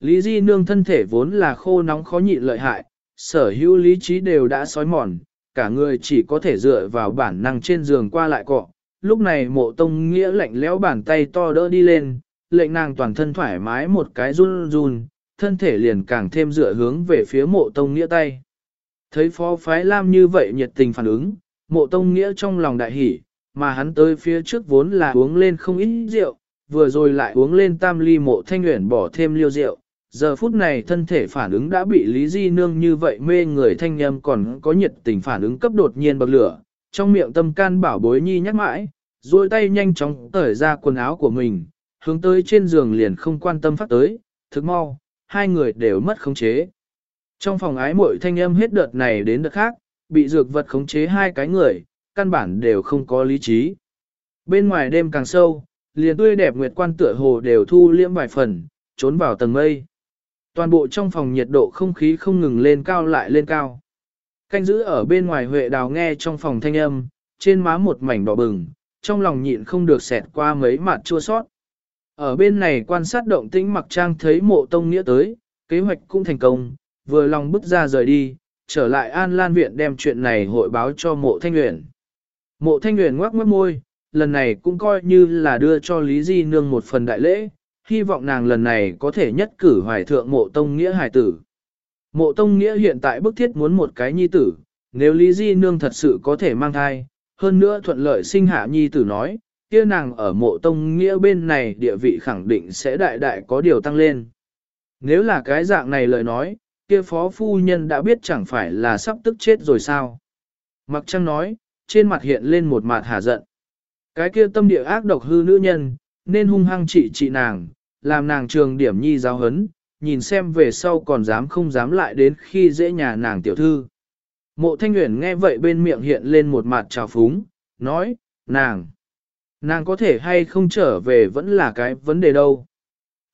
Lý Di Nương thân thể vốn là khô nóng khó nhịn lợi hại, sở hữu lý trí đều đã sói mòn, cả người chỉ có thể dựa vào bản năng trên giường qua lại cọ. Lúc này mộ tông nghĩa lạnh lẽo bàn tay to đỡ đi lên, lệnh nàng toàn thân thoải mái một cái run run, thân thể liền càng thêm dựa hướng về phía mộ tông nghĩa tay. Thấy phó phái lam như vậy nhiệt tình phản ứng, mộ tông nghĩa trong lòng đại hỉ, mà hắn tới phía trước vốn là uống lên không ít rượu, vừa rồi lại uống lên tam ly mộ thanh nguyện bỏ thêm liêu rượu. Giờ phút này thân thể phản ứng đã bị Lý Di Nương như vậy mê người thanh âm còn có nhiệt tình phản ứng cấp đột nhiên bậc lửa, trong miệng tâm can bảo bối nhi nhắc mãi, duỗi tay nhanh chóng tởi ra quần áo của mình, hướng tới trên giường liền không quan tâm phát tới, thức mau, hai người đều mất khống chế. Trong phòng ái muội thanh âm hết đợt này đến đợt khác, bị dược vật khống chế hai cái người, căn bản đều không có lý trí. Bên ngoài đêm càng sâu, liền tươi đẹp nguyệt quan tựa hồ đều thu liễm vài phần, trốn vào tầng mây. Toàn bộ trong phòng nhiệt độ không khí không ngừng lên cao lại lên cao. Canh giữ ở bên ngoài Huệ Đào nghe trong phòng thanh âm, trên má một mảnh đỏ bừng, trong lòng nhịn không được xẹt qua mấy mặt chua sót. Ở bên này quan sát động tĩnh mặc trang thấy mộ tông nghĩa tới, kế hoạch cũng thành công, vừa lòng bước ra rời đi, trở lại An Lan Viện đem chuyện này hội báo cho mộ thanh nguyện. Mộ thanh nguyện ngoác mất môi, lần này cũng coi như là đưa cho Lý Di Nương một phần đại lễ, hy vọng nàng lần này có thể nhất cử hoài thượng mộ tông nghĩa hài tử. Mộ tông nghĩa hiện tại bức thiết muốn một cái nhi tử, nếu Lý Di Nương thật sự có thể mang thai, hơn nữa thuận lợi sinh hạ nhi tử nói, kia nàng ở mộ tông nghĩa bên này địa vị khẳng định sẽ đại đại có điều tăng lên. Nếu là cái dạng này lời nói, kia phó phu nhân đã biết chẳng phải là sắp tức chết rồi sao. Mặc trăng nói, trên mặt hiện lên một mặt hà giận. Cái kia tâm địa ác độc hư nữ nhân, nên hung hăng trị trị nàng, làm nàng trường điểm nhi giáo hấn, nhìn xem về sau còn dám không dám lại đến khi dễ nhà nàng tiểu thư. Mộ thanh nguyện nghe vậy bên miệng hiện lên một mặt trào phúng, nói, nàng, nàng có thể hay không trở về vẫn là cái vấn đề đâu.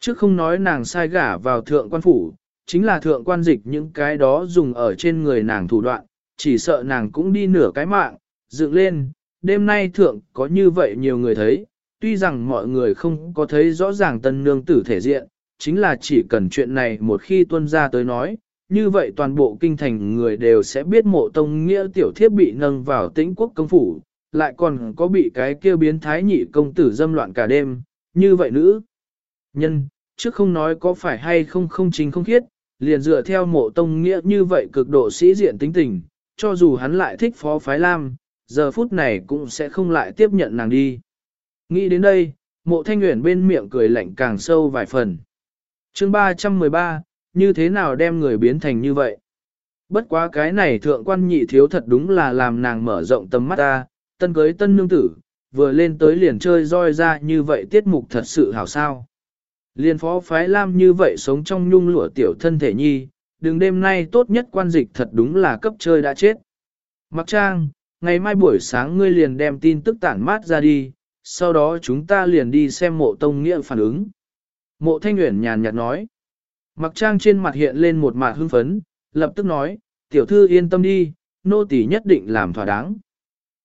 Chứ không nói nàng sai gả vào thượng quan phủ, chính là thượng quan dịch những cái đó dùng ở trên người nàng thủ đoạn, chỉ sợ nàng cũng đi nửa cái mạng, dựng lên, đêm nay thượng có như vậy nhiều người thấy, tuy rằng mọi người không có thấy rõ ràng tân nương tử thể diện, chính là chỉ cần chuyện này một khi tuân ra tới nói, như vậy toàn bộ kinh thành người đều sẽ biết mộ tông nghĩa tiểu thiếp bị nâng vào tĩnh quốc công phủ, lại còn có bị cái kia biến thái nhị công tử dâm loạn cả đêm, như vậy nữ. Nhân, chứ không nói có phải hay không không chính không khiết, liền dựa theo mộ tông nghĩa như vậy cực độ sĩ diện tính tình, cho dù hắn lại thích phó phái lam, giờ phút này cũng sẽ không lại tiếp nhận nàng đi. Nghĩ đến đây, mộ thanh nguyện bên miệng cười lạnh càng sâu vài phần. chương 313, như thế nào đem người biến thành như vậy? Bất quá cái này thượng quan nhị thiếu thật đúng là làm nàng mở rộng tầm mắt ta, tân cưới tân nương tử, vừa lên tới liền chơi roi ra như vậy tiết mục thật sự hảo sao. Liên phó phái lam như vậy sống trong nhung lụa tiểu thân thể nhi, đừng đêm nay tốt nhất quan dịch thật đúng là cấp chơi đã chết. Mặc trang, ngày mai buổi sáng ngươi liền đem tin tức tản mát ra đi, sau đó chúng ta liền đi xem mộ tông nghĩa phản ứng. Mộ thanh nguyện nhàn nhạt nói. Mặc trang trên mặt hiện lên một mặt hưng phấn, lập tức nói, tiểu thư yên tâm đi, nô tỳ nhất định làm thỏa đáng.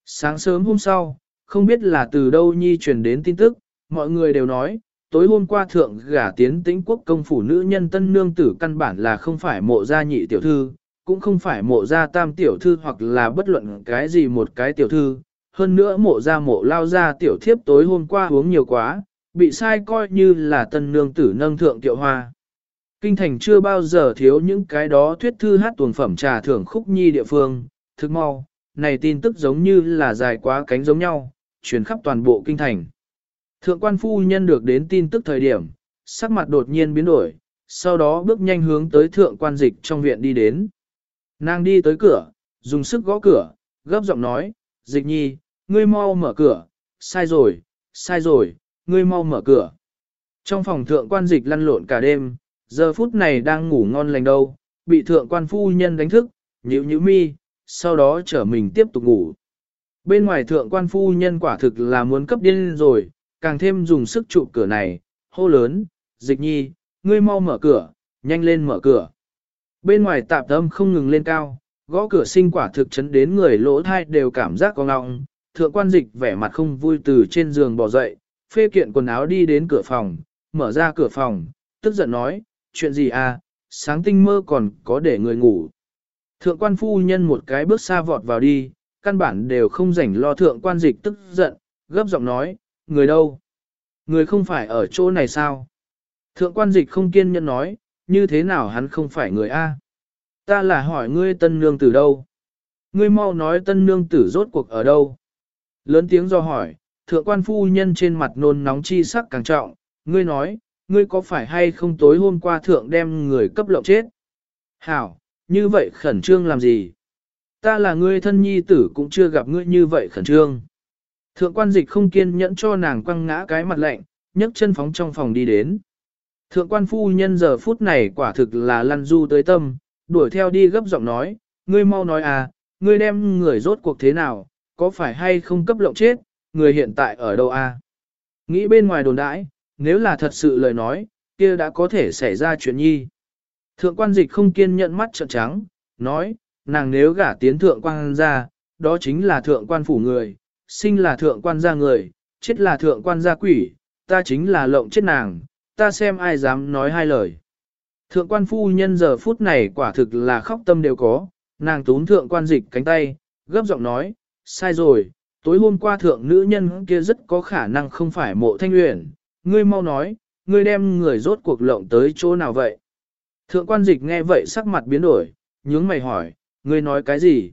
Sáng sớm hôm sau, không biết là từ đâu nhi truyền đến tin tức, mọi người đều nói, tối hôm qua thượng gả tiến tĩnh quốc công phủ nữ nhân tân nương tử căn bản là không phải mộ gia nhị tiểu thư, cũng không phải mộ gia tam tiểu thư hoặc là bất luận cái gì một cái tiểu thư, hơn nữa mộ gia mộ lao ra tiểu thiếp tối hôm qua uống nhiều quá, bị sai coi như là tân nương tử nâng thượng tiệu hoa. Kinh thành chưa bao giờ thiếu những cái đó thuyết thư hát tuồng phẩm trà thưởng khúc nhi địa phương, thức mau, này tin tức giống như là dài quá cánh giống nhau, truyền khắp toàn bộ kinh thành. Thượng quan phu nhân được đến tin tức thời điểm, sắc mặt đột nhiên biến đổi, sau đó bước nhanh hướng tới thượng quan dịch trong viện đi đến. Nàng đi tới cửa, dùng sức gõ cửa, gấp giọng nói, dịch nhi, ngươi mau mở cửa, sai rồi, sai rồi, ngươi mau mở cửa. Trong phòng thượng quan dịch lăn lộn cả đêm, giờ phút này đang ngủ ngon lành đâu, bị thượng quan phu nhân đánh thức, nhíu nhíu mi, sau đó trở mình tiếp tục ngủ. Bên ngoài thượng quan phu nhân quả thực là muốn cấp điên rồi, càng thêm dùng sức trụ cửa này, hô lớn, dịch nhi, ngươi mau mở cửa, nhanh lên mở cửa. Bên ngoài tạp âm không ngừng lên cao, gõ cửa sinh quả thực chấn đến người lỗ thai đều cảm giác có ngọng, thượng quan dịch vẻ mặt không vui từ trên giường bò dậy, phê kiện quần áo đi đến cửa phòng, mở ra cửa phòng, tức giận nói, chuyện gì à, sáng tinh mơ còn có để người ngủ. Thượng quan phu nhân một cái bước xa vọt vào đi, căn bản đều không rảnh lo thượng quan dịch tức giận, gấp giọng nói, người đâu? Người không phải ở chỗ này sao? Thượng quan dịch không kiên nhẫn nói, như thế nào hắn không phải người A? Ta là hỏi ngươi tân nương tử đâu? Ngươi mau nói tân nương tử rốt cuộc ở đâu? Lớn tiếng do hỏi, thượng quan phu nhân trên mặt nôn nóng chi sắc càng trọng, ngươi nói, ngươi có phải hay không tối hôm qua thượng đem người cấp lộng chết? Hảo, như vậy khẩn trương làm gì? Ta là ngươi thân nhi tử cũng chưa gặp ngươi như vậy khẩn trương. Thượng quan dịch không kiên nhẫn cho nàng quăng ngã cái mặt lạnh, nhấc chân phóng trong phòng đi đến. Thượng quan phu nhân giờ phút này quả thực là lăn du tới tâm, đuổi theo đi gấp giọng nói, ngươi mau nói à, ngươi đem người rốt cuộc thế nào, có phải hay không cấp lộng chết, người hiện tại ở đâu à? Nghĩ bên ngoài đồn đãi, nếu là thật sự lời nói, kia đã có thể xảy ra chuyện nhi. Thượng quan dịch không kiên nhẫn mắt trợn trắng, nói, nàng nếu gả tiến thượng quan ra, đó chính là thượng quan phủ người, sinh là thượng quan gia người, chết là thượng quan gia quỷ, ta chính là lộng chết nàng, ta xem ai dám nói hai lời. Thượng quan phu nhân giờ phút này quả thực là khóc tâm đều có, nàng túm thượng quan dịch cánh tay, gấp giọng nói, sai rồi, tối hôm qua thượng nữ nhân kia rất có khả năng không phải mộ thanh luyện, ngươi mau nói, ngươi đem người rốt cuộc lộng tới chỗ nào vậy? Thượng quan dịch nghe vậy sắc mặt biến đổi, nhướng mày hỏi, ngươi nói cái gì?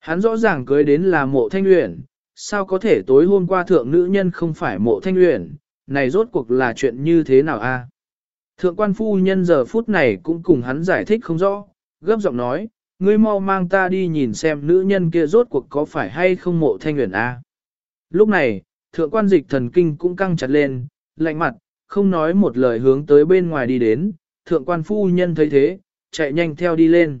Hắn rõ ràng cưới đến là mộ thanh luyện, sao có thể tối hôm qua thượng nữ nhân không phải mộ thanh luyện, này rốt cuộc là chuyện như thế nào a? Thượng quan phu nhân giờ phút này cũng cùng hắn giải thích không rõ, gấp giọng nói, ngươi mau mang ta đi nhìn xem nữ nhân kia rốt cuộc có phải hay không mộ thanh nguyện a. Lúc này, thượng quan dịch thần kinh cũng căng chặt lên, lạnh mặt, không nói một lời hướng tới bên ngoài đi đến, thượng quan phu nhân thấy thế, chạy nhanh theo đi lên.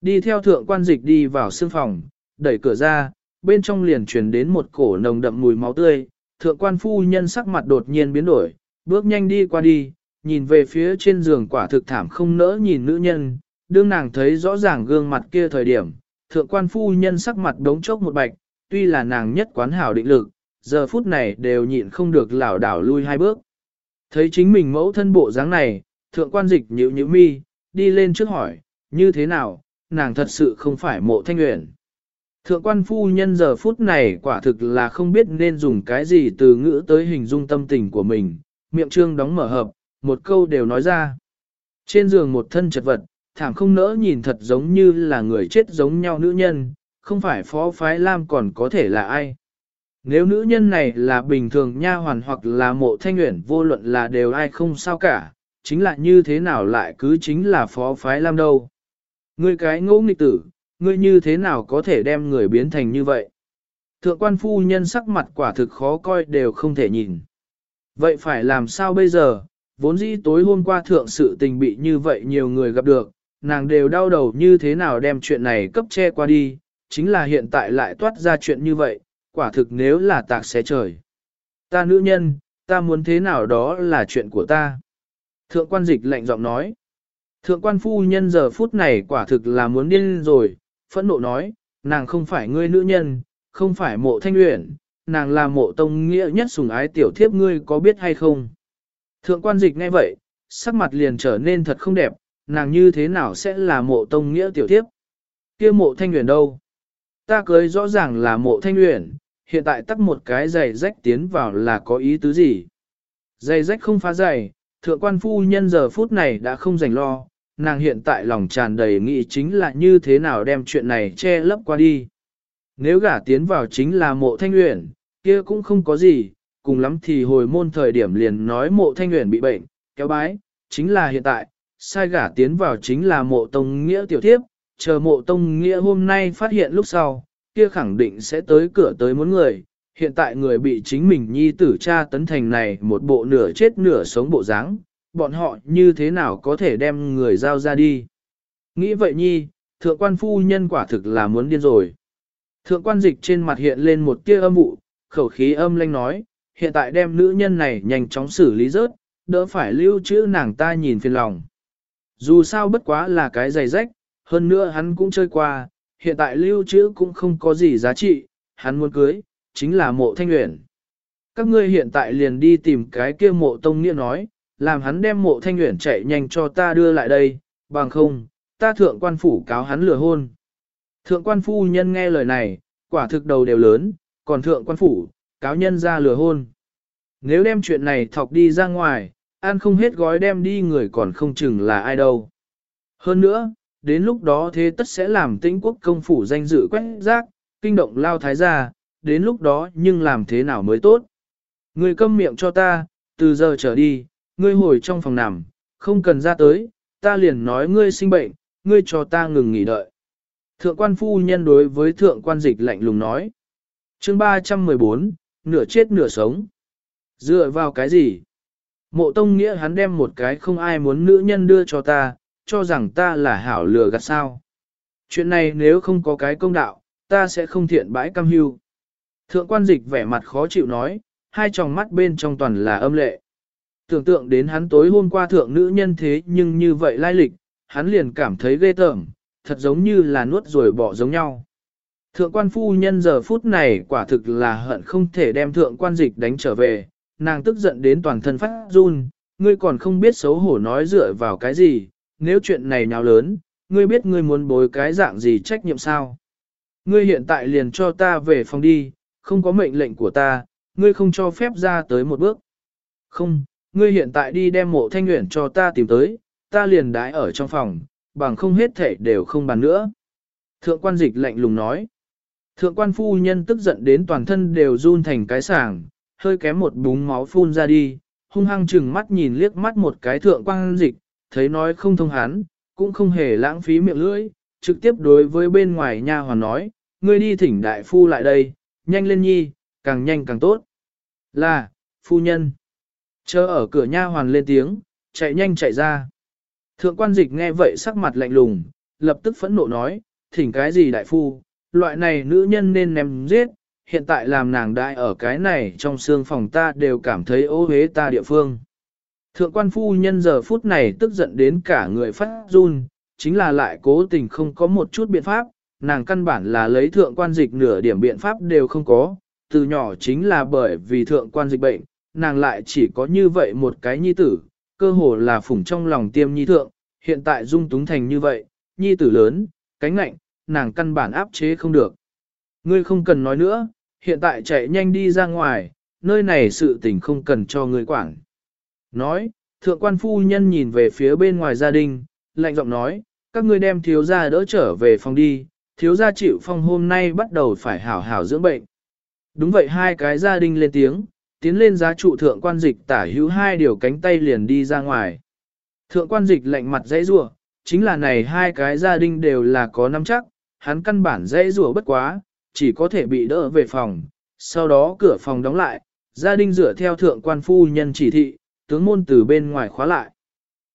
Đi theo thượng quan dịch đi vào sương phòng, đẩy cửa ra, bên trong liền truyền đến một cổ nồng đậm mùi máu tươi, thượng quan phu nhân sắc mặt đột nhiên biến đổi, bước nhanh đi qua đi, nhìn về phía trên giường quả thực thảm không nỡ nhìn nữ nhân, đương nàng thấy rõ ràng gương mặt kia thời điểm, thượng quan phu nhân sắc mặt đống chốc một bạch, tuy là nàng nhất quán hảo định lực, giờ phút này đều nhịn không được lảo đảo lui hai bước. Thấy chính mình mẫu thân bộ dáng này, thượng quan dịch nhíu nhíu mi, đi lên trước hỏi, như thế nào, nàng thật sự không phải mộ thanh nguyện. Thượng quan phu nhân giờ phút này quả thực là không biết nên dùng cái gì từ ngữ tới hình dung tâm tình của mình, miệng trương đóng mở hợp, một câu đều nói ra. Trên giường một thân chật vật, thảm không nỡ nhìn thật giống như là người chết giống nhau nữ nhân, không phải phó phái lam còn có thể là ai. Nếu nữ nhân này là bình thường nha hoàn hoặc là mộ thanh nguyện vô luận là đều ai không sao cả, chính là như thế nào lại cứ chính là phó phái lam đâu. Ngươi cái ngỗ nghịch tử, ngươi như thế nào có thể đem người biến thành như vậy? Thượng quan phu nhân sắc mặt quả thực khó coi đều không thể nhìn. Vậy phải làm sao bây giờ? Vốn dĩ tối hôm qua thượng sự tình bị như vậy nhiều người gặp được, nàng đều đau đầu như thế nào đem chuyện này cấp che qua đi, chính là hiện tại lại toát ra chuyện như vậy, quả thực nếu là tạc xé trời. Ta nữ nhân, ta muốn thế nào đó là chuyện của ta. Thượng quan dịch lạnh giọng nói. Thượng quan phu nhân giờ phút này quả thực là muốn điên rồi, phẫn nộ nói, nàng không phải ngươi nữ nhân, không phải mộ thanh luyện, nàng là mộ tông nghĩa nhất sùng ái tiểu thiếp ngươi có biết hay không. Thượng quan dịch nghe vậy, sắc mặt liền trở nên thật không đẹp, nàng như thế nào sẽ là mộ tông nghĩa tiểu tiếp kia mộ thanh luyện đâu? Ta cưới rõ ràng là mộ thanh luyện, hiện tại tắt một cái giày rách tiến vào là có ý tứ gì? Giày rách không phá giày, thượng quan phu nhân giờ phút này đã không rảnh lo, nàng hiện tại lòng tràn đầy nghĩ chính là như thế nào đem chuyện này che lấp qua đi. Nếu gả tiến vào chính là mộ thanh luyện, kia cũng không có gì, cùng lắm thì hồi môn thời điểm liền nói mộ thanh nguyện bị bệnh, kéo bái, chính là hiện tại, sai gả tiến vào chính là mộ tông nghĩa tiểu thiếp, chờ mộ tông nghĩa hôm nay phát hiện lúc sau, kia khẳng định sẽ tới cửa tới muốn người, hiện tại người bị chính mình nhi tử cha tấn thành này một bộ nửa chết nửa sống bộ dáng, bọn họ như thế nào có thể đem người giao ra đi. Nghĩ vậy nhi, thượng quan phu nhân quả thực là muốn điên rồi. Thượng quan dịch trên mặt hiện lên một tia âm vụ, khẩu khí âm lanh nói, hiện tại đem nữ nhân này nhanh chóng xử lý rớt, đỡ phải lưu trữ nàng ta nhìn phiền lòng. Dù sao bất quá là cái giày rách, hơn nữa hắn cũng chơi qua, hiện tại lưu trữ cũng không có gì giá trị, hắn muốn cưới, chính là mộ thanh luyện. Các ngươi hiện tại liền đi tìm cái kia mộ tông nghĩa nói, làm hắn đem mộ thanh nguyện chạy nhanh cho ta đưa lại đây, bằng không, ta thượng quan phủ cáo hắn lừa hôn. Thượng quan phu nhân nghe lời này, quả thực đầu đều lớn, còn thượng quan phủ, cáo nhân ra lừa hôn. Nếu đem chuyện này thọc đi ra ngoài, ăn không hết gói đem đi người còn không chừng là ai đâu. Hơn nữa, đến lúc đó thế tất sẽ làm tĩnh quốc công phủ danh dự quét rác, kinh động lao thái gia, đến lúc đó nhưng làm thế nào mới tốt. Người câm miệng cho ta, từ giờ trở đi, ngươi hồi trong phòng nằm, không cần ra tới, ta liền nói ngươi sinh bệnh, ngươi cho ta ngừng nghỉ đợi. Thượng quan phu nhân đối với thượng quan dịch lạnh lùng nói. chương 314, nửa chết nửa sống. Dựa vào cái gì? Mộ tông nghĩa hắn đem một cái không ai muốn nữ nhân đưa cho ta, cho rằng ta là hảo lừa gạt sao. Chuyện này nếu không có cái công đạo, ta sẽ không thiện bãi cam hưu. Thượng quan dịch vẻ mặt khó chịu nói, hai tròng mắt bên trong toàn là âm lệ. Tưởng tượng đến hắn tối hôm qua thượng nữ nhân thế nhưng như vậy lai lịch, hắn liền cảm thấy ghê tởm, thật giống như là nuốt rồi bỏ giống nhau. Thượng quan phu nhân giờ phút này quả thực là hận không thể đem thượng quan dịch đánh trở về, nàng tức giận đến toàn thân phát run, ngươi còn không biết xấu hổ nói dựa vào cái gì, nếu chuyện này nhào lớn, ngươi biết ngươi muốn bối cái dạng gì trách nhiệm sao. Ngươi hiện tại liền cho ta về phòng đi, không có mệnh lệnh của ta, ngươi không cho phép ra tới một bước. Không, ngươi hiện tại đi đem mộ thanh nguyện cho ta tìm tới, ta liền đái ở trong phòng, bằng không hết thể đều không bàn nữa. Thượng quan dịch lạnh lùng nói. Thượng quan phu nhân tức giận đến toàn thân đều run thành cái sàng, hơi kém một búng máu phun ra đi, hung hăng chừng mắt nhìn liếc mắt một cái thượng quan dịch, thấy nói không thông hán, cũng không hề lãng phí miệng lưỡi, trực tiếp đối với bên ngoài nha hoàn nói, ngươi đi thỉnh đại phu lại đây, nhanh lên nhi, càng nhanh càng tốt. Là, phu nhân. Chờ ở cửa nha hoàn lên tiếng, chạy nhanh chạy ra. Thượng quan dịch nghe vậy sắc mặt lạnh lùng, lập tức phẫn nộ nói, thỉnh cái gì đại phu, loại này nữ nhân nên ném giết, hiện tại làm nàng đại ở cái này trong xương phòng ta đều cảm thấy ô hế ta địa phương. Thượng quan phu nhân giờ phút này tức giận đến cả người phát run, chính là lại cố tình không có một chút biện pháp, nàng căn bản là lấy thượng quan dịch nửa điểm biện pháp đều không có, từ nhỏ chính là bởi vì thượng quan dịch bệnh, nàng lại chỉ có như vậy một cái nhi tử, cơ hồ là phủng trong lòng tiêm nhi thượng, hiện tại dung túng thành như vậy, nhi tử lớn, cánh lạnh, nàng căn bản áp chế không được. Ngươi không cần nói nữa, hiện tại chạy nhanh đi ra ngoài, nơi này sự tình không cần cho ngươi quản. Nói, thượng quan phu nhân nhìn về phía bên ngoài gia đình, lạnh giọng nói, các ngươi đem thiếu gia đỡ trở về phòng đi, thiếu gia chịu phong hôm nay bắt đầu phải hảo hảo dưỡng bệnh. Đúng vậy hai cái gia đình lên tiếng, tiến lên giá trụ thượng quan dịch tả hữu hai điều cánh tay liền đi ra ngoài. Thượng quan dịch lạnh mặt dãy rủa chính là này hai cái gia đình đều là có nắm chắc, hắn căn bản dễ rùa bất quá, chỉ có thể bị đỡ về phòng, sau đó cửa phòng đóng lại, gia đình dựa theo thượng quan phu nhân chỉ thị, tướng môn từ bên ngoài khóa lại.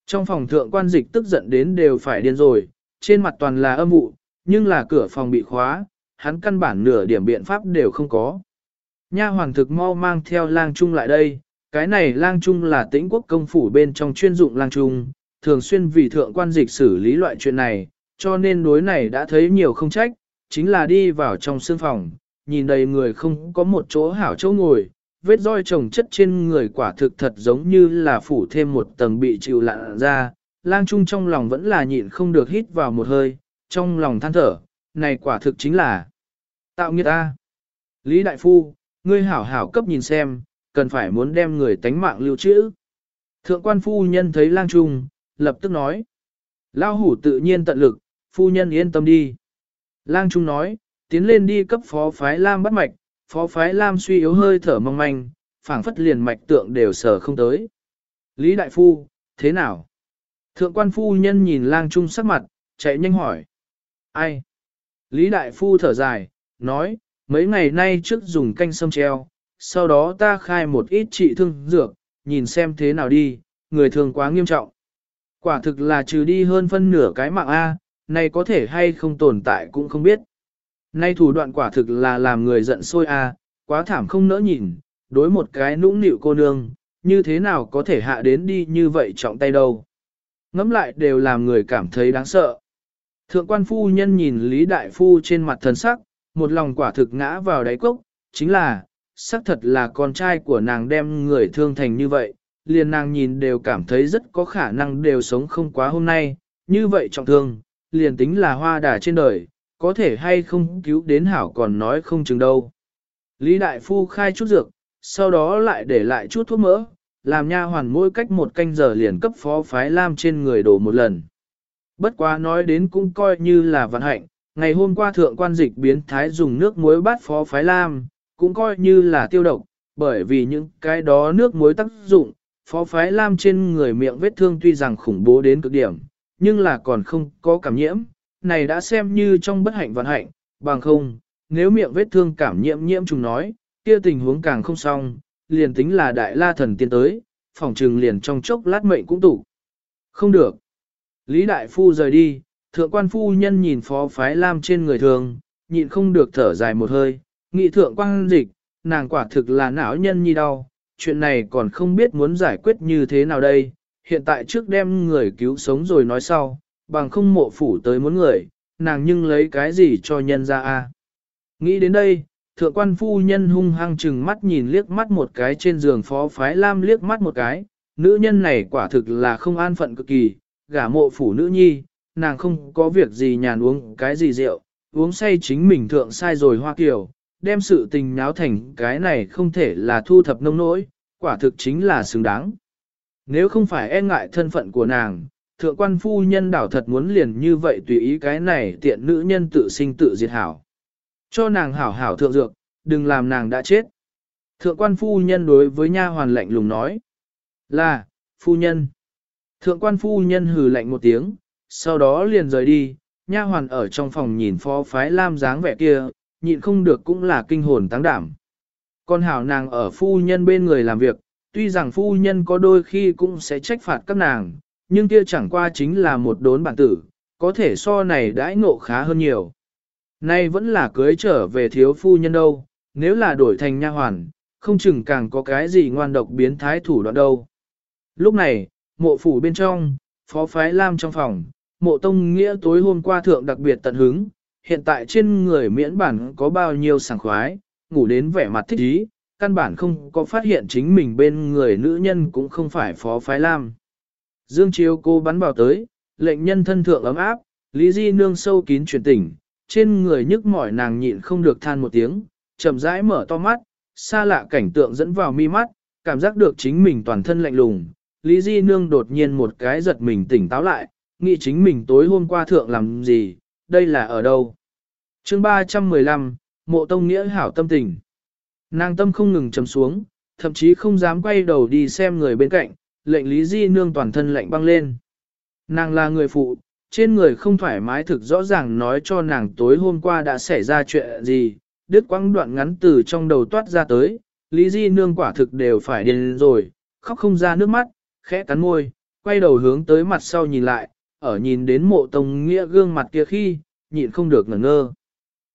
Trong phòng thượng quan dịch tức giận đến đều phải điên rồi, trên mặt toàn là âm vụ, nhưng là cửa phòng bị khóa, hắn căn bản nửa điểm biện pháp đều không có. Nha hoàng thực mau mang theo lang trung lại đây, cái này lang trung là tĩnh quốc công phủ bên trong chuyên dụng lang trung, thường xuyên vì thượng quan dịch xử lý loại chuyện này, cho nên đối này đã thấy nhiều không trách, chính là đi vào trong sương phòng, nhìn đầy người không có một chỗ hảo chỗ ngồi, vết roi trồng chất trên người quả thực thật giống như là phủ thêm một tầng bị chịu lạ ra, lang trung trong lòng vẫn là nhịn không được hít vào một hơi, trong lòng than thở, này quả thực chính là tạo nghiệt ta. Lý Đại Phu, ngươi hảo hảo cấp nhìn xem, cần phải muốn đem người tánh mạng lưu trữ. Thượng quan phu nhân thấy lang trung, lập tức nói. Lao hủ tự nhiên tận lực, phu nhân yên tâm đi. Lang trung nói, tiến lên đi cấp phó phái Lam bắt mạch, phó phái Lam suy yếu hơi thở mong manh, phảng phất liền mạch tượng đều sở không tới. Lý Đại Phu, thế nào? Thượng quan phu nhân nhìn lang trung sắc mặt, chạy nhanh hỏi. Ai? Lý Đại Phu thở dài, nói, mấy ngày nay trước dùng canh sâm treo, sau đó ta khai một ít trị thương dược, nhìn xem thế nào đi, người thường quá nghiêm trọng. Quả thực là trừ đi hơn phân nửa cái mạng A, này có thể hay không tồn tại cũng không biết. Nay thủ đoạn quả thực là làm người giận sôi A, quá thảm không nỡ nhìn, đối một cái nũng nịu cô nương, như thế nào có thể hạ đến đi như vậy trọng tay đâu. Ngắm lại đều làm người cảm thấy đáng sợ. Thượng quan phu nhân nhìn Lý Đại Phu trên mặt thần sắc, một lòng quả thực ngã vào đáy cốc, chính là, xác thật là con trai của nàng đem người thương thành như vậy, liền nàng nhìn đều cảm thấy rất có khả năng đều sống không quá hôm nay, như vậy trọng thương, liền tính là hoa đà trên đời, có thể hay không cứu đến hảo còn nói không chừng đâu. Lý Đại Phu khai chút dược, sau đó lại để lại chút thuốc mỡ, làm nha hoàn mỗi cách một canh giờ liền cấp phó phái lam trên người đổ một lần. Bất quá nói đến cũng coi như là vận hạnh, ngày hôm qua thượng quan dịch biến thái dùng nước muối bát phó phái lam, cũng coi như là tiêu độc, bởi vì những cái đó nước muối tác dụng, phó phái lam trên người miệng vết thương tuy rằng khủng bố đến cực điểm, nhưng là còn không có cảm nhiễm, này đã xem như trong bất hạnh vận hạnh, bằng không, nếu miệng vết thương cảm nhiễm nhiễm trùng nói, kia tình huống càng không xong, liền tính là đại la thần tiên tới, phòng trừng liền trong chốc lát mệnh cũng tụ. Không được. Lý Đại Phu rời đi, thượng quan phu nhân nhìn phó phái lam trên người thường, nhịn không được thở dài một hơi, nghị thượng quan dịch, nàng quả thực là não nhân nhi đau, chuyện này còn không biết muốn giải quyết như thế nào đây, hiện tại trước đem người cứu sống rồi nói sau, bằng không mộ phủ tới muốn người, nàng nhưng lấy cái gì cho nhân ra a Nghĩ đến đây, thượng quan phu nhân hung hăng chừng mắt nhìn liếc mắt một cái trên giường phó phái lam liếc mắt một cái, nữ nhân này quả thực là không an phận cực kỳ, gả mộ phủ nữ nhi, nàng không có việc gì nhàn uống cái gì rượu, uống say chính mình thượng sai rồi hoa kiều, đem sự tình náo thành cái này không thể là thu thập nông nỗi, quả thực chính là xứng đáng. Nếu không phải e ngại thân phận của nàng, thượng quan phu nhân đảo thật muốn liền như vậy tùy ý cái này tiện nữ nhân tự sinh tự diệt hảo. Cho nàng hảo hảo thượng dược, đừng làm nàng đã chết. Thượng quan phu nhân đối với nha hoàn lạnh lùng nói. Là, phu nhân. Thượng quan phu nhân hừ lạnh một tiếng, sau đó liền rời đi, nha hoàn ở trong phòng nhìn phó phái lam dáng vẻ kia, nhịn không được cũng là kinh hồn táng đảm. Con hảo nàng ở phu nhân bên người làm việc, tuy rằng phu nhân có đôi khi cũng sẽ trách phạt các nàng, nhưng kia chẳng qua chính là một đốn bản tử, có thể so này đãi ngộ khá hơn nhiều. Nay vẫn là cưới trở về thiếu phu nhân đâu, nếu là đổi thành nha hoàn, không chừng càng có cái gì ngoan độc biến thái thủ đoạn đâu. Lúc này, mộ phủ bên trong, phó phái lam trong phòng, mộ tông nghĩa tối hôm qua thượng đặc biệt tận hứng, hiện tại trên người miễn bản có bao nhiêu sảng khoái, ngủ đến vẻ mặt thích ý, căn bản không có phát hiện chính mình bên người nữ nhân cũng không phải phó phái lam. Dương chiếu cô bắn vào tới, lệnh nhân thân thượng ấm áp, Lý Di nương sâu kín truyền tỉnh, trên người nhức mỏi nàng nhịn không được than một tiếng, chậm rãi mở to mắt, xa lạ cảnh tượng dẫn vào mi mắt, cảm giác được chính mình toàn thân lạnh lùng. Lý Di Nương đột nhiên một cái giật mình tỉnh táo lại, nghĩ chính mình tối hôm qua thượng làm gì, đây là ở đâu. chương 315, Mộ Tông Nghĩa hảo tâm tình. Nàng tâm không ngừng chầm xuống, thậm chí không dám quay đầu đi xem người bên cạnh, lệnh Lý Di Nương toàn thân lạnh băng lên. Nàng là người phụ, trên người không thoải mái thực rõ ràng nói cho nàng tối hôm qua đã xảy ra chuyện gì, đứt quãng đoạn ngắn từ trong đầu toát ra tới, Lý Di Nương quả thực đều phải điên rồi, khóc không ra nước mắt, khẽ cắn môi, quay đầu hướng tới mặt sau nhìn lại, ở nhìn đến mộ tông nghĩa gương mặt kia khi, nhịn không được ngẩn ngơ.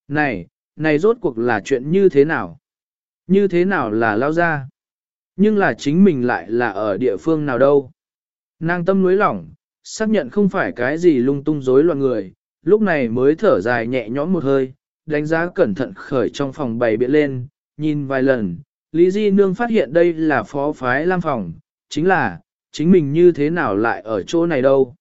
Này, này rốt cuộc là chuyện như thế nào? Như thế nào là lao ra? Nhưng là chính mình lại là ở địa phương nào đâu? Nàng tâm nuối lỏng, xác nhận không phải cái gì lung tung rối loạn người, lúc này mới thở dài nhẹ nhõm một hơi, đánh giá cẩn thận khởi trong phòng bày biện lên, nhìn vài lần, Lý Di Nương phát hiện đây là phó phái lam phòng, chính là, chính mình như thế nào lại ở chỗ này đâu.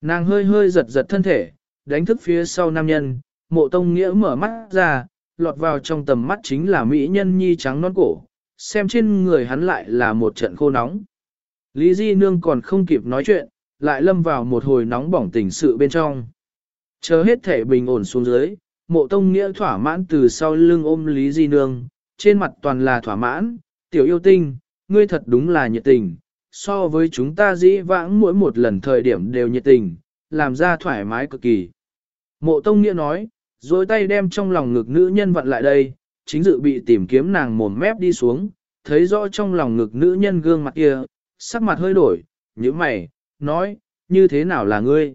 Nàng hơi hơi giật giật thân thể, đánh thức phía sau nam nhân, mộ tông nghĩa mở mắt ra, lọt vào trong tầm mắt chính là mỹ nhân nhi trắng non cổ, xem trên người hắn lại là một trận khô nóng. Lý Di Nương còn không kịp nói chuyện, lại lâm vào một hồi nóng bỏng tình sự bên trong. Chờ hết thể bình ổn xuống dưới, mộ tông nghĩa thỏa mãn từ sau lưng ôm Lý Di Nương, trên mặt toàn là thỏa mãn, tiểu yêu tinh, ngươi thật đúng là nhiệt tình, so với chúng ta dĩ vãng mỗi một lần thời điểm đều nhiệt tình, làm ra thoải mái cực kỳ. Mộ tông nghĩa nói, dối tay đem trong lòng ngực nữ nhân vặn lại đây, chính dự bị tìm kiếm nàng mồm mép đi xuống, thấy rõ trong lòng ngực nữ nhân gương mặt kia, sắc mặt hơi đổi, như mày, nói, như thế nào là ngươi?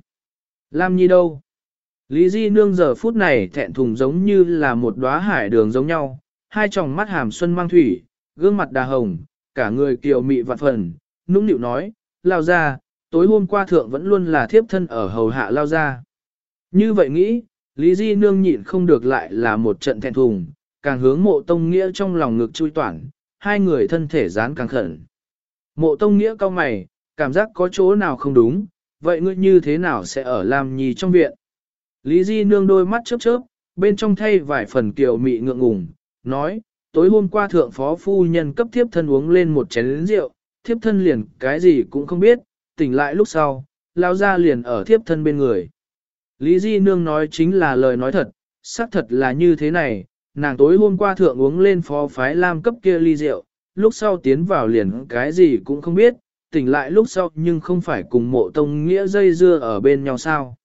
Lam Nhi đâu? Lý Di Nương giờ phút này thẹn thùng giống như là một đóa hải đường giống nhau, hai tròng mắt hàm xuân mang thủy, gương mặt đà hồng, cả người kiều mị vạn phần, nũng nịu nói, lao ra, tối hôm qua thượng vẫn luôn là thiếp thân ở hầu hạ lao ra. Như vậy nghĩ, Lý Di Nương nhịn không được lại là một trận thẹn thùng, càng hướng mộ tông nghĩa trong lòng ngực chui toản, hai người thân thể dán càng khẩn. Mộ tông nghĩa cao mày, cảm giác có chỗ nào không đúng, vậy ngươi như thế nào sẽ ở làm nhì trong viện? Lý Di nương đôi mắt chớp chớp, bên trong thay vài phần kiều mị ngượng ngùng, nói, tối hôm qua thượng phó phu nhân cấp thiếp thân uống lên một chén rượu, thiếp thân liền cái gì cũng không biết, tỉnh lại lúc sau, lao ra liền ở thiếp thân bên người. Lý Di Nương nói chính là lời nói thật, xác thật là như thế này, nàng tối hôm qua thượng uống lên phó phái lam cấp kia ly rượu, lúc sau tiến vào liền cái gì cũng không biết, tỉnh lại lúc sau nhưng không phải cùng mộ tông nghĩa dây dưa ở bên nhau sao.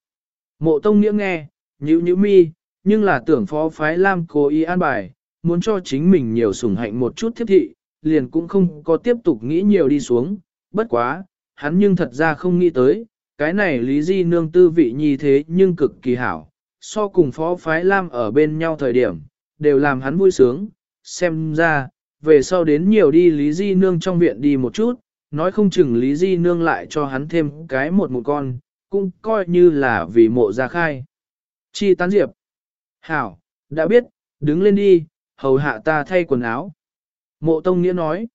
Mộ tông nghĩa nghe, nhữ nhữ mi, nhưng là tưởng phó phái lam cố ý an bài, muốn cho chính mình nhiều sủng hạnh một chút thiết thị, liền cũng không có tiếp tục nghĩ nhiều đi xuống, bất quá, hắn nhưng thật ra không nghĩ tới, cái này lý di nương tư vị như thế nhưng cực kỳ hảo, so cùng phó phái lam ở bên nhau thời điểm, đều làm hắn vui sướng, xem ra, về sau đến nhiều đi lý di nương trong viện đi một chút, nói không chừng lý di nương lại cho hắn thêm cái một một con, cũng coi như là vì mộ ra khai. Chi tán diệp. Hảo, đã biết, đứng lên đi, hầu hạ ta thay quần áo. Mộ Tông Nghĩa nói.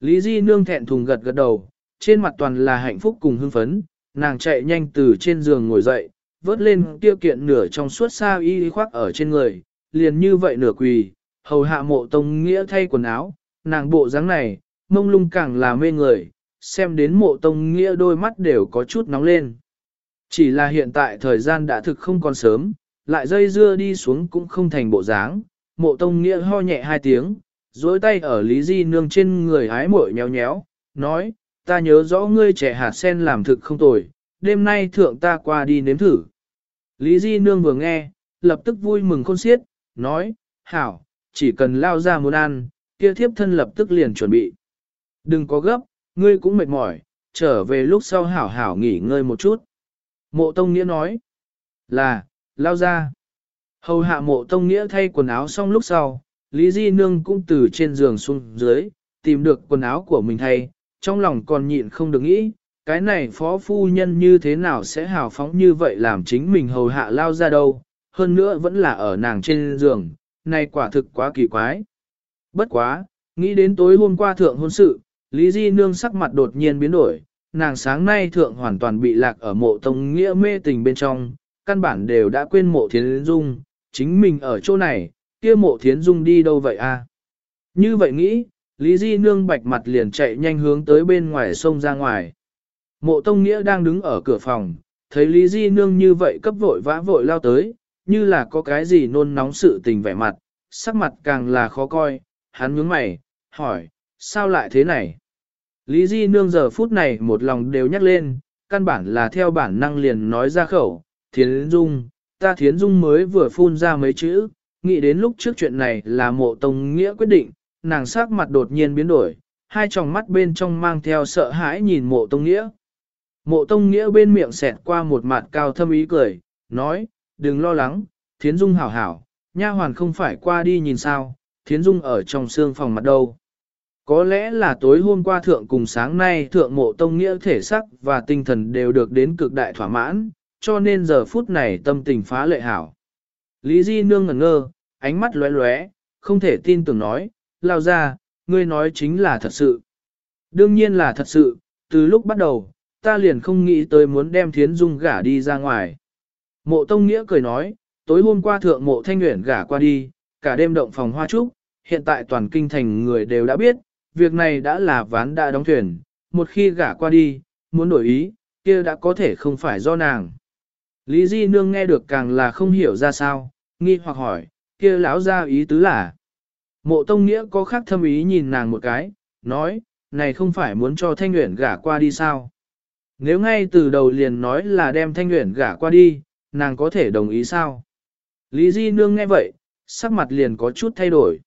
Lý Di nương thẹn thùng gật gật đầu, trên mặt toàn là hạnh phúc cùng hưng phấn, nàng chạy nhanh từ trên giường ngồi dậy, vớt lên tiêu kiện nửa trong suốt xa y khoác ở trên người, liền như vậy nửa quỳ, hầu hạ mộ Tông Nghĩa thay quần áo, nàng bộ dáng này, mông lung càng là mê người, xem đến mộ Tông Nghĩa đôi mắt đều có chút nóng lên. Chỉ là hiện tại thời gian đã thực không còn sớm, lại dây dưa đi xuống cũng không thành bộ dáng, mộ tông nghĩa ho nhẹ hai tiếng, dối tay ở Lý Di Nương trên người hái mội nhéo nhéo, nói, ta nhớ rõ ngươi trẻ hạt sen làm thực không tồi, đêm nay thượng ta qua đi nếm thử. Lý Di Nương vừa nghe, lập tức vui mừng khôn xiết, nói, hảo, chỉ cần lao ra muốn ăn, kia thiếp thân lập tức liền chuẩn bị. Đừng có gấp, ngươi cũng mệt mỏi, trở về lúc sau hảo hảo nghỉ ngơi một chút. Mộ Tông Nghĩa nói, là, lao ra. Hầu hạ mộ tông nghĩa thay quần áo xong lúc sau, Lý Di Nương cũng từ trên giường xuống dưới, tìm được quần áo của mình thay, trong lòng còn nhịn không được nghĩ, cái này phó phu nhân như thế nào sẽ hào phóng như vậy làm chính mình hầu hạ lao ra đâu, hơn nữa vẫn là ở nàng trên giường, này quả thực quá kỳ quái. Bất quá, nghĩ đến tối hôm qua thượng hôn sự, Lý Di Nương sắc mặt đột nhiên biến đổi, nàng sáng nay thượng hoàn toàn bị lạc ở mộ tông nghĩa mê tình bên trong, căn bản đều đã quên mộ thiến dung, chính mình ở chỗ này, kia mộ thiến dung đi đâu vậy a? À? Như vậy nghĩ, Lý Di Nương bạch mặt liền chạy nhanh hướng tới bên ngoài sông ra ngoài. Mộ Tông Nghĩa đang đứng ở cửa phòng, thấy Lý Di Nương như vậy cấp vội vã vội lao tới, như là có cái gì nôn nóng sự tình vẻ mặt, sắc mặt càng là khó coi, hắn nhướng mày, hỏi, sao lại thế này? Lý Di Nương giờ phút này một lòng đều nhắc lên, căn bản là theo bản năng liền nói ra khẩu, Thiến Dung, ta Thiến Dung mới vừa phun ra mấy chữ, nghĩ đến lúc trước chuyện này là mộ tông nghĩa quyết định, nàng sắc mặt đột nhiên biến đổi, hai tròng mắt bên trong mang theo sợ hãi nhìn mộ tông nghĩa. Mộ tông nghĩa bên miệng xẹt qua một mặt cao thâm ý cười, nói, đừng lo lắng, Thiến Dung hảo hảo, nha hoàn không phải qua đi nhìn sao, Thiến Dung ở trong xương phòng mặt đâu. Có lẽ là tối hôm qua thượng cùng sáng nay thượng mộ tông nghĩa thể sắc và tinh thần đều được đến cực đại thỏa mãn, cho nên giờ phút này tâm tình phá lệ hảo. Lý Di Nương ngẩn ngơ, ánh mắt lóe lóe, không thể tin tưởng nói, lao ra, ngươi nói chính là thật sự. Đương nhiên là thật sự, từ lúc bắt đầu, ta liền không nghĩ tới muốn đem thiến dung gả đi ra ngoài. Mộ Tông Nghĩa cười nói, tối hôm qua thượng mộ thanh nguyện gả qua đi, cả đêm động phòng hoa trúc, hiện tại toàn kinh thành người đều đã biết, việc này đã là ván đã đóng thuyền, một khi gả qua đi, muốn đổi ý, kia đã có thể không phải do nàng. Lý Di Nương nghe được càng là không hiểu ra sao, nghi hoặc hỏi, kia lão ra ý tứ là. Mộ Tông Nghĩa có khác thâm ý nhìn nàng một cái, nói, này không phải muốn cho Thanh Nguyễn gả qua đi sao? Nếu ngay từ đầu liền nói là đem Thanh Nguyễn gả qua đi, nàng có thể đồng ý sao? Lý Di Nương nghe vậy, sắc mặt liền có chút thay đổi.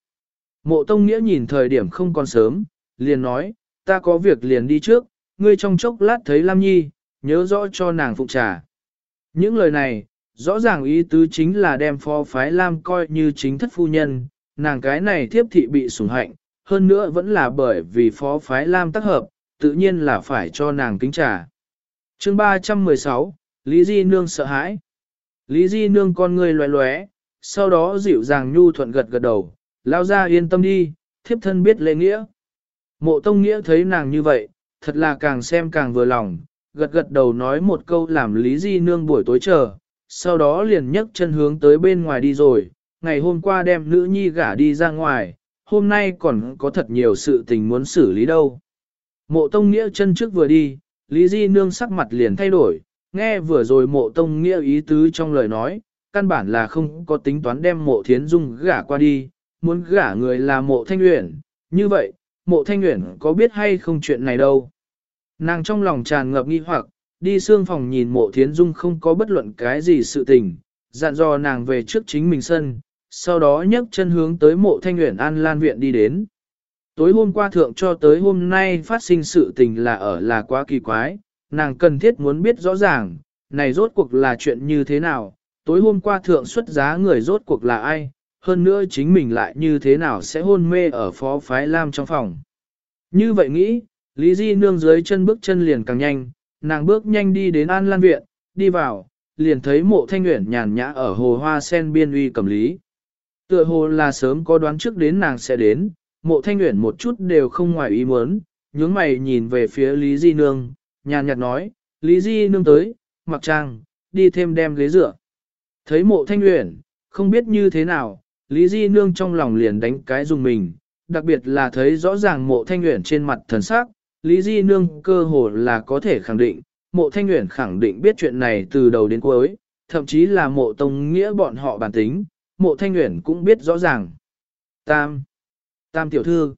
Mộ Tông Nghĩa nhìn thời điểm không còn sớm, liền nói, ta có việc liền đi trước, ngươi trong chốc lát thấy Lam Nhi, nhớ rõ cho nàng phụ trà. Những lời này, rõ ràng ý tứ chính là đem phó phái Lam coi như chính thất phu nhân, nàng cái này thiếp thị bị sủng hạnh, hơn nữa vẫn là bởi vì phó phái Lam tác hợp, tự nhiên là phải cho nàng kính trả. chương 316, Lý Di Nương sợ hãi. Lý Di Nương con người loé loé, sau đó dịu dàng nhu thuận gật gật đầu, lao ra yên tâm đi, thiếp thân biết lễ nghĩa. Mộ Tông Nghĩa thấy nàng như vậy, thật là càng xem càng vừa lòng, gật gật đầu nói một câu làm Lý Di Nương buổi tối chờ, sau đó liền nhấc chân hướng tới bên ngoài đi rồi, ngày hôm qua đem nữ nhi gả đi ra ngoài, hôm nay còn có thật nhiều sự tình muốn xử lý đâu. Mộ Tông Nghĩa chân trước vừa đi, Lý Di Nương sắc mặt liền thay đổi, nghe vừa rồi mộ Tông Nghĩa ý tứ trong lời nói, căn bản là không có tính toán đem mộ Thiến Dung gả qua đi, muốn gả người là mộ Thanh Uyển, như vậy, mộ Thanh Uyển có biết hay không chuyện này đâu. Nàng trong lòng tràn ngập nghi hoặc, đi xương phòng nhìn mộ Thiến Dung không có bất luận cái gì sự tình, dặn dò nàng về trước chính mình sân, sau đó nhấc chân hướng tới mộ Thanh nguyện An Lan Viện đi đến. Tối hôm qua thượng cho tới hôm nay phát sinh sự tình là ở là quá kỳ quái, nàng cần thiết muốn biết rõ ràng, này rốt cuộc là chuyện như thế nào, tối hôm qua thượng xuất giá người rốt cuộc là ai, hơn nữa chính mình lại như thế nào sẽ hôn mê ở phó phái lam trong phòng. Như vậy nghĩ, Lý Di nương dưới chân bước chân liền càng nhanh, nàng bước nhanh đi đến An Lan Viện, đi vào, liền thấy mộ thanh nguyện nhàn nhã ở hồ hoa sen biên uy cầm lý. Tựa hồ là sớm có đoán trước đến nàng sẽ đến, mộ thanh nguyện một chút đều không ngoài ý muốn, nhướng mày nhìn về phía Lý Di Nương, nhàn nhạt nói, Lý Di Nương tới, mặc trang, đi thêm đem ghế dựa. Thấy mộ thanh nguyện, không biết như thế nào, Lý Di Nương trong lòng liền đánh cái dùng mình, đặc biệt là thấy rõ ràng mộ thanh nguyện trên mặt thần sắc, Lý Di Nương cơ hồ là có thể khẳng định, mộ thanh nguyện khẳng định biết chuyện này từ đầu đến cuối, thậm chí là mộ tông nghĩa bọn họ bản tính, mộ thanh nguyện cũng biết rõ ràng. Tam. Tam tiểu thư.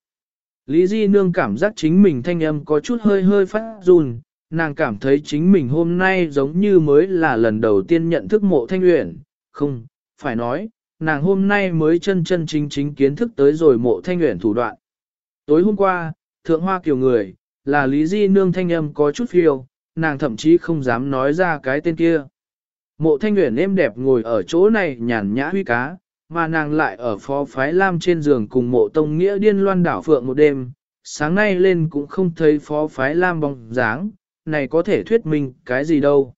Lý Di Nương cảm giác chính mình thanh âm có chút hơi hơi phát run, nàng cảm thấy chính mình hôm nay giống như mới là lần đầu tiên nhận thức mộ thanh uyển, không, phải nói, nàng hôm nay mới chân chân chính chính kiến thức tới rồi mộ thanh uyển thủ đoạn. Tối hôm qua, thượng hoa kiều người, là Lý Di Nương thanh âm có chút phiêu, nàng thậm chí không dám nói ra cái tên kia. Mộ thanh uyển êm đẹp ngồi ở chỗ này nhàn nhã huy cá, mà nàng lại ở phó phái lam trên giường cùng mộ tông nghĩa điên loan đảo phượng một đêm, sáng nay lên cũng không thấy phó phái lam bóng dáng, này có thể thuyết minh cái gì đâu.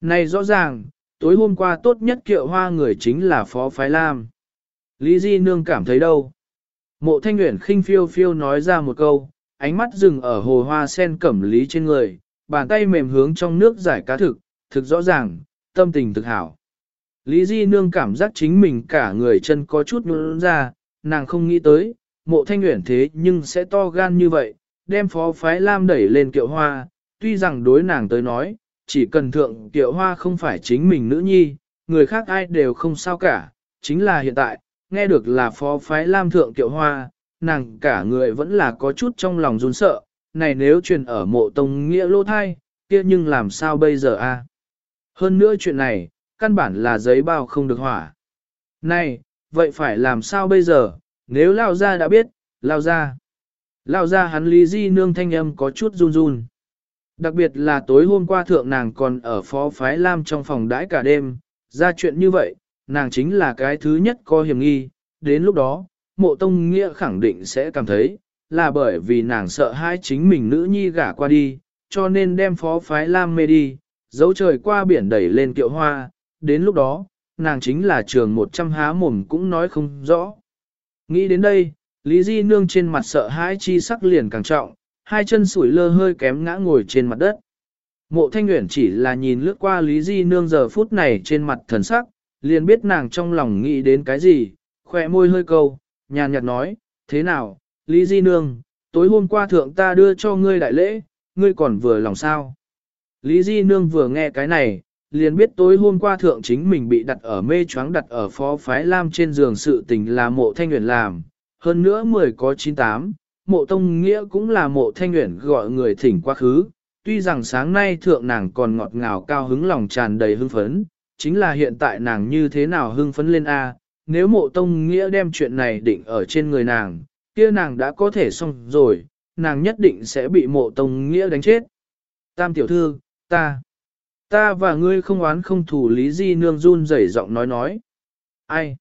Này rõ ràng, tối hôm qua tốt nhất kiệu hoa người chính là phó phái lam. Lý Di Nương cảm thấy đâu? Mộ thanh nguyện khinh phiêu phiêu nói ra một câu, ánh mắt dừng ở hồ hoa sen cẩm lý trên người, bàn tay mềm hướng trong nước giải cá thực, thực rõ ràng, tâm tình thực hảo. Lý Di Nương cảm giác chính mình cả người chân có chút nhũn ra, nàng không nghĩ tới, mộ thanh nguyện thế nhưng sẽ to gan như vậy, đem phó phái lam đẩy lên kiệu hoa, tuy rằng đối nàng tới nói, chỉ cần thượng kiệu hoa không phải chính mình nữ nhi, người khác ai đều không sao cả, chính là hiện tại, nghe được là phó phái lam thượng kiệu hoa, nàng cả người vẫn là có chút trong lòng run sợ, này nếu truyền ở mộ tông nghĩa lô thai, kia nhưng làm sao bây giờ a? Hơn nữa chuyện này, căn bản là giấy bao không được hỏa. Này, vậy phải làm sao bây giờ, nếu lao ra đã biết, lao ra. Lao ra hắn lý di nương thanh âm có chút run run. Đặc biệt là tối hôm qua thượng nàng còn ở phó phái Lam trong phòng đãi cả đêm, ra chuyện như vậy, nàng chính là cái thứ nhất có hiểm nghi, đến lúc đó, mộ tông nghĩa khẳng định sẽ cảm thấy, là bởi vì nàng sợ hai chính mình nữ nhi gả qua đi, cho nên đem phó phái Lam mê đi, dấu trời qua biển đẩy lên kiệu hoa, đến lúc đó, nàng chính là trường một trăm há mồm cũng nói không rõ. Nghĩ đến đây, Lý Di Nương trên mặt sợ hãi chi sắc liền càng trọng, hai chân sủi lơ hơi kém ngã ngồi trên mặt đất. Mộ Thanh uyển chỉ là nhìn lướt qua Lý Di Nương giờ phút này trên mặt thần sắc, liền biết nàng trong lòng nghĩ đến cái gì, khỏe môi hơi câu, nhàn nhạt nói, thế nào, Lý Di Nương, tối hôm qua thượng ta đưa cho ngươi đại lễ, ngươi còn vừa lòng sao. Lý Di Nương vừa nghe cái này, liền biết tối hôm qua thượng chính mình bị đặt ở mê choáng đặt ở phó phái lam trên giường sự tình là mộ thanh nguyện làm, hơn nữa 10 có 98, mộ tông nghĩa cũng là mộ thanh nguyện gọi người thỉnh quá khứ, tuy rằng sáng nay thượng nàng còn ngọt ngào cao hứng lòng tràn đầy hưng phấn, chính là hiện tại nàng như thế nào hưng phấn lên A, nếu mộ tông nghĩa đem chuyện này định ở trên người nàng, kia nàng đã có thể xong rồi, nàng nhất định sẽ bị mộ tông nghĩa đánh chết. Tam tiểu thư, ta, Ta và ngươi không oán không thủ lý di nương run rẩy giọng nói nói. Ai?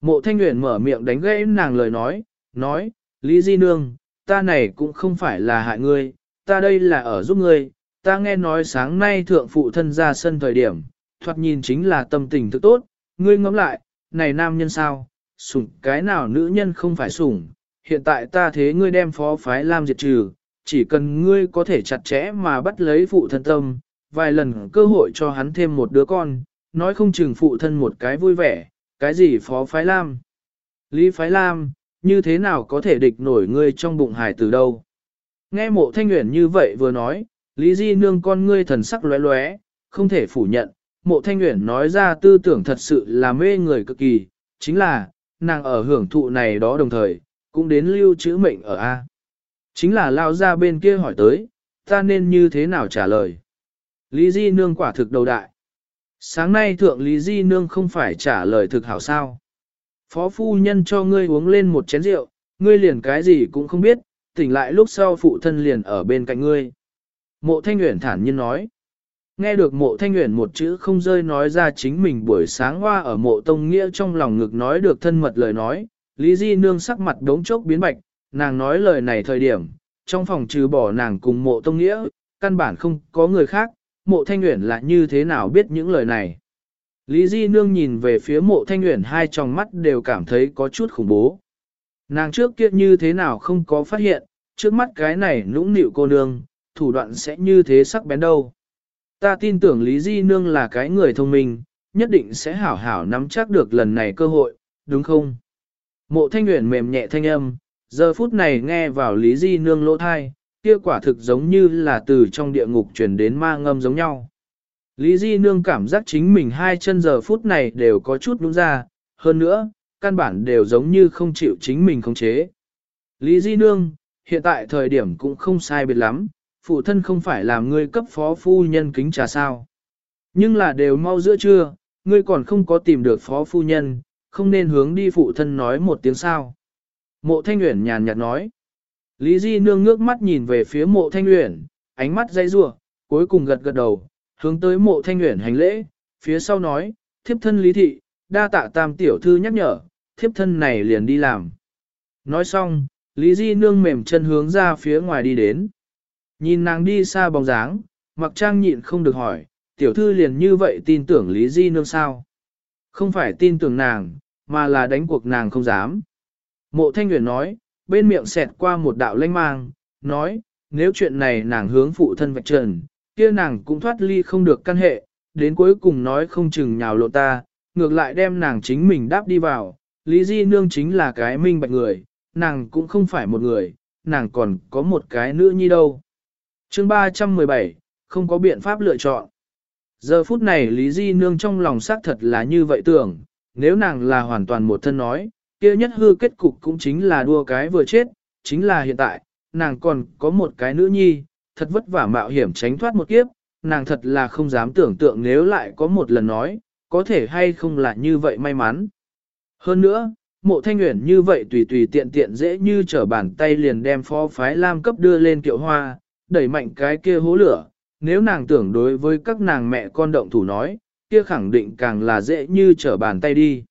Mộ thanh nguyện mở miệng đánh gãy nàng lời nói, nói, lý di nương, ta này cũng không phải là hại ngươi, ta đây là ở giúp ngươi, ta nghe nói sáng nay thượng phụ thân ra sân thời điểm, thoạt nhìn chính là tâm tình thức tốt, ngươi ngẫm lại, này nam nhân sao, sủng cái nào nữ nhân không phải sủng, hiện tại ta thế ngươi đem phó phái Lam diệt trừ, chỉ cần ngươi có thể chặt chẽ mà bắt lấy phụ thân tâm, vài lần cơ hội cho hắn thêm một đứa con, nói không chừng phụ thân một cái vui vẻ, cái gì phó phái lam. Lý phái lam, như thế nào có thể địch nổi ngươi trong bụng hải từ đâu. Nghe mộ thanh nguyện như vậy vừa nói, Lý Di nương con ngươi thần sắc lóe lóe, không thể phủ nhận, mộ thanh nguyện nói ra tư tưởng thật sự là mê người cực kỳ, chính là, nàng ở hưởng thụ này đó đồng thời, cũng đến lưu chữ mệnh ở A. Chính là lao ra bên kia hỏi tới, ta nên như thế nào trả lời. Lý Di Nương quả thực đầu đại. Sáng nay thượng Lý Di Nương không phải trả lời thực hảo sao. Phó phu nhân cho ngươi uống lên một chén rượu, ngươi liền cái gì cũng không biết, tỉnh lại lúc sau phụ thân liền ở bên cạnh ngươi. Mộ Thanh Nguyễn thản nhiên nói. Nghe được mộ Thanh Nguyễn một chữ không rơi nói ra chính mình buổi sáng hoa ở mộ Tông Nghĩa trong lòng ngực nói được thân mật lời nói, Lý Di Nương sắc mặt đống chốc biến bạch, nàng nói lời này thời điểm, trong phòng trừ bỏ nàng cùng mộ Tông Nghĩa, căn bản không có người khác, mộ Thanh Uyển là như thế nào biết những lời này. Lý Di Nương nhìn về phía mộ Thanh Uyển hai tròng mắt đều cảm thấy có chút khủng bố. Nàng trước kia như thế nào không có phát hiện, trước mắt cái này nũng nịu cô nương, thủ đoạn sẽ như thế sắc bén đâu. Ta tin tưởng Lý Di Nương là cái người thông minh, nhất định sẽ hảo hảo nắm chắc được lần này cơ hội, đúng không? Mộ thanh nguyện mềm nhẹ thanh âm, giờ phút này nghe vào Lý Di Nương lỗ thai, kia quả thực giống như là từ trong địa ngục truyền đến ma ngâm giống nhau. Lý Di Nương cảm giác chính mình hai chân giờ phút này đều có chút đúng ra, hơn nữa, căn bản đều giống như không chịu chính mình khống chế. Lý Di Nương, hiện tại thời điểm cũng không sai biệt lắm, phụ thân không phải làm ngươi cấp phó phu nhân kính trà sao. Nhưng là đều mau giữa trưa, ngươi còn không có tìm được phó phu nhân, không nên hướng đi phụ thân nói một tiếng sao. Mộ Thanh Uyển nhàn nhạt nói. Lý Di nương ngước mắt nhìn về phía mộ Thanh Uyển, ánh mắt dây rủa, cuối cùng gật gật đầu, hướng tới mộ Thanh Uyển hành lễ, phía sau nói, thiếp thân Lý Thị, đa tạ tam tiểu thư nhắc nhở, thiếp thân này liền đi làm. Nói xong, Lý Di nương mềm chân hướng ra phía ngoài đi đến. Nhìn nàng đi xa bóng dáng, mặc trang nhịn không được hỏi, tiểu thư liền như vậy tin tưởng Lý Di nương sao? Không phải tin tưởng nàng, mà là đánh cuộc nàng không dám. Mộ Thanh Nguyễn nói, bên miệng xẹt qua một đạo lanh mang, nói, nếu chuyện này nàng hướng phụ thân vạch trần, kia nàng cũng thoát ly không được căn hệ, đến cuối cùng nói không chừng nhào lộ ta, ngược lại đem nàng chính mình đáp đi vào, Lý Di Nương chính là cái minh bạch người, nàng cũng không phải một người, nàng còn có một cái nữ nhi đâu. chương 317, không có biện pháp lựa chọn. Giờ phút này Lý Di Nương trong lòng xác thật là như vậy tưởng, nếu nàng là hoàn toàn một thân nói, kia nhất hư kết cục cũng chính là đua cái vừa chết, chính là hiện tại, nàng còn có một cái nữ nhi, thật vất vả mạo hiểm tránh thoát một kiếp, nàng thật là không dám tưởng tượng nếu lại có một lần nói, có thể hay không là như vậy may mắn. Hơn nữa, mộ thanh nguyện như vậy tùy tùy tiện tiện dễ như trở bàn tay liền đem phó phái lam cấp đưa lên kiệu hoa, đẩy mạnh cái kia hố lửa, nếu nàng tưởng đối với các nàng mẹ con động thủ nói, kia khẳng định càng là dễ như trở bàn tay đi.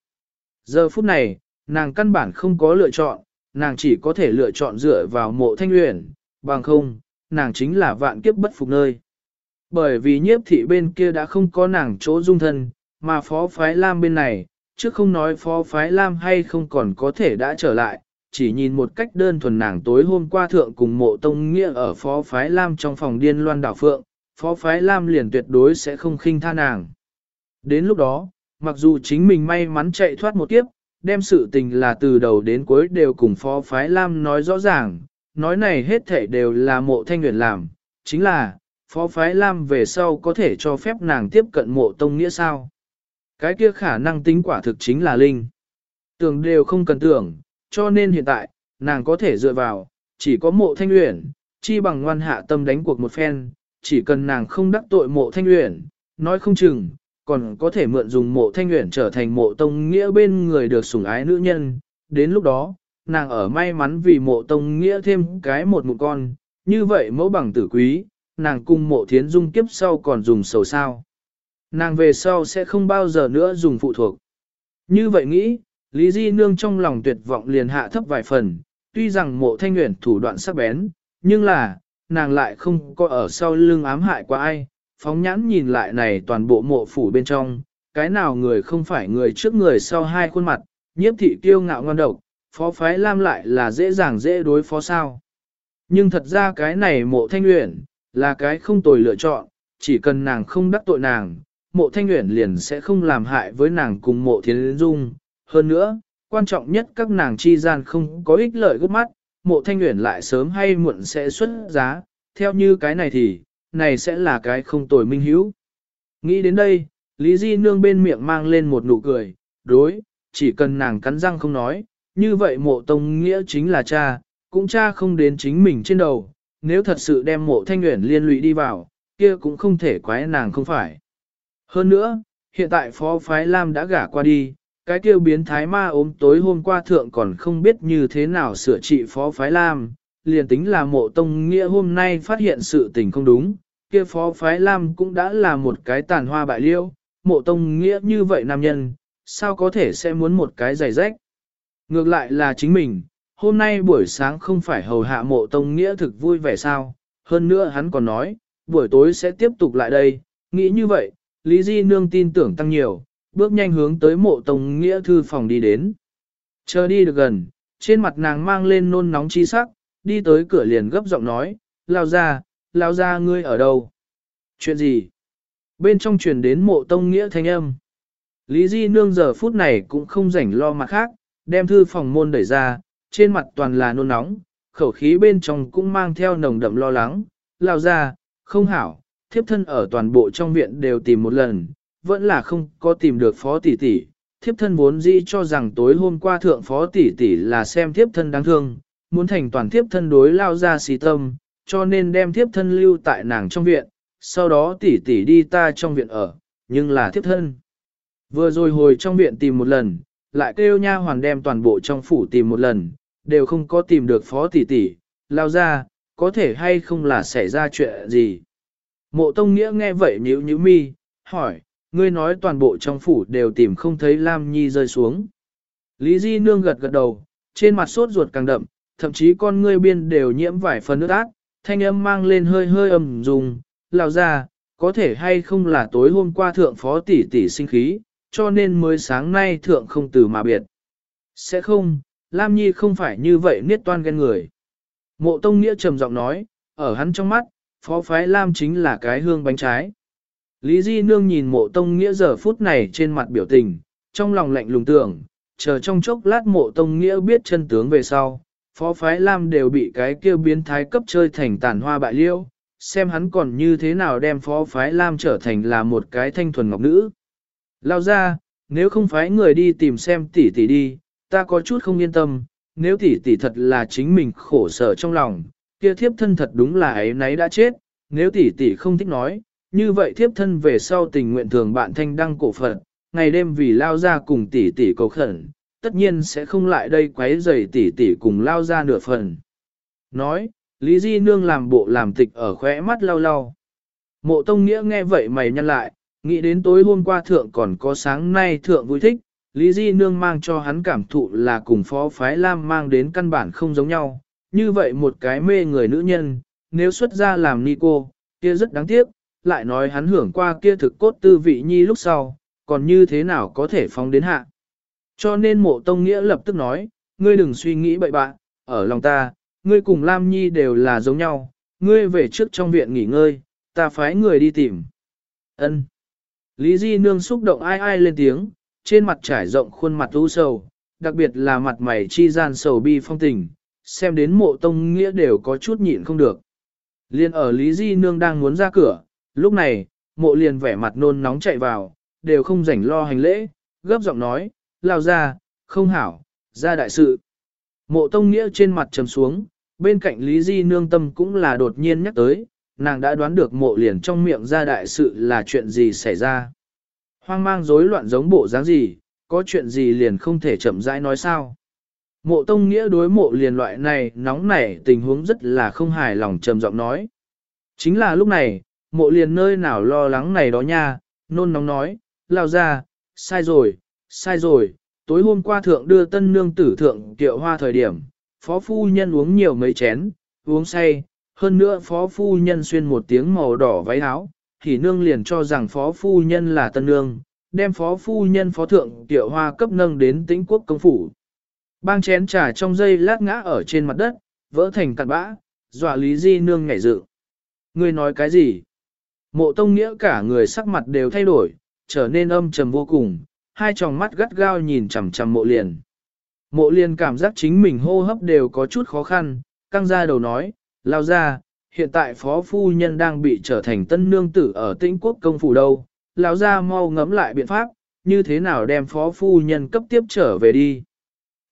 Giờ phút này, nàng căn bản không có lựa chọn, nàng chỉ có thể lựa chọn dựa vào mộ thanh luyện, bằng không, nàng chính là vạn kiếp bất phục nơi. Bởi vì nhiếp thị bên kia đã không có nàng chỗ dung thân, mà phó phái lam bên này, chứ không nói phó phái lam hay không còn có thể đã trở lại, chỉ nhìn một cách đơn thuần nàng tối hôm qua thượng cùng mộ tông nghĩa ở phó phái lam trong phòng điên loan đảo phượng, phó phái lam liền tuyệt đối sẽ không khinh tha nàng. Đến lúc đó, mặc dù chính mình may mắn chạy thoát một kiếp, đem sự tình là từ đầu đến cuối đều cùng phó phái Lam nói rõ ràng, nói này hết thể đều là mộ thanh nguyện làm, chính là, phó phái Lam về sau có thể cho phép nàng tiếp cận mộ tông nghĩa sao. Cái kia khả năng tính quả thực chính là linh. Tưởng đều không cần tưởng, cho nên hiện tại, nàng có thể dựa vào, chỉ có mộ thanh nguyện, chi bằng ngoan hạ tâm đánh cuộc một phen, chỉ cần nàng không đắc tội mộ thanh nguyện, nói không chừng, còn có thể mượn dùng mộ thanh nguyện trở thành mộ tông nghĩa bên người được sủng ái nữ nhân. Đến lúc đó, nàng ở may mắn vì mộ tông nghĩa thêm cái một một con, như vậy mẫu bằng tử quý, nàng cung mộ thiến dung kiếp sau còn dùng sầu sao. Nàng về sau sẽ không bao giờ nữa dùng phụ thuộc. Như vậy nghĩ, Lý Di Nương trong lòng tuyệt vọng liền hạ thấp vài phần, tuy rằng mộ thanh nguyện thủ đoạn sắc bén, nhưng là, nàng lại không có ở sau lưng ám hại qua ai, phóng nhãn nhìn lại này toàn bộ mộ phủ bên trong, cái nào người không phải người trước người sau hai khuôn mặt, nhiếp thị kiêu ngạo ngon độc, phó phái lam lại là dễ dàng dễ đối phó sao. Nhưng thật ra cái này mộ thanh nguyện, là cái không tồi lựa chọn, chỉ cần nàng không đắc tội nàng, mộ thanh nguyện liền sẽ không làm hại với nàng cùng mộ thiên dung. Hơn nữa, quan trọng nhất các nàng chi gian không có ích lợi gấp mắt, mộ thanh nguyện lại sớm hay muộn sẽ xuất giá, theo như cái này thì, này sẽ là cái không tồi minh hữu. Nghĩ đến đây, Lý Di Nương bên miệng mang lên một nụ cười, đối, chỉ cần nàng cắn răng không nói, như vậy mộ tông nghĩa chính là cha, cũng cha không đến chính mình trên đầu, nếu thật sự đem mộ thanh nguyện liên lụy đi vào, kia cũng không thể quái nàng không phải. Hơn nữa, hiện tại phó phái Lam đã gả qua đi, cái kêu biến thái ma ốm tối hôm qua thượng còn không biết như thế nào sửa trị phó phái Lam, liền tính là mộ tông nghĩa hôm nay phát hiện sự tình không đúng, kia phó phái Lam cũng đã là một cái tàn hoa bại liêu, mộ tông nghĩa như vậy nam nhân, sao có thể sẽ muốn một cái giày rách. Ngược lại là chính mình, hôm nay buổi sáng không phải hầu hạ mộ tông nghĩa thực vui vẻ sao, hơn nữa hắn còn nói, buổi tối sẽ tiếp tục lại đây, nghĩ như vậy, Lý Di Nương tin tưởng tăng nhiều, bước nhanh hướng tới mộ tông nghĩa thư phòng đi đến. Chờ đi được gần, trên mặt nàng mang lên nôn nóng chi sắc, đi tới cửa liền gấp giọng nói, lao ra, lao ra ngươi ở đâu? Chuyện gì? Bên trong truyền đến mộ tông nghĩa thanh âm. Lý Di Nương giờ phút này cũng không rảnh lo mặt khác, đem thư phòng môn đẩy ra, trên mặt toàn là nôn nóng, khẩu khí bên trong cũng mang theo nồng đậm lo lắng, lao ra, không hảo, thiếp thân ở toàn bộ trong viện đều tìm một lần, vẫn là không có tìm được phó tỷ tỷ. Thiếp thân vốn dĩ cho rằng tối hôm qua thượng phó tỷ tỷ là xem thiếp thân đáng thương, muốn thành toàn thiếp thân đối lao ra xì tâm, cho nên đem thiếp thân lưu tại nàng trong viện, sau đó tỷ tỷ đi ta trong viện ở, nhưng là thiếp thân. Vừa rồi hồi trong viện tìm một lần, lại kêu nha hoàn đem toàn bộ trong phủ tìm một lần, đều không có tìm được phó tỷ tỷ, lao ra, có thể hay không là xảy ra chuyện gì. Mộ Tông Nghĩa nghe vậy nhíu nhíu mi, hỏi, ngươi nói toàn bộ trong phủ đều tìm không thấy Lam Nhi rơi xuống. Lý Di Nương gật gật đầu, trên mặt sốt ruột càng đậm, thậm chí con ngươi biên đều nhiễm vài phần nước ác, thanh âm mang lên hơi hơi ầm dùng, lao ra, có thể hay không là tối hôm qua thượng phó tỷ tỷ sinh khí, cho nên mới sáng nay thượng không từ mà biệt. Sẽ không, Lam Nhi không phải như vậy niết toan ghen người. Mộ Tông Nghĩa trầm giọng nói, ở hắn trong mắt, phó phái Lam chính là cái hương bánh trái. Lý Di Nương nhìn mộ Tông Nghĩa giờ phút này trên mặt biểu tình, trong lòng lạnh lùng tưởng, chờ trong chốc lát mộ Tông Nghĩa biết chân tướng về sau, phó phái Lam đều bị cái kia biến thái cấp chơi thành tàn hoa bại liêu, xem hắn còn như thế nào đem phó phái Lam trở thành là một cái thanh thuần ngọc nữ. Lao ra, nếu không phái người đi tìm xem tỷ tỷ đi, ta có chút không yên tâm, nếu tỷ tỷ thật là chính mình khổ sở trong lòng, kia thiếp thân thật đúng là ấy nấy đã chết, nếu tỷ tỷ không thích nói, như vậy thiếp thân về sau tình nguyện thường bạn thanh đăng cổ phận, ngày đêm vì lao ra cùng tỷ tỷ cầu khẩn, tất nhiên sẽ không lại đây quấy rầy tỷ tỷ cùng lao ra nửa phần. Nói, Lý Di Nương làm bộ làm tịch ở khóe mắt lau lau. Mộ Tông Nghĩa nghe vậy mày nhăn lại, nghĩ đến tối hôm qua thượng còn có sáng nay thượng vui thích, Lý Di Nương mang cho hắn cảm thụ là cùng phó phái Lam mang đến căn bản không giống nhau, như vậy một cái mê người nữ nhân, nếu xuất ra làm ni cô, kia rất đáng tiếc, lại nói hắn hưởng qua kia thực cốt tư vị nhi lúc sau, còn như thế nào có thể phóng đến hạ. Cho nên mộ tông nghĩa lập tức nói, ngươi đừng suy nghĩ bậy bạ, ở lòng ta, ngươi cùng Lam Nhi đều là giống nhau, ngươi về trước trong viện nghỉ ngơi, ta phái người đi tìm. Ân. Lý Di Nương xúc động ai ai lên tiếng, trên mặt trải rộng khuôn mặt u sầu, đặc biệt là mặt mày chi gian sầu bi phong tình, xem đến mộ tông nghĩa đều có chút nhịn không được. Liên ở Lý Di Nương đang muốn ra cửa, lúc này, mộ liền vẻ mặt nôn nóng chạy vào, đều không rảnh lo hành lễ, gấp giọng nói, lao ra, không hảo, ra đại sự. Mộ tông nghĩa trên mặt trầm xuống, bên cạnh Lý Di Nương tâm cũng là đột nhiên nhắc tới, nàng đã đoán được mộ liền trong miệng ra đại sự là chuyện gì xảy ra. Hoang mang rối loạn giống bộ dáng gì, có chuyện gì liền không thể chậm rãi nói sao. Mộ tông nghĩa đối mộ liền loại này nóng nảy tình huống rất là không hài lòng trầm giọng nói. Chính là lúc này, mộ liền nơi nào lo lắng này đó nha, nôn nóng nói, lao ra, sai rồi, sai rồi, tối hôm qua thượng đưa tân nương tử thượng tiệu hoa thời điểm, phó phu nhân uống nhiều mấy chén, uống say, hơn nữa phó phu nhân xuyên một tiếng màu đỏ váy áo, thì nương liền cho rằng phó phu nhân là tân nương, đem phó phu nhân phó thượng tiệu hoa cấp nâng đến tĩnh quốc công phủ. Bang chén trà trong dây lát ngã ở trên mặt đất, vỡ thành cặn bã, dọa Lý Di Nương ngảy dự. Người nói cái gì? Mộ Tông Nghĩa cả người sắc mặt đều thay đổi, trở nên âm trầm vô cùng, hai tròng mắt gắt gao nhìn chằm chằm mộ liền. Mộ liền cảm giác chính mình hô hấp đều có chút khó khăn, căng ra đầu nói, lao ra, hiện tại phó phu nhân đang bị trở thành tân nương tử ở tĩnh quốc công phủ đâu, lao ra mau ngẫm lại biện pháp, như thế nào đem phó phu nhân cấp tiếp trở về đi.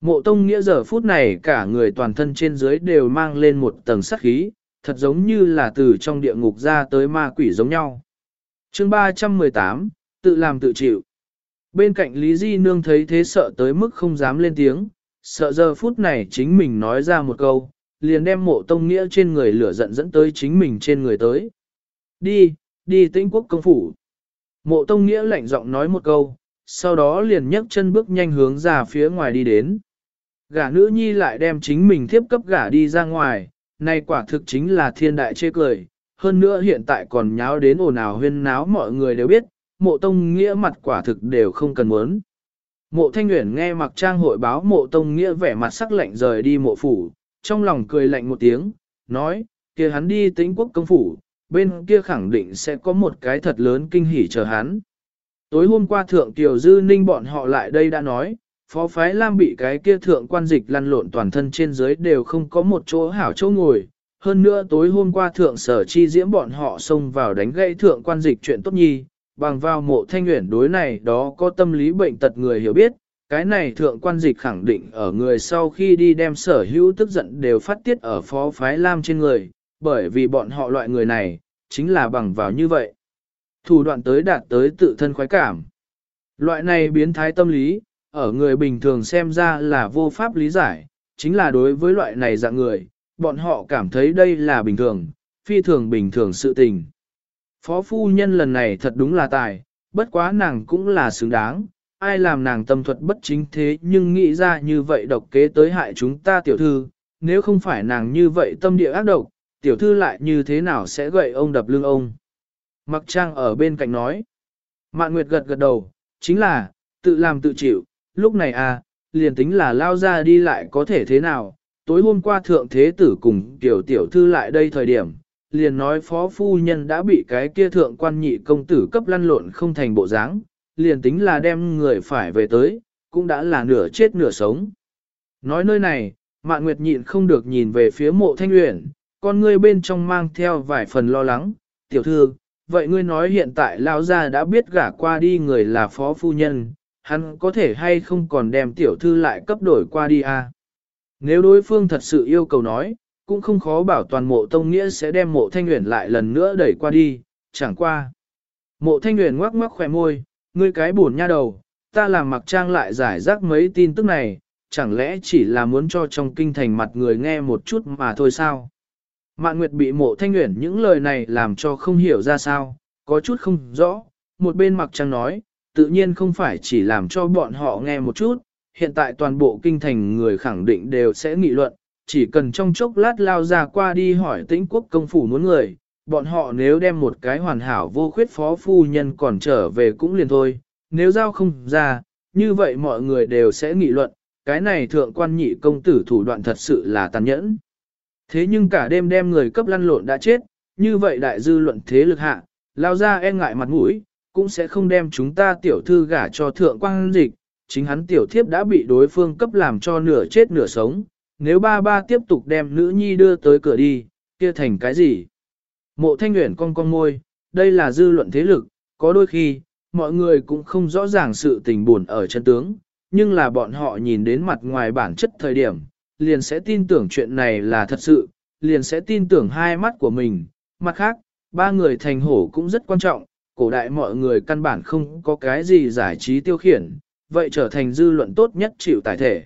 Mộ tông nghĩa giờ phút này cả người toàn thân trên dưới đều mang lên một tầng sắc khí, thật giống như là từ trong địa ngục ra tới ma quỷ giống nhau. chương 318, tự làm tự chịu. Bên cạnh Lý Di Nương thấy thế sợ tới mức không dám lên tiếng, sợ giờ phút này chính mình nói ra một câu, liền đem mộ tông nghĩa trên người lửa giận dẫn tới chính mình trên người tới. Đi, đi tĩnh quốc công phủ. Mộ tông nghĩa lạnh giọng nói một câu, sau đó liền nhấc chân bước nhanh hướng ra phía ngoài đi đến. Gả nữ nhi lại đem chính mình tiếp cấp gả đi ra ngoài, nay quả thực chính là thiên đại chê cười. Hơn nữa hiện tại còn nháo đến ồn ào huyên náo mọi người đều biết, mộ tông nghĩa mặt quả thực đều không cần muốn. Mộ thanh nguyện nghe mặc trang hội báo mộ tông nghĩa vẻ mặt sắc lạnh rời đi mộ phủ, trong lòng cười lạnh một tiếng, nói, kia hắn đi tĩnh quốc công phủ, bên kia khẳng định sẽ có một cái thật lớn kinh hỉ chờ hắn. Tối hôm qua thượng tiểu dư ninh bọn họ lại đây đã nói, phó phái lam bị cái kia thượng quan dịch lăn lộn toàn thân trên dưới đều không có một chỗ hảo chỗ ngồi. Hơn nữa tối hôm qua thượng sở chi diễm bọn họ xông vào đánh gãy thượng quan dịch chuyện tốt nhi, bằng vào mộ thanh nguyện đối này đó có tâm lý bệnh tật người hiểu biết, cái này thượng quan dịch khẳng định ở người sau khi đi đem sở hữu tức giận đều phát tiết ở phó phái lam trên người, bởi vì bọn họ loại người này, chính là bằng vào như vậy. Thủ đoạn tới đạt tới tự thân khoái cảm. Loại này biến thái tâm lý, ở người bình thường xem ra là vô pháp lý giải, chính là đối với loại này dạng người, bọn họ cảm thấy đây là bình thường, phi thường bình thường sự tình. Phó phu nhân lần này thật đúng là tài, bất quá nàng cũng là xứng đáng, ai làm nàng tâm thuật bất chính thế nhưng nghĩ ra như vậy độc kế tới hại chúng ta tiểu thư, nếu không phải nàng như vậy tâm địa ác độc, tiểu thư lại như thế nào sẽ gậy ông đập lưng ông. Mặc trang ở bên cạnh nói, Mạn Nguyệt gật gật đầu, chính là, tự làm tự chịu, lúc này à, liền tính là lao ra đi lại có thể thế nào, tối hôm qua thượng thế tử cùng tiểu tiểu thư lại đây thời điểm, liền nói phó phu nhân đã bị cái kia thượng quan nhị công tử cấp lăn lộn không thành bộ dáng, liền tính là đem người phải về tới, cũng đã là nửa chết nửa sống. Nói nơi này, Mạn Nguyệt nhịn không được nhìn về phía mộ thanh uyển, con ngươi bên trong mang theo vài phần lo lắng, tiểu thư, vậy ngươi nói hiện tại lão gia đã biết gả qua đi người là phó phu nhân, hắn có thể hay không còn đem tiểu thư lại cấp đổi qua đi à? Nếu đối phương thật sự yêu cầu nói, cũng không khó bảo toàn mộ tông nghĩa sẽ đem mộ thanh uyển lại lần nữa đẩy qua đi, chẳng qua. Mộ thanh uyển ngoắc ngoắc khỏe môi, ngươi cái buồn nha đầu, ta làm mặc trang lại giải rác mấy tin tức này, chẳng lẽ chỉ là muốn cho trong kinh thành mặt người nghe một chút mà thôi sao? Mạn Nguyệt bị mộ thanh uyển những lời này làm cho không hiểu ra sao, có chút không rõ, một bên mặc trang nói, tự nhiên không phải chỉ làm cho bọn họ nghe một chút, hiện tại toàn bộ kinh thành người khẳng định đều sẽ nghị luận, chỉ cần trong chốc lát lao ra qua đi hỏi tĩnh quốc công phủ muốn người, bọn họ nếu đem một cái hoàn hảo vô khuyết phó phu nhân còn trở về cũng liền thôi, nếu giao không ra, như vậy mọi người đều sẽ nghị luận, cái này thượng quan nhị công tử thủ đoạn thật sự là tàn nhẫn. Thế nhưng cả đêm đem người cấp lăn lộn đã chết, như vậy đại dư luận thế lực hạ, lao ra e ngại mặt mũi, cũng sẽ không đem chúng ta tiểu thư gả cho thượng quan dịch, chính hắn tiểu thiếp đã bị đối phương cấp làm cho nửa chết nửa sống, nếu ba ba tiếp tục đem nữ nhi đưa tới cửa đi, kia thành cái gì? Mộ thanh nguyện con con môi, đây là dư luận thế lực, có đôi khi, mọi người cũng không rõ ràng sự tình buồn ở chân tướng, nhưng là bọn họ nhìn đến mặt ngoài bản chất thời điểm, liền sẽ tin tưởng chuyện này là thật sự, liền sẽ tin tưởng hai mắt của mình. Mặt khác, ba người thành hổ cũng rất quan trọng, cổ đại mọi người căn bản không có cái gì giải trí tiêu khiển, vậy trở thành dư luận tốt nhất chịu tài thể.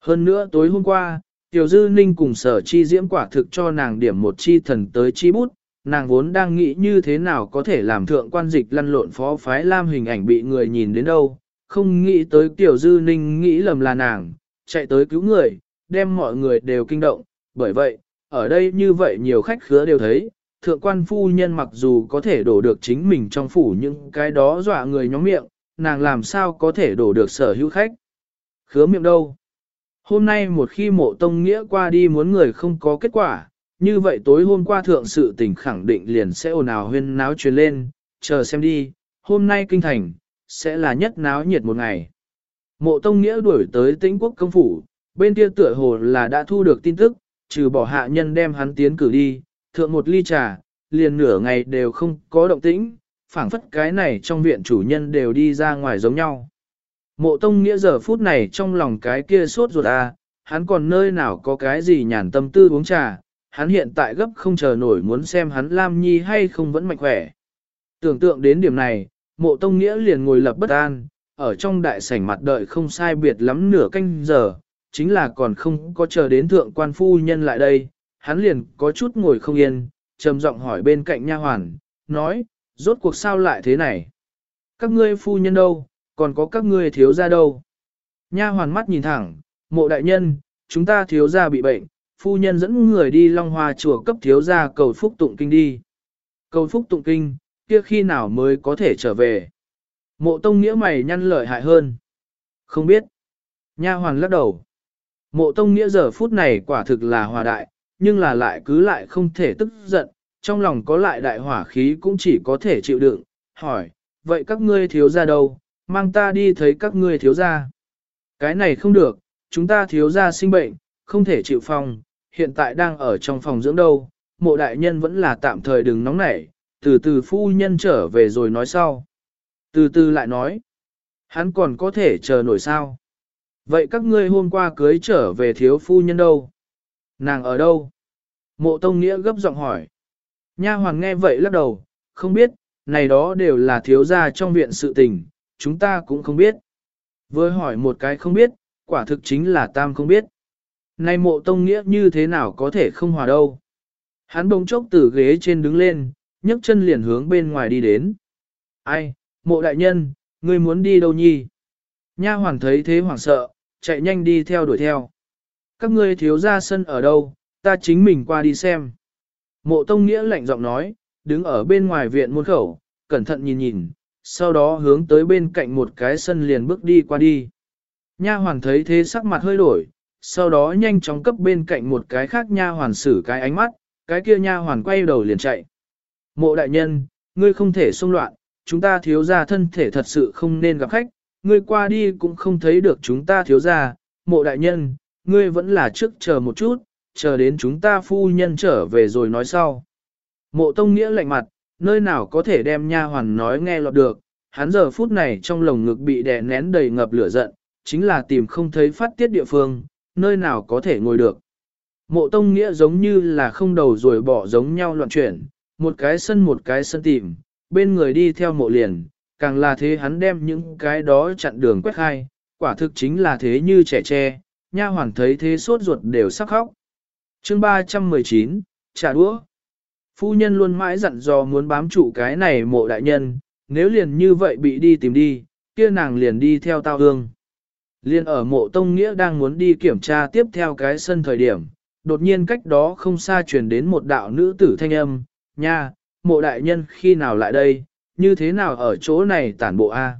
Hơn nữa tối hôm qua, Tiểu Dư Ninh cùng sở chi diễm quả thực cho nàng điểm một chi thần tới chi bút, nàng vốn đang nghĩ như thế nào có thể làm thượng quan dịch lăn lộn phó phái lam hình ảnh bị người nhìn đến đâu, không nghĩ tới Tiểu Dư Ninh nghĩ lầm là nàng, chạy tới cứu người, đem mọi người đều kinh động, bởi vậy, ở đây như vậy nhiều khách khứa đều thấy, thượng quan phu nhân mặc dù có thể đổ được chính mình trong phủ những cái đó dọa người nhóm miệng, nàng làm sao có thể đổ được sở hữu khách. Khứa miệng đâu? Hôm nay một khi mộ tông nghĩa qua đi muốn người không có kết quả, như vậy tối hôm qua thượng sự tình khẳng định liền sẽ ồn ào huyên náo truyền lên, chờ xem đi, hôm nay kinh thành, sẽ là nhất náo nhiệt một ngày. Mộ Tông Nghĩa đuổi tới tĩnh quốc công phủ, bên kia tựa hồ là đã thu được tin tức, trừ bỏ hạ nhân đem hắn tiến cử đi, thượng một ly trà, liền nửa ngày đều không có động tĩnh, phảng phất cái này trong viện chủ nhân đều đi ra ngoài giống nhau. Mộ Tông Nghĩa giờ phút này trong lòng cái kia sốt ruột à, hắn còn nơi nào có cái gì nhàn tâm tư uống trà, hắn hiện tại gấp không chờ nổi muốn xem hắn Lam Nhi hay không vẫn mạnh khỏe. Tưởng tượng đến điểm này, mộ tông nghĩa liền ngồi lập bất an, ở trong đại sảnh mặt đợi không sai biệt lắm nửa canh giờ, chính là còn không có chờ đến thượng quan phu nhân lại đây, hắn liền có chút ngồi không yên, trầm giọng hỏi bên cạnh nha hoàn, nói, rốt cuộc sao lại thế này? Các ngươi phu nhân đâu, còn có các ngươi thiếu gia đâu? Nha hoàn mắt nhìn thẳng, mộ đại nhân, chúng ta thiếu gia bị bệnh, phu nhân dẫn người đi Long Hoa chùa cấp thiếu gia cầu phúc tụng kinh đi. Cầu phúc tụng kinh, kia khi nào mới có thể trở về. Mộ tông nghĩa mày nhăn lợi hại hơn. Không biết. Nha hoàn lắc đầu. Mộ tông nghĩa giờ phút này quả thực là hòa đại, nhưng là lại cứ lại không thể tức giận, trong lòng có lại đại hỏa khí cũng chỉ có thể chịu đựng, hỏi, vậy các ngươi thiếu ra đâu, mang ta đi thấy các ngươi thiếu gia, Cái này không được, chúng ta thiếu gia sinh bệnh, không thể chịu phòng, hiện tại đang ở trong phòng dưỡng đâu, mộ đại nhân vẫn là tạm thời đừng nóng nảy, từ từ phu nhân trở về rồi nói sau. Từ từ lại nói, hắn còn có thể chờ nổi sao. Vậy các ngươi hôm qua cưới trở về thiếu phu nhân đâu? Nàng ở đâu? Mộ Tông Nghĩa gấp giọng hỏi. Nha hoàng nghe vậy lắc đầu, không biết, này đó đều là thiếu gia trong viện sự tình, chúng ta cũng không biết. Vừa hỏi một cái không biết, quả thực chính là tam không biết. Này mộ Tông Nghĩa như thế nào có thể không hòa đâu? Hắn bỗng chốc từ ghế trên đứng lên, nhấc chân liền hướng bên ngoài đi đến. Ai, mộ đại nhân, ngươi muốn đi đâu nhi? Nha hoàng thấy thế hoảng sợ, chạy nhanh đi theo đuổi theo. Các ngươi thiếu ra sân ở đâu, ta chính mình qua đi xem. Mộ tông nghĩa lạnh giọng nói, đứng ở bên ngoài viện môn khẩu, cẩn thận nhìn nhìn, sau đó hướng tới bên cạnh một cái sân liền bước đi qua đi. Nha hoàn thấy thế sắc mặt hơi đổi, sau đó nhanh chóng cấp bên cạnh một cái khác nha hoàn xử cái ánh mắt, cái kia nha hoàn quay đầu liền chạy. Mộ đại nhân, ngươi không thể xung loạn, chúng ta thiếu gia thân thể thật sự không nên gặp khách, ngươi qua đi cũng không thấy được chúng ta thiếu gia. mộ đại nhân, ngươi vẫn là trước chờ một chút, chờ đến chúng ta phu nhân trở về rồi nói sau. Mộ tông nghĩa lạnh mặt, nơi nào có thể đem nha hoàn nói nghe lọt được, hắn giờ phút này trong lồng ngực bị đè nén đầy ngập lửa giận, chính là tìm không thấy phát tiết địa phương, nơi nào có thể ngồi được. Mộ tông nghĩa giống như là không đầu rồi bỏ giống nhau loạn chuyển, một cái sân một cái sân tìm, bên người đi theo mộ liền, càng là thế hắn đem những cái đó chặn đường quét khai, quả thực chính là thế như trẻ tre, nha hoàn thấy thế sốt ruột đều sắc khóc. chương 319, trả đũa. Phu nhân luôn mãi dặn dò muốn bám trụ cái này mộ đại nhân, nếu liền như vậy bị đi tìm đi, kia nàng liền đi theo tao hương. Liên ở mộ tông nghĩa đang muốn đi kiểm tra tiếp theo cái sân thời điểm, đột nhiên cách đó không xa truyền đến một đạo nữ tử thanh âm, nha, mộ đại nhân khi nào lại đây, như thế nào ở chỗ này tản bộ A.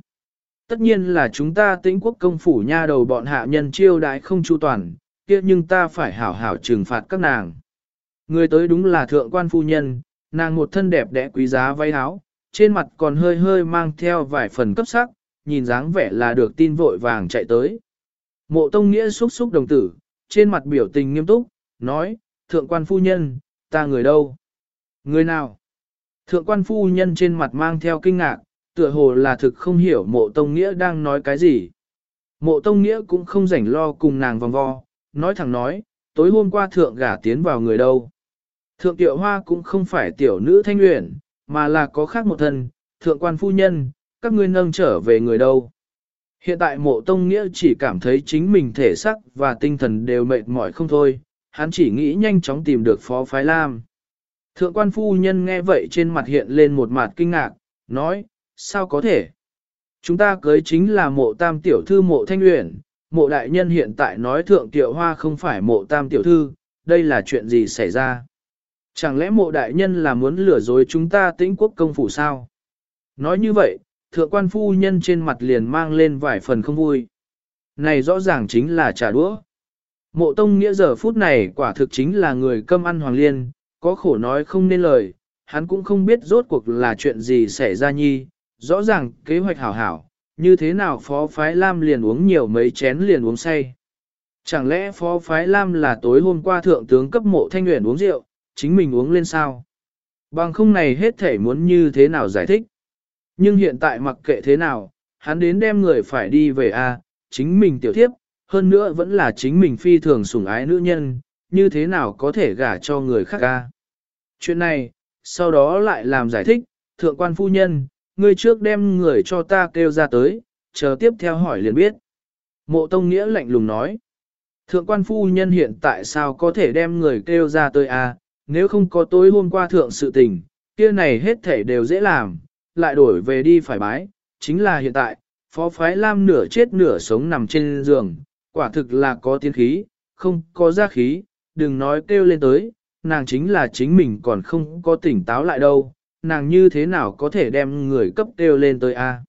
Tất nhiên là chúng ta tĩnh quốc công phủ nha đầu bọn hạ nhân chiêu đãi không chu toàn, kia nhưng ta phải hảo hảo trừng phạt các nàng. Người tới đúng là thượng quan phu nhân, nàng một thân đẹp đẽ quý giá váy áo, trên mặt còn hơi hơi mang theo vài phần cấp sắc, nhìn dáng vẻ là được tin vội vàng chạy tới. Mộ tông nghĩa xúc xúc đồng tử, trên mặt biểu tình nghiêm túc, nói, thượng quan phu nhân, ta người đâu? Người nào? Thượng quan phu nhân trên mặt mang theo kinh ngạc, tựa hồ là thực không hiểu mộ tông nghĩa đang nói cái gì. Mộ tông nghĩa cũng không rảnh lo cùng nàng vòng vo, nói thẳng nói, tối hôm qua thượng gả tiến vào người đâu. Thượng tiệu hoa cũng không phải tiểu nữ thanh luyện, mà là có khác một thân, thượng quan phu nhân, các ngươi nâng trở về người đâu. Hiện tại mộ tông nghĩa chỉ cảm thấy chính mình thể sắc và tinh thần đều mệt mỏi không thôi, hắn chỉ nghĩ nhanh chóng tìm được phó phái lam. Thượng quan phu nhân nghe vậy trên mặt hiện lên một mặt kinh ngạc, nói, sao có thể? Chúng ta cưới chính là mộ tam tiểu thư mộ thanh luyện, mộ đại nhân hiện tại nói thượng tiểu hoa không phải mộ tam tiểu thư, đây là chuyện gì xảy ra? Chẳng lẽ mộ đại nhân là muốn lừa dối chúng ta tĩnh quốc công phủ sao? Nói như vậy, thượng quan phu nhân trên mặt liền mang lên vài phần không vui. Này rõ ràng chính là trả đũa. Mộ Tông Nghĩa giờ phút này quả thực chính là người câm ăn hoàng liên, có khổ nói không nên lời, hắn cũng không biết rốt cuộc là chuyện gì xảy ra nhi, rõ ràng kế hoạch hảo hảo, như thế nào Phó Phái Lam liền uống nhiều mấy chén liền uống say. Chẳng lẽ Phó Phái Lam là tối hôm qua thượng tướng cấp mộ thanh nguyện uống rượu, chính mình uống lên sao? Bằng không này hết thể muốn như thế nào giải thích. Nhưng hiện tại mặc kệ thế nào, hắn đến đem người phải đi về a, chính mình tiểu thiếp, hơn nữa vẫn là chính mình phi thường sủng ái nữ nhân, như thế nào có thể gả cho người khác a. Chuyện này, sau đó lại làm giải thích, thượng quan phu nhân, ngươi trước đem người cho ta kêu ra tới, chờ tiếp theo hỏi liền biết. Mộ Tông Nghĩa lạnh lùng nói, thượng quan phu nhân hiện tại sao có thể đem người kêu ra tới a? Nếu không có tối hôm qua thượng sự tình, kia này hết thể đều dễ làm, lại đổi về đi phải bái, chính là hiện tại, phó phái lam nửa chết nửa sống nằm trên giường, quả thực là có tiến khí, không có gia khí, đừng nói kêu lên tới, nàng chính là chính mình còn không có tỉnh táo lại đâu, nàng như thế nào có thể đem người cấp kêu lên tới a?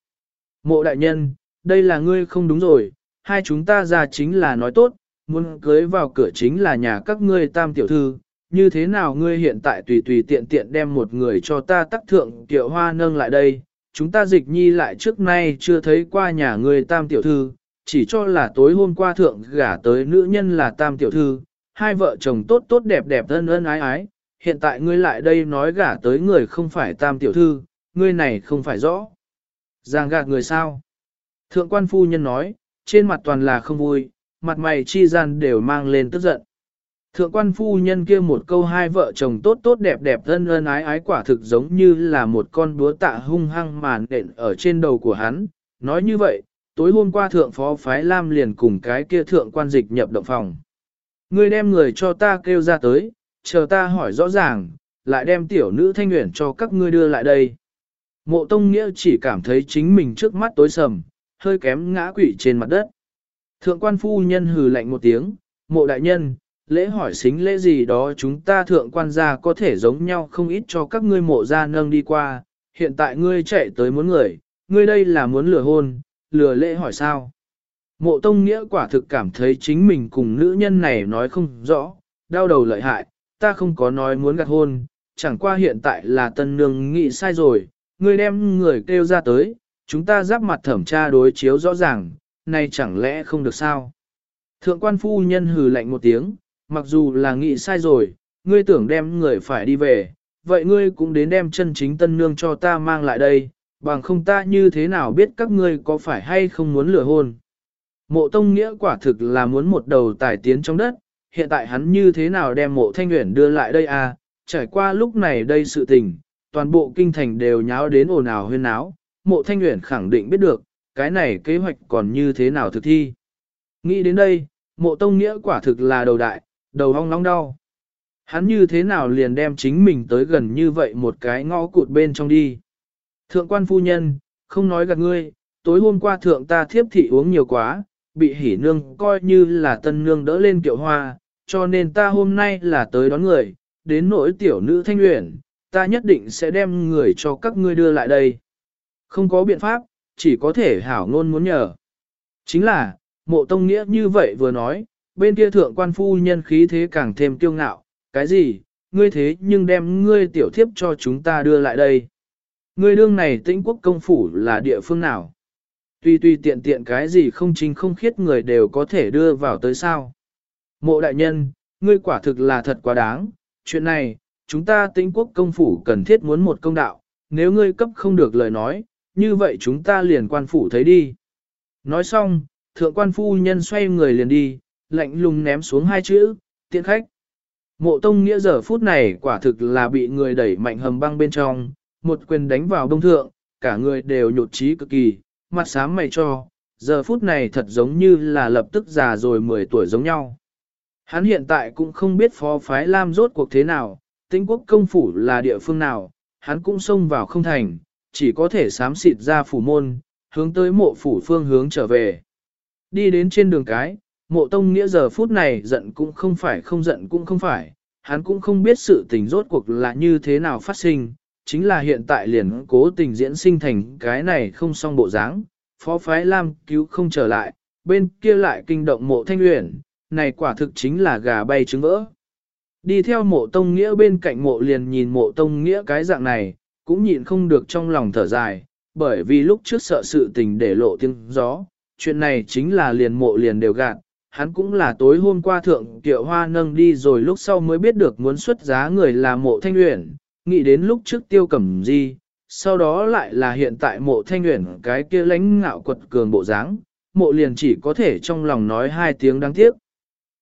Mộ đại nhân, đây là ngươi không đúng rồi, hai chúng ta ra chính là nói tốt, muốn cưới vào cửa chính là nhà các ngươi tam tiểu thư, như thế nào ngươi hiện tại tùy tùy tiện tiện đem một người cho ta tắc thượng tiệu hoa nâng lại đây, chúng ta dịch nhi lại trước nay chưa thấy qua nhà ngươi tam tiểu thư, chỉ cho là tối hôm qua thượng gả tới nữ nhân là tam tiểu thư, hai vợ chồng tốt tốt đẹp đẹp thân ân ái ái, hiện tại ngươi lại đây nói gả tới người không phải tam tiểu thư, ngươi này không phải rõ. Giang gạt người sao? Thượng quan phu nhân nói, trên mặt toàn là không vui, mặt mày chi gian đều mang lên tức giận. Thượng quan phu nhân kia một câu hai vợ chồng tốt tốt đẹp đẹp thân ân ái ái quả thực giống như là một con búa tạ hung hăng màn đện ở trên đầu của hắn. Nói như vậy, tối hôm qua thượng phó phái Lam liền cùng cái kia thượng quan dịch nhập động phòng. Ngươi đem người cho ta kêu ra tới, chờ ta hỏi rõ ràng, lại đem tiểu nữ thanh nguyện cho các ngươi đưa lại đây. Mộ Tông Nghĩa chỉ cảm thấy chính mình trước mắt tối sầm, hơi kém ngã quỵ trên mặt đất. Thượng quan phu nhân hừ lạnh một tiếng, mộ đại nhân, lễ hỏi xính lễ gì đó chúng ta thượng quan gia có thể giống nhau không ít cho các ngươi mộ gia nâng đi qua, hiện tại ngươi chạy tới muốn người, ngươi đây là muốn lừa hôn, lừa lễ hỏi sao. Mộ tông nghĩa quả thực cảm thấy chính mình cùng nữ nhân này nói không rõ, đau đầu lợi hại, ta không có nói muốn gạt hôn, chẳng qua hiện tại là tân nương nghĩ sai rồi, ngươi đem người kêu ra tới, chúng ta giáp mặt thẩm tra đối chiếu rõ ràng, này chẳng lẽ không được sao. Thượng quan phu nhân hừ lạnh một tiếng, mặc dù là nghĩ sai rồi, ngươi tưởng đem người phải đi về, vậy ngươi cũng đến đem chân chính tân nương cho ta mang lại đây, bằng không ta như thế nào biết các ngươi có phải hay không muốn lừa hôn. Mộ tông nghĩa quả thực là muốn một đầu tài tiến trong đất, hiện tại hắn như thế nào đem mộ thanh nguyễn đưa lại đây à, trải qua lúc này đây sự tình, toàn bộ kinh thành đều nháo đến ồn ào huyên náo, mộ thanh nguyễn khẳng định biết được, cái này kế hoạch còn như thế nào thực thi. Nghĩ đến đây, mộ tông nghĩa quả thực là đầu đại, đầu hong nóng đau. Hắn như thế nào liền đem chính mình tới gần như vậy một cái ngõ cụt bên trong đi. Thượng quan phu nhân, không nói gạt ngươi, tối hôm qua thượng ta thiếp thị uống nhiều quá, bị hỉ nương coi như là tân nương đỡ lên kiệu hoa, cho nên ta hôm nay là tới đón người, đến nỗi tiểu nữ thanh luyện, ta nhất định sẽ đem người cho các ngươi đưa lại đây. Không có biện pháp, chỉ có thể hảo ngôn muốn nhờ. Chính là, mộ tông nghĩa như vậy vừa nói, bên kia thượng quan phu nhân khí thế càng thêm kiêu ngạo, cái gì, ngươi thế nhưng đem ngươi tiểu thiếp cho chúng ta đưa lại đây. Ngươi đương này tĩnh quốc công phủ là địa phương nào? Tuy tuy tiện tiện cái gì không chính không khiết người đều có thể đưa vào tới sao. Mộ đại nhân, ngươi quả thực là thật quá đáng, chuyện này, chúng ta tĩnh quốc công phủ cần thiết muốn một công đạo, nếu ngươi cấp không được lời nói, như vậy chúng ta liền quan phủ thấy đi. Nói xong, thượng quan phu nhân xoay người liền đi, lạnh lùng ném xuống hai chữ, tiện khách. Mộ tông nghĩa giờ phút này quả thực là bị người đẩy mạnh hầm băng bên trong, một quyền đánh vào đông thượng, cả người đều nhột trí cực kỳ, mặt xám mày cho, giờ phút này thật giống như là lập tức già rồi 10 tuổi giống nhau. Hắn hiện tại cũng không biết phó phái Lam rốt cuộc thế nào, tinh quốc công phủ là địa phương nào, hắn cũng xông vào không thành, chỉ có thể sám xịt ra phủ môn, hướng tới mộ phủ phương hướng trở về. Đi đến trên đường cái, mộ tông nghĩa giờ phút này giận cũng không phải không giận cũng không phải, hắn cũng không biết sự tình rốt cuộc là như thế nào phát sinh, chính là hiện tại liền cố tình diễn sinh thành cái này không xong bộ dáng, phó phái Lam cứu không trở lại, bên kia lại kinh động mộ thanh uyển, này quả thực chính là gà bay trứng vỡ. Đi theo mộ tông nghĩa bên cạnh mộ liền nhìn mộ tông nghĩa cái dạng này, cũng nhịn không được trong lòng thở dài, bởi vì lúc trước sợ sự tình để lộ tiếng gió, chuyện này chính là liền mộ liền đều gạt, hắn cũng là tối hôm qua thượng tiệu hoa nâng đi rồi lúc sau mới biết được muốn xuất giá người là mộ thanh luyện, nghĩ đến lúc trước tiêu cẩm di sau đó lại là hiện tại mộ thanh luyện cái kia lãnh ngạo quật cường bộ dáng, mộ liền chỉ có thể trong lòng nói hai tiếng đáng tiếc.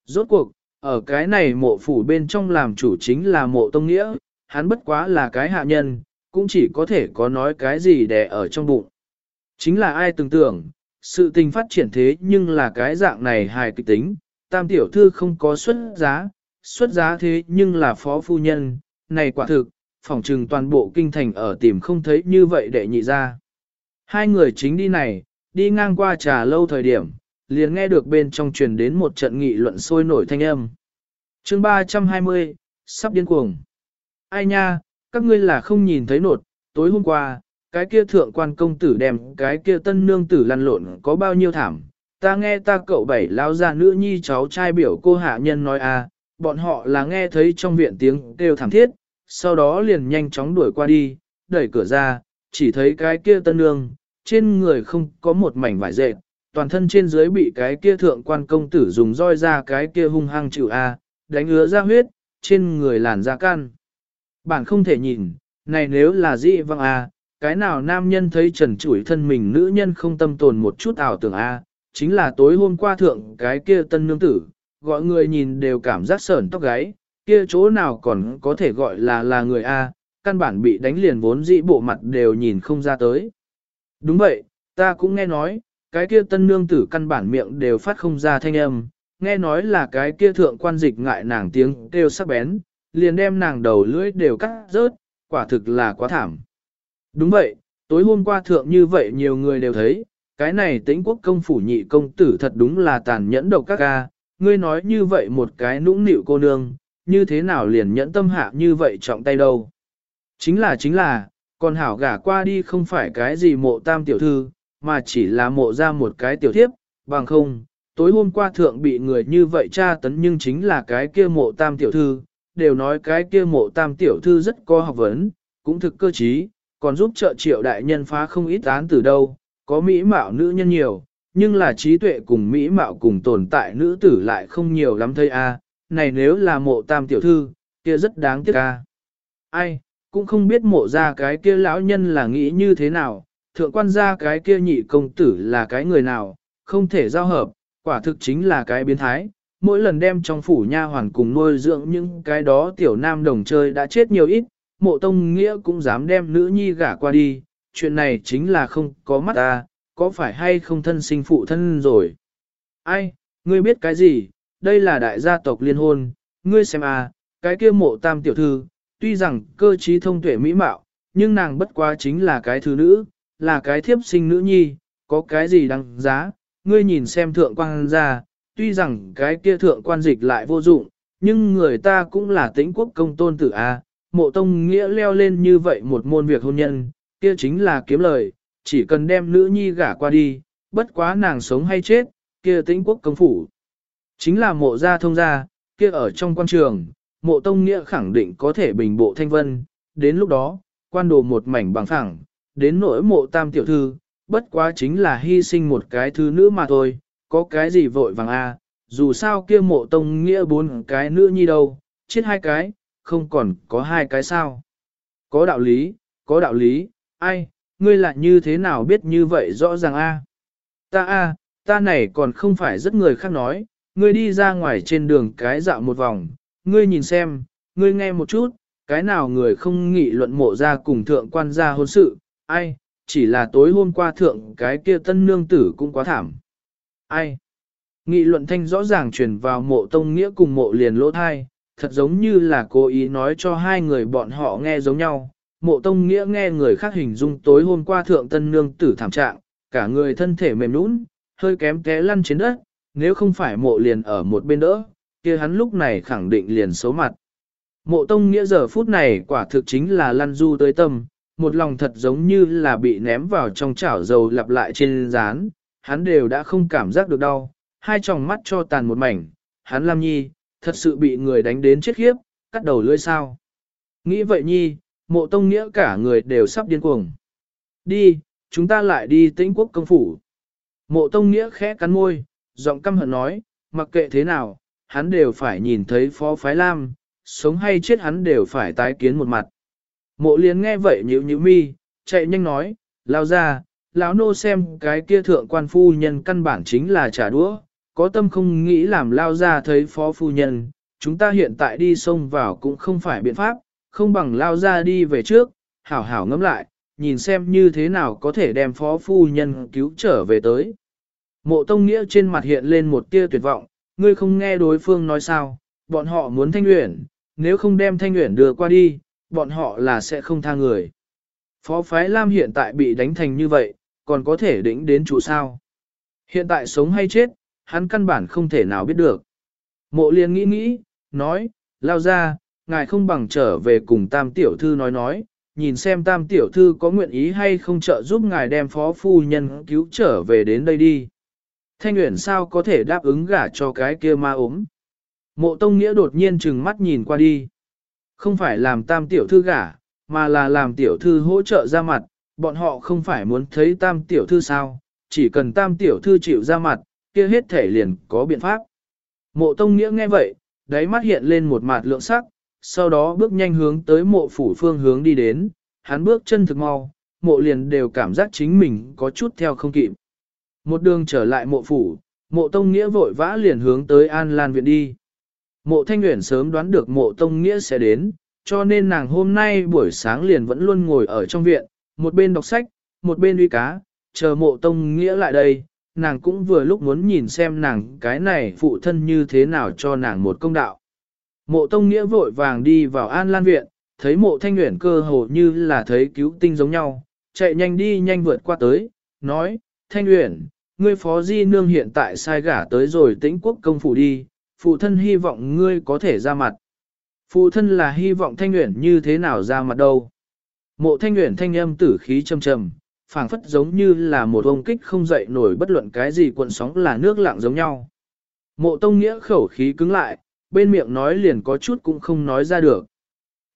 Rốt cuộc, ở cái này mộ phủ bên trong làm chủ chính là mộ tông nghĩa, hắn bất quá là cái hạ nhân, cũng chỉ có thể có nói cái gì để ở trong bụng. Chính là ai tưởng tưởng, sự tình phát triển thế nhưng là cái dạng này hài kịch tính, tam tiểu thư không có xuất giá, xuất giá thế nhưng là phó phu nhân, này quả thực, phỏng trừng toàn bộ kinh thành ở tìm không thấy như vậy để nhị ra. Hai người chính đi này, đi ngang qua trà lâu thời điểm, liền nghe được bên trong truyền đến một trận nghị luận sôi nổi thanh âm. chương 320, sắp điên cuồng. Ai nha, các ngươi là không nhìn thấy nột, tối hôm qua, cái kia thượng quan công tử đem cái kia tân nương tử lăn lộn có bao nhiêu thảm. Ta nghe ta cậu bảy lao ra nữ nhi cháu trai biểu cô hạ nhân nói à, bọn họ là nghe thấy trong viện tiếng kêu thảm thiết, sau đó liền nhanh chóng đuổi qua đi, đẩy cửa ra, chỉ thấy cái kia tân nương, trên người không có một mảnh vải dệt, toàn thân trên dưới bị cái kia thượng quan công tử dùng roi ra cái kia hung hăng chịu a, đánh ứa ra huyết, trên người làn da can. Bạn không thể nhìn, này nếu là dị văng a, à, cái nào nam nhân thấy trần trụi thân mình nữ nhân không tâm tồn một chút ảo tưởng a, chính là tối hôm qua thượng cái kia tân nương tử, gọi người nhìn đều cảm giác sởn tóc gáy, kia chỗ nào còn có thể gọi là là người a, căn bản bị đánh liền vốn dĩ bộ mặt đều nhìn không ra tới. Đúng vậy, ta cũng nghe nói, cái kia tân nương tử căn bản miệng đều phát không ra thanh âm, nghe nói là cái kia thượng quan dịch ngại nàng tiếng kêu sắc bén, liền đem nàng đầu lưỡi đều cắt rớt, quả thực là quá thảm. Đúng vậy, tối hôm qua thượng như vậy nhiều người đều thấy, cái này tĩnh quốc công phủ nhị công tử thật đúng là tàn nhẫn độc các ca, ngươi nói như vậy một cái nũng nịu cô nương, như thế nào liền nhẫn tâm hạ như vậy trọng tay đâu. Chính là chính là, còn hảo gả qua đi không phải cái gì mộ tam tiểu thư, mà chỉ là mộ ra một cái tiểu thiếp, bằng không, tối hôm qua thượng bị người như vậy tra tấn nhưng chính là cái kia mộ tam tiểu thư, đều nói cái kia mộ tam tiểu thư rất có học vấn, cũng thực cơ trí, còn giúp trợ triệu đại nhân phá không ít án từ đâu, có mỹ mạo nữ nhân nhiều, nhưng là trí tuệ cùng mỹ mạo cùng tồn tại nữ tử lại không nhiều lắm thây a. này nếu là mộ tam tiểu thư, kia rất đáng tiếc a. Ai, cũng không biết mộ ra cái kia lão nhân là nghĩ như thế nào, thượng quan gia cái kia nhị công tử là cái người nào, không thể giao hợp, quả thực chính là cái biến thái. Mỗi lần đem trong phủ nha hoàn cùng nuôi dưỡng những cái đó tiểu nam đồng chơi đã chết nhiều ít, mộ tông nghĩa cũng dám đem nữ nhi gả qua đi, chuyện này chính là không có mắt ta, có phải hay không thân sinh phụ thân rồi. Ai, ngươi biết cái gì, đây là đại gia tộc liên hôn, ngươi xem à, cái kia mộ tam tiểu thư, tuy rằng cơ trí thông tuệ mỹ mạo, nhưng nàng bất quá chính là cái thứ nữ, là cái thiếp sinh nữ nhi, có cái gì đáng giá, ngươi nhìn xem thượng quan ra, tuy rằng cái kia thượng quan dịch lại vô dụng, nhưng người ta cũng là tĩnh quốc công tôn tử A, mộ tông nghĩa leo lên như vậy một môn việc hôn nhân, kia chính là kiếm lời, chỉ cần đem nữ nhi gả qua đi, bất quá nàng sống hay chết, kia tĩnh quốc công phủ. Chính là mộ gia thông gia, kia ở trong quan trường, mộ tông nghĩa khẳng định có thể bình bộ thanh vân, đến lúc đó, quan đồ một mảnh bằng phẳng, đến nỗi mộ tam tiểu thư, bất quá chính là hy sinh một cái thứ nữ mà thôi, có cái gì vội vàng a à, dù sao kia mộ tông nghĩa bốn cái nữ nhi đâu, chết hai cái, không còn có hai cái sao. Có đạo lý, có đạo lý, ai, ngươi lại như thế nào biết như vậy rõ ràng a Ta a ta này còn không phải rất người khác nói, ngươi đi ra ngoài trên đường cái dạo một vòng, ngươi nhìn xem, ngươi nghe một chút, cái nào người không nghị luận mộ ra cùng thượng quan gia hôn sự, ai, chỉ là tối hôm qua thượng cái kia tân nương tử cũng quá thảm. Ai? Nghị luận thanh rõ ràng truyền vào mộ tông nghĩa cùng mộ liền lỗ thai, thật giống như là cố ý nói cho hai người bọn họ nghe giống nhau. Mộ tông nghĩa nghe người khác hình dung tối hôm qua thượng tân nương tử thảm trạng, cả người thân thể mềm nũng, hơi kém té lăn trên đất, nếu không phải mộ liền ở một bên đỡ, kia hắn lúc này khẳng định liền xấu mặt. Mộ tông nghĩa giờ phút này quả thực chính là lăn du tới tâm, một lòng thật giống như là bị ném vào trong chảo dầu lặp lại trên rán, hắn đều đã không cảm giác được đau, hai tròng mắt cho tàn một mảnh, hắn Lam Nhi, thật sự bị người đánh đến chết khiếp, cắt đầu lưỡi sao. Nghĩ vậy Nhi, mộ tông nghĩa cả người đều sắp điên cuồng. Đi, chúng ta lại đi tĩnh quốc công phủ. Mộ tông nghĩa khẽ cắn môi, giọng căm hận nói, mặc kệ thế nào, hắn đều phải nhìn thấy phó phái lam, sống hay chết hắn đều phải tái kiến một mặt. Mộ liền nghe vậy nhíu nhíu mi, chạy nhanh nói, lao ra, lão nô xem cái kia thượng quan phu nhân căn bản chính là trả đũa, có tâm không nghĩ làm lao ra thấy phó phu nhân, chúng ta hiện tại đi sông vào cũng không phải biện pháp, không bằng lao ra đi về trước, hảo hảo ngẫm lại, nhìn xem như thế nào có thể đem phó phu nhân cứu trở về tới. Mộ Tông Nghĩa trên mặt hiện lên một tia tuyệt vọng, ngươi không nghe đối phương nói sao, bọn họ muốn thanh nguyện nếu không đem thanh nguyện đưa qua đi, bọn họ là sẽ không tha người. Phó phái Lam hiện tại bị đánh thành như vậy, còn có thể đỉnh đến chủ sao. Hiện tại sống hay chết, hắn căn bản không thể nào biết được. Mộ liền nghĩ nghĩ, nói, lao ra, ngài không bằng trở về cùng tam tiểu thư nói nói, nhìn xem tam tiểu thư có nguyện ý hay không trợ giúp ngài đem phó phu nhân cứu trở về đến đây đi. Thanh Uyển sao có thể đáp ứng gả cho cái kia ma ốm. Mộ Tông Nghĩa đột nhiên trừng mắt nhìn qua đi. Không phải làm tam tiểu thư gả, mà là làm tiểu thư hỗ trợ ra mặt, bọn họ không phải muốn thấy tam tiểu thư sao, chỉ cần tam tiểu thư chịu ra mặt, kia hết thể liền có biện pháp. Mộ Tông Nghĩa nghe vậy, đáy mắt hiện lên một mặt lượng sắc, sau đó bước nhanh hướng tới mộ phủ phương hướng đi đến, hắn bước chân thực mau, mộ liền đều cảm giác chính mình có chút theo không kịp. Một đường trở lại mộ phủ, mộ tông nghĩa vội vã liền hướng tới An Lan viện đi. Mộ thanh Nguyễn sớm đoán được mộ tông nghĩa sẽ đến, cho nên nàng hôm nay buổi sáng liền vẫn luôn ngồi ở trong viện, một bên đọc sách, một bên uy cá, chờ mộ tông nghĩa lại đây, nàng cũng vừa lúc muốn nhìn xem nàng cái này phụ thân như thế nào cho nàng một công đạo. Mộ tông nghĩa vội vàng đi vào An Lan viện, thấy mộ thanh nguyện cơ hồ như là thấy cứu tinh giống nhau, chạy nhanh đi nhanh vượt qua tới, nói, thanh nguyện, ngươi phó di nương hiện tại sai gả tới rồi tĩnh quốc công phủ đi, phụ thân hy vọng ngươi có thể ra mặt. Phụ thân là hy vọng thanh nguyện như thế nào ra mặt đâu. Mộ thanh nguyện thanh âm tử khí trầm trầm, phảng phất giống như là một ông kích không dậy nổi bất luận cái gì cuộn sóng là nước lặng giống nhau. Mộ tông nghĩa khẩu khí cứng lại, bên miệng nói liền có chút cũng không nói ra được.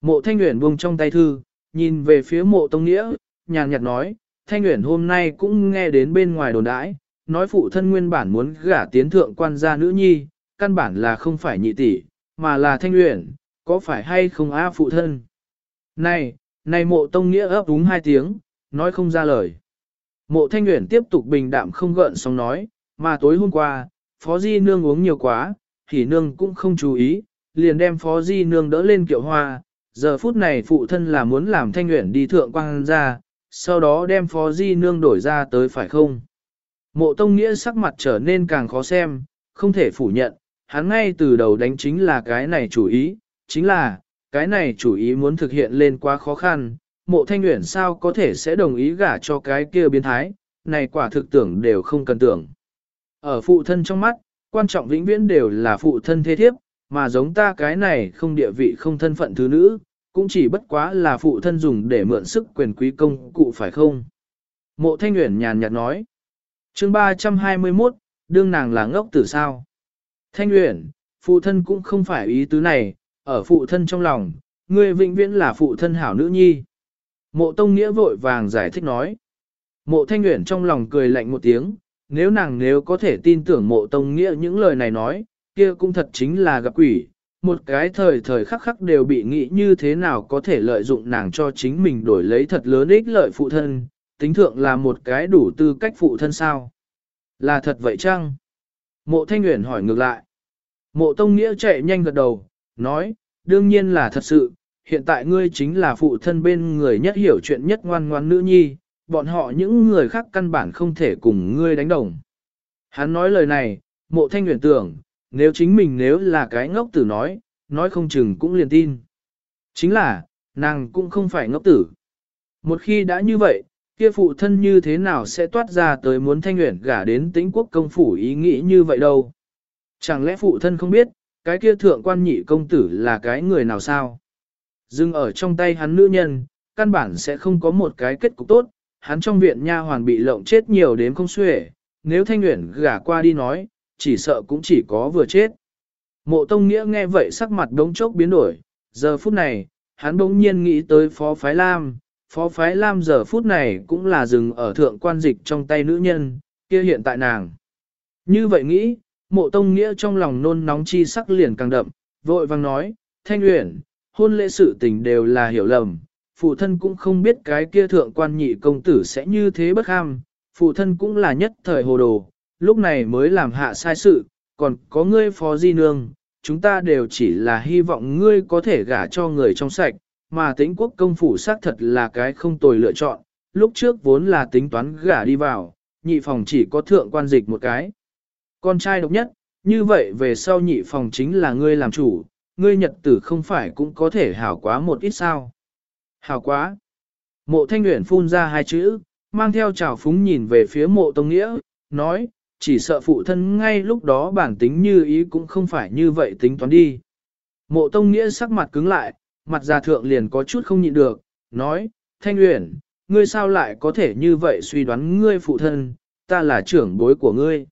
Mộ thanh Uyển buông trong tay thư, nhìn về phía mộ tông nghĩa, nhàn nhạt nói, thanh Uyển hôm nay cũng nghe đến bên ngoài đồn đãi, nói phụ thân nguyên bản muốn gả tiến thượng quan gia nữ nhi, căn bản là không phải nhị tỷ, mà là thanh Uyển. có phải hay không á phụ thân? Này, này mộ tông nghĩa ấp đúng hai tiếng, nói không ra lời. Mộ thanh Uyển tiếp tục bình đạm không gợn sóng nói, mà tối hôm qua, phó di nương uống nhiều quá, thì nương cũng không chú ý, liền đem phó di nương đỡ lên kiệu hoa, giờ phút này phụ thân là muốn làm thanh Uyển đi thượng quang gia, sau đó đem phó di nương đổi ra tới phải không? Mộ Tông Nghĩa sắc mặt trở nên càng khó xem, không thể phủ nhận, hắn ngay từ đầu đánh chính là cái này chủ ý, chính là, cái này chủ ý muốn thực hiện lên quá khó khăn, mộ thanh nguyện sao có thể sẽ đồng ý gả cho cái kia biến thái, này quả thực tưởng đều không cần tưởng. Ở phụ thân trong mắt, quan trọng vĩnh viễn đều là phụ thân thế thiếp, mà giống ta cái này không địa vị không thân phận thứ nữ, cũng chỉ bất quá là phụ thân dùng để mượn sức quyền quý công cụ phải không? Mộ thanh nguyện nhàn nhạt nói chương 321, đương nàng là ngốc tử sao. Thanh Uyển, phụ thân cũng không phải ý tứ này, ở phụ thân trong lòng, ngươi vĩnh viễn là phụ thân hảo nữ nhi. Mộ Tông Nghĩa vội vàng giải thích nói. Mộ Thanh Uyển trong lòng cười lạnh một tiếng, nếu nàng nếu có thể tin tưởng mộ Tông Nghĩa những lời này nói, kia cũng thật chính là gặp quỷ. Một cái thời thời khắc khắc đều bị nghĩ như thế nào có thể lợi dụng nàng cho chính mình đổi lấy thật lớn ích lợi phụ thân, tính thượng là một cái đủ tư cách phụ thân sao? Là thật vậy chăng? Mộ Thanh Nguyễn hỏi ngược lại. Mộ Tông Nghĩa chạy nhanh gật đầu, nói, đương nhiên là thật sự, hiện tại ngươi chính là phụ thân bên người nhất hiểu chuyện nhất ngoan ngoan nữ nhi, bọn họ những người khác căn bản không thể cùng ngươi đánh đồng. Hắn nói lời này, mộ thanh nguyện tưởng, nếu chính mình nếu là cái ngốc tử nói, nói không chừng cũng liền tin. Chính là, nàng cũng không phải ngốc tử. Một khi đã như vậy, kia phụ thân như thế nào sẽ toát ra tới muốn thanh nguyện gả đến tĩnh quốc công phủ ý nghĩ như vậy đâu. Chẳng lẽ phụ thân không biết, cái kia thượng quan nhị công tử là cái người nào sao? Dưng ở trong tay hắn nữ nhân, căn bản sẽ không có một cái kết cục tốt, hắn trong viện nha hoàn bị lộng chết nhiều đến không xuể, nếu thanh nguyện gả qua đi nói, chỉ sợ cũng chỉ có vừa chết. Mộ Tông Nghĩa nghe vậy sắc mặt đống chốc biến đổi, giờ phút này, hắn bỗng nhiên nghĩ tới Phó Phái Lam, Phó Phái Lam giờ phút này cũng là dừng ở thượng quan dịch trong tay nữ nhân, kia hiện tại nàng. Như vậy nghĩ, mộ Tông Nghĩa trong lòng nôn nóng chi sắc liền càng đậm, vội vang nói, Thanh Uyển, hôn lễ sự tình đều là hiểu lầm, phụ thân cũng không biết cái kia thượng quan nhị công tử sẽ như thế bất ham, phụ thân cũng là nhất thời hồ đồ, lúc này mới làm hạ sai sự, còn có ngươi phó di nương, chúng ta đều chỉ là hy vọng ngươi có thể gả cho người trong sạch, mà tĩnh quốc công phủ xác thật là cái không tồi lựa chọn, lúc trước vốn là tính toán gả đi vào, nhị phòng chỉ có thượng quan dịch một cái. Con trai độc nhất, như vậy về sau nhị phòng chính là ngươi làm chủ, ngươi nhật tử không phải cũng có thể hảo quá một ít sao. Hảo quá. Mộ thanh nguyện phun ra hai chữ, mang theo trào phúng nhìn về phía mộ tông nghĩa, nói, chỉ sợ phụ thân ngay lúc đó bản tính như ý cũng không phải như vậy tính toán đi. Mộ tông nghĩa sắc mặt cứng lại, mặt già thượng liền có chút không nhịn được, nói, Thanh Uyển, ngươi sao lại có thể như vậy suy đoán ngươi phụ thân, ta là trưởng bối của ngươi.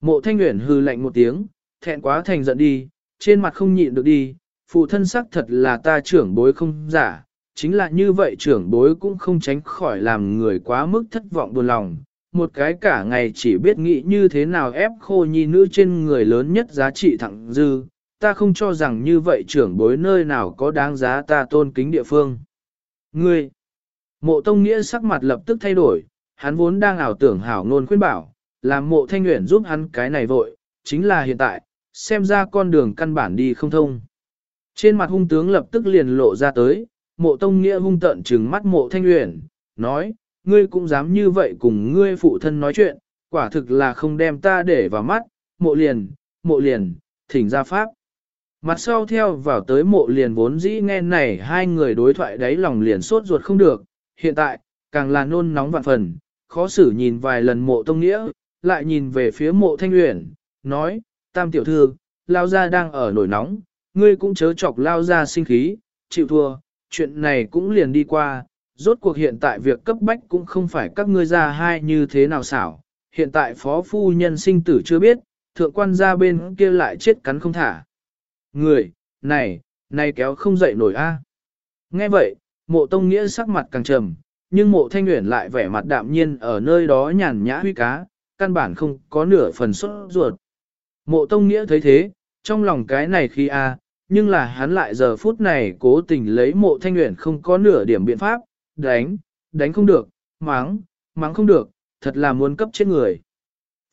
Mộ Thanh Uyển hư lạnh một tiếng, thẹn quá thành giận đi, trên mặt không nhịn được đi, phụ thân sắc thật là ta trưởng bối không giả, chính là như vậy trưởng bối cũng không tránh khỏi làm người quá mức thất vọng buồn lòng. Một cái cả ngày chỉ biết nghĩ như thế nào ép khô nhi nữ trên người lớn nhất giá trị thẳng dư, ta không cho rằng như vậy trưởng bối nơi nào có đáng giá ta tôn kính địa phương. Ngươi, mộ tông nghĩa sắc mặt lập tức thay đổi, hắn vốn đang ảo tưởng hảo ngôn khuyên bảo, làm mộ thanh nguyện giúp hắn cái này vội, chính là hiện tại, xem ra con đường căn bản đi không thông. Trên mặt hung tướng lập tức liền lộ ra tới, mộ tông nghĩa hung tận trừng mắt mộ thanh uyển nói, ngươi cũng dám như vậy cùng ngươi phụ thân nói chuyện, quả thực là không đem ta để vào mắt, mộ liền, mộ liền, thỉnh ra pháp. Mặt sau theo vào tới mộ liền vốn dĩ nghe này hai người đối thoại đáy lòng liền sốt ruột không được, hiện tại, càng là nôn nóng vạn phần, khó xử nhìn vài lần mộ tông nghĩa, lại nhìn về phía mộ thanh uyển, nói, tam tiểu thư, lao ra đang ở nổi nóng, ngươi cũng chớ chọc lao ra sinh khí, chịu thua, chuyện này cũng liền đi qua, rốt cuộc hiện tại việc cấp bách cũng không phải các ngươi ra hai như thế nào xảo, hiện tại phó phu nhân sinh tử chưa biết, thượng quan gia bên kia lại chết cắn không thả. Người, này, này kéo không dậy nổi a. Nghe vậy, mộ tông nghĩa sắc mặt càng trầm, nhưng mộ thanh nguyện lại vẻ mặt đạm nhiên ở nơi đó nhàn nhã huy cá, căn bản không có nửa phần xuất ruột. Mộ tông nghĩa thấy thế, trong lòng cái này khi a, nhưng là hắn lại giờ phút này cố tình lấy mộ thanh nguyện không có nửa điểm biện pháp, đánh, đánh không được, mắng, mắng không được, thật là muốn cấp chết người.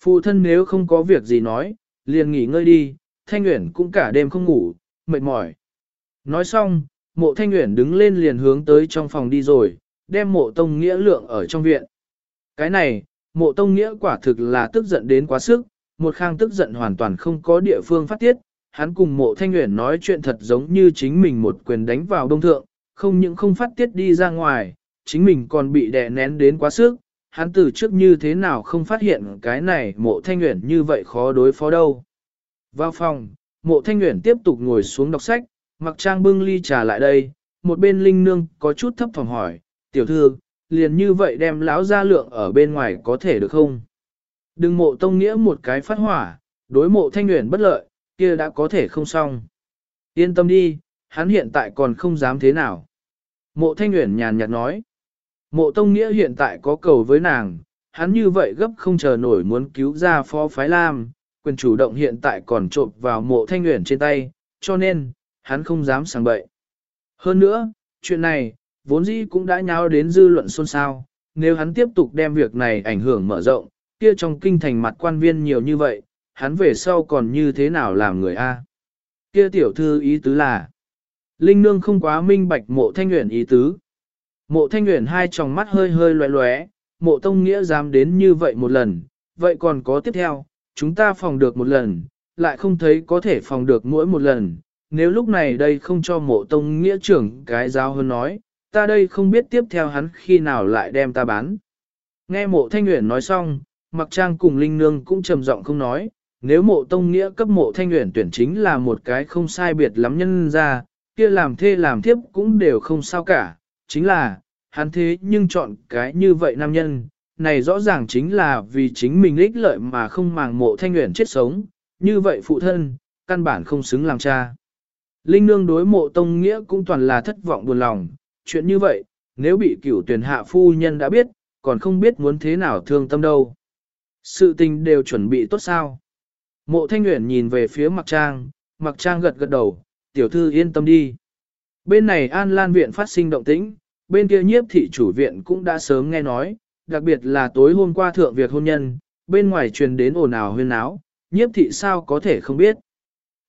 Phụ thân nếu không có việc gì nói, liền nghỉ ngơi đi, Thanh Uyển cũng cả đêm không ngủ, mệt mỏi. Nói xong, mộ Thanh Uyển đứng lên liền hướng tới trong phòng đi rồi, đem mộ Tông Nghĩa lượng ở trong viện. Cái này, mộ Tông Nghĩa quả thực là tức giận đến quá sức, một khang tức giận hoàn toàn không có địa phương phát tiết. Hắn cùng mộ Thanh nguyện nói chuyện thật giống như chính mình một quyền đánh vào đông thượng, không những không phát tiết đi ra ngoài, chính mình còn bị đè nén đến quá sức. Hắn từ trước như thế nào không phát hiện cái này mộ Thanh nguyện như vậy khó đối phó đâu. Vào phòng, mộ thanh nguyện tiếp tục ngồi xuống đọc sách, mặc trang bưng ly trà lại đây, một bên linh nương có chút thấp phòng hỏi, tiểu thư, liền như vậy đem lão ra lượng ở bên ngoài có thể được không? Đừng mộ tông nghĩa một cái phát hỏa, đối mộ thanh nguyện bất lợi, kia đã có thể không xong. Yên tâm đi, hắn hiện tại còn không dám thế nào. Mộ thanh nguyện nhàn nhạt nói, mộ tông nghĩa hiện tại có cầu với nàng, hắn như vậy gấp không chờ nổi muốn cứu ra phó phái lam, quyền chủ động hiện tại còn trộm vào mộ thanh nguyện trên tay, cho nên, hắn không dám sang bậy. Hơn nữa, chuyện này, vốn dĩ cũng đã nháo đến dư luận xôn xao, nếu hắn tiếp tục đem việc này ảnh hưởng mở rộng, kia trong kinh thành mặt quan viên nhiều như vậy, hắn về sau còn như thế nào làm người A. Kia tiểu thư ý tứ là, Linh Nương không quá minh bạch mộ thanh nguyện ý tứ. Mộ thanh nguyện hai tròng mắt hơi hơi loé loé, mộ tông nghĩa dám đến như vậy một lần, vậy còn có tiếp theo, chúng ta phòng được một lần, lại không thấy có thể phòng được mỗi một lần. Nếu lúc này đây không cho mộ tông nghĩa trưởng cái giáo hơn nói, ta đây không biết tiếp theo hắn khi nào lại đem ta bán. Nghe mộ thanh nguyện nói xong, mặc trang cùng linh nương cũng trầm giọng không nói, nếu mộ tông nghĩa cấp mộ thanh nguyện tuyển chính là một cái không sai biệt lắm nhân ra, kia làm thê làm thiếp cũng đều không sao cả, chính là, hắn thế nhưng chọn cái như vậy nam nhân, này rõ ràng chính là vì chính mình ích lợi mà không màng mộ thanh nguyện chết sống, như vậy phụ thân, căn bản không xứng làm cha. Linh nương đối mộ tông nghĩa cũng toàn là thất vọng buồn lòng, chuyện như vậy, nếu bị cửu tuyển hạ phu nhân đã biết, còn không biết muốn thế nào thương tâm đâu. Sự tình đều chuẩn bị tốt sao. Mộ thanh Nguyễn nhìn về phía mặc trang, mặc trang gật gật đầu, tiểu thư yên tâm đi. Bên này An Lan viện phát sinh động tĩnh, bên kia nhiếp thị chủ viện cũng đã sớm nghe nói, đặc biệt là tối hôm qua thượng việc hôn nhân, bên ngoài truyền đến ồn ào huyên áo, nhiếp thị sao có thể không biết.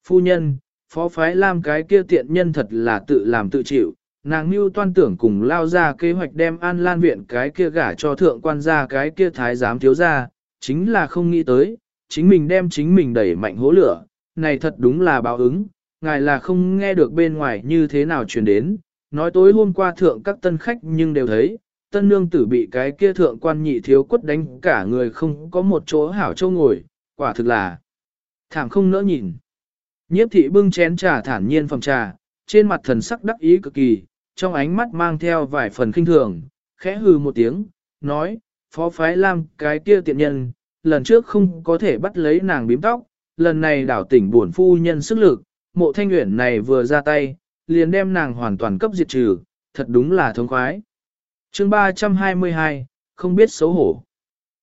Phu nhân, phó phái làm cái kia tiện nhân thật là tự làm tự chịu, nàng mưu toan tưởng cùng lao ra kế hoạch đem An Lan viện cái kia gả cho thượng quan gia cái kia thái giám thiếu gia chính là không nghĩ tới, chính mình đem chính mình đẩy mạnh hố lửa, này thật đúng là báo ứng, ngài là không nghe được bên ngoài như thế nào truyền đến, nói tối hôm qua thượng các tân khách nhưng đều thấy, tân nương tử bị cái kia thượng quan nhị thiếu quất đánh cả người không có một chỗ hảo châu ngồi, quả thực là thảm không nỡ nhìn. Nhiếp thị bưng chén trà thản nhiên phòng trà, trên mặt thần sắc đắc ý cực kỳ, trong ánh mắt mang theo vài phần kinh thường, khẽ hừ một tiếng, nói, phó phái lam cái kia tiện nhân, lần trước không có thể bắt lấy nàng bím tóc, lần này đảo tỉnh buồn phu nhân sức lực, mộ thanh nguyện này vừa ra tay, liền đem nàng hoàn toàn cấp diệt trừ, thật đúng là thống khoái. chương 322, không biết xấu hổ.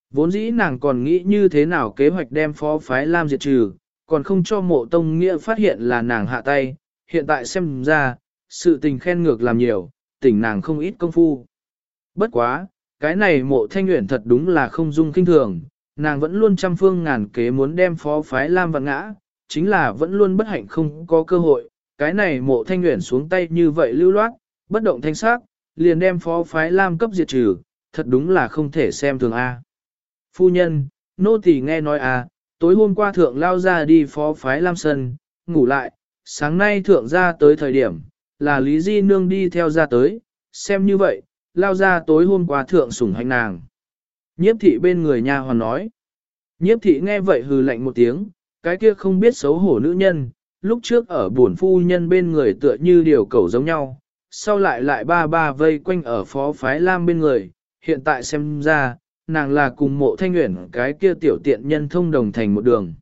Vốn dĩ nàng còn nghĩ như thế nào kế hoạch đem phó phái Lam diệt trừ, còn không cho mộ tông nghĩa phát hiện là nàng hạ tay, hiện tại xem ra, sự tình khen ngược làm nhiều, tỉnh nàng không ít công phu. Bất quá, cái này mộ thanh nguyện thật đúng là không dung kinh thường, nàng vẫn luôn trăm phương ngàn kế muốn đem phó phái Lam vạn ngã, chính là vẫn luôn bất hạnh không có cơ hội, cái này mộ thanh nguyện xuống tay như vậy lưu loát, bất động thanh sắc, liền đem phó phái Lam cấp diệt trừ, thật đúng là không thể xem thường A. Phu nhân, nô tỳ nghe nói à tối hôm qua thượng lao ra đi phó phái Lam Sân, ngủ lại, sáng nay thượng ra tới thời điểm, là Lý Di Nương đi theo ra tới, xem như vậy, lao ra tối hôm qua thượng sủng hành nàng. Nhiếp thị bên người nha hoàn nói. Nhiếp thị nghe vậy hừ lạnh một tiếng, cái kia không biết xấu hổ nữ nhân, lúc trước ở buồn phu nhân bên người tựa như điều cầu giống nhau, sau lại lại ba ba vây quanh ở phó phái lam bên người, hiện tại xem ra, nàng là cùng mộ thanh nguyện cái kia tiểu tiện nhân thông đồng thành một đường.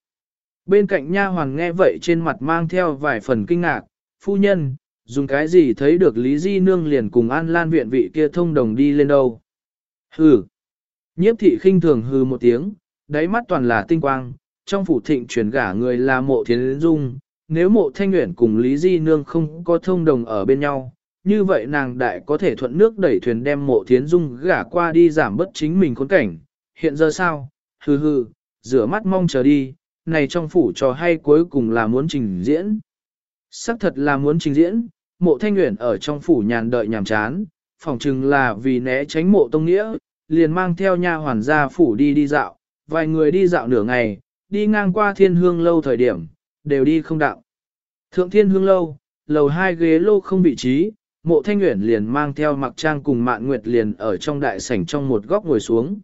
Bên cạnh nha hoàng nghe vậy trên mặt mang theo vài phần kinh ngạc, phu nhân, dùng cái gì thấy được Lý Di Nương liền cùng An Lan viện vị kia thông đồng đi lên đâu. Hừ. Nhiếp thị khinh thường hừ một tiếng, đáy mắt toàn là tinh quang, trong phủ thịnh truyền gả người là mộ thiến dung, nếu mộ thanh nguyện cùng Lý Di Nương không có thông đồng ở bên nhau, như vậy nàng đại có thể thuận nước đẩy thuyền đem mộ thiến dung gả qua đi giảm bớt chính mình khốn cảnh. Hiện giờ sao? Hừ hừ, rửa mắt mong chờ đi, này trong phủ trò hay cuối cùng là muốn trình diễn. Sắc thật là muốn trình diễn, mộ thanh nguyện ở trong phủ nhàn đợi nhàm chán, phỏng chừng là vì né tránh mộ tông nghĩa, liền mang theo nha hoàn gia phủ đi đi dạo, vài người đi dạo nửa ngày, đi ngang qua thiên hương lâu thời điểm, đều đi không đạo. Thượng thiên hương lâu, lầu hai ghế lô không vị trí, mộ thanh nguyện liền mang theo mặc trang cùng mạn nguyệt liền ở trong đại sảnh trong một góc ngồi xuống.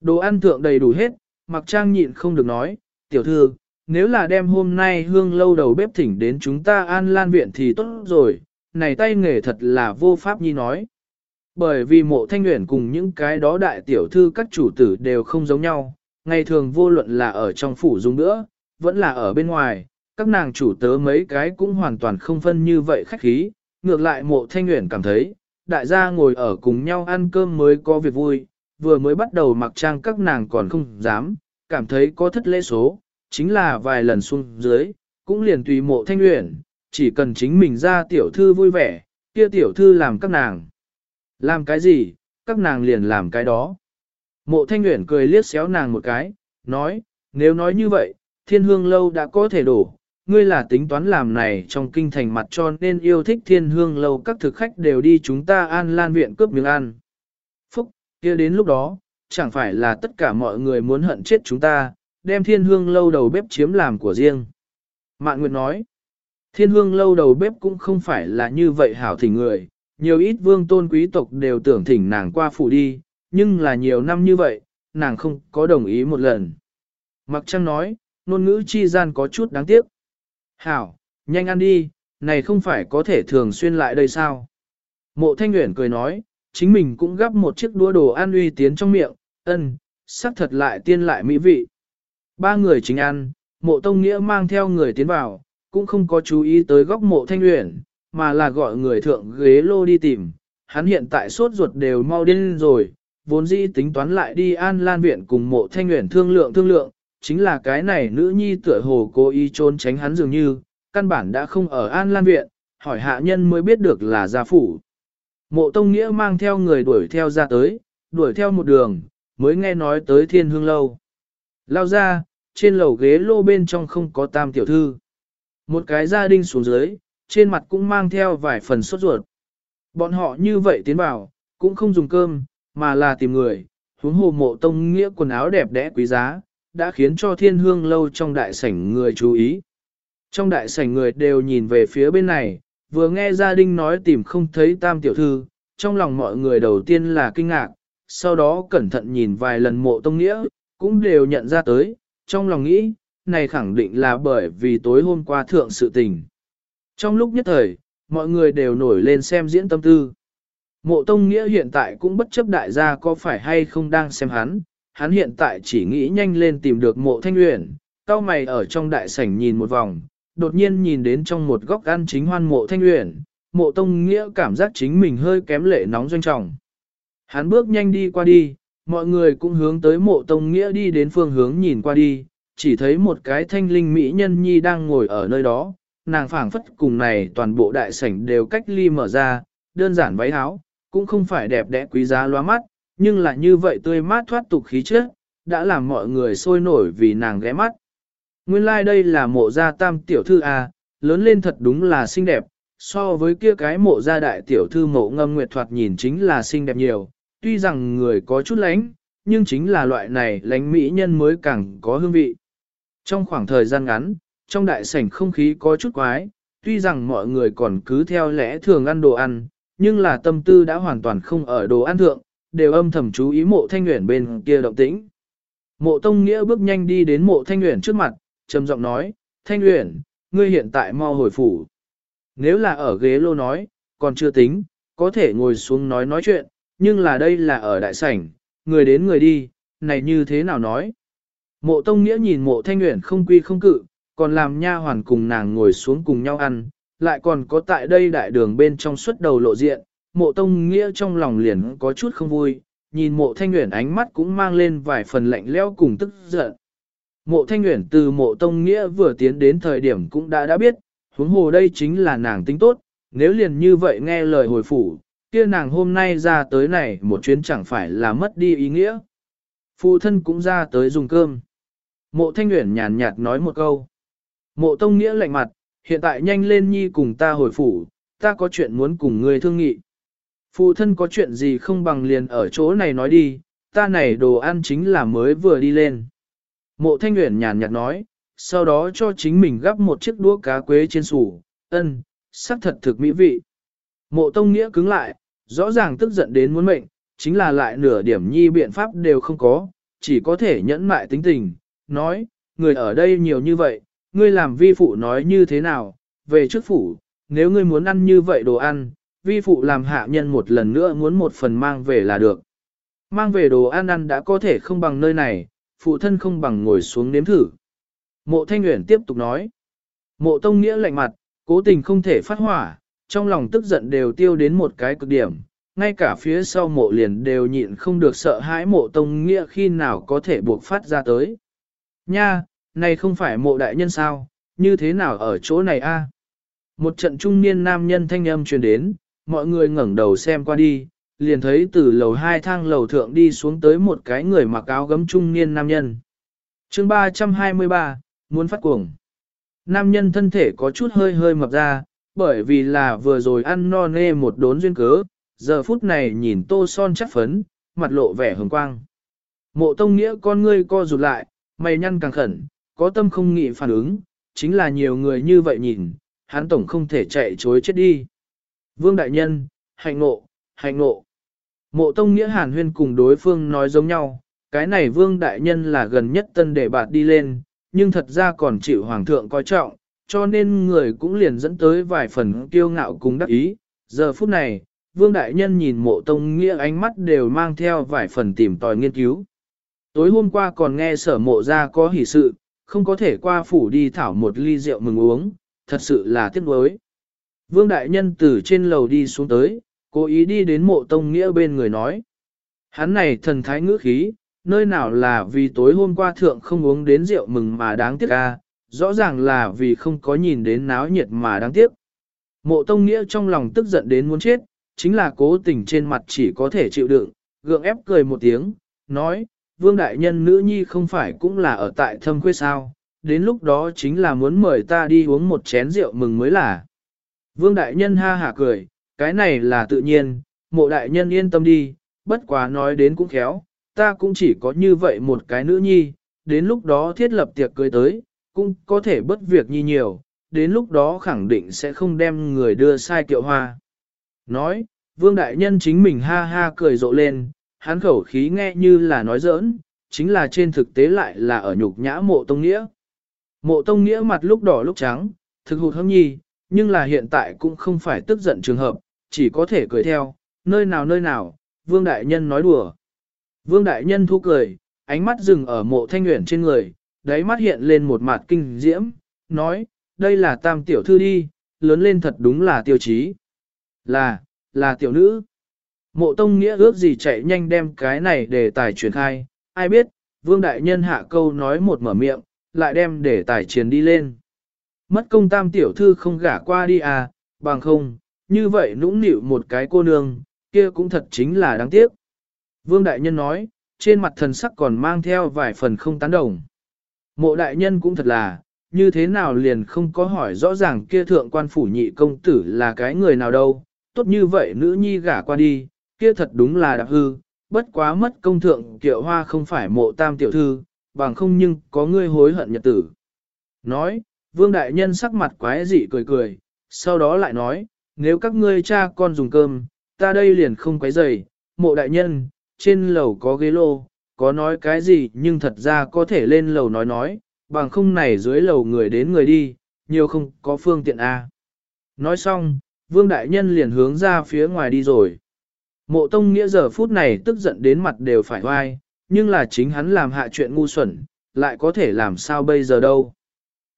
Đồ ăn thượng đầy đủ hết, mặc trang nhịn không được nói, tiểu thư, nếu là đem hôm nay hương lâu đầu bếp thỉnh đến chúng ta an lan viện thì tốt rồi, này tay nghề thật là vô pháp nhi nói. Bởi vì mộ thanh nguyện cùng những cái đó đại tiểu thư các chủ tử đều không giống nhau, ngày thường vô luận là ở trong phủ dùng nữa, vẫn là ở bên ngoài, các nàng chủ tớ mấy cái cũng hoàn toàn không phân như vậy khách khí, ngược lại mộ thanh nguyện cảm thấy, đại gia ngồi ở cùng nhau ăn cơm mới có việc vui, vừa mới bắt đầu mặc trang các nàng còn không dám, cảm thấy có thất lễ số, chính là vài lần xuống dưới, cũng liền tùy mộ thanh nguyện, chỉ cần chính mình ra tiểu thư vui vẻ, kia tiểu thư làm các nàng. Làm cái gì, các nàng liền làm cái đó. Mộ thanh nguyện cười liếc xéo nàng một cái, nói, nếu nói như vậy, thiên hương lâu đã có thể đổ, ngươi là tính toán làm này trong kinh thành mặt cho nên yêu thích thiên hương lâu các thực khách đều đi chúng ta an lan viện cướp miếng ăn. Phúc, kia đến lúc đó, chẳng phải là tất cả mọi người muốn hận chết chúng ta, đem thiên hương lâu đầu bếp chiếm làm của riêng. Mạn Nguyệt nói, thiên hương lâu đầu bếp cũng không phải là như vậy hảo thỉnh người, nhiều ít vương tôn quý tộc đều tưởng thỉnh nàng qua phủ đi, nhưng là nhiều năm như vậy, nàng không có đồng ý một lần. Mặc trăng nói, ngôn ngữ chi gian có chút đáng tiếc. Hảo, nhanh ăn đi, này không phải có thể thường xuyên lại đây sao? Mộ thanh Nguyễn cười nói, chính mình cũng gắp một chiếc đũa đồ ăn uy tiến trong miệng, ân, sắc thật lại tiên lại mỹ vị. Ba người chính ăn, mộ tông nghĩa mang theo người tiến vào, cũng không có chú ý tới góc mộ thanh luyện, mà là gọi người thượng ghế lô đi tìm. Hắn hiện tại sốt ruột đều mau điên rồi, vốn dĩ tính toán lại đi an lan viện cùng mộ thanh luyện thương lượng thương lượng, chính là cái này nữ nhi tựa hồ cố ý trốn tránh hắn dường như, căn bản đã không ở an lan viện, hỏi hạ nhân mới biết được là gia phủ. Mộ Tông Nghĩa mang theo người đuổi theo ra tới, đuổi theo một đường, mới nghe nói tới thiên hương lâu. Lao ra, trên lầu ghế lô bên trong không có tam tiểu thư. Một cái gia đình xuống dưới, trên mặt cũng mang theo vài phần sốt ruột. Bọn họ như vậy tiến vào, cũng không dùng cơm, mà là tìm người, huống hồ mộ tông nghĩa quần áo đẹp đẽ quý giá, đã khiến cho thiên hương lâu trong đại sảnh người chú ý. Trong đại sảnh người đều nhìn về phía bên này, vừa nghe gia đình nói tìm không thấy tam tiểu thư, trong lòng mọi người đầu tiên là kinh ngạc, sau đó cẩn thận nhìn vài lần mộ tông nghĩa, cũng đều nhận ra tới, trong lòng nghĩ, này khẳng định là bởi vì tối hôm qua thượng sự tình. Trong lúc nhất thời, mọi người đều nổi lên xem diễn tâm tư. Mộ Tông Nghĩa hiện tại cũng bất chấp đại gia có phải hay không đang xem hắn, hắn hiện tại chỉ nghĩ nhanh lên tìm được mộ thanh luyện, cao mày ở trong đại sảnh nhìn một vòng, đột nhiên nhìn đến trong một góc ăn chính hoan mộ thanh luyện, mộ Tông Nghĩa cảm giác chính mình hơi kém lệ nóng doanh trọng. Hắn bước nhanh đi qua đi, mọi người cũng hướng tới mộ Tông Nghĩa đi đến phương hướng nhìn qua đi, chỉ thấy một cái thanh linh mỹ nhân nhi đang ngồi ở nơi đó, nàng phảng phất cùng này toàn bộ đại sảnh đều cách ly mở ra, đơn giản váy áo, cũng không phải đẹp đẽ quý giá loa mắt, nhưng là như vậy tươi mát thoát tục khí chất, đã làm mọi người sôi nổi vì nàng ghé mắt. Nguyên lai like đây là mộ gia tam tiểu thư A, lớn lên thật đúng là xinh đẹp, so với kia cái mộ gia đại tiểu thư mộ ngâm nguyệt thoạt nhìn chính là xinh đẹp nhiều, tuy rằng người có chút lánh, nhưng chính là loại này lánh mỹ nhân mới càng có hương vị. Trong khoảng thời gian ngắn, trong đại sảnh không khí có chút quái, tuy rằng mọi người còn cứ theo lẽ thường ăn đồ ăn, nhưng là tâm tư đã hoàn toàn không ở đồ ăn thượng, đều âm thầm chú ý mộ thanh nguyện bên kia động tĩnh. Mộ Tông Nghĩa bước nhanh đi đến mộ thanh nguyện trước mặt, trầm giọng nói, thanh nguyện, ngươi hiện tại mau hồi phủ. Nếu là ở ghế lô nói, còn chưa tính, có thể ngồi xuống nói nói chuyện, nhưng là đây là ở đại sảnh, người đến người đi, này như thế nào nói. Mộ Tông Nghĩa nhìn mộ thanh nguyện không quy không cự, còn làm nha hoàn cùng nàng ngồi xuống cùng nhau ăn, lại còn có tại đây đại đường bên trong suốt đầu lộ diện, mộ Tông Nghĩa trong lòng liền có chút không vui, nhìn mộ thanh nguyện ánh mắt cũng mang lên vài phần lạnh leo cùng tức giận. Mộ thanh nguyện từ mộ Tông Nghĩa vừa tiến đến thời điểm cũng đã đã biết, huống hồ đây chính là nàng tính tốt, nếu liền như vậy nghe lời hồi phủ, kia nàng hôm nay ra tới này một chuyến chẳng phải là mất đi ý nghĩa. Phụ thân cũng ra tới dùng cơm. Mộ thanh nguyễn nhàn nhạt nói một câu. Mộ tông nghĩa lạnh mặt, hiện tại nhanh lên nhi cùng ta hồi phủ, ta có chuyện muốn cùng ngươi thương nghị. Phụ thân có chuyện gì không bằng liền ở chỗ này nói đi, ta này đồ ăn chính là mới vừa đi lên. Mộ thanh nguyễn nhàn nhạt nói, sau đó cho chính mình gắp một chiếc đũa cá quế trên sủ, ân, sắc thật thực mỹ vị. Mộ tông nghĩa cứng lại, rõ ràng tức giận đến muốn mệnh, chính là lại nửa điểm nhi biện pháp đều không có, chỉ có thể nhẫn mại tính tình, nói, người ở đây nhiều như vậy, ngươi làm vi phụ nói như thế nào, về trước phủ, nếu ngươi muốn ăn như vậy đồ ăn, vi phụ làm hạ nhân một lần nữa muốn một phần mang về là được. Mang về đồ ăn ăn đã có thể không bằng nơi này, phụ thân không bằng ngồi xuống nếm thử. Mộ Thanh Nguyễn tiếp tục nói. Mộ Tông Nghĩa lạnh mặt, cố tình không thể phát hỏa, trong lòng tức giận đều tiêu đến một cái cực điểm, ngay cả phía sau mộ liền đều nhịn không được sợ hãi mộ Tông Nghĩa khi nào có thể buộc phát ra tới. Nha, này không phải mộ đại nhân sao, như thế nào ở chỗ này a? Một trận trung niên nam nhân thanh âm truyền đến, mọi người ngẩng đầu xem qua đi, liền thấy từ lầu hai thang lầu thượng đi xuống tới một cái người mặc áo gấm trung niên nam nhân. chương 323, muốn phát cuồng. Nam nhân thân thể có chút hơi hơi mập ra, bởi vì là vừa rồi ăn no nê một đốn duyên cớ, giờ phút này nhìn tô son chắc phấn, mặt lộ vẻ hồng quang. Mộ tông nghĩa con ngươi co rụt lại, mày nhăn càng khẩn, có tâm không nghĩ phản ứng, chính là nhiều người như vậy nhìn, hắn tổng không thể chạy chối chết đi. Vương Đại Nhân, hạnh ngộ, hạnh ngộ. Mộ Tông Nghĩa Hàn Huyên cùng đối phương nói giống nhau, cái này Vương Đại Nhân là gần nhất tân để bạt đi lên, nhưng thật ra còn chịu Hoàng thượng coi trọng, cho nên người cũng liền dẫn tới vài phần kiêu ngạo cùng đắc ý. Giờ phút này, Vương Đại Nhân nhìn mộ Tông Nghĩa ánh mắt đều mang theo vài phần tìm tòi nghiên cứu. Tối hôm qua còn nghe sở mộ ra có hỷ sự, không có thể qua phủ đi thảo một ly rượu mừng uống, thật sự là tiếc nuối. Vương Đại Nhân từ trên lầu đi xuống tới, cố ý đi đến mộ tông nghĩa bên người nói. Hắn này thần thái ngữ khí, nơi nào là vì tối hôm qua thượng không uống đến rượu mừng mà đáng tiếc ca, rõ ràng là vì không có nhìn đến náo nhiệt mà đáng tiếc. Mộ tông nghĩa trong lòng tức giận đến muốn chết, chính là cố tình trên mặt chỉ có thể chịu đựng, gượng ép cười một tiếng, nói, vương đại nhân nữ nhi không phải cũng là ở tại thâm quê sao, đến lúc đó chính là muốn mời ta đi uống một chén rượu mừng mới là. Vương đại nhân ha hả cười, cái này là tự nhiên, mộ đại nhân yên tâm đi, bất quá nói đến cũng khéo, ta cũng chỉ có như vậy một cái nữ nhi, đến lúc đó thiết lập tiệc cưới tới, cũng có thể bất việc nhi nhiều, đến lúc đó khẳng định sẽ không đem người đưa sai kiệu hoa. Nói, vương đại nhân chính mình ha ha cười rộ lên, hắn khẩu khí nghe như là nói giỡn, chính là trên thực tế lại là ở nhục nhã mộ tông nghĩa. Mộ tông nghĩa mặt lúc đỏ lúc trắng, thực hụt hâm nhi, nhưng là hiện tại cũng không phải tức giận trường hợp, chỉ có thể cười theo, nơi nào nơi nào, vương đại nhân nói đùa. Vương đại nhân thu cười, ánh mắt dừng ở mộ thanh nguyện trên người, đáy mắt hiện lên một mặt kinh diễm, nói, đây là tam tiểu thư đi, lớn lên thật đúng là tiêu chí. Là, là tiểu nữ. Mộ tông nghĩa ước gì chạy nhanh đem cái này để tài truyền khai, ai biết, vương đại nhân hạ câu nói một mở miệng, lại đem để tài truyền đi lên. Mất công tam tiểu thư không gả qua đi à, bằng không, như vậy nũng nịu một cái cô nương, kia cũng thật chính là đáng tiếc. Vương đại nhân nói, trên mặt thần sắc còn mang theo vài phần không tán đồng. Mộ đại nhân cũng thật là, như thế nào liền không có hỏi rõ ràng kia thượng quan phủ nhị công tử là cái người nào đâu, tốt như vậy nữ nhi gả qua đi, kia thật đúng là đạp hư, bất quá mất công thượng kiệu hoa không phải mộ tam tiểu thư, bằng không nhưng có ngươi hối hận nhật tử. Nói, vương đại nhân sắc mặt quái dị cười cười, sau đó lại nói, nếu các ngươi cha con dùng cơm, ta đây liền không quấy rầy, mộ đại nhân, trên lầu có ghế lô, có nói cái gì nhưng thật ra có thể lên lầu nói nói, bằng không này dưới lầu người đến người đi, nhiều không có phương tiện A. Nói xong, vương đại nhân liền hướng ra phía ngoài đi rồi. Mộ tông nghĩa giờ phút này tức giận đến mặt đều phải hoai, nhưng là chính hắn làm hạ chuyện ngu xuẩn, lại có thể làm sao bây giờ đâu.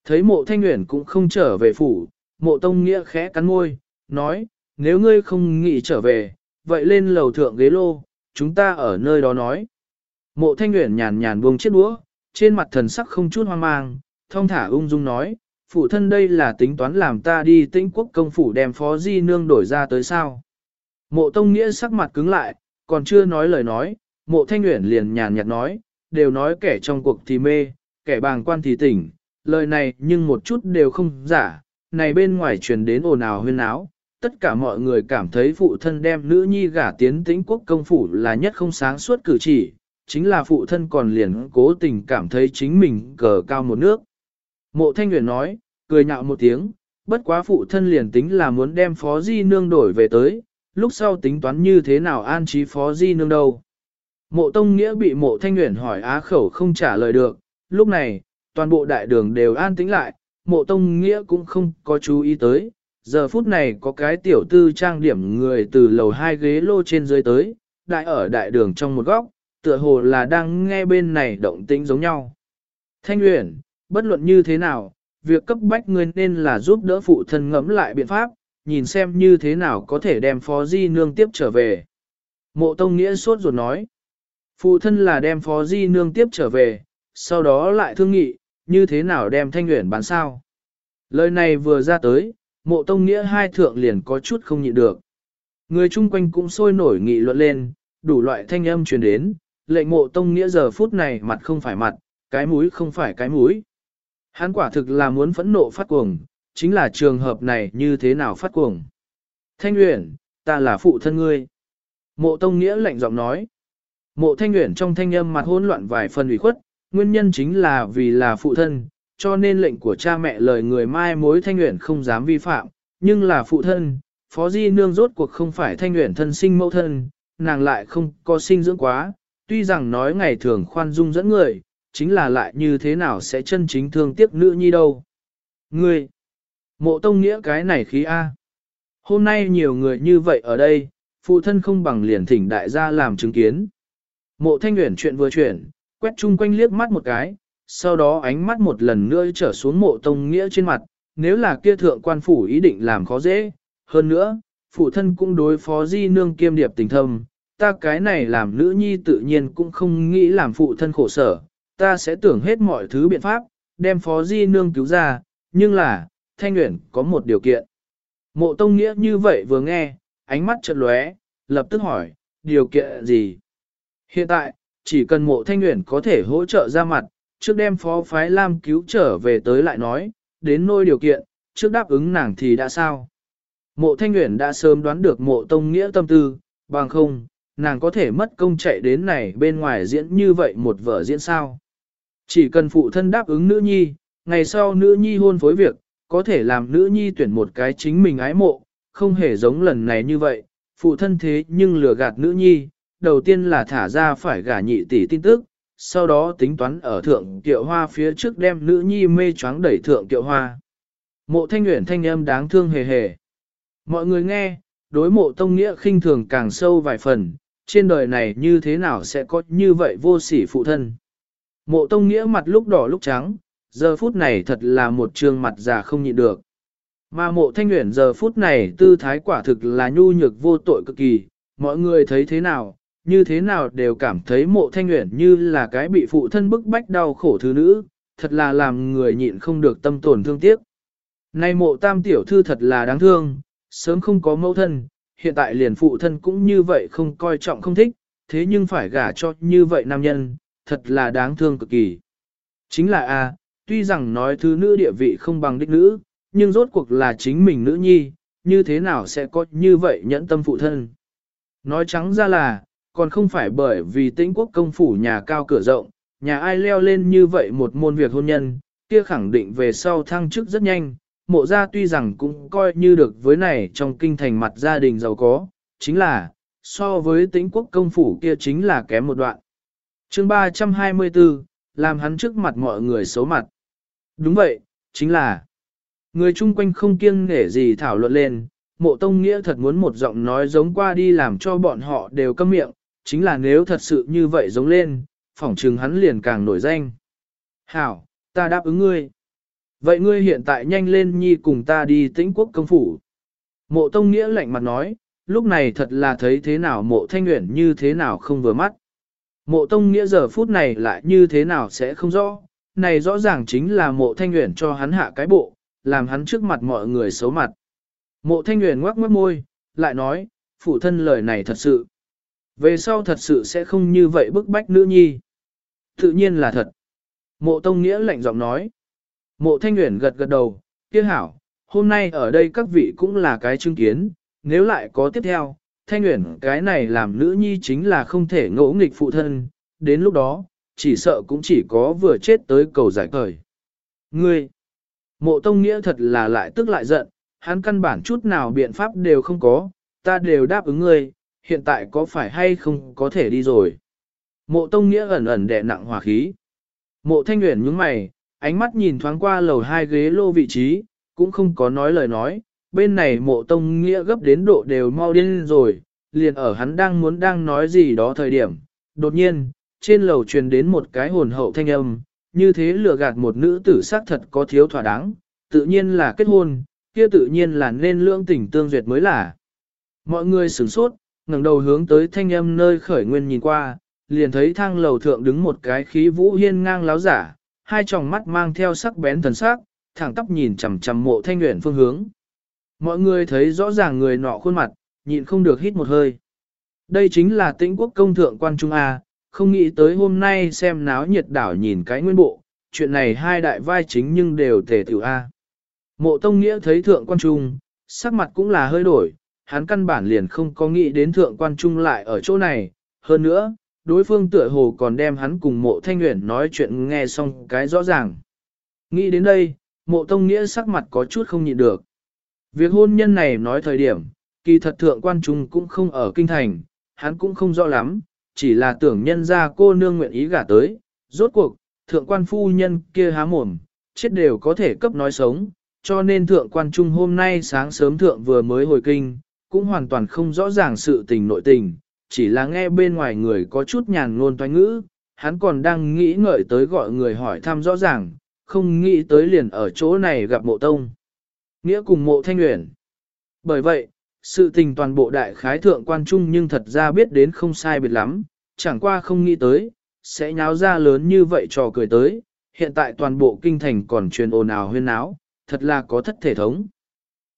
Thấy mộ thanh nguyện cũng không trở về phủ, mộ tông nghĩa khẽ cắn môi, nói, nếu ngươi không nghĩ trở về, vậy lên lầu thượng ghế lô, chúng ta ở nơi đó nói. Mộ thanh nguyện nhàn nhàn buông chiếc đũa, trên mặt thần sắc không chút hoang mang, thong thả ung dung nói, phụ thân đây là tính toán làm ta đi tĩnh quốc công phủ đem phó di nương đổi ra tới sao. Mộ tông nghĩa sắc mặt cứng lại, còn chưa nói lời nói, mộ thanh nguyện liền nhàn nhạt nói, đều nói kẻ trong cuộc thì mê, kẻ bàng quan thì tỉnh, lời này nhưng một chút đều không giả, này bên ngoài truyền đến ồn ào huyên áo, tất cả mọi người cảm thấy phụ thân đem nữ nhi gả tiến tĩnh quốc công phủ là nhất không sáng suốt cử chỉ, chính là phụ thân còn liền cố tình cảm thấy chính mình cờ cao một nước. Mộ thanh nguyện nói, cười nhạo một tiếng, bất quá phụ thân liền tính là muốn đem phó di nương đổi về tới, lúc sau tính toán như thế nào an trí phó di nương đâu. Mộ tông nghĩa bị mộ thanh nguyện hỏi á khẩu không trả lời được, lúc này, toàn bộ đại đường đều an tĩnh lại, mộ tông nghĩa cũng không có chú ý tới, giờ phút này có cái tiểu tư trang điểm người từ lầu hai ghế lô trên dưới tới, đại ở đại đường trong một góc, tựa hồ là đang nghe bên này động tĩnh giống nhau. Thanh Uyển, bất luận như thế nào, việc cấp bách ngươi nên là giúp đỡ phụ thân ngẫm lại biện pháp, nhìn xem như thế nào có thể đem phó di nương tiếp trở về. Mộ Tông Nghĩa sốt ruột nói, phụ thân là đem phó di nương tiếp trở về, sau đó lại thương nghị, như thế nào đem Thanh Uyển bán sao. Lời này vừa ra tới, mộ Tông Nghĩa hai thượng liền có chút không nhịn được. Người chung quanh cũng sôi nổi nghị luận lên, đủ loại thanh âm truyền đến, lệnh mộ tông nghĩa giờ phút này mặt không phải mặt, cái mũi không phải cái mũi. Hắn quả thực là muốn phẫn nộ phát cuồng, chính là trường hợp này như thế nào phát cuồng. Thanh Uyển, ta là phụ thân ngươi. Mộ tông nghĩa lạnh giọng nói. Mộ thanh Uyển trong thanh âm mặt hỗn loạn vài phần ủy khuất, nguyên nhân chính là vì là phụ thân, cho nên lệnh của cha mẹ lời người mai mối thanh Uyển không dám vi phạm, nhưng là phụ thân, phó di nương rốt cuộc không phải thanh Uyển thân sinh mẫu thân, nàng lại không có sinh dưỡng quá, tuy rằng nói ngày thường khoan dung dẫn người, chính là lại như thế nào sẽ chân chính thương tiếc nữ nhi đâu. Ngươi, mộ tông nghĩa cái này khí A. Hôm nay nhiều người như vậy ở đây, phụ thân không bằng liền thỉnh đại gia làm chứng kiến. Mộ thanh nguyện chuyện vừa chuyển, quét chung quanh liếc mắt một cái, sau đó ánh mắt một lần nữa trở xuống mộ tông nghĩa trên mặt, nếu là kia thượng quan phủ ý định làm khó dễ, hơn nữa, phụ thân cũng đối phó di nương kiêm điệp tình thâm, ta cái này làm nữ nhi tự nhiên cũng không nghĩ làm phụ thân khổ sở, ta sẽ tưởng hết mọi thứ biện pháp, đem phó di nương cứu ra, nhưng là, thanh nguyện có một điều kiện. Mộ tông nghĩa như vậy vừa nghe, ánh mắt chợt lóe, lập tức hỏi, điều kiện gì? Hiện tại, chỉ cần mộ thanh nguyện có thể hỗ trợ ra mặt, trước đem phó phái Lam cứu trở về tới lại nói, đến nôi điều kiện, trước đáp ứng nàng thì đã sao? Mộ thanh nguyện đã sớm đoán được mộ tông nghĩa tâm tư, bằng không, nàng có thể mất công chạy đến này bên ngoài diễn như vậy một vở diễn sao. Chỉ cần phụ thân đáp ứng nữ nhi, ngày sau nữ nhi hôn phối việc, có thể làm nữ nhi tuyển một cái chính mình ái mộ, không hề giống lần này như vậy, phụ thân thế nhưng lừa gạt nữ nhi, đầu tiên là thả ra phải gả nhị tỷ tin tức, sau đó tính toán ở thượng kiệu hoa phía trước đem nữ nhi mê choáng đẩy thượng kiệu hoa. Mộ thanh nguyện thanh âm đáng thương hề hề. Mọi người nghe, đối mộ tông nghĩa khinh thường càng sâu vài phần, trên đời này như thế nào sẽ có như vậy vô sỉ phụ thân. Mộ tông nghĩa mặt lúc đỏ lúc trắng, giờ phút này thật là một trường mặt già không nhịn được. Mà mộ thanh nguyện giờ phút này tư thái quả thực là nhu nhược vô tội cực kỳ, mọi người thấy thế nào, như thế nào đều cảm thấy mộ thanh nguyện như là cái bị phụ thân bức bách đau khổ thứ nữ, thật là làm người nhịn không được tâm tổn thương tiếc. Này mộ tam tiểu thư thật là đáng thương, sớm không có mẫu thân, hiện tại liền phụ thân cũng như vậy không coi trọng không thích, thế nhưng phải gả cho như vậy nam nhân, thật là đáng thương cực kỳ. Chính là a, tuy rằng nói thứ nữ địa vị không bằng đích nữ, nhưng rốt cuộc là chính mình nữ nhi, như thế nào sẽ có như vậy nhẫn tâm phụ thân. Nói trắng ra là, còn không phải bởi vì tĩnh quốc công phủ nhà cao cửa rộng, nhà ai leo lên như vậy một môn việc hôn nhân, kia khẳng định về sau thăng chức rất nhanh, mộ gia tuy rằng cũng coi như được với này trong kinh thành mặt gia đình giàu có, chính là, so với tĩnh quốc công phủ kia chính là kém một đoạn. chương 324, làm hắn trước mặt mọi người xấu mặt. Đúng vậy, chính là, người chung quanh không kiêng nể gì thảo luận lên, mộ tông nghĩa thật muốn một giọng nói giống qua đi làm cho bọn họ đều câm miệng, chính là nếu thật sự như vậy giống lên, phỏng trừng hắn liền càng nổi danh. Hảo, ta đáp ứng ngươi. Vậy ngươi hiện tại nhanh lên nhi cùng ta đi tĩnh quốc công phủ. Mộ tông nghĩa lạnh mặt nói, lúc này thật là thấy thế nào mộ thanh nguyện như thế nào không vừa mắt. Mộ tông nghĩa giờ phút này lại như thế nào sẽ không rõ, này rõ ràng chính là mộ thanh nguyện cho hắn hạ cái bộ, làm hắn trước mặt mọi người xấu mặt. Mộ thanh nguyện ngoắc mất môi, lại nói, phụ thân lời này thật sự. Về sau thật sự sẽ không như vậy bức bách nữ nhi. Tự nhiên là thật. Mộ tông nghĩa lạnh giọng nói. Mộ thanh Uyển gật gật đầu, kia hảo, hôm nay ở đây các vị cũng là cái chứng kiến, nếu lại có tiếp theo, thanh Uyển cái này làm nữ nhi chính là không thể ngỗ nghịch phụ thân, đến lúc đó, chỉ sợ cũng chỉ có vừa chết tới cầu giải cởi. Ngươi, mộ tông nghĩa thật là lại tức lại giận, hắn căn bản chút nào biện pháp đều không có, ta đều đáp ứng ngươi, hiện tại có phải hay không có thể đi rồi. Mộ tông nghĩa ẩn ẩn đè nặng hòa khí. Mộ thanh nguyện nhướng mày, ánh mắt nhìn thoáng qua lầu hai ghế lô vị trí, cũng không có nói lời nói, bên này mộ tông nghĩa gấp đến độ đều mau điên rồi, liền ở hắn đang muốn đang nói gì đó thời điểm. Đột nhiên, trên lầu truyền đến một cái hồn hậu thanh âm, như thế lừa gạt một nữ tử xác thật có thiếu thỏa đáng, tự nhiên là kết hôn, kia tự nhiên là nên lương tình tương duyệt mới là. Mọi người sửng sốt, ngẩng đầu hướng tới thanh âm nơi khởi nguyên nhìn qua, liền thấy thang lầu thượng đứng một cái khí vũ hiên ngang láo giả, hai tròng mắt mang theo sắc bén thần sắc, thẳng tóc nhìn chằm chằm mộ thanh nguyện phương hướng. Mọi người thấy rõ ràng người nọ khuôn mặt, nhịn không được hít một hơi. Đây chính là tĩnh quốc công thượng quan trung A, không nghĩ tới hôm nay xem náo nhiệt đảo nhìn cái nguyên bộ, chuyện này hai đại vai chính nhưng đều tề tiểu A. Mộ tông nghĩa thấy thượng quan trung, sắc mặt cũng là hơi đổi, hắn căn bản liền không có nghĩ đến thượng quan trung lại ở chỗ này, hơn nữa, đối phương tựa hồ còn đem hắn cùng mộ thanh nguyện nói chuyện nghe xong cái rõ ràng. Nghĩ đến đây, mộ tông nghĩa sắc mặt có chút không nhịn được. Việc hôn nhân này nói thời điểm, kỳ thật thượng quan trung cũng không ở kinh thành, hắn cũng không rõ lắm, chỉ là tưởng nhân ra cô nương nguyện ý gả tới, rốt cuộc, thượng quan phu nhân kia há mồm, chết đều có thể cấp nói sống, cho nên thượng quan trung hôm nay sáng sớm thượng vừa mới hồi kinh, cũng hoàn toàn không rõ ràng sự tình nội tình, chỉ là nghe bên ngoài người có chút nhàn ngôn toanh ngữ, hắn còn đang nghĩ ngợi tới gọi người hỏi thăm rõ ràng, không nghĩ tới liền ở chỗ này gặp mộ tông. Nghĩa cùng mộ thanh nguyện. Bởi vậy, sự tình toàn bộ đại khái thượng quan trung nhưng thật ra biết đến không sai biệt lắm, chẳng qua không nghĩ tới, sẽ nháo ra lớn như vậy trò cười tới, hiện tại toàn bộ kinh thành còn truyền ồn ào huyên náo, thật là có thất thể thống.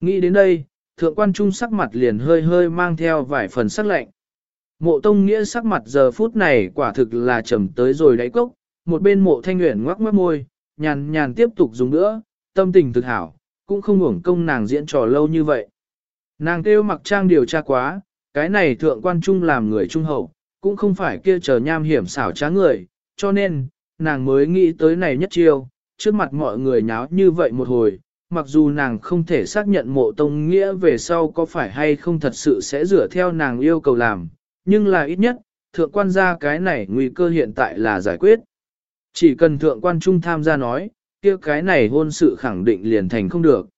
Nghĩ đến đây, thượng quan trung sắc mặt liền hơi hơi mang theo vài phần sắc lạnh. Mộ tông nghĩa sắc mặt giờ phút này quả thực là trầm tới rồi đáy cốc, một bên mộ thanh nguyện ngoắc mất môi, nhàn nhàn tiếp tục dùng nữa, tâm tình thực hảo, cũng không hưởng công nàng diễn trò lâu như vậy. Nàng kêu mặc trang điều tra quá, cái này thượng quan trung làm người trung hậu, cũng không phải kia chờ nham hiểm xảo trá người, cho nên, nàng mới nghĩ tới này nhất chiêu, trước mặt mọi người nháo như vậy một hồi, mặc dù nàng không thể xác nhận mộ tông nghĩa về sau có phải hay không thật sự sẽ dựa theo nàng yêu cầu làm, nhưng là ít nhất, thượng quan gia cái này nguy cơ hiện tại là giải quyết. Chỉ cần thượng quan trung tham gia nói, kia cái này hôn sự khẳng định liền thành không được.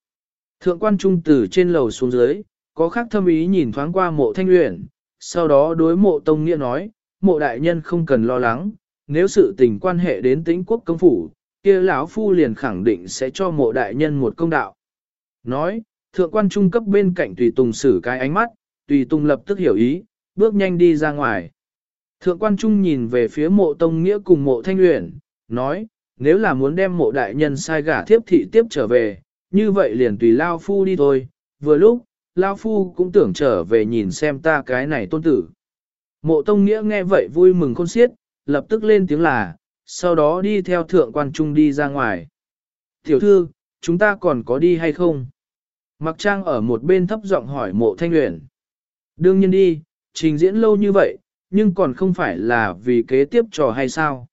Thượng quan trung từ trên lầu xuống dưới, có khác thâm ý nhìn thoáng qua mộ thanh luyện, sau đó đối mộ tông nghĩa nói, mộ đại nhân không cần lo lắng, nếu sự tình quan hệ đến tĩnh quốc công phủ, kia lão phu liền khẳng định sẽ cho mộ đại nhân một công đạo. Nói, thượng quan trung cấp bên cạnh tùy tùng xử cái ánh mắt, tùy tùng lập tức hiểu ý, bước nhanh đi ra ngoài. Thượng quan trung nhìn về phía mộ tông nghĩa cùng mộ thanh luyện, nói, nếu là muốn đem mộ đại nhân sai gả thiếp thị tiếp trở về, như vậy liền tùy lao phu đi thôi, vừa lúc, lao phu cũng tưởng trở về nhìn xem ta cái này tôn tử. Mộ tông nghĩa nghe vậy vui mừng khôn xiết, lập tức lên tiếng là, sau đó đi theo thượng quan trung đi ra ngoài. Tiểu thư, chúng ta còn có đi hay không? Mặc trang ở một bên thấp giọng hỏi mộ thanh luyện Đương nhiên đi, trình diễn lâu như vậy, nhưng còn không phải là vì kế tiếp trò hay sao?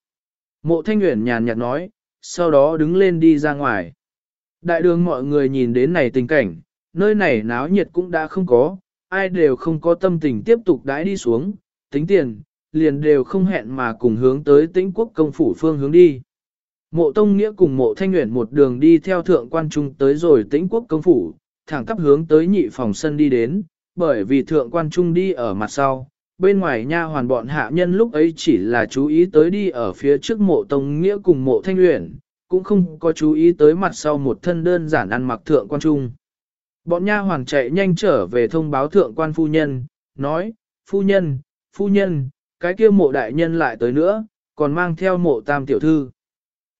Mộ thanh nguyện nhàn nhạt nói, sau đó đứng lên đi ra ngoài. Đại đường mọi người nhìn đến này tình cảnh, nơi này náo nhiệt cũng đã không có, ai đều không có tâm tình tiếp tục đãi đi xuống, tính tiền, liền đều không hẹn mà cùng hướng tới tĩnh quốc công phủ phương hướng đi. Mộ Tông Nghĩa cùng mộ Thanh Nguyễn một đường đi theo thượng quan trung tới rồi tĩnh quốc công phủ, thẳng tắp hướng tới nhị phòng sân đi đến, bởi vì thượng quan trung đi ở mặt sau, bên ngoài nha hoàn bọn hạ nhân lúc ấy chỉ là chú ý tới đi ở phía trước mộ Tông Nghĩa cùng mộ Thanh luyện cũng không có chú ý tới mặt sau một thân đơn giản ăn mặc thượng quan trung. Bọn nha hoàn chạy nhanh trở về thông báo thượng quan phu nhân, nói, phu nhân, phu nhân, cái kia mộ đại nhân lại tới nữa, còn mang theo mộ tam tiểu thư.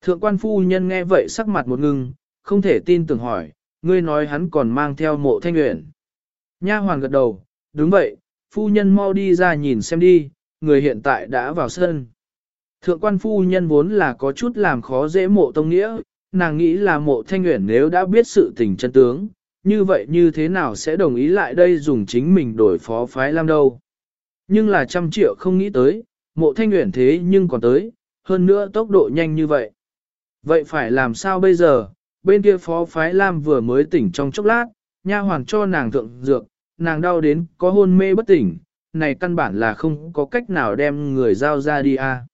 Thượng quan phu nhân nghe vậy sắc mặt một ngưng, không thể tin tưởng hỏi, ngươi nói hắn còn mang theo mộ thanh luyện Nha hoàn gật đầu, đúng vậy, phu nhân mau đi ra nhìn xem đi, người hiện tại đã vào sân. Thượng quan phu nhân vốn là có chút làm khó dễ mộ tông nghĩa, nàng nghĩ là mộ thanh nguyện nếu đã biết sự tình chân tướng, như vậy như thế nào sẽ đồng ý lại đây dùng chính mình đổi phó phái lam đâu. Nhưng là trăm triệu không nghĩ tới, mộ thanh nguyện thế nhưng còn tới, hơn nữa tốc độ nhanh như vậy. Vậy phải làm sao bây giờ, bên kia phó phái lam vừa mới tỉnh trong chốc lát, nha hoàng cho nàng thượng dược, nàng đau đến có hôn mê bất tỉnh, này căn bản là không có cách nào đem người giao ra đi à.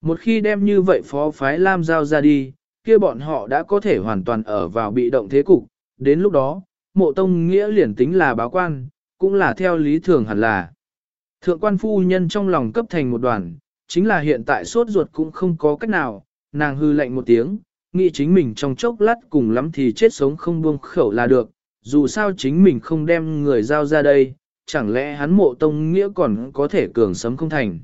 Một khi đem như vậy phó phái Lam giao ra đi, kia bọn họ đã có thể hoàn toàn ở vào bị động thế cục, đến lúc đó, mộ tông nghĩa liền tính là báo quan, cũng là theo lý thường hẳn là. Thượng quan phu nhân trong lòng cấp thành một đoàn, chính là hiện tại sốt ruột cũng không có cách nào, nàng hư lạnh một tiếng, nghĩ chính mình trong chốc lát cùng lắm thì chết sống không buông khẩu là được, dù sao chính mình không đem người giao ra đây, chẳng lẽ hắn mộ tông nghĩa còn có thể cường sấm không thành.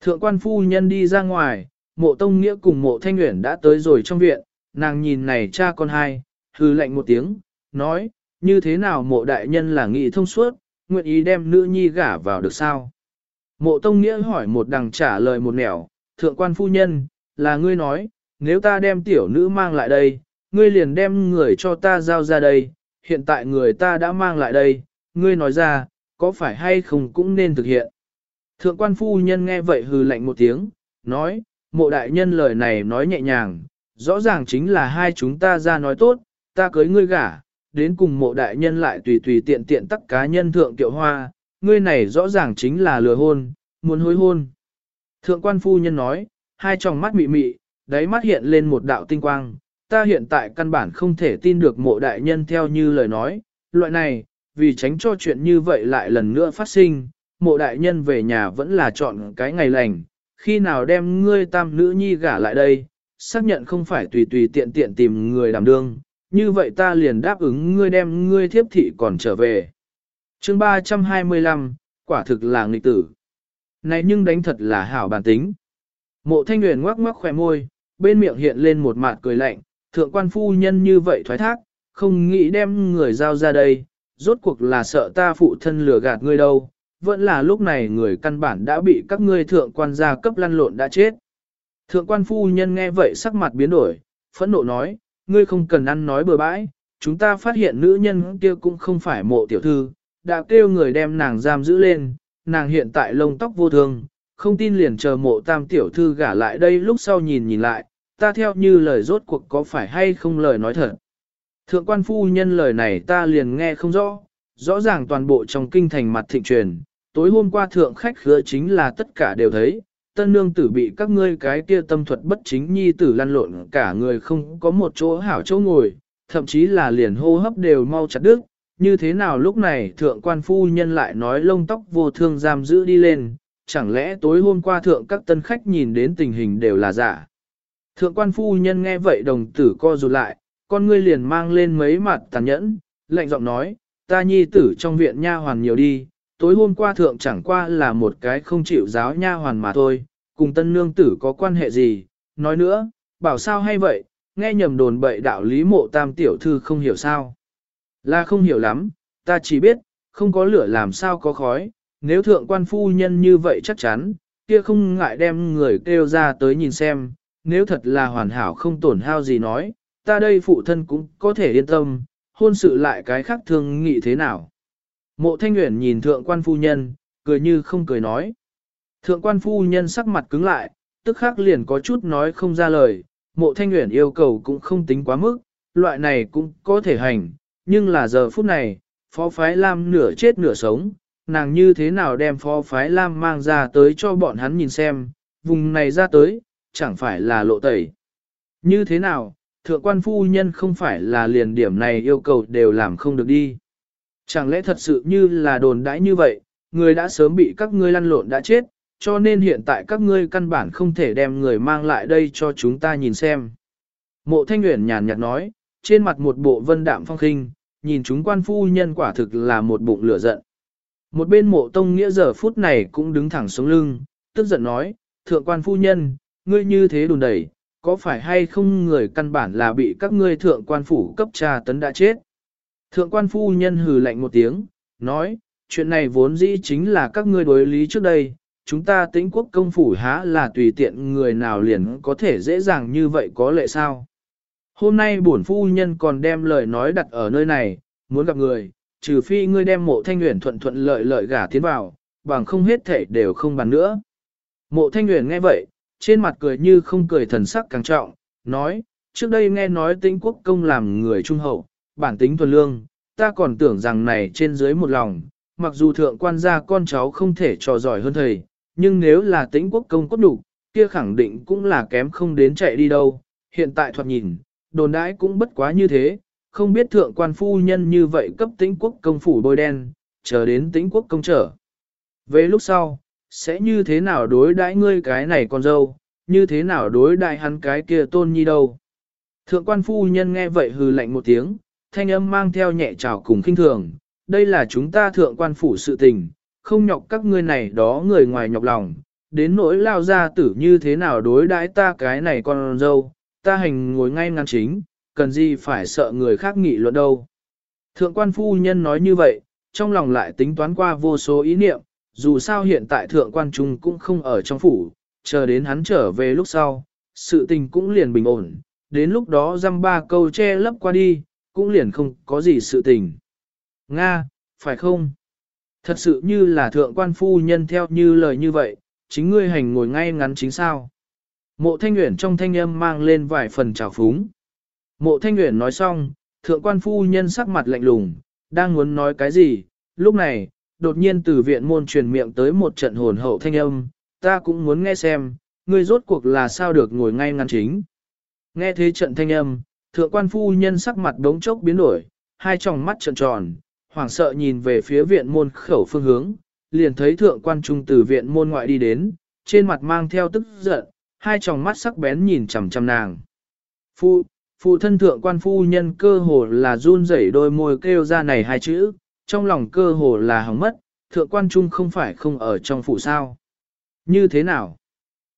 Thượng quan phu nhân đi ra ngoài, mộ tông nghĩa cùng mộ thanh nguyện đã tới rồi trong viện, nàng nhìn này cha con hai, hư lạnh một tiếng, nói, như thế nào mộ đại nhân là nghị thông suốt, nguyện ý đem nữ nhi gả vào được sao? Mộ Tông Nghĩa hỏi một đằng trả lời một nẻo, thượng quan phu nhân, là ngươi nói, nếu ta đem tiểu nữ mang lại đây, ngươi liền đem người cho ta giao ra đây, hiện tại người ta đã mang lại đây, ngươi nói ra, có phải hay không cũng nên thực hiện. Thượng quan phu nhân nghe vậy hừ lạnh một tiếng, nói, mộ đại nhân lời này nói nhẹ nhàng, rõ ràng chính là hai chúng ta ra nói tốt, ta cưới ngươi gả, đến cùng mộ đại nhân lại tùy tùy tiện tiện tắc cá nhân thượng kiệu hoa, ngươi này rõ ràng chính là lừa hôn, muốn hối hôn. Thượng quan phu nhân nói, hai tròng mắt mị mị, đáy mắt hiện lên một đạo tinh quang, ta hiện tại căn bản không thể tin được mộ đại nhân theo như lời nói, loại này, vì tránh cho chuyện như vậy lại lần nữa phát sinh, mộ đại nhân về nhà vẫn là chọn cái ngày lành, khi nào đem ngươi tam nữ nhi gả lại đây, xác nhận không phải tùy tùy tiện tiện tìm người đảm đương, như vậy ta liền đáp ứng ngươi đem ngươi thiếp thị còn trở về. chương 325, quả thực là nghịch tử. Này nhưng đánh thật là hảo bản tính. Mộ thanh nguyện ngoắc ngoắc khỏe môi, bên miệng hiện lên một mặt cười lạnh, thượng quan phu nhân như vậy thoái thác, không nghĩ đem người giao ra đây, rốt cuộc là sợ ta phụ thân lừa gạt ngươi đâu, vẫn là lúc này người căn bản đã bị các ngươi thượng quan gia cấp lăn lộn đã chết. Thượng quan phu nhân nghe vậy sắc mặt biến đổi, phẫn nộ nói, ngươi không cần ăn nói bừa bãi, chúng ta phát hiện nữ nhân kia cũng không phải mộ tiểu thư, đã kêu người đem nàng giam giữ lên, nàng hiện tại lông tóc vô thương, không tin liền chờ mộ tam tiểu thư gả lại đây lúc sau nhìn nhìn lại, ta theo như lời rốt cuộc có phải hay không lời nói thật. Thượng quan phu nhân lời này ta liền nghe không rõ, rõ ràng toàn bộ trong kinh thành mặt thịnh truyền, tối hôm qua thượng khách khứa chính là tất cả đều thấy, tân nương tử bị các ngươi cái kia tâm thuật bất chính nhi tử lăn lộn cả người không có một chỗ hảo chỗ ngồi, thậm chí là liền hô hấp đều mau chặt đứt, như thế nào lúc này thượng quan phu nhân lại nói lông tóc vô thương giam giữ đi lên, chẳng lẽ tối hôm qua thượng các tân khách nhìn đến tình hình đều là giả. Thượng quan phu nhân nghe vậy đồng tử co rụt lại, con ngươi liền mang lên mấy mặt tàn nhẫn, lạnh giọng nói, ta nhi tử trong viện nha hoàn nhiều đi, tối hôm qua thượng chẳng qua là một cái không chịu giáo nha hoàn mà thôi, cùng tân nương tử có quan hệ gì, nói nữa, bảo sao hay vậy, nghe nhầm đồn bậy đạo lý mộ tam tiểu thư không hiểu sao. Là không hiểu lắm, ta chỉ biết, không có lửa làm sao có khói, nếu thượng quan phu nhân như vậy chắc chắn, kia không ngại đem người kêu ra tới nhìn xem, nếu thật là hoàn hảo không tổn hao gì nói, ta đây phụ thân cũng có thể yên tâm, hôn sự lại cái khác thương nghị thế nào. Mộ thanh nguyện nhìn thượng quan phu nhân, cười như không cười nói. Thượng quan phu nhân sắc mặt cứng lại, tức khắc liền có chút nói không ra lời, mộ thanh nguyện yêu cầu cũng không tính quá mức, loại này cũng có thể hành, nhưng là giờ phút này, phó phái Lam nửa chết nửa sống, nàng như thế nào đem phó phái Lam mang ra tới cho bọn hắn nhìn xem, vùng này ra tới, chẳng phải là lộ tẩy. Như thế nào, thượng quan phu nhân không phải là liền điểm này yêu cầu đều làm không được đi. Chẳng lẽ thật sự như là đồn đãi như vậy, người đã sớm bị các ngươi lăn lộn đã chết, cho nên hiện tại các ngươi căn bản không thể đem người mang lại đây cho chúng ta nhìn xem. Mộ Thanh Uyển nhàn nhạt nói, trên mặt một bộ vân đạm phong khinh, nhìn chúng quan phu nhân quả thực là một bụng lửa giận. Một bên mộ tông nghĩa giờ phút này cũng đứng thẳng sống lưng, tức giận nói, thượng quan phu nhân, ngươi như thế đùn đẩy, có phải hay không người căn bản là bị các ngươi thượng quan phủ cấp trà tấn đã chết. Thượng quan phu nhân hừ lạnh một tiếng, nói, chuyện này vốn dĩ chính là các ngươi đối lý trước đây, chúng ta tĩnh quốc công phủ há là tùy tiện người nào liền có thể dễ dàng như vậy có lệ sao. Hôm nay bổn phu nhân còn đem lời nói đặt ở nơi này, muốn gặp người, trừ phi ngươi đem mộ thanh nguyện thuận thuận lợi lợi gả tiến vào, bằng không hết thể đều không bàn nữa. Mộ thanh nguyện nghe vậy, trên mặt cười như không cười thần sắc càng trọng, nói, trước đây nghe nói tĩnh quốc công làm người trung hậu, bản tính thuần lương, ta còn tưởng rằng này trên dưới một lòng, mặc dù thượng quan gia con cháu không thể trò giỏi hơn thầy, nhưng nếu là tĩnh quốc công cốt đủ, kia khẳng định cũng là kém không đến chạy đi đâu, hiện tại thoạt nhìn, đồn đãi cũng bất quá như thế, không biết thượng quan phu nhân như vậy cấp tĩnh quốc công phủ bôi đen, chờ đến tĩnh quốc công trở. Về lúc sau, sẽ như thế nào đối đãi ngươi cái này con dâu, như thế nào đối đãi hắn cái kia tôn nhi đâu. Thượng quan phu nhân nghe vậy hừ lạnh một tiếng, thanh âm mang theo nhẹ trào cùng khinh thường, đây là chúng ta thượng quan phủ sự tình, không nhọc các ngươi này đó người ngoài nhọc lòng, đến nỗi lao ra tử như thế nào đối đãi ta cái này con dâu, ta hành ngồi ngay ngăn chính, cần gì phải sợ người khác nghị luận đâu. Thượng quan phu nhân nói như vậy, trong lòng lại tính toán qua vô số ý niệm, dù sao hiện tại thượng quan trung cũng không ở trong phủ, chờ đến hắn trở về lúc sau, sự tình cũng liền bình ổn, đến lúc đó dăm ba câu che lấp qua đi, cũng liền không có gì sự tình. Nga, phải không? Thật sự như là thượng quan phu nhân theo như lời như vậy, chính ngươi hành ngồi ngay ngắn chính sao. Mộ thanh nguyện trong thanh âm mang lên vài phần trào phúng. Mộ thanh nguyện nói xong, thượng quan phu nhân sắc mặt lạnh lùng, đang muốn nói cái gì, lúc này, đột nhiên từ viện môn truyền miệng tới một trận hồn hậu thanh âm, ta cũng muốn nghe xem, ngươi rốt cuộc là sao được ngồi ngay ngắn chính. Nghe thế trận thanh âm, thượng quan phu nhân sắc mặt đống chốc biến đổi, hai tròng mắt trợn tròn, hoảng sợ nhìn về phía viện môn khẩu phương hướng, liền thấy thượng quan trung từ viện môn ngoại đi đến, trên mặt mang theo tức giận, hai tròng mắt sắc bén nhìn chằm chằm nàng. Phu, phụ thân thượng quan phu nhân cơ hồ là run rẩy đôi môi kêu ra này hai chữ, trong lòng cơ hồ là hỏng mất, thượng quan trung không phải không ở trong phủ sao. Như thế nào?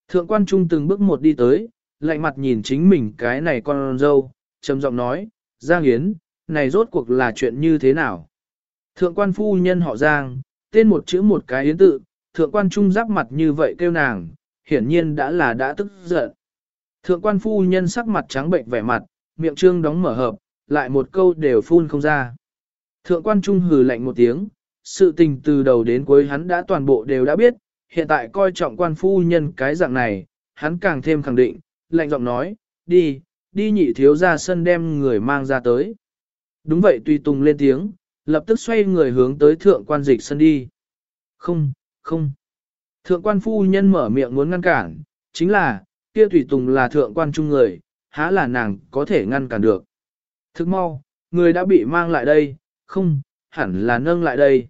Thượng quan trung từng bước một đi tới, lạnh mặt nhìn chính mình cái này con dâu, trầm giọng nói, Giang Yến, này rốt cuộc là chuyện như thế nào? Thượng quan phu nhân họ Giang, tên một chữ một cái yến tự, thượng quan trung giáp mặt như vậy kêu nàng, hiển nhiên đã là đã tức giận. Thượng quan phu nhân sắc mặt trắng bệnh vẻ mặt, miệng trương đóng mở hợp, lại một câu đều phun không ra. Thượng quan trung hừ lạnh một tiếng, sự tình từ đầu đến cuối hắn đã toàn bộ đều đã biết, hiện tại coi trọng quan phu nhân cái dạng này, hắn càng thêm khẳng định, lạnh giọng nói, đi, đi nhị thiếu ra sân đem người mang ra tới. Đúng vậy tùy tùng lên tiếng, lập tức xoay người hướng tới thượng quan dịch sân đi. Không, không. Thượng quan phu nhân mở miệng muốn ngăn cản, chính là, kia tùy tùng là thượng quan trung người, há là nàng có thể ngăn cản được. Thức mau, người đã bị mang lại đây, không, hẳn là nâng lại đây.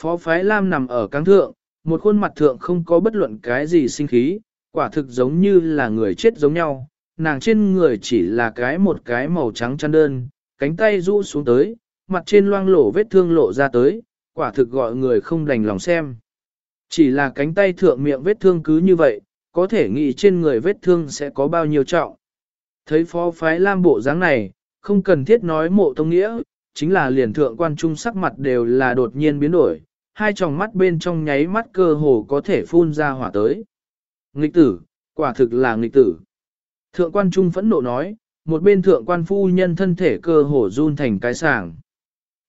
Phó phái Lam nằm ở cáng thượng, một khuôn mặt thượng không có bất luận cái gì sinh khí, quả thực giống như là người chết giống nhau, nàng trên người chỉ là cái một cái màu trắng chăn đơn, cánh tay rũ xuống tới, mặt trên loang lổ vết thương lộ ra tới, quả thực gọi người không đành lòng xem. Chỉ là cánh tay thượng miệng vết thương cứ như vậy, có thể nghĩ trên người vết thương sẽ có bao nhiêu trọng. Thấy phó phái lam bộ dáng này, không cần thiết nói mộ tông nghĩa, chính là liền thượng quan trung sắc mặt đều là đột nhiên biến đổi, hai tròng mắt bên trong nháy mắt cơ hồ có thể phun ra hỏa tới. Nghịch tử, quả thực là nghịch tử. Thượng quan trung phẫn nộ nói, một bên thượng quan phu nhân thân thể cơ hồ run thành cái sàng.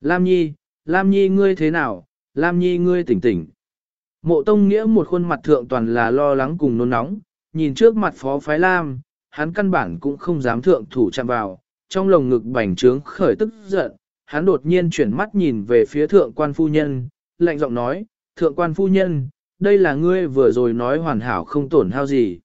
Lam Nhi, Lam Nhi ngươi thế nào, Lam Nhi ngươi tỉnh tỉnh. Mộ Tông Nghĩa một khuôn mặt thượng toàn là lo lắng cùng nôn nóng, nhìn trước mặt phó phái Lam, hắn căn bản cũng không dám thượng thủ chạm vào, trong lồng ngực bành trướng khởi tức giận, hắn đột nhiên chuyển mắt nhìn về phía thượng quan phu nhân, lạnh giọng nói, thượng quan phu nhân, đây là ngươi vừa rồi nói hoàn hảo không tổn hao gì.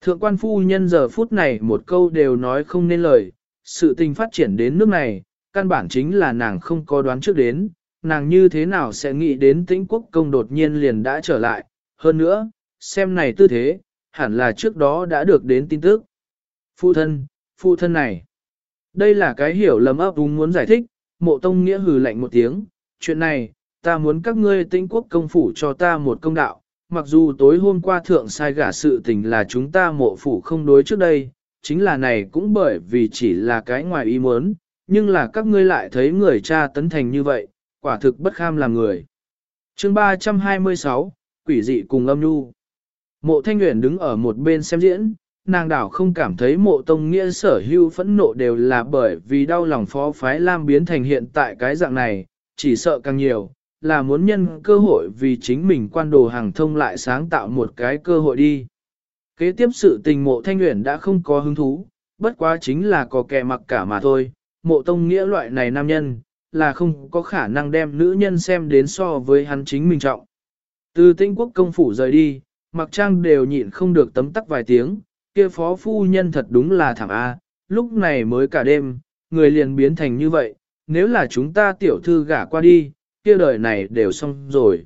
Thượng quan phu nhân giờ phút này một câu đều nói không nên lời, sự tình phát triển đến nước này, căn bản chính là nàng không có đoán trước đến, nàng như thế nào sẽ nghĩ đến tĩnh quốc công đột nhiên liền đã trở lại, hơn nữa, xem này tư thế, hẳn là trước đó đã được đến tin tức. Phụ thân, phụ thân này, đây là cái hiểu lầm ấp úng muốn giải thích, mộ tông nghĩa hừ lạnh một tiếng, chuyện này, ta muốn các ngươi tĩnh quốc công phủ cho ta một công đạo, mặc dù tối hôm qua thượng sai gả sự tình là chúng ta mộ phủ không đối trước đây, chính là này cũng bởi vì chỉ là cái ngoài ý muốn, nhưng là các ngươi lại thấy người cha tấn thành như vậy, quả thực bất kham làm người. chương 326, quỷ dị cùng âm nhu. Mộ thanh nguyện đứng ở một bên xem diễn, nàng đảo không cảm thấy mộ tông nghĩa sở hưu phẫn nộ đều là bởi vì đau lòng phó phái Lam biến thành hiện tại cái dạng này, chỉ sợ càng nhiều, là muốn nhân cơ hội vì chính mình quan đồ hàng thông lại sáng tạo một cái cơ hội đi. Kế tiếp sự tình mộ thanh nguyện đã không có hứng thú, bất quá chính là có kẻ mặc cả mà thôi, mộ tông nghĩa loại này nam nhân, là không có khả năng đem nữ nhân xem đến so với hắn chính mình trọng. Từ tinh quốc công phủ rời đi, mặc trang đều nhịn không được tấm tắc vài tiếng, kia phó phu nhân thật đúng là thảm A, lúc này mới cả đêm, người liền biến thành như vậy, nếu là chúng ta tiểu thư gả qua đi, kia đời này đều xong rồi.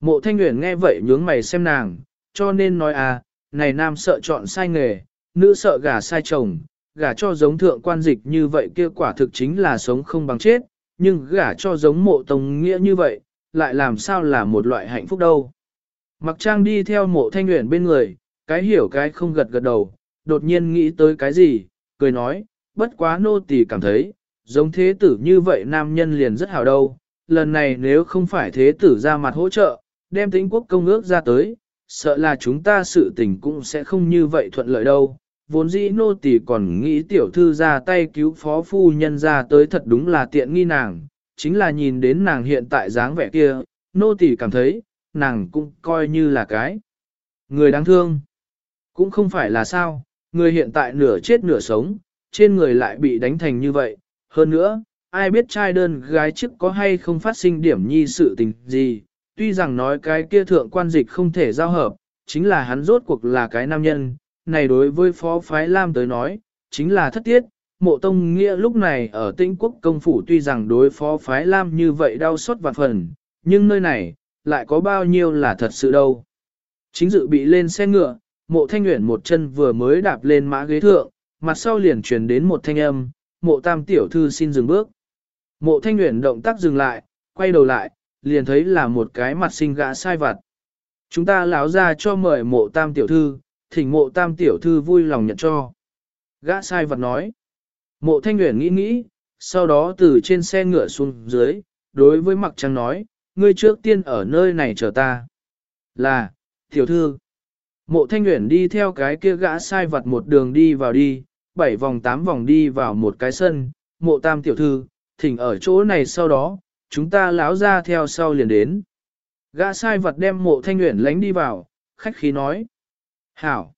Mộ thanh nguyện nghe vậy nhướng mày xem nàng, cho nên nói à, này nam sợ chọn sai nghề, nữ sợ gả sai chồng, gả cho giống thượng quan dịch như vậy kia quả thực chính là sống không bằng chết, nhưng gả cho giống mộ tông nghĩa như vậy, lại làm sao là một loại hạnh phúc đâu. Mặc trang đi theo mộ thanh nguyện bên người, cái hiểu cái không gật gật đầu, đột nhiên nghĩ tới cái gì, cười nói, bất quá nô tỳ cảm thấy, giống thế tử như vậy nam nhân liền rất hào đâu, lần này nếu không phải thế tử ra mặt hỗ trợ, đem tính quốc công ước ra tới, sợ là chúng ta sự tình cũng sẽ không như vậy thuận lợi đâu. Vốn dĩ nô tỳ còn nghĩ tiểu thư ra tay cứu phó phu nhân ra tới thật đúng là tiện nghi nàng, chính là nhìn đến nàng hiện tại dáng vẻ kia, nô tỳ cảm thấy, nàng cũng coi như là cái. Người đáng thương, cũng không phải là sao, người hiện tại nửa chết nửa sống, trên người lại bị đánh thành như vậy, hơn nữa, ai biết trai đơn gái trước có hay không phát sinh điểm nhi sự tình gì, tuy rằng nói cái kia thượng quan dịch không thể giao hợp, chính là hắn rốt cuộc là cái nam nhân, này đối với phó phái Lam tới nói, chính là thất tiết, mộ tông nghĩa lúc này ở tinh quốc công phủ tuy rằng đối phó phái Lam như vậy đau xót vạn phần, nhưng nơi này, lại có bao nhiêu là thật sự đâu. Chính dự bị lên xe ngựa, mộ thanh nguyện một chân vừa mới đạp lên mã ghế thượng, mặt sau liền truyền đến một thanh âm, mộ tam tiểu thư xin dừng bước. Mộ thanh nguyện động tác dừng lại, quay đầu lại, liền thấy là một cái mặt sinh gã sai vặt. Chúng ta láo ra cho mời mộ tam tiểu thư, thỉnh mộ tam tiểu thư vui lòng nhận cho. Gã sai vật nói. Mộ thanh nguyện nghĩ nghĩ, sau đó từ trên xe ngựa xuống dưới, đối với mặc trăng nói, ngươi trước tiên ở nơi này chờ ta. Là, tiểu thư. Mộ thanh Uyển đi theo cái kia gã sai vật một đường đi vào đi, bảy vòng tám vòng đi vào một cái sân, mộ tam tiểu thư, thỉnh ở chỗ này sau đó, chúng ta láo ra theo sau liền đến. Gã sai vật đem mộ thanh nguyện lánh đi vào, khách khí nói. Hảo.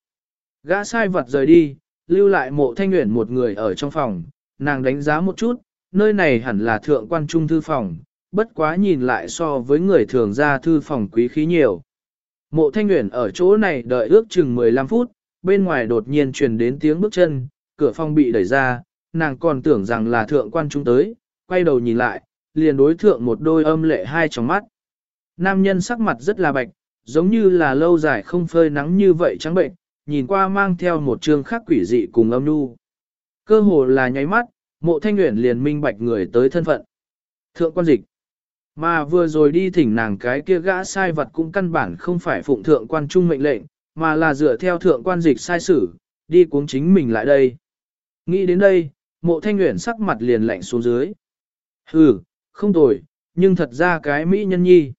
Gã sai vật rời đi, lưu lại mộ thanh nguyện một người ở trong phòng, nàng đánh giá một chút, nơi này hẳn là thượng quan trung thư phòng, bất quá nhìn lại so với người thường ra thư phòng quý khí nhiều. Mộ thanh Uyển ở chỗ này đợi ước chừng 15 phút, bên ngoài đột nhiên truyền đến tiếng bước chân, cửa phòng bị đẩy ra, nàng còn tưởng rằng là thượng quan trung tới, quay đầu nhìn lại, liền đối thượng một đôi âm lệ hai trong mắt. Nam nhân sắc mặt rất là bạch, giống như là lâu dài không phơi nắng như vậy trắng bệnh, nhìn qua mang theo một trương khắc quỷ dị cùng âm nu. Cơ hồ là nháy mắt, mộ thanh nguyện liền minh bạch người tới thân phận. Thượng quan dịch. Mà vừa rồi đi thỉnh nàng cái kia gã sai vật cũng căn bản không phải phụng thượng quan trung mệnh lệnh, mà là dựa theo thượng quan dịch sai sử, đi cuống chính mình lại đây. Nghĩ đến đây, mộ thanh nguyện sắc mặt liền lạnh xuống dưới. Hừ, không tồi, nhưng thật ra cái mỹ nhân nhi.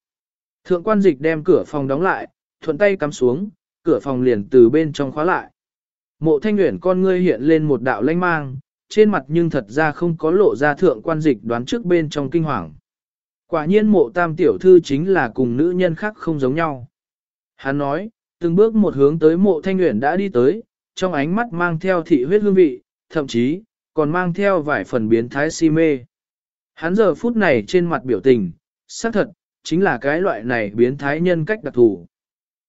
Thượng quan dịch đem cửa phòng đóng lại, thuận tay cắm xuống, cửa phòng liền từ bên trong khóa lại. Mộ thanh nguyện con ngươi hiện lên một đạo lanh mang, trên mặt nhưng thật ra không có lộ ra thượng quan dịch đoán trước bên trong kinh hoàng. Quả nhiên mộ tam tiểu thư chính là cùng nữ nhân khác không giống nhau. Hắn nói, từng bước một hướng tới mộ thanh nguyện đã đi tới, trong ánh mắt mang theo thị huyết hương vị, thậm chí, còn mang theo vài phần biến thái si mê. Hắn giờ phút này trên mặt biểu tình, xác thật, chính là cái loại này biến thái nhân cách đặc thù.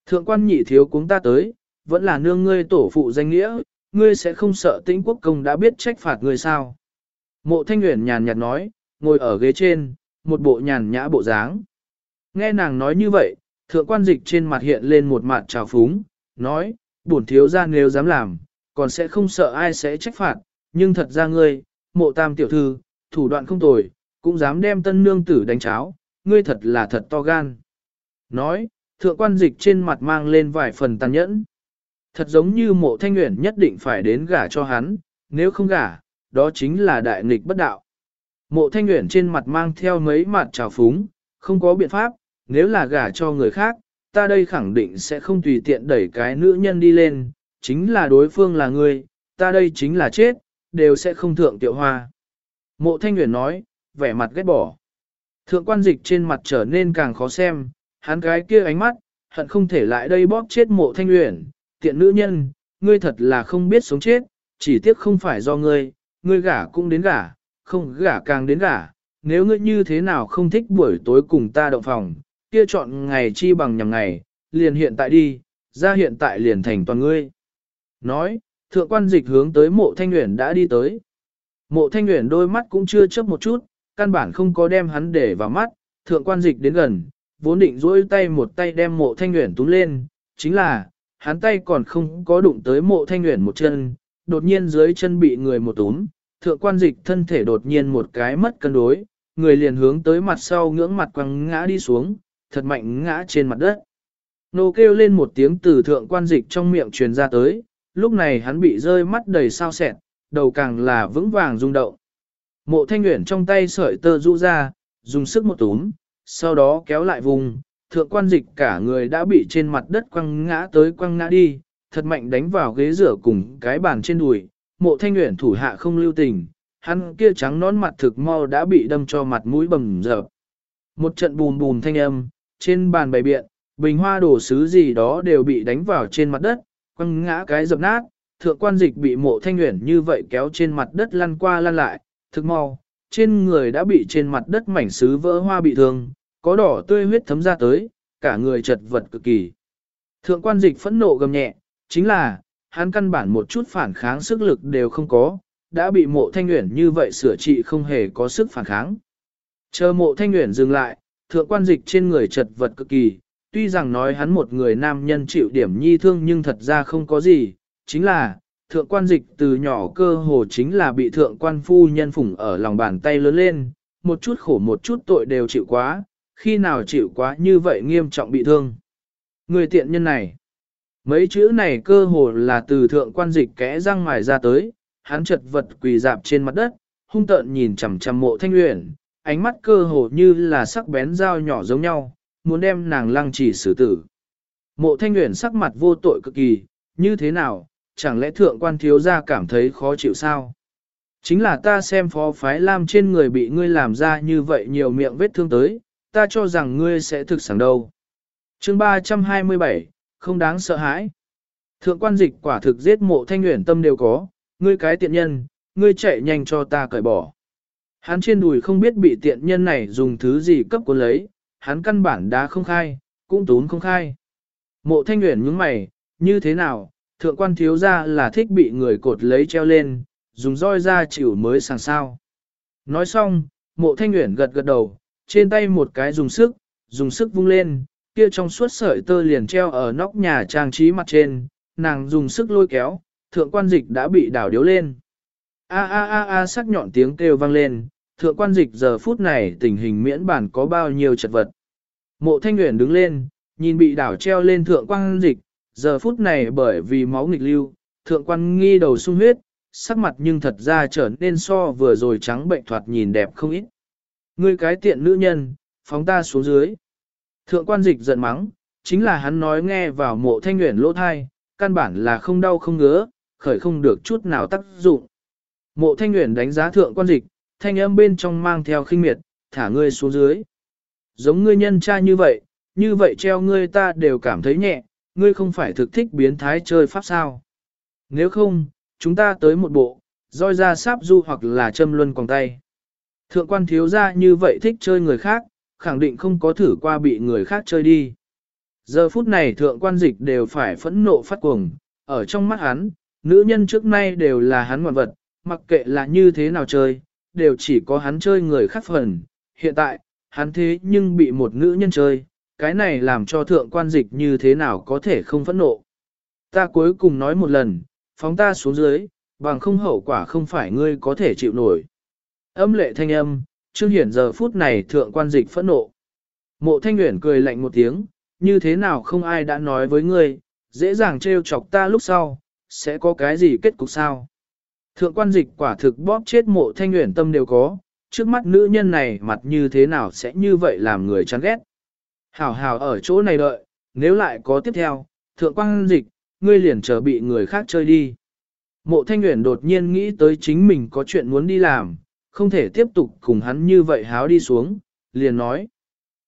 Thượng quan nhị thiếu cuống ta tới, vẫn là nương ngươi tổ phụ danh nghĩa, ngươi sẽ không sợ tĩnh quốc công đã biết trách phạt ngươi sao. Mộ thanh nguyện nhàn nhạt nói, ngồi ở ghế trên, một bộ nhàn nhã bộ dáng. Nghe nàng nói như vậy, thượng quan dịch trên mặt hiện lên một mặt trào phúng, nói, bổn thiếu ra nếu dám làm, còn sẽ không sợ ai sẽ trách phạt, nhưng thật ra ngươi, mộ tam tiểu thư, thủ đoạn không tồi, cũng dám đem tân nương tử đánh cháo, ngươi thật là thật to gan. Nói, thượng quan dịch trên mặt mang lên vài phần tàn nhẫn. Thật giống như mộ thanh nguyện nhất định phải đến gả cho hắn, nếu không gả, đó chính là đại nghịch bất đạo. Mộ thanh nguyện trên mặt mang theo mấy mặt trào phúng, không có biện pháp, nếu là gả cho người khác, ta đây khẳng định sẽ không tùy tiện đẩy cái nữ nhân đi lên, chính là đối phương là người, ta đây chính là chết, đều sẽ không thượng tiệu hoa. Mộ thanh nguyện nói, vẻ mặt ghét bỏ. Thượng quan dịch trên mặt trở nên càng khó xem, hắn gái kia ánh mắt, hận không thể lại đây bóp chết mộ thanh nguyện, tiện nữ nhân, ngươi thật là không biết sống chết, chỉ tiếc không phải do ngươi, ngươi gả cũng đến gả, không gả càng đến gả, nếu ngươi như thế nào không thích buổi tối cùng ta động phòng, kia chọn ngày chi bằng nhằm ngày, liền hiện tại đi, ra hiện tại liền thành toàn ngươi. Nói, thượng quan dịch hướng tới mộ thanh nguyện đã đi tới. Mộ thanh nguyện đôi mắt cũng chưa chớp một chút, căn bản không có đem hắn để vào mắt, thượng quan dịch đến gần, vốn định duỗi tay một tay đem mộ thanh nguyện túm lên, chính là, hắn tay còn không có đụng tới mộ thanh nguyện một chân, đột nhiên dưới chân bị người một túm, thượng quan dịch thân thể đột nhiên một cái mất cân đối, người liền hướng tới mặt sau ngưỡng mặt quăng ngã đi xuống, thật mạnh ngã trên mặt đất. Nô kêu lên một tiếng từ thượng quan dịch trong miệng truyền ra tới, lúc này hắn bị rơi mắt đầy sao sẹn, đầu càng là vững vàng rung động. Mộ thanh nguyện trong tay sợi tơ rũ ra, dùng sức một túm, sau đó kéo lại vùng, thượng quan dịch cả người đã bị trên mặt đất quăng ngã tới quăng ngã đi, thật mạnh đánh vào ghế rửa cùng cái bàn trên đùi, mộ thanh nguyện thủ hạ không lưu tình, hắn kia trắng nón mặt thực mau đã bị đâm cho mặt mũi bầm dập. Một trận bùn bùn thanh âm, trên bàn bày biện, bình hoa đổ sứ gì đó đều bị đánh vào trên mặt đất, quăng ngã cái dập nát, thượng quan dịch bị mộ thanh nguyện như vậy kéo trên mặt đất lăn qua lăn lại, thực mau, trên người đã bị trên mặt đất mảnh sứ vỡ hoa bị thương, có đỏ tươi huyết thấm ra tới, cả người chật vật cực kỳ. Thượng quan dịch phẫn nộ gầm nhẹ, chính là, hắn căn bản một chút phản kháng sức lực đều không có, đã bị mộ thanh nguyện như vậy sửa trị không hề có sức phản kháng. Chờ mộ thanh nguyện dừng lại, thượng quan dịch trên người chật vật cực kỳ, tuy rằng nói hắn một người nam nhân chịu điểm nhi thương nhưng thật ra không có gì, chính là, thượng quan dịch từ nhỏ cơ hồ chính là bị thượng quan phu nhân phủng ở lòng bàn tay lớn lên, một chút khổ một chút tội đều chịu quá, khi nào chịu quá như vậy nghiêm trọng bị thương. Người tiện nhân này, mấy chữ này cơ hồ là từ thượng quan dịch kẽ răng ngoài ra tới, hắn chật vật quỳ dạp trên mặt đất, hung tợn nhìn chằm chằm mộ thanh uyển, ánh mắt cơ hồ như là sắc bén dao nhỏ giống nhau, muốn đem nàng lăng chỉ xử tử. Mộ thanh uyển sắc mặt vô tội cực kỳ, như thế nào, chẳng lẽ thượng quan thiếu gia cảm thấy khó chịu sao? Chính là ta xem phó phái lam trên người bị ngươi làm ra như vậy nhiều miệng vết thương tới, ta cho rằng ngươi sẽ thực sẵn đâu. chương 327, không đáng sợ hãi. Thượng quan dịch quả thực giết mộ thanh nguyện tâm đều có, ngươi cái tiện nhân, ngươi chạy nhanh cho ta cởi bỏ. Hắn trên đùi không biết bị tiện nhân này dùng thứ gì cấp của lấy, hắn căn bản đã không khai, cũng tốn không khai. Mộ thanh nguyện nhướng mày, như thế nào, thượng quan thiếu ra là thích bị người cột lấy treo lên, dùng roi ra chịu mới sàng sao. Nói xong, mộ thanh nguyện gật gật đầu, trên tay một cái dùng sức, dùng sức vung lên, kia trong suốt sợi tơ liền treo ở nóc nhà trang trí mặt trên, nàng dùng sức lôi kéo, thượng quan dịch đã bị đảo điếu lên. A a a a sắc nhọn tiếng kêu vang lên, thượng quan dịch giờ phút này tình hình miễn bản có bao nhiêu chật vật. Mộ thanh nguyện đứng lên, nhìn bị đảo treo lên thượng quan dịch, giờ phút này bởi vì máu nghịch lưu, thượng quan nghi đầu sung huyết, sắc mặt nhưng thật ra trở nên so vừa rồi trắng bệnh thoạt nhìn đẹp không ít. Ngươi cái tiện nữ nhân, phóng ta xuống dưới. Thượng quan dịch giận mắng, chính là hắn nói nghe vào mộ thanh nguyện lỗ thai, căn bản là không đau không ngứa, khởi không được chút nào tác dụng. Mộ thanh nguyện đánh giá thượng quan dịch, thanh âm bên trong mang theo khinh miệt, thả ngươi xuống dưới. Giống ngươi nhân cha như vậy, như vậy treo ngươi ta đều cảm thấy nhẹ, ngươi không phải thực thích biến thái chơi pháp sao. Nếu không, chúng ta tới một bộ, roi ra sáp du hoặc là châm luân quòng tay. Thượng quan thiếu ra như vậy thích chơi người khác, khẳng định không có thử qua bị người khác chơi đi. Giờ phút này thượng quan dịch đều phải phẫn nộ phát cuồng, ở trong mắt hắn, nữ nhân trước nay đều là hắn ngoạn vật, mặc kệ là như thế nào chơi, đều chỉ có hắn chơi người khác phần. Hiện tại, hắn thế nhưng bị một nữ nhân chơi, cái này làm cho thượng quan dịch như thế nào có thể không phẫn nộ. Ta cuối cùng nói một lần, phóng ta xuống dưới, bằng không hậu quả không phải ngươi có thể chịu nổi. Âm lệ thanh âm, Trương Hiển giờ phút này thượng quan dịch phẫn nộ. Mộ thanh uyển cười lạnh một tiếng, như thế nào không ai đã nói với ngươi, dễ dàng trêu chọc ta lúc sau, sẽ có cái gì kết cục sao? Thượng quan dịch quả thực bóp chết mộ thanh uyển tâm đều có, trước mắt nữ nhân này mặt như thế nào sẽ như vậy làm người chán ghét. Hảo hảo ở chỗ này đợi, nếu lại có tiếp theo, thượng quan dịch, ngươi liền chờ bị người khác chơi đi. Mộ thanh uyển đột nhiên nghĩ tới chính mình có chuyện muốn đi làm, không thể tiếp tục cùng hắn như vậy háo đi xuống, liền nói.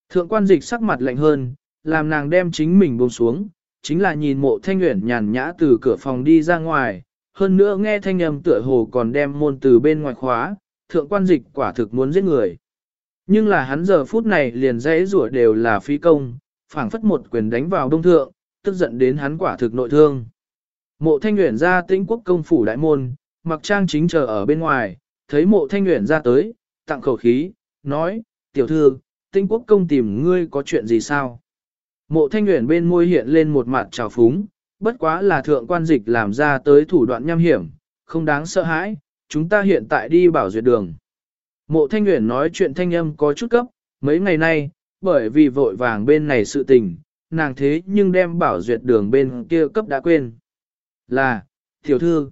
Thượng quan dịch sắc mặt lạnh hơn, làm nàng đem chính mình buông xuống, chính là nhìn mộ thanh nguyện nhàn nhã từ cửa phòng đi ra ngoài, hơn nữa nghe thanh âm tựa hồ còn đem môn từ bên ngoài khóa, thượng quan dịch quả thực muốn giết người. Nhưng là hắn giờ phút này liền dãy rủa đều là phi công, phảng phất một quyền đánh vào đông thượng, tức giận đến hắn quả thực nội thương. Mộ thanh nguyện ra tĩnh quốc công phủ đại môn, mặc trang chính chờ ở bên ngoài, thấy mộ thanh nguyện ra tới, tặng khẩu khí, nói, tiểu thư, tinh quốc công tìm ngươi có chuyện gì sao? Mộ thanh nguyện bên môi hiện lên một mặt trào phúng, bất quá là thượng quan dịch làm ra tới thủ đoạn nham hiểm, không đáng sợ hãi, chúng ta hiện tại đi bảo duyệt đường. Mộ thanh nguyện nói chuyện thanh âm có chút cấp, mấy ngày nay, bởi vì vội vàng bên này sự tình, nàng thế nhưng đem bảo duyệt đường bên kia cấp đã quên. Là, tiểu thư,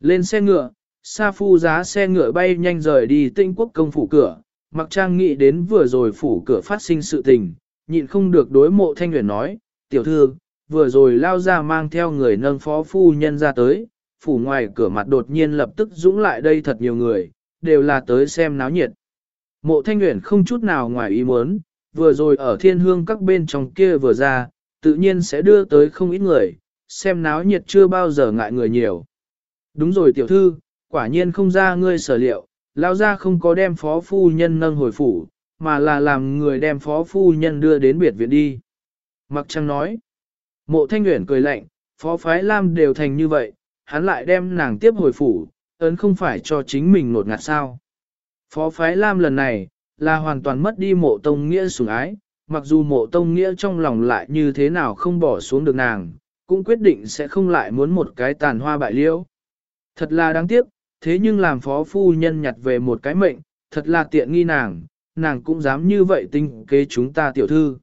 lên xe ngựa, Sa phu giá xe ngựa bay nhanh rời đi tinh quốc công phủ cửa, mặc trang nghĩ đến vừa rồi phủ cửa phát sinh sự tình, nhịn không được đối mộ thanh nguyện nói, tiểu thư, vừa rồi lao ra mang theo người nâng phó phu nhân ra tới, phủ ngoài cửa mặt đột nhiên lập tức dũng lại đây thật nhiều người, đều là tới xem náo nhiệt. Mộ thanh nguyện không chút nào ngoài ý muốn, vừa rồi ở thiên hương các bên trong kia vừa ra, tự nhiên sẽ đưa tới không ít người, xem náo nhiệt chưa bao giờ ngại người nhiều. Đúng rồi tiểu thư, quả nhiên không ra ngươi sở liệu, lão gia không có đem phó phu nhân nâng hồi phủ, mà là làm người đem phó phu nhân đưa đến biệt viện đi. Mặc trăng nói, mộ thanh nguyện cười lạnh, phó phái lam đều thành như vậy, hắn lại đem nàng tiếp hồi phủ, ấn không phải cho chính mình nột ngạt sao. Phó phái lam lần này, là hoàn toàn mất đi mộ tông nghĩa sủng ái, mặc dù mộ tông nghĩa trong lòng lại như thế nào không bỏ xuống được nàng, cũng quyết định sẽ không lại muốn một cái tàn hoa bại liễu. Thật là đáng tiếc, thế nhưng làm phó phu nhân nhặt về một cái mệnh, thật là tiện nghi nàng, nàng cũng dám như vậy tinh kế chúng ta tiểu thư.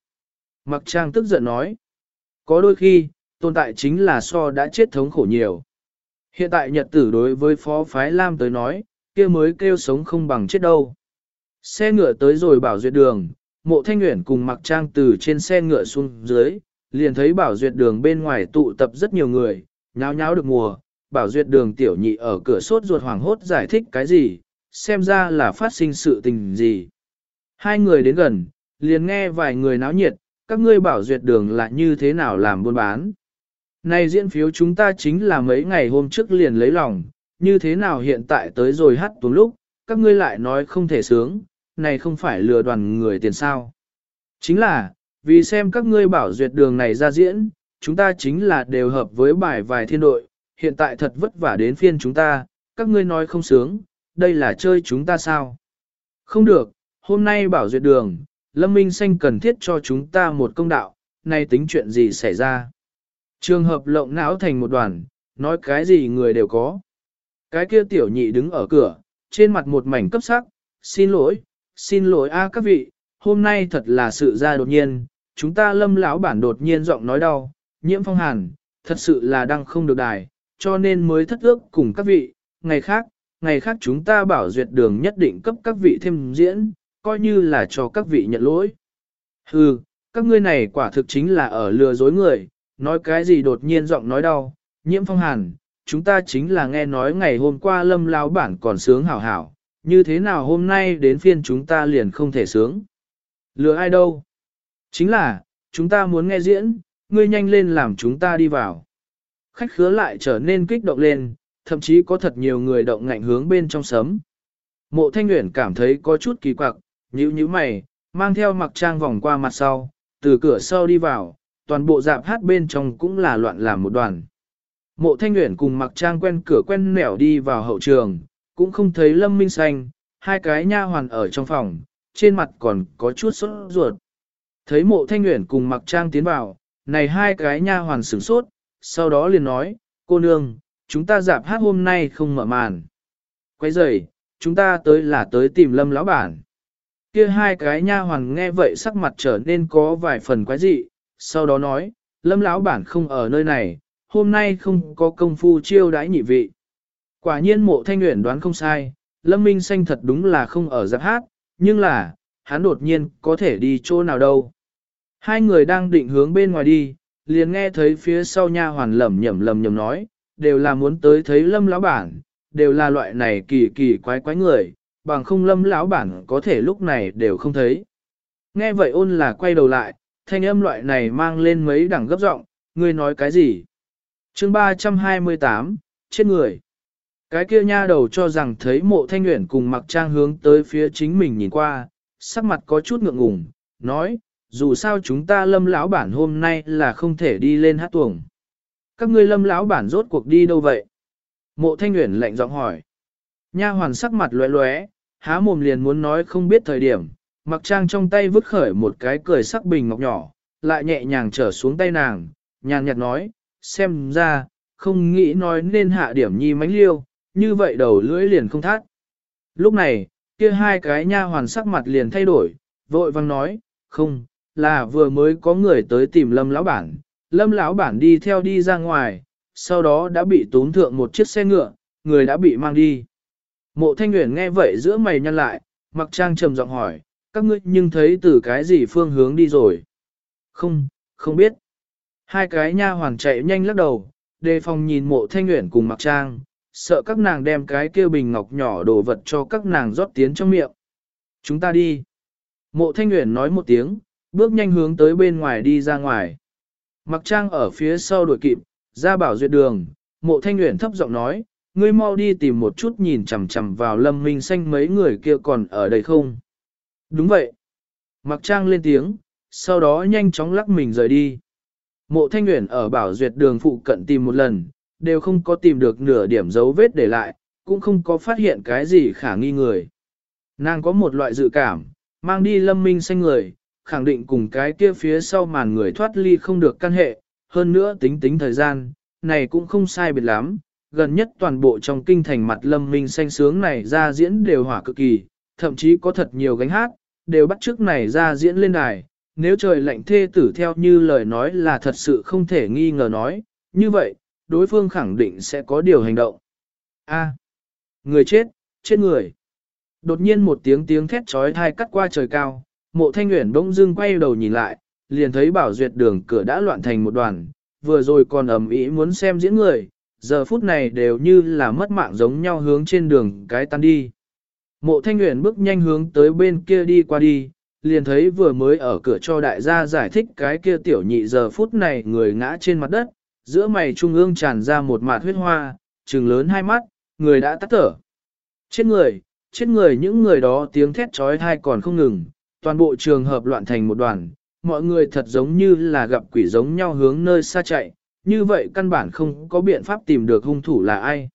Mặc trang tức giận nói, có đôi khi, tồn tại chính là so đã chết thống khổ nhiều. Hiện tại nhật tử đối với phó phái Lam tới nói, kia mới kêu sống không bằng chết đâu. Xe ngựa tới rồi bảo duyệt đường, mộ thanh nguyện cùng mặc trang từ trên xe ngựa xuống dưới, liền thấy bảo duyệt đường bên ngoài tụ tập rất nhiều người, nháo nháo được mùa, bảo duyệt đường tiểu nhị ở cửa sốt ruột hoảng hốt giải thích cái gì, xem ra là phát sinh sự tình gì. Hai người đến gần, liền nghe vài người náo nhiệt, các ngươi bảo duyệt đường là như thế nào làm buôn bán. Này diễn phiếu chúng ta chính là mấy ngày hôm trước liền lấy lòng, như thế nào hiện tại tới rồi hát tuần lúc, các ngươi lại nói không thể sướng, này không phải lừa đoàn người tiền sao. Chính là, vì xem các ngươi bảo duyệt đường này ra diễn, chúng ta chính là đều hợp với bài vài thiên đội, hiện tại thật vất vả đến phiên chúng ta, các ngươi nói không sướng, đây là chơi chúng ta sao? Không được, hôm nay bảo duyệt đường, Lâm Minh Xanh cần thiết cho chúng ta một công đạo, nay tính chuyện gì xảy ra? Trường hợp lộng não thành một đoàn, nói cái gì người đều có. Cái kia tiểu nhị đứng ở cửa, trên mặt một mảnh cấp sắc, xin lỗi, xin lỗi a các vị, hôm nay thật là sự ra đột nhiên, chúng ta lâm lão bản đột nhiên giọng nói đau, nhiễm phong hàn, thật sự là đang không được đài, cho nên mới thất ước cùng các vị, ngày khác, ngày khác chúng ta bảo duyệt đường nhất định cấp các vị thêm diễn, coi như là cho các vị nhận lỗi. Hừ, các ngươi này quả thực chính là ở lừa dối người, nói cái gì đột nhiên giọng nói đau, nhiễm phong hàn, chúng ta chính là nghe nói ngày hôm qua lâm lao bản còn sướng hảo hảo, như thế nào hôm nay đến phiên chúng ta liền không thể sướng. Lừa ai đâu? Chính là, chúng ta muốn nghe diễn, ngươi nhanh lên làm chúng ta đi vào. Khách khứa lại trở nên kích động lên, thậm chí có thật nhiều người động ngạnh hướng bên trong sấm. Mộ thanh nguyện cảm thấy có chút kỳ quặc, nhíu nhíu mày, mang theo mặc trang vòng qua mặt sau, từ cửa sau đi vào, toàn bộ dạp hát bên trong cũng là loạn làm một đoàn. Mộ thanh nguyện cùng mặc trang quen cửa quen nẻo đi vào hậu trường, cũng không thấy lâm minh xanh, hai cái nha hoàn ở trong phòng, trên mặt còn có chút sốt ruột. Thấy mộ thanh nguyện cùng mặc trang tiến vào, này hai cái nha hoàn sửng sốt, sau đó liền nói, cô nương, chúng ta dạp hát hôm nay không mở màn. Quay rời, chúng ta tới là tới tìm lâm lão bản. Kia hai cái nha hoàn nghe vậy sắc mặt trở nên có vài phần quái dị, sau đó nói, lâm lão bản không ở nơi này, hôm nay không có công phu chiêu đãi nhị vị. Quả nhiên mộ thanh nguyện đoán không sai, lâm minh xanh thật đúng là không ở giáp hát, nhưng là, hắn đột nhiên có thể đi chỗ nào đâu. Hai người đang định hướng bên ngoài đi, liền nghe thấy phía sau nha hoàn lẩm nhẩm lẩm nhẩm nói, đều là muốn tới thấy lâm lão bản, đều là loại này kỳ kỳ quái quái người, bằng không lâm lão bản có thể lúc này đều không thấy. Nghe vậy ôn là quay đầu lại, thanh âm loại này mang lên mấy đẳng gấp giọng, ngươi nói cái gì? chương 328, chết người. Cái kia nha đầu cho rằng thấy mộ thanh nguyện cùng mặc trang hướng tới phía chính mình nhìn qua, sắc mặt có chút ngượng ngùng, nói, dù sao chúng ta lâm lão bản hôm nay là không thể đi lên hát tuồng. Các ngươi lâm lão bản rốt cuộc đi đâu vậy? Mộ thanh nguyện lạnh giọng hỏi. Nha hoàn sắc mặt lóe lóe, há mồm liền muốn nói không biết thời điểm, mặc trang trong tay vứt khởi một cái cười sắc bình ngọc nhỏ, lại nhẹ nhàng trở xuống tay nàng, nhàn nhạt nói, xem ra, không nghĩ nói nên hạ điểm nhi mánh liêu, như vậy đầu lưỡi liền không thắt. Lúc này, kia hai cái nha hoàn sắc mặt liền thay đổi, vội vang nói, không, là vừa mới có người tới tìm lâm lão bản, lâm lão bản đi theo đi ra ngoài, sau đó đã bị tốn thượng một chiếc xe ngựa, người đã bị mang đi. Mộ thanh nguyện nghe vậy giữa mày nhăn lại, mặc trang trầm giọng hỏi, các ngươi nhưng thấy từ cái gì phương hướng đi rồi? Không, không biết. Hai cái nha hoàng chạy nhanh lắc đầu, đề phòng nhìn mộ thanh nguyện cùng mặc trang, sợ các nàng đem cái kia bình ngọc nhỏ đồ vật cho các nàng rót tiến trong miệng. Chúng ta đi. Mộ thanh nguyện nói một tiếng, bước nhanh hướng tới bên ngoài đi ra ngoài. Mặc trang ở phía sau đuổi kịp, ra bảo duyệt đường, mộ thanh nguyện thấp giọng nói, ngươi mau đi tìm một chút nhìn chằm chằm vào lâm minh xanh mấy người kia còn ở đây không. Đúng vậy. Mặc trang lên tiếng, sau đó nhanh chóng lắc mình rời đi. Mộ thanh nguyện ở bảo duyệt đường phụ cận tìm một lần, đều không có tìm được nửa điểm dấu vết để lại, cũng không có phát hiện cái gì khả nghi người. Nàng có một loại dự cảm, mang đi lâm minh xanh người, khẳng định cùng cái kia phía sau màn người thoát ly không được căn hệ, hơn nữa tính tính thời gian, này cũng không sai biệt lắm, gần nhất toàn bộ trong kinh thành mặt lâm minh xanh sướng này ra diễn đều hỏa cực kỳ, thậm chí có thật nhiều gánh hát, đều bắt trước này ra diễn lên đài, nếu trời lạnh thê tử theo như lời nói là thật sự không thể nghi ngờ nói, như vậy, đối phương khẳng định sẽ có điều hành động. A. người chết, chết người. Đột nhiên một tiếng tiếng thét trói thai cắt qua trời cao, mộ thanh nguyện bỗng dưng quay đầu nhìn lại, liền thấy bảo duyệt đường cửa đã loạn thành một đoàn, vừa rồi còn ầm ĩ muốn xem diễn người, giờ phút này đều như là mất mạng giống nhau hướng trên đường cái tan đi. Mộ thanh nguyện bước nhanh hướng tới bên kia đi qua đi, liền thấy vừa mới ở cửa cho đại gia giải thích cái kia tiểu nhị giờ phút này người ngã trên mặt đất, giữa mày trung ương tràn ra một mạt huyết hoa, trừng lớn hai mắt, người đã tắt thở. Chết người, chết người những người đó tiếng thét trói thai còn không ngừng, toàn bộ trường hợp loạn thành một đoàn, mọi người thật giống như là gặp quỷ giống nhau hướng nơi xa chạy, như vậy căn bản không có biện pháp tìm được hung thủ là ai.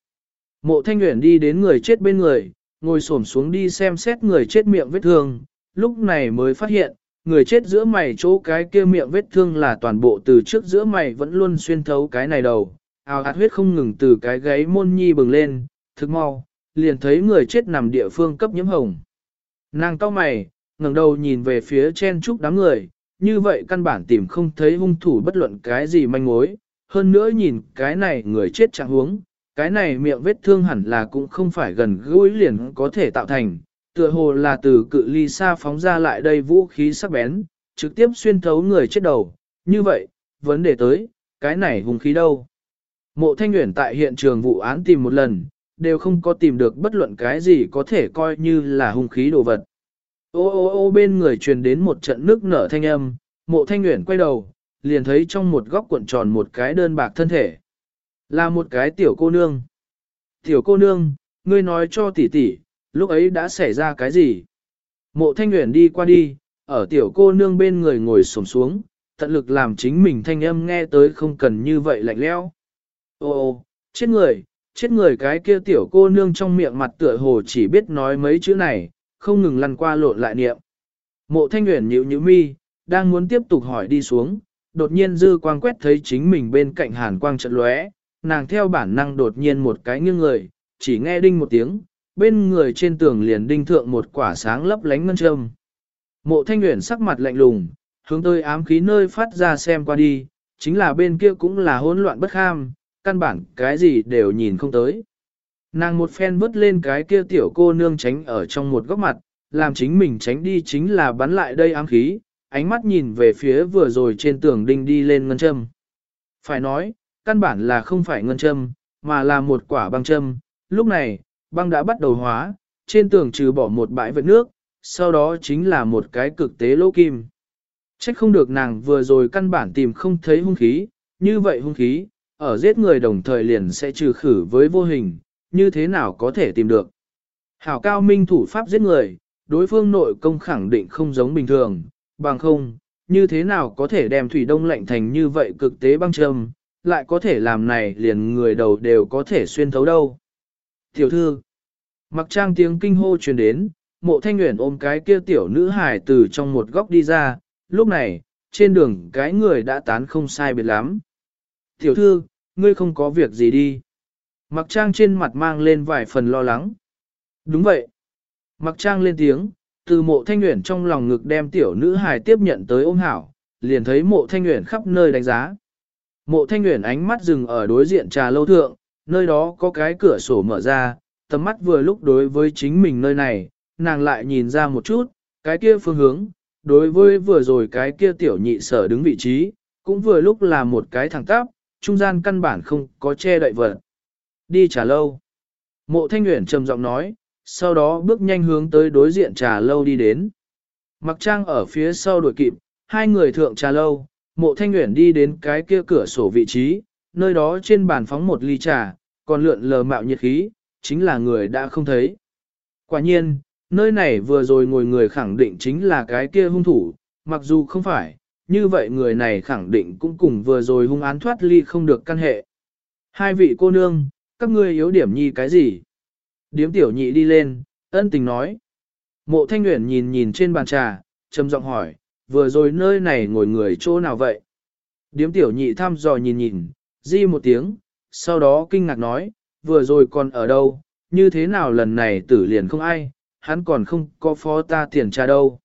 Mộ thanh Uyển đi đến người chết bên người, ngồi xổm xuống đi xem xét người chết miệng vết thương, lúc này mới phát hiện, người chết giữa mày chỗ cái kia miệng vết thương là toàn bộ từ trước giữa mày vẫn luôn xuyên thấu cái này đầu, ào hạt huyết không ngừng từ cái gáy môn nhi bừng lên, thực mau, liền thấy người chết nằm địa phương cấp nhiễm hồng. Nàng cau mày, ngẩng đầu nhìn về phía chen trúc đám người, như vậy căn bản tìm không thấy hung thủ bất luận cái gì manh mối, hơn nữa nhìn cái này người chết chẳng huống, cái này miệng vết thương hẳn là cũng không phải gần gũi liền có thể tạo thành, tựa hồ là từ cự ly xa phóng ra lại đây vũ khí sắc bén, trực tiếp xuyên thấu người chết đầu, như vậy, vấn đề tới, cái này hung khí đâu? Mộ Thanh Nguyễn tại hiện trường vụ án tìm một lần, đều không có tìm được bất luận cái gì có thể coi như là hung khí đồ vật. Ô ô ô bên người truyền đến một trận nước nở thanh âm, mộ Thanh Nguyễn quay đầu, liền thấy trong một góc cuộn tròn một cái đơn bạc thân thể. Là một cái tiểu cô nương. Tiểu cô nương, ngươi nói cho tỷ tỷ, lúc ấy đã xảy ra cái gì? Mộ thanh nguyện đi qua đi, ở tiểu cô nương bên người ngồi xổm xuống, tận lực làm chính mình thanh âm nghe tới không cần như vậy lạnh lẽo. Ô ô, chết người, chết người cái kia tiểu cô nương trong miệng mặt tựa hồ chỉ biết nói mấy chữ này, không ngừng lăn qua lộn lại niệm. Mộ thanh nguyện nhịu nhịu mi, đang muốn tiếp tục hỏi đi xuống, đột nhiên dư quang quét thấy chính mình bên cạnh hàn quang trận lóe, nàng theo bản năng đột nhiên một cái nghiêng người, chỉ nghe đinh một tiếng, bên người trên tường liền đinh thượng một quả sáng lấp lánh ngân châm. Mộ thanh nguyện sắc mặt lạnh lùng, hướng tới ám khí nơi phát ra xem qua đi, chính là bên kia cũng là hỗn loạn bất kham, căn bản cái gì đều nhìn không tới. Nàng một phen vứt lên cái kia tiểu cô nương tránh ở trong một góc mặt, làm chính mình tránh đi chính là bắn lại đây ám khí, ánh mắt nhìn về phía vừa rồi trên tường đinh đi lên ngân châm. Phải nói, căn bản là không phải ngân châm, mà là một quả băng châm. Lúc này, băng đã bắt đầu hóa, trên tường trừ bỏ một bãi vệt nước, sau đó chính là một cái cực tế lỗ kim. Trách không được nàng vừa rồi căn bản tìm không thấy hung khí, như vậy hung khí, ở giết người đồng thời liền sẽ trừ khử với vô hình, như thế nào có thể tìm được. Hảo cao minh thủ pháp giết người, đối phương nội công khẳng định không giống bình thường, bằng không, như thế nào có thể đem thủy đông lạnh thành như vậy cực tế băng châm, lại có thể làm này liền người đầu đều có thể xuyên thấu đâu. Tiểu thư, mặc trang tiếng kinh hô truyền đến, mộ thanh nguyện ôm cái kia tiểu nữ hải từ trong một góc đi ra, lúc này, trên đường cái người đã tán không sai biệt lắm. Tiểu thư, ngươi không có việc gì đi. Mặc trang trên mặt mang lên vài phần lo lắng. Đúng vậy. Mặc trang lên tiếng, từ mộ thanh nguyện trong lòng ngực đem tiểu nữ hài tiếp nhận tới ôm hảo, liền thấy mộ thanh nguyện khắp nơi đánh giá. Mộ thanh nguyện ánh mắt dừng ở đối diện trà lâu thượng, nơi đó có cái cửa sổ mở ra, tầm mắt vừa lúc đối với chính mình nơi này, nàng lại nhìn ra một chút, cái kia phương hướng, đối với vừa rồi cái kia tiểu nhị sở đứng vị trí, cũng vừa lúc là một cái thẳng tắp, trung gian căn bản không có che đậy vật. Đi trà lâu. Mộ thanh nguyện trầm giọng nói, sau đó bước nhanh hướng tới đối diện trà lâu đi đến. Mặc trang ở phía sau đuổi kịp, hai người thượng trà lâu, mộ thanh nguyện đi đến cái kia cửa sổ vị trí, nơi đó trên bàn phóng một ly trà, còn lượn lờ mạo nhiệt khí, chính là người đã không thấy. Quả nhiên, nơi này vừa rồi ngồi người khẳng định chính là cái kia hung thủ, mặc dù không phải, như vậy người này khẳng định cũng cùng vừa rồi hung án thoát ly không được căn hệ. Hai vị cô nương, các ngươi yếu điểm nhi cái gì? Điếm tiểu nhị đi lên, ân tình nói. Mộ thanh nguyện nhìn nhìn trên bàn trà, trầm giọng hỏi, vừa rồi nơi này ngồi người chỗ nào vậy? Điếm tiểu nhị thăm dò nhìn nhìn, di một tiếng, sau đó kinh ngạc nói, vừa rồi còn ở đâu, như thế nào lần này tử liền không ai, hắn còn không có phó ta tiền trà đâu.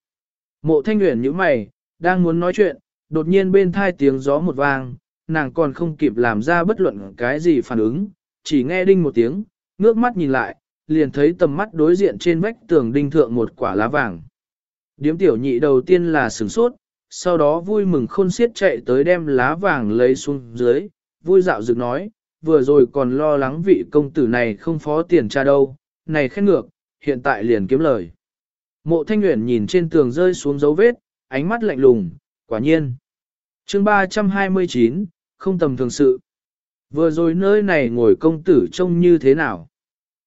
Mộ thanh nguyện như mày, đang muốn nói chuyện, đột nhiên bên thai tiếng gió một vang, nàng còn không kịp làm ra bất luận cái gì phản ứng, chỉ nghe đinh một tiếng, ngước mắt nhìn lại, liền thấy tầm mắt đối diện trên vách tường đinh thượng một quả lá vàng. Điếm tiểu nhị đầu tiên là sửng sốt, sau đó vui mừng khôn xiết chạy tới đem lá vàng lấy xuống dưới, vui dạo dựng nói, vừa rồi còn lo lắng vị công tử này không phó tiền cha đâu, này khen ngược, hiện tại liền kiếm lời. Mộ thanh nguyện nhìn trên tường rơi xuống dấu vết, ánh mắt lạnh lùng, quả nhiên. chương 329, không tầm thường sự. Vừa rồi nơi này ngồi công tử trông như thế nào?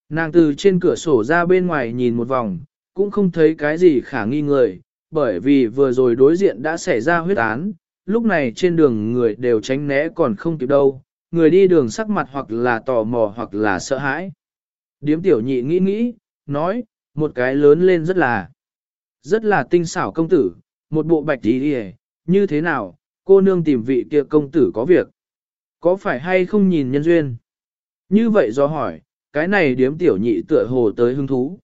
Nàng từ trên cửa sổ ra bên ngoài nhìn một vòng, cũng không thấy cái gì khả nghi người, bởi vì vừa rồi đối diện đã xảy ra huyết án, lúc này trên đường người đều tránh né còn không kịp đâu, người đi đường sắc mặt hoặc là tò mò hoặc là sợ hãi. Điếm tiểu nhị nghĩ nghĩ, nói, một cái lớn lên rất là, rất là tinh xảo công tử, một bộ bạch đi đi như thế nào, cô nương tìm vị kia công tử có việc. Có phải hay không nhìn nhân duyên? Như vậy do hỏi, cái này điếm tiểu nhị tựa hồ tới hứng thú.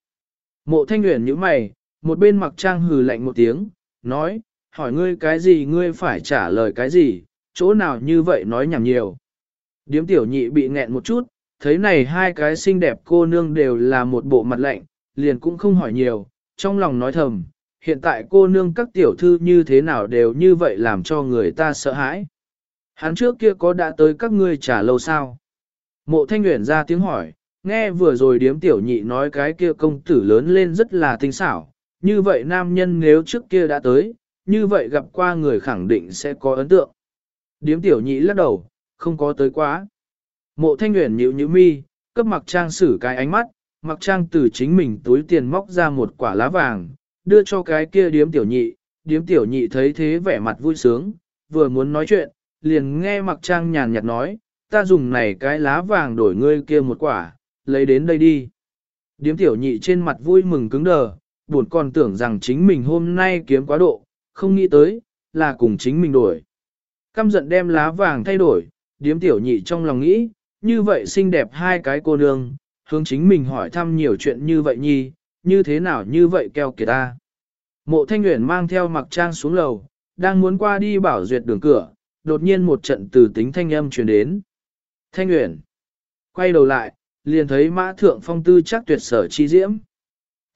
Mộ thanh nguyện như mày, một bên mặc trang hừ lạnh một tiếng, nói, hỏi ngươi cái gì ngươi phải trả lời cái gì, chỗ nào như vậy nói nhảm nhiều. Điếm tiểu nhị bị nghẹn một chút, thấy này hai cái xinh đẹp cô nương đều là một bộ mặt lạnh, liền cũng không hỏi nhiều, trong lòng nói thầm, hiện tại cô nương các tiểu thư như thế nào đều như vậy làm cho người ta sợ hãi. Hắn trước kia có đã tới các ngươi trả lâu sao? Mộ thanh nguyện ra tiếng hỏi, nghe vừa rồi điếm tiểu nhị nói cái kia công tử lớn lên rất là tinh xảo, như vậy nam nhân nếu trước kia đã tới, như vậy gặp qua người khẳng định sẽ có ấn tượng. Điếm tiểu nhị lắc đầu, không có tới quá. Mộ thanh nguyện nhịu nhịu mi, cấp mặc trang xử cái ánh mắt, mặc trang từ chính mình túi tiền móc ra một quả lá vàng, đưa cho cái kia điếm tiểu nhị, điếm tiểu nhị thấy thế vẻ mặt vui sướng, vừa muốn nói chuyện, liền nghe mặc trang nhàn nhạt nói, ta dùng này cái lá vàng đổi ngươi kia một quả, lấy đến đây đi. Điếm tiểu nhị trên mặt vui mừng cứng đờ, buồn còn tưởng rằng chính mình hôm nay kiếm quá độ, không nghĩ tới, là cùng chính mình đổi. Căm giận đem lá vàng thay đổi, điếm tiểu nhị trong lòng nghĩ, như vậy xinh đẹp hai cái cô nương, hướng chính mình hỏi thăm nhiều chuyện như vậy nhi, như thế nào như vậy keo kìa ta. Mộ thanh nguyện mang theo mặc trang xuống lầu, đang muốn qua đi bảo duyệt đường cửa, đột nhiên một trận từ tính thanh âm truyền đến. Thanh Uyển quay đầu lại, liền thấy mã thượng phong tư chắc tuyệt sở chi diễm.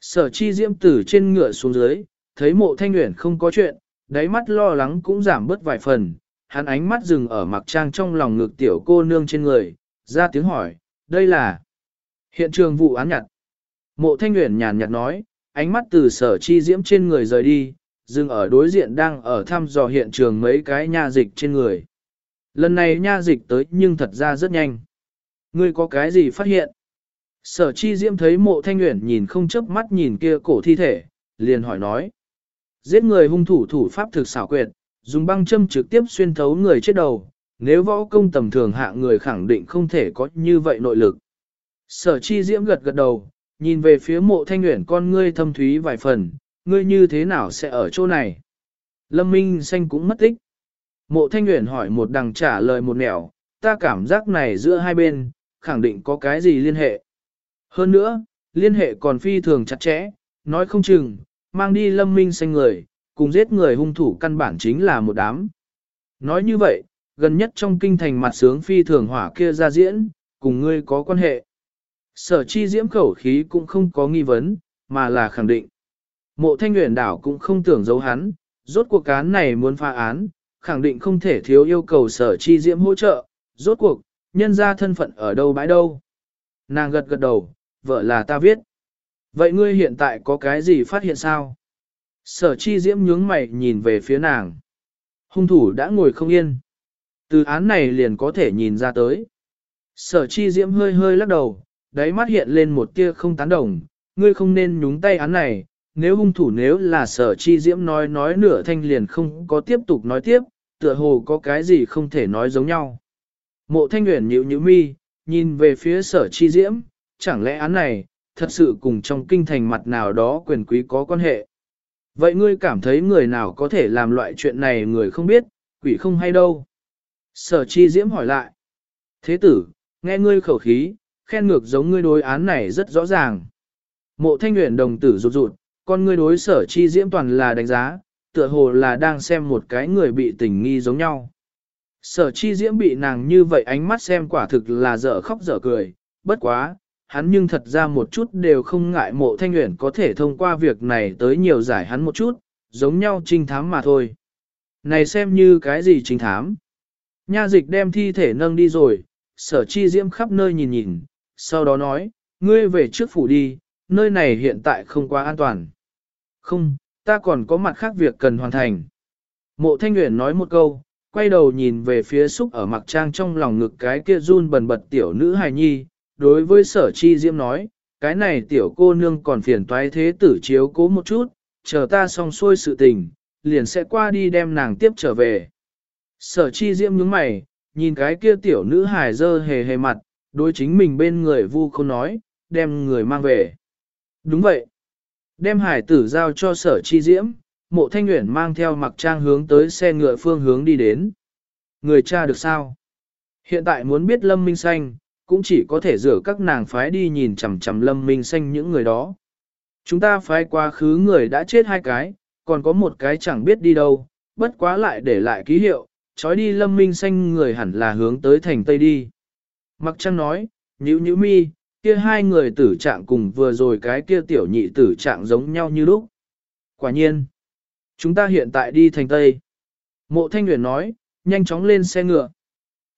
Sở chi diễm từ trên ngựa xuống dưới, thấy mộ thanh Uyển không có chuyện, đáy mắt lo lắng cũng giảm bớt vài phần, hắn ánh mắt dừng ở mặc trang trong lòng ngực tiểu cô nương trên người, ra tiếng hỏi, đây là hiện trường vụ án nhặt. Mộ thanh Uyển nhàn nhạt nói, ánh mắt từ sở chi diễm trên người rời đi, dừng ở đối diện đang ở thăm dò hiện trường mấy cái nha dịch trên người. Lần này nha dịch tới nhưng thật ra rất nhanh. Ngươi có cái gì phát hiện? Sở chi diễm thấy mộ thanh nguyện nhìn không chớp mắt nhìn kia cổ thi thể, liền hỏi nói. Giết người hung thủ thủ pháp thực xảo quyệt, dùng băng châm trực tiếp xuyên thấu người chết đầu, nếu võ công tầm thường hạ người khẳng định không thể có như vậy nội lực. Sở chi diễm gật gật đầu, nhìn về phía mộ thanh nguyện con ngươi thâm thúy vài phần, ngươi như thế nào sẽ ở chỗ này? Lâm Minh Xanh cũng mất tích. Mộ thanh Nguyễn hỏi một đằng trả lời một nẻo, ta cảm giác này giữa hai bên, khẳng định có cái gì liên hệ. Hơn nữa, liên hệ còn phi thường chặt chẽ, nói không chừng, mang đi lâm minh xanh người, cùng giết người hung thủ căn bản chính là một đám. Nói như vậy, gần nhất trong kinh thành mặt sướng phi thường hỏa kia ra diễn, cùng ngươi có quan hệ. Sở chi diễm khẩu khí cũng không có nghi vấn, mà là khẳng định. Mộ thanh nguyện đảo cũng không tưởng giấu hắn, rốt cuộc cán này muốn phá án, khẳng định không thể thiếu yêu cầu sở chi diễm hỗ trợ, rốt cuộc, nhân ra thân phận ở đâu bãi đâu. Nàng gật gật đầu, vợ là ta viết. Vậy ngươi hiện tại có cái gì phát hiện sao? Sở chi diễm nhướng mày nhìn về phía nàng. Hung thủ đã ngồi không yên. Từ án này liền có thể nhìn ra tới. Sở chi diễm hơi hơi lắc đầu, đáy mắt hiện lên một tia không tán đồng, ngươi không nên nhúng tay án này, nếu hung thủ nếu là sở chi diễm nói nói nửa thanh liền không có tiếp tục nói tiếp, tựa hồ có cái gì không thể nói giống nhau. Mộ thanh nguyện nhịu nhịu mi, nhìn về phía sở chi diễm, chẳng lẽ án này, thật sự cùng trong kinh thành mặt nào đó quyền quý có quan hệ. Vậy ngươi cảm thấy người nào có thể làm loại chuyện này người không biết, quỷ không hay đâu? Sở chi diễm hỏi lại. Thế tử, nghe ngươi khẩu khí, khen ngược giống ngươi đối án này rất rõ ràng. Mộ thanh nguyện đồng tử rụt rụt, con ngươi đối sở chi diễm toàn là đánh giá, tựa hồ là đang xem một cái người bị tình nghi giống nhau. Sở chi diễm bị nàng như vậy ánh mắt xem quả thực là dở khóc dở cười, bất quá, hắn nhưng thật ra một chút đều không ngại mộ thanh nguyện có thể thông qua việc này tới nhiều giải hắn một chút, giống nhau trinh thám mà thôi. Này xem như cái gì trinh thám? Nha dịch đem thi thể nâng đi rồi, sở chi diễm khắp nơi nhìn nhìn, sau đó nói, ngươi về trước phủ đi, nơi này hiện tại không quá an toàn. Không, ta còn có mặt khác việc cần hoàn thành. Mộ thanh Nguyễn nói một câu, quay đầu nhìn về phía xúc ở mặc trang trong lòng ngực cái kia run bần bật tiểu nữ hài nhi, đối với sở chi diễm nói, cái này tiểu cô nương còn phiền toái thế tử chiếu cố một chút, chờ ta xong xuôi sự tình, liền sẽ qua đi đem nàng tiếp trở về. Sở chi diễm nhướng mày, nhìn cái kia tiểu nữ hài dơ hề hề mặt, đối chính mình bên người vu không nói, đem người mang về. Đúng vậy. Đem hải tử giao cho sở chi diễm, mộ thanh nguyện mang theo mặc trang hướng tới xe ngựa phương hướng đi đến. Người cha được sao? Hiện tại muốn biết lâm minh xanh, cũng chỉ có thể rửa các nàng phái đi nhìn chằm chằm lâm minh xanh những người đó. Chúng ta phái quá khứ người đã chết hai cái, còn có một cái chẳng biết đi đâu, bất quá lại để lại ký hiệu, trói đi lâm minh xanh người hẳn là hướng tới thành Tây đi. Mặc trăng nói, nhữ nhữ mi, kia hai người tử trạng cùng vừa rồi cái kia tiểu nhị tử trạng giống nhau như lúc. Quả nhiên, chúng ta hiện tại đi thành Tây. Mộ Thanh Nguyễn nói, nhanh chóng lên xe ngựa.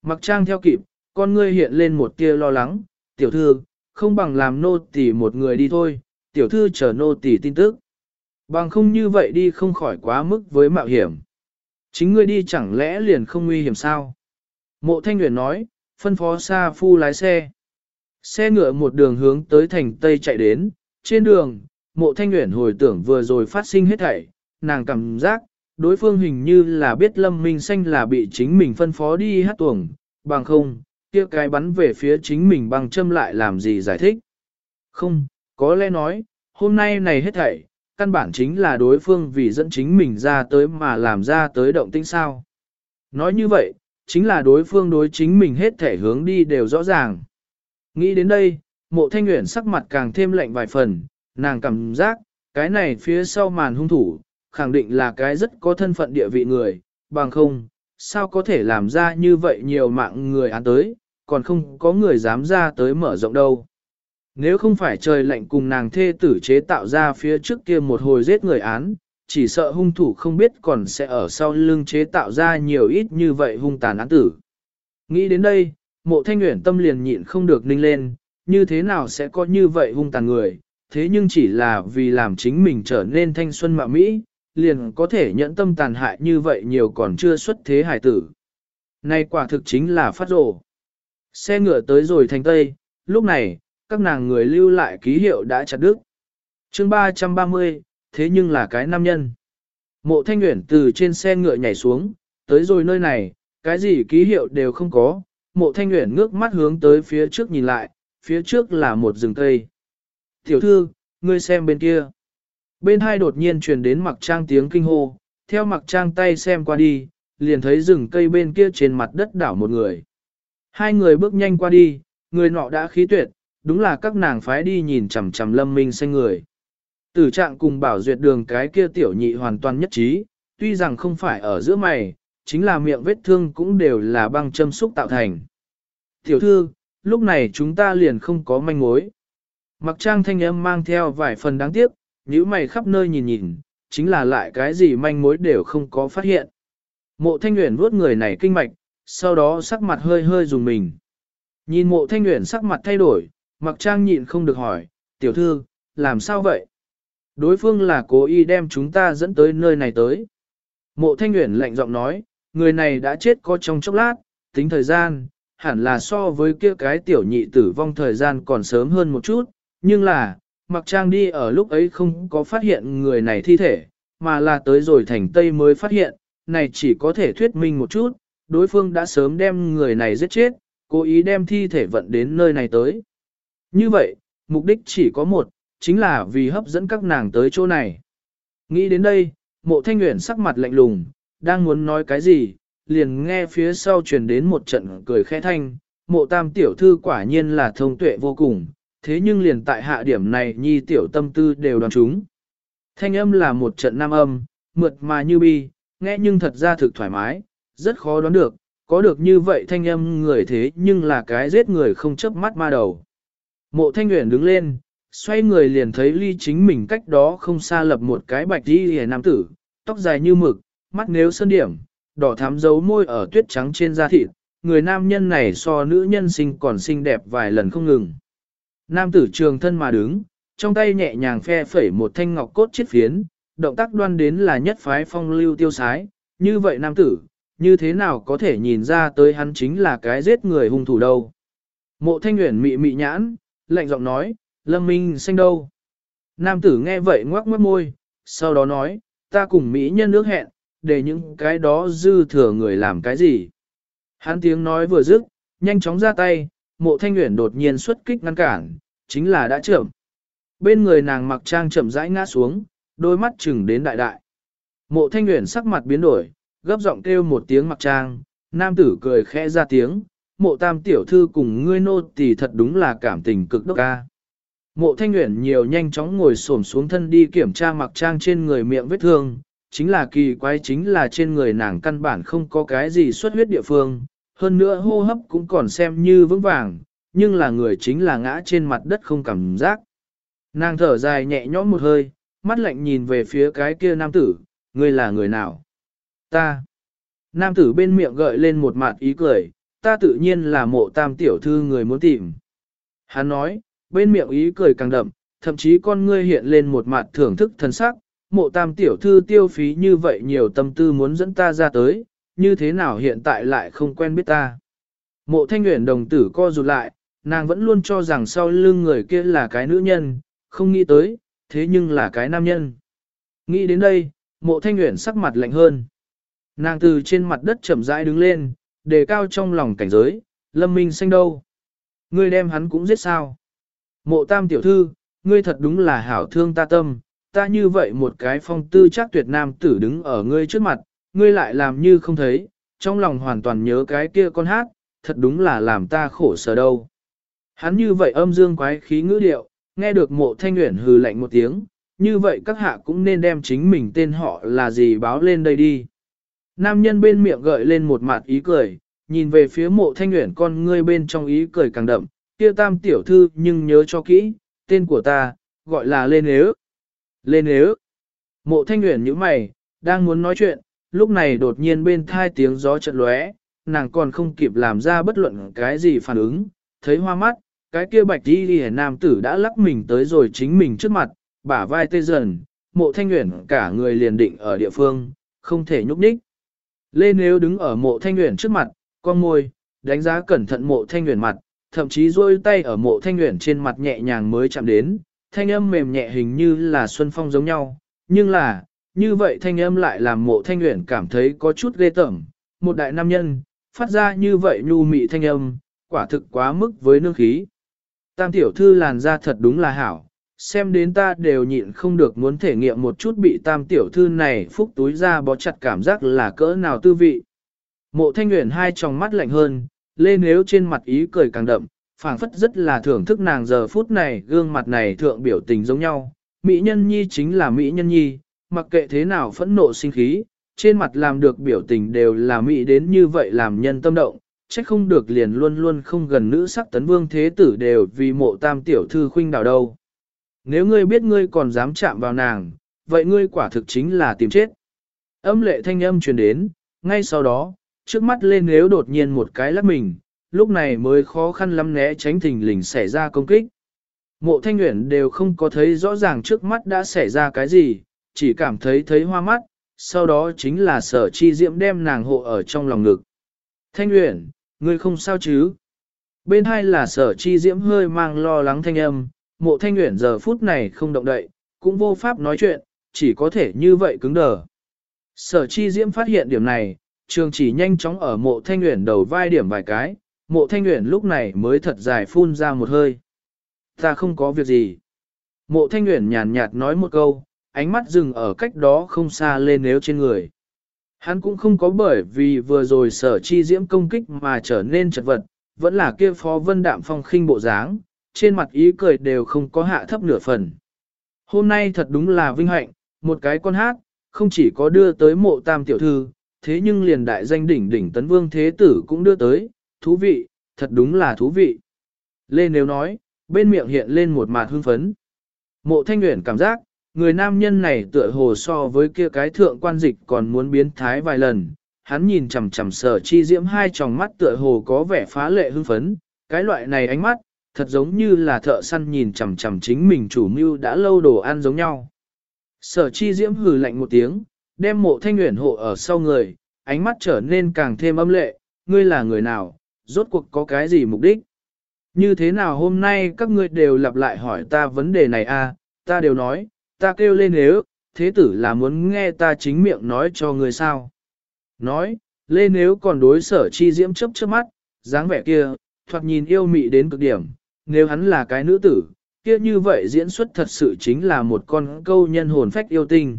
Mặc trang theo kịp, con ngươi hiện lên một tia lo lắng, tiểu thư, không bằng làm nô tỳ một người đi thôi, tiểu thư chờ nô tỳ tin tức. Bằng không như vậy đi không khỏi quá mức với mạo hiểm. Chính ngươi đi chẳng lẽ liền không nguy hiểm sao? Mộ Thanh Nguyễn nói, phân phó xa Phu lái xe. Xe ngựa một đường hướng tới thành Tây chạy đến, trên đường, mộ Thanh nguyện hồi tưởng vừa rồi phát sinh hết thảy, nàng cảm giác, đối phương hình như là biết Lâm Minh Xanh là bị chính mình phân phó đi hát tuồng, bằng không, kia cái bắn về phía chính mình bằng châm lại làm gì giải thích. Không, có lẽ nói, hôm nay này hết thảy, căn bản chính là đối phương vì dẫn chính mình ra tới mà làm ra tới động tĩnh sao. Nói như vậy, chính là đối phương đối chính mình hết thể hướng đi đều rõ ràng. Nghĩ đến đây, mộ thanh nguyện sắc mặt càng thêm lạnh vài phần, nàng cảm giác, cái này phía sau màn hung thủ, khẳng định là cái rất có thân phận địa vị người, bằng không, sao có thể làm ra như vậy nhiều mạng người án tới, còn không có người dám ra tới mở rộng đâu. Nếu không phải trời lạnh cùng nàng thê tử chế tạo ra phía trước kia một hồi giết người án, chỉ sợ hung thủ không biết còn sẽ ở sau lưng chế tạo ra nhiều ít như vậy hung tàn án tử. Nghĩ đến đây, mộ thanh nguyện tâm liền nhịn không được ninh lên, như thế nào sẽ có như vậy hung tàn người, thế nhưng chỉ là vì làm chính mình trở nên thanh xuân mạ Mỹ, liền có thể nhận tâm tàn hại như vậy nhiều còn chưa xuất thế hải tử. Này quả thực chính là phát rồ. Xe ngựa tới rồi thành Tây, lúc này, các nàng người lưu lại ký hiệu đã chặt đứt. chương 330, thế nhưng là cái nam nhân. Mộ thanh nguyện từ trên xe ngựa nhảy xuống, tới rồi nơi này, cái gì ký hiệu đều không có. Mộ thanh nguyện ngước mắt hướng tới phía trước nhìn lại, phía trước là một rừng cây. Tiểu thư, ngươi xem bên kia. Bên hai đột nhiên truyền đến mặc trang tiếng kinh hô, theo mặc trang tay xem qua đi, liền thấy rừng cây bên kia trên mặt đất đảo một người. Hai người bước nhanh qua đi, người nọ đã khí tuyệt, đúng là các nàng phái đi nhìn chằm chằm lâm minh xanh người. Tử trạng cùng bảo duyệt đường cái kia tiểu nhị hoàn toàn nhất trí, tuy rằng không phải ở giữa mày, chính là miệng vết thương cũng đều là băng châm xúc tạo thành. Tiểu thư, lúc này chúng ta liền không có manh mối. Mặc trang thanh âm mang theo vài phần đáng tiếc, nếu mày khắp nơi nhìn nhìn, chính là lại cái gì manh mối đều không có phát hiện. Mộ thanh nguyện vuốt người này kinh mạch, sau đó sắc mặt hơi hơi dùng mình. Nhìn mộ thanh nguyện sắc mặt thay đổi, mặc trang nhịn không được hỏi, tiểu thư, làm sao vậy? Đối phương là cố ý đem chúng ta dẫn tới nơi này tới. Mộ thanh nguyện lạnh giọng nói, người này đã chết có trong chốc lát, tính thời gian, hẳn là so với kia cái tiểu nhị tử vong thời gian còn sớm hơn một chút, nhưng là, mặc trang đi ở lúc ấy không có phát hiện người này thi thể, mà là tới rồi thành Tây mới phát hiện, này chỉ có thể thuyết minh một chút, đối phương đã sớm đem người này giết chết, cố ý đem thi thể vận đến nơi này tới. Như vậy, mục đích chỉ có một, chính là vì hấp dẫn các nàng tới chỗ này. Nghĩ đến đây, mộ thanh nguyện sắc mặt lạnh lùng, đang muốn nói cái gì, liền nghe phía sau truyền đến một trận cười khẽ thanh, mộ tam tiểu thư quả nhiên là thông tuệ vô cùng, thế nhưng liền tại hạ điểm này nhi tiểu tâm tư đều đoán chúng. Thanh âm là một trận nam âm, mượt mà như bi, nghe nhưng thật ra thực thoải mái, rất khó đoán được, có được như vậy thanh âm người thế nhưng là cái giết người không chớp mắt ma đầu. Mộ thanh nguyện đứng lên, xoay người liền thấy ly chính mình cách đó không xa lập một cái bạch đi hề nam tử, tóc dài như mực, mắt nếu sơn điểm, đỏ thắm dấu môi ở tuyết trắng trên da thịt, người nam nhân này so nữ nhân sinh còn xinh đẹp vài lần không ngừng. Nam tử trường thân mà đứng, trong tay nhẹ nhàng phe phẩy một thanh ngọc cốt chiết phiến, động tác đoan đến là nhất phái phong lưu tiêu sái, như vậy nam tử, như thế nào có thể nhìn ra tới hắn chính là cái giết người hung thủ đâu. Mộ thanh nguyện mị mị nhãn, lạnh giọng nói, lâm minh xanh đâu. Nam tử nghe vậy ngoác mất môi, sau đó nói, ta cùng Mỹ nhân nước hẹn, để những cái đó dư thừa người làm cái gì. Hắn tiếng nói vừa dứt, nhanh chóng ra tay, mộ thanh nguyện đột nhiên xuất kích ngăn cản, chính là đã chậm. Bên người nàng mặc trang chậm rãi ngã xuống, đôi mắt chừng đến đại đại. Mộ thanh nguyện sắc mặt biến đổi, gấp giọng kêu một tiếng mặc trang, nam tử cười khẽ ra tiếng, mộ tam tiểu thư cùng ngươi nô tỳ thật đúng là cảm tình cực đốc ca. Mộ thanh nguyện nhiều nhanh chóng ngồi xổm xuống thân đi kiểm tra mặc trang trên người miệng vết thương, chính là kỳ quái chính là trên người nàng căn bản không có cái gì xuất huyết địa phương, hơn nữa hô hấp cũng còn xem như vững vàng, nhưng là người chính là ngã trên mặt đất không cảm giác. Nàng thở dài nhẹ nhõm một hơi, mắt lạnh nhìn về phía cái kia nam tử, ngươi là người nào? Ta. Nam tử bên miệng gợi lên một mặt ý cười, ta tự nhiên là mộ tam tiểu thư người muốn tìm. Hắn nói, bên miệng ý cười càng đậm, thậm chí con ngươi hiện lên một mặt thưởng thức thần sắc, mộ tam tiểu thư tiêu phí như vậy nhiều tâm tư muốn dẫn ta ra tới, như thế nào hiện tại lại không quen biết ta. Mộ thanh nguyện đồng tử co rụt lại, nàng vẫn luôn cho rằng sau lưng người kia là cái nữ nhân, không nghĩ tới, thế nhưng là cái nam nhân. Nghĩ đến đây, mộ thanh nguyện sắc mặt lạnh hơn. Nàng từ trên mặt đất chậm rãi đứng lên, đề cao trong lòng cảnh giới, lâm minh xanh đâu. Ngươi đem hắn cũng giết sao. Mộ tam tiểu thư, ngươi thật đúng là hảo thương ta tâm, ta như vậy một cái phong tư chắc tuyệt nam tử đứng ở ngươi trước mặt, ngươi lại làm như không thấy, trong lòng hoàn toàn nhớ cái kia con hát, thật đúng là làm ta khổ sở đâu. Hắn như vậy âm dương quái khí ngữ điệu, nghe được mộ thanh nguyện hừ lạnh một tiếng, như vậy các hạ cũng nên đem chính mình tên họ là gì báo lên đây đi. Nam nhân bên miệng gợi lên một mặt ý cười, nhìn về phía mộ thanh nguyện con ngươi bên trong ý cười càng đậm, kia tam tiểu thư nhưng nhớ cho kỹ, tên của ta, gọi là Lê Nế lên nếu, Mộ thanh nguyện như mày, đang muốn nói chuyện, lúc này đột nhiên bên thai tiếng gió chợt lóe, nàng còn không kịp làm ra bất luận cái gì phản ứng, thấy hoa mắt, cái kia bạch đi đi nam tử đã lắc mình tới rồi chính mình trước mặt, bả vai tê dần, mộ thanh nguyện cả người liền định ở địa phương, không thể nhúc nhích. Lê Nếu đứng ở mộ thanh nguyện trước mặt, con môi, đánh giá cẩn thận mộ thanh nguyện mặt, thậm chí rôi tay ở mộ thanh nguyện trên mặt nhẹ nhàng mới chạm đến, thanh âm mềm nhẹ hình như là xuân phong giống nhau, nhưng là, như vậy thanh âm lại làm mộ thanh nguyện cảm thấy có chút ghê tởm, một đại nam nhân, phát ra như vậy nhu mị thanh âm, quả thực quá mức với nương khí. Tam tiểu thư làn da thật đúng là hảo, xem đến ta đều nhịn không được muốn thể nghiệm một chút bị tam tiểu thư này phúc túi ra bó chặt cảm giác là cỡ nào tư vị. Mộ thanh nguyện hai tròng mắt lạnh hơn, lê nếu trên mặt ý cười càng đậm, phảng phất rất là thưởng thức nàng giờ phút này gương mặt này thượng biểu tình giống nhau. Mỹ nhân nhi chính là Mỹ nhân nhi, mặc kệ thế nào phẫn nộ sinh khí, trên mặt làm được biểu tình đều là Mỹ đến như vậy làm nhân tâm động, trách không được liền luôn luôn không gần nữ sắc tấn vương thế tử đều vì mộ tam tiểu thư khuynh đảo đâu. Nếu ngươi biết ngươi còn dám chạm vào nàng, vậy ngươi quả thực chính là tìm chết. Âm lệ thanh âm truyền đến, ngay sau đó, trước mắt lên nếu đột nhiên một cái lắc mình, lúc này mới khó khăn lắm né tránh thình lình xảy ra công kích. Mộ thanh nguyện đều không có thấy rõ ràng trước mắt đã xảy ra cái gì, chỉ cảm thấy thấy hoa mắt, sau đó chính là sở chi diễm đem nàng hộ ở trong lòng ngực. Thanh nguyện, ngươi không sao chứ? Bên hai là sở chi diễm hơi mang lo lắng thanh âm, mộ thanh nguyện giờ phút này không động đậy, cũng vô pháp nói chuyện, chỉ có thể như vậy cứng đờ. Sở chi diễm phát hiện điểm này, trường chỉ nhanh chóng ở mộ thanh nguyện đầu vai điểm vài cái, mộ thanh uyển lúc này mới thật dài phun ra một hơi. Ta không có việc gì. Mộ thanh uyển nhàn nhạt nói một câu, ánh mắt dừng ở cách đó không xa lên nếu trên người. Hắn cũng không có bởi vì vừa rồi sở chi diễm công kích mà trở nên chật vật, vẫn là kia phó vân đạm phong khinh bộ dáng, trên mặt ý cười đều không có hạ thấp nửa phần. Hôm nay thật đúng là vinh hạnh, một cái con hát, không chỉ có đưa tới mộ tam tiểu thư, thế nhưng liền đại danh đỉnh đỉnh tấn vương thế tử cũng đưa tới, thú vị, thật đúng là thú vị. Lê nếu nói, bên miệng hiện lên một mạt hưng phấn. Mộ thanh nguyện cảm giác, người nam nhân này tựa hồ so với kia cái thượng quan dịch còn muốn biến thái vài lần. Hắn nhìn chằm chằm sở chi diễm hai tròng mắt tựa hồ có vẻ phá lệ hưng phấn, cái loại này ánh mắt, thật giống như là thợ săn nhìn chằm chằm chính mình chủ mưu đã lâu đồ ăn giống nhau. Sở chi diễm hừ lạnh một tiếng, đem mộ thanh nguyện hộ ở sau người, ánh mắt trở nên càng thêm âm lệ, ngươi là người nào, rốt cuộc có cái gì mục đích. Như thế nào hôm nay các ngươi đều lặp lại hỏi ta vấn đề này à, ta đều nói, ta kêu lên nếu, thế tử là muốn nghe ta chính miệng nói cho ngươi sao. Nói, lê nếu còn đối sở chi diễm chấp trước mắt, dáng vẻ kia, thoạt nhìn yêu mị đến cực điểm, nếu hắn là cái nữ tử, kia như vậy diễn xuất thật sự chính là một con câu nhân hồn phách yêu tinh.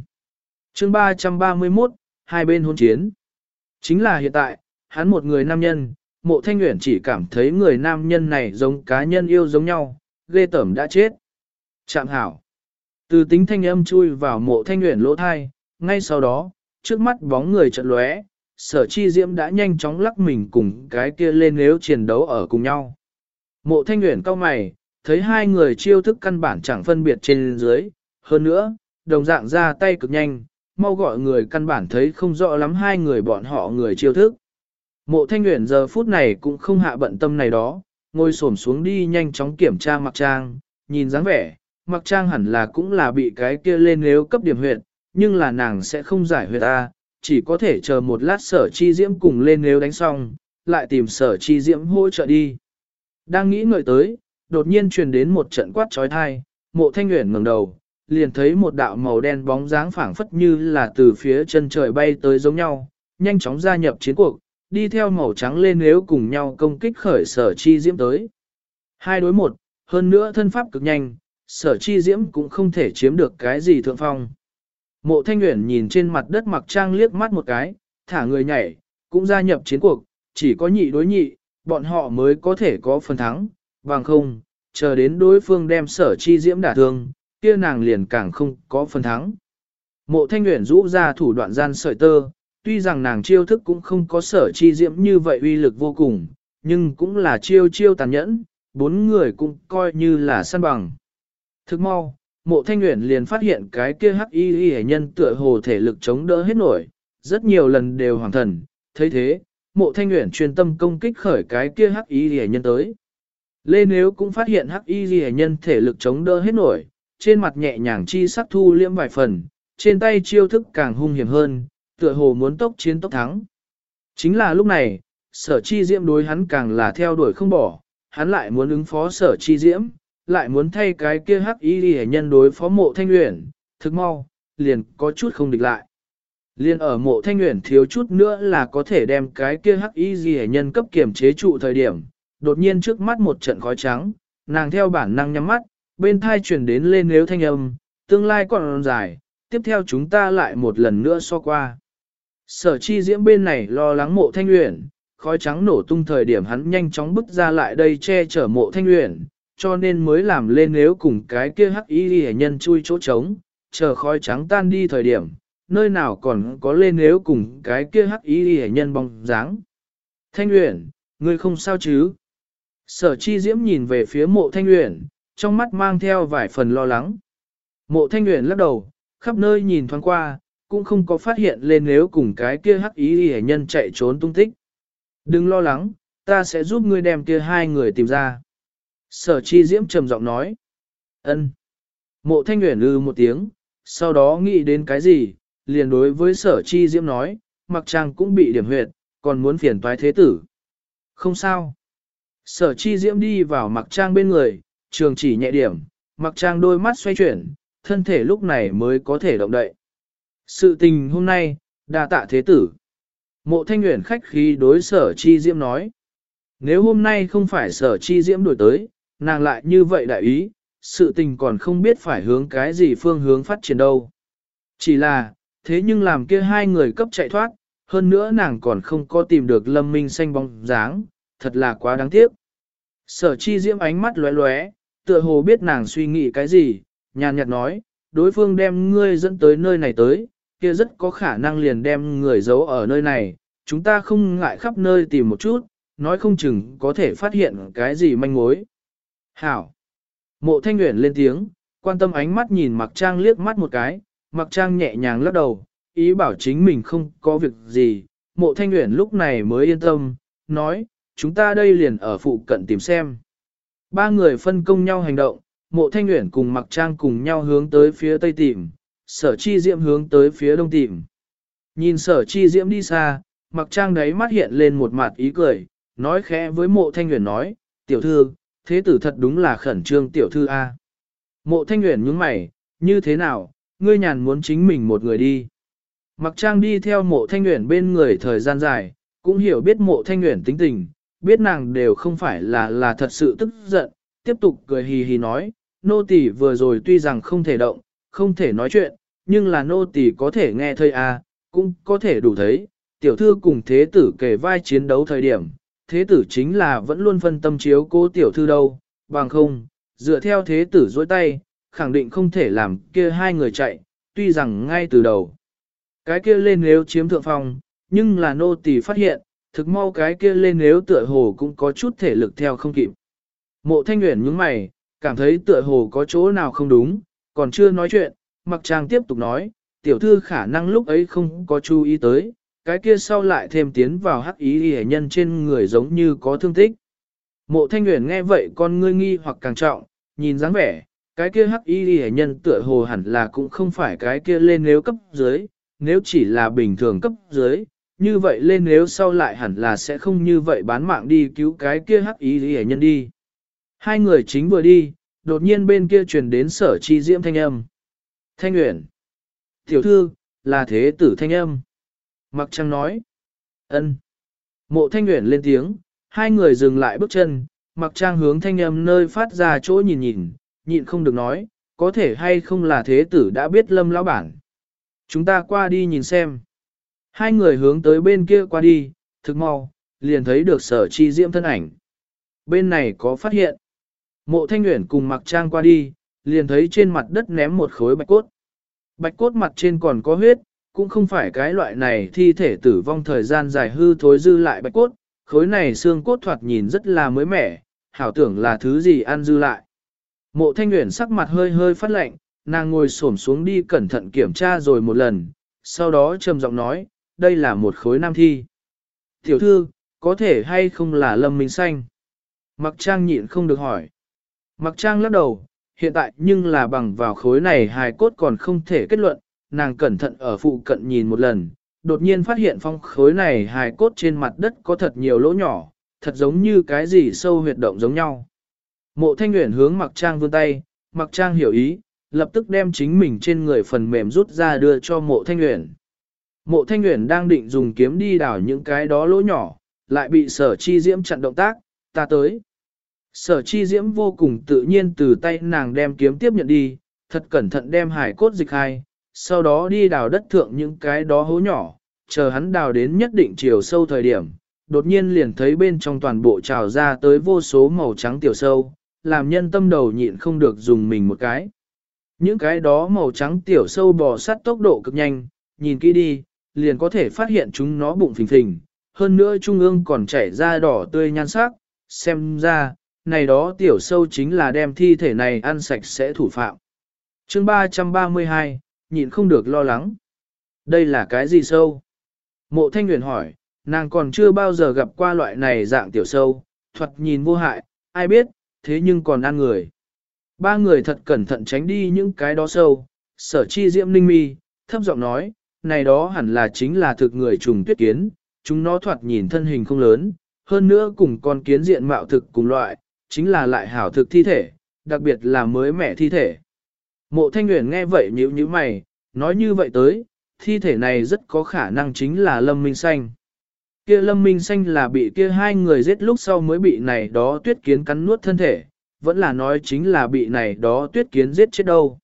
chương 331, hai bên hôn chiến. Chính là hiện tại, hắn một người nam nhân, mộ thanh nguyện chỉ cảm thấy người nam nhân này giống cá nhân yêu giống nhau, ghê tẩm đã chết. Chạm hảo. Từ tính thanh âm chui vào mộ thanh nguyện lỗ thai, ngay sau đó, trước mắt bóng người chợt lóe, sở chi diễm đã nhanh chóng lắc mình cùng cái kia lên nếu chiến đấu ở cùng nhau. Mộ thanh nguyện cao mày, thấy hai người chiêu thức căn bản chẳng phân biệt trên dưới, hơn nữa, đồng dạng ra tay cực nhanh, mau gọi người căn bản thấy không rõ lắm hai người bọn họ người chiêu thức. Mộ thanh nguyện giờ phút này cũng không hạ bận tâm này đó, ngồi xổm xuống đi nhanh chóng kiểm tra mặc trang, nhìn dáng vẻ, mặc trang hẳn là cũng là bị cái kia lên nếu cấp điểm huyệt, nhưng là nàng sẽ không giải huyệt ta, chỉ có thể chờ một lát sở chi diễm cùng lên nếu đánh xong, lại tìm sở chi diễm hỗ trợ đi. Đang nghĩ ngợi tới, đột nhiên truyền đến một trận quát trói thai, mộ thanh nguyện ngẩng đầu, liền thấy một đạo màu đen bóng dáng phảng phất như là từ phía chân trời bay tới giống nhau, nhanh chóng gia nhập chiến cuộc, đi theo màu trắng lên nếu cùng nhau công kích khởi sở chi diễm tới. Hai đối một, hơn nữa thân pháp cực nhanh, sở chi diễm cũng không thể chiếm được cái gì thượng phong. Mộ thanh nguyện nhìn trên mặt đất mặc trang liếc mắt một cái, thả người nhảy, cũng gia nhập chiến cuộc, chỉ có nhị đối nhị, bọn họ mới có thể có phần thắng, bằng không, chờ đến đối phương đem sở chi diễm đả thương, kia nàng liền càng không có phần thắng. Mộ thanh nguyện rũ ra thủ đoạn gian sợi tơ, tuy rằng nàng chiêu thức cũng không có sở chi diễm như vậy uy lực vô cùng, nhưng cũng là chiêu chiêu tàn nhẫn, bốn người cũng coi như là săn bằng. Thức mau, mộ thanh nguyện liền phát hiện cái kia hắc y y nhân tựa hồ thể lực chống đỡ hết nổi, rất nhiều lần đều hoàng thần, thấy thế, mộ thanh nguyện chuyên tâm công kích khởi cái kia hắc y y nhân tới. Lê Nếu cũng phát hiện hắc y y nhân thể lực chống đỡ hết nổi, trên mặt nhẹ nhàng chi sắc thu liễm vài phần, trên tay chiêu thức càng hung hiểm hơn, tựa hồ muốn tốc chiến tốc thắng. Chính là lúc này, sở chi diễm đối hắn càng là theo đuổi không bỏ, hắn lại muốn ứng phó sở chi diễm, lại muốn thay cái kia hắc y đi nhân đối phó mộ thanh uyển, thực mau, liền có chút không địch lại. Liên ở mộ thanh nguyện thiếu chút nữa là có thể đem cái kia hắc y gì nhân cấp kiểm chế trụ thời điểm, đột nhiên trước mắt một trận khói trắng, nàng theo bản năng nhắm mắt, bên thai chuyển đến lên nếu thanh âm, tương lai còn dài, tiếp theo chúng ta lại một lần nữa so qua. Sở chi diễm bên này lo lắng mộ thanh uyển, khói trắng nổ tung thời điểm hắn nhanh chóng bước ra lại đây che chở mộ thanh uyển, cho nên mới làm lên nếu cùng cái kia hắc y hệ nhân chui chỗ trống, chờ khói trắng tan đi thời điểm, nơi nào còn có lên nếu cùng cái kia hắc y hệ nhân bóng dáng. Thanh uyển, ngươi không sao chứ? Sở chi diễm nhìn về phía mộ thanh uyển, trong mắt mang theo vài phần lo lắng. Mộ thanh uyển lắc đầu, khắp nơi nhìn thoáng qua, cũng không có phát hiện lên nếu cùng cái kia hắc ý hề nhân chạy trốn tung tích. Đừng lo lắng, ta sẽ giúp ngươi đem kia hai người tìm ra. Sở chi diễm trầm giọng nói. ân. Mộ thanh nguyện lư ừ một tiếng, sau đó nghĩ đến cái gì, liền đối với sở chi diễm nói, mặc trang cũng bị điểm huyệt, còn muốn phiền toái thế tử. Không sao. Sở chi diễm đi vào mặc trang bên người, trường chỉ nhẹ điểm, mặc trang đôi mắt xoay chuyển, thân thể lúc này mới có thể động đậy. Sự tình hôm nay, đa tạ thế tử. Mộ thanh nguyện khách khí đối sở chi diễm nói. Nếu hôm nay không phải sở chi diễm đổi tới, nàng lại như vậy đại ý, sự tình còn không biết phải hướng cái gì phương hướng phát triển đâu. Chỉ là, thế nhưng làm kia hai người cấp chạy thoát, hơn nữa nàng còn không có tìm được lâm minh xanh bóng dáng, thật là quá đáng tiếc. Sở chi diễm ánh mắt lóe lóe, tựa hồ biết nàng suy nghĩ cái gì, nhàn nhạt nói, đối phương đem ngươi dẫn tới nơi này tới, kia rất có khả năng liền đem người giấu ở nơi này, chúng ta không ngại khắp nơi tìm một chút, nói không chừng có thể phát hiện cái gì manh mối. Hảo! Mộ thanh nguyện lên tiếng, quan tâm ánh mắt nhìn mặc trang liếc mắt một cái, mặc trang nhẹ nhàng lắc đầu, ý bảo chính mình không có việc gì, mộ thanh nguyện lúc này mới yên tâm, nói, chúng ta đây liền ở phụ cận tìm xem. Ba người phân công nhau hành động, mộ thanh nguyện cùng mặc trang cùng nhau hướng tới phía tây tìm, sở chi diễm hướng tới phía đông tìm. Nhìn sở chi diễm đi xa, mặc trang đấy mắt hiện lên một mặt ý cười, nói khẽ với mộ thanh nguyện nói, tiểu thư, thế tử thật đúng là khẩn trương tiểu thư A. Mộ thanh nguyện nhướng mày, như thế nào, ngươi nhàn muốn chính mình một người đi. Mặc trang đi theo mộ thanh nguyện bên người thời gian dài, cũng hiểu biết mộ thanh nguyện tính tình, biết nàng đều không phải là là thật sự tức giận, tiếp tục cười hì hì nói, nô tỳ vừa rồi tuy rằng không thể động, không thể nói chuyện, nhưng là nô tỳ có thể nghe thơi a, à, cũng có thể đủ thấy, tiểu thư cùng thế tử kể vai chiến đấu thời điểm, thế tử chính là vẫn luôn phân tâm chiếu cố tiểu thư đâu, bằng không, dựa theo thế tử dối tay, khẳng định không thể làm kia hai người chạy, tuy rằng ngay từ đầu, cái kia lên nếu chiếm thượng phong, nhưng là nô tỳ phát hiện, thực mau cái kia lên nếu tựa hồ cũng có chút thể lực theo không kịp. Mộ thanh nguyện nhướng mày, cảm thấy tựa hồ có chỗ nào không đúng, còn chưa nói chuyện, mặc trang tiếp tục nói, tiểu thư khả năng lúc ấy không có chú ý tới, cái kia sau lại thêm tiến vào hắc ý hề nhân trên người giống như có thương tích. Mộ thanh nguyện nghe vậy con ngươi nghi hoặc càng trọng, nhìn dáng vẻ, cái kia hắc y hề nhân tựa hồ hẳn là cũng không phải cái kia lên nếu cấp dưới, nếu chỉ là bình thường cấp dưới, như vậy lên nếu sau lại hẳn là sẽ không như vậy bán mạng đi cứu cái kia hắc y hề nhân đi. Hai người chính vừa đi, đột nhiên bên kia truyền đến sở chi diễm thanh âm. Thanh Uyển, Tiểu thư, là thế tử thanh âm. Mặc trăng nói. ân. Mộ thanh Uyển lên tiếng, hai người dừng lại bước chân, mặc trang hướng thanh âm nơi phát ra chỗ nhìn nhìn, nhịn không được nói, có thể hay không là thế tử đã biết lâm lão bản. Chúng ta qua đi nhìn xem. Hai người hướng tới bên kia qua đi, thực mau, liền thấy được sở chi diễm thân ảnh. Bên này có phát hiện. Mộ thanh nguyện cùng mặc trang qua đi, liền thấy trên mặt đất ném một khối bạch cốt. Bạch cốt mặt trên còn có huyết, cũng không phải cái loại này thi thể tử vong thời gian dài hư thối dư lại bạch cốt, khối này xương cốt thoạt nhìn rất là mới mẻ, hảo tưởng là thứ gì ăn dư lại. Mộ thanh nguyện sắc mặt hơi hơi phát lạnh, nàng ngồi xổm xuống đi cẩn thận kiểm tra rồi một lần, sau đó trầm giọng nói, đây là một khối nam thi. Tiểu thư, có thể hay không là lâm minh xanh? Mặc trang nhịn không được hỏi. Mặc trang lắc đầu, hiện tại nhưng là bằng vào khối này hài cốt còn không thể kết luận, nàng cẩn thận ở phụ cận nhìn một lần, đột nhiên phát hiện phong khối này hài cốt trên mặt đất có thật nhiều lỗ nhỏ, thật giống như cái gì sâu huyệt động giống nhau. Mộ thanh nguyện hướng mặc trang vươn tay, mặc trang hiểu ý, lập tức đem chính mình trên người phần mềm rút ra đưa cho mộ thanh nguyện. Mộ thanh nguyện đang định dùng kiếm đi đảo những cái đó lỗ nhỏ, lại bị sở chi diễm chặn động tác, ta tới. Sở chi diễm vô cùng tự nhiên từ tay nàng đem kiếm tiếp nhận đi, thật cẩn thận đem hải cốt dịch hai, sau đó đi đào đất thượng những cái đó hố nhỏ, chờ hắn đào đến nhất định chiều sâu thời điểm, đột nhiên liền thấy bên trong toàn bộ trào ra tới vô số màu trắng tiểu sâu, làm nhân tâm đầu nhịn không được dùng mình một cái. Những cái đó màu trắng tiểu sâu bò sát tốc độ cực nhanh, nhìn kỹ đi, liền có thể phát hiện chúng nó bụng phình phình, hơn nữa trung ương còn chảy ra đỏ tươi nhan sắc, xem ra, này đó tiểu sâu chính là đem thi thể này ăn sạch sẽ thủ phạm. chương 332, nhịn không được lo lắng. Đây là cái gì sâu? Mộ thanh nguyễn hỏi, nàng còn chưa bao giờ gặp qua loại này dạng tiểu sâu, thuật nhìn vô hại, ai biết, thế nhưng còn ăn người. Ba người thật cẩn thận tránh đi những cái đó sâu, sở chi diễm ninh mi, thấp giọng nói, này đó hẳn là chính là thực người trùng tuyết kiến, chúng nó thoạt nhìn thân hình không lớn, hơn nữa cùng con kiến diện mạo thực cùng loại, chính là lại hảo thực thi thể, đặc biệt là mới mẻ thi thể. Mộ thanh Nguyễn nghe vậy nhíu nhíu mày, nói như vậy tới, thi thể này rất có khả năng chính là Lâm Minh Xanh. Kia Lâm Minh Xanh là bị kia hai người giết lúc sau mới bị này đó tuyết kiến cắn nuốt thân thể, vẫn là nói chính là bị này đó tuyết kiến giết chết đâu.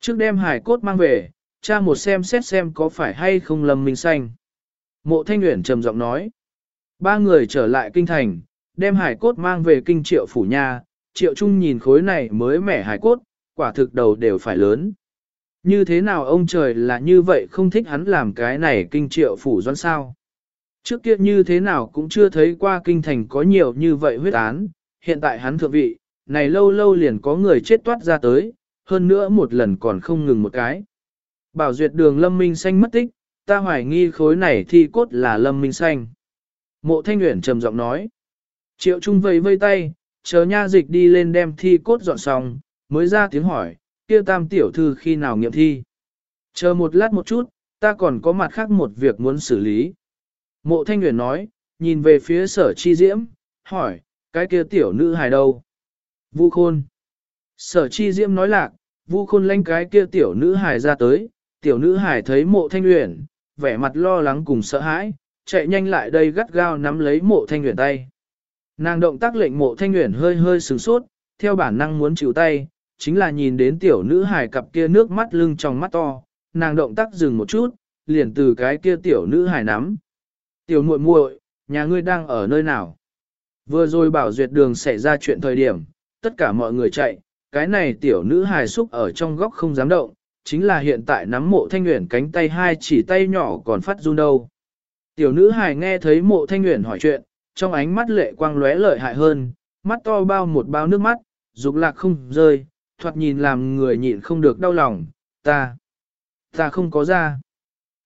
Trước đêm hải cốt mang về, cha một xem xét xem có phải hay không Lâm Minh Xanh. Mộ Thanh Nguyễn trầm giọng nói. Ba người trở lại kinh thành, đem hải cốt mang về kinh triệu phủ nha, triệu trung nhìn khối này mới mẻ hải cốt, quả thực đầu đều phải lớn. Như thế nào ông trời là như vậy không thích hắn làm cái này kinh triệu phủ doan sao? Trước kia như thế nào cũng chưa thấy qua kinh thành có nhiều như vậy huyết án, hiện tại hắn thượng vị, này lâu lâu liền có người chết toát ra tới, hơn nữa một lần còn không ngừng một cái. Bảo duyệt đường lâm minh xanh mất tích, ta hoài nghi khối này thi cốt là lâm minh xanh. Mộ thanh Uyển trầm giọng nói. Triệu trung vẫy vây tay, chờ nha dịch đi lên đem thi cốt dọn xong, mới ra tiếng hỏi, kia tam tiểu thư khi nào nghiệm thi. Chờ một lát một chút, ta còn có mặt khác một việc muốn xử lý. Mộ thanh Nguyễn nói, nhìn về phía sở chi diễm, hỏi, cái kia tiểu nữ hài đâu? Vu khôn. Sở chi diễm nói lạc, vu khôn lanh cái kia tiểu nữ hài ra tới, tiểu nữ hài thấy mộ thanh Nguyễn, vẻ mặt lo lắng cùng sợ hãi, chạy nhanh lại đây gắt gao nắm lấy mộ thanh Nguyễn tay. Nàng động tác lệnh mộ thanh nguyện hơi hơi sửng sốt, theo bản năng muốn chịu tay, chính là nhìn đến tiểu nữ hài cặp kia nước mắt lưng trong mắt to, nàng động tác dừng một chút, liền từ cái kia tiểu nữ hài nắm. Tiểu muội muội, nhà ngươi đang ở nơi nào? Vừa rồi bảo duyệt đường xảy ra chuyện thời điểm, tất cả mọi người chạy, cái này tiểu nữ hài xúc ở trong góc không dám động, chính là hiện tại nắm mộ thanh nguyện cánh tay hai chỉ tay nhỏ còn phát run đâu. Tiểu nữ hài nghe thấy mộ thanh nguyện hỏi chuyện, trong ánh mắt lệ quang lóe lợi hại hơn, mắt to bao một bao nước mắt, dục lạc không rơi, thoạt nhìn làm người nhịn không được đau lòng, ta, ta không có ra.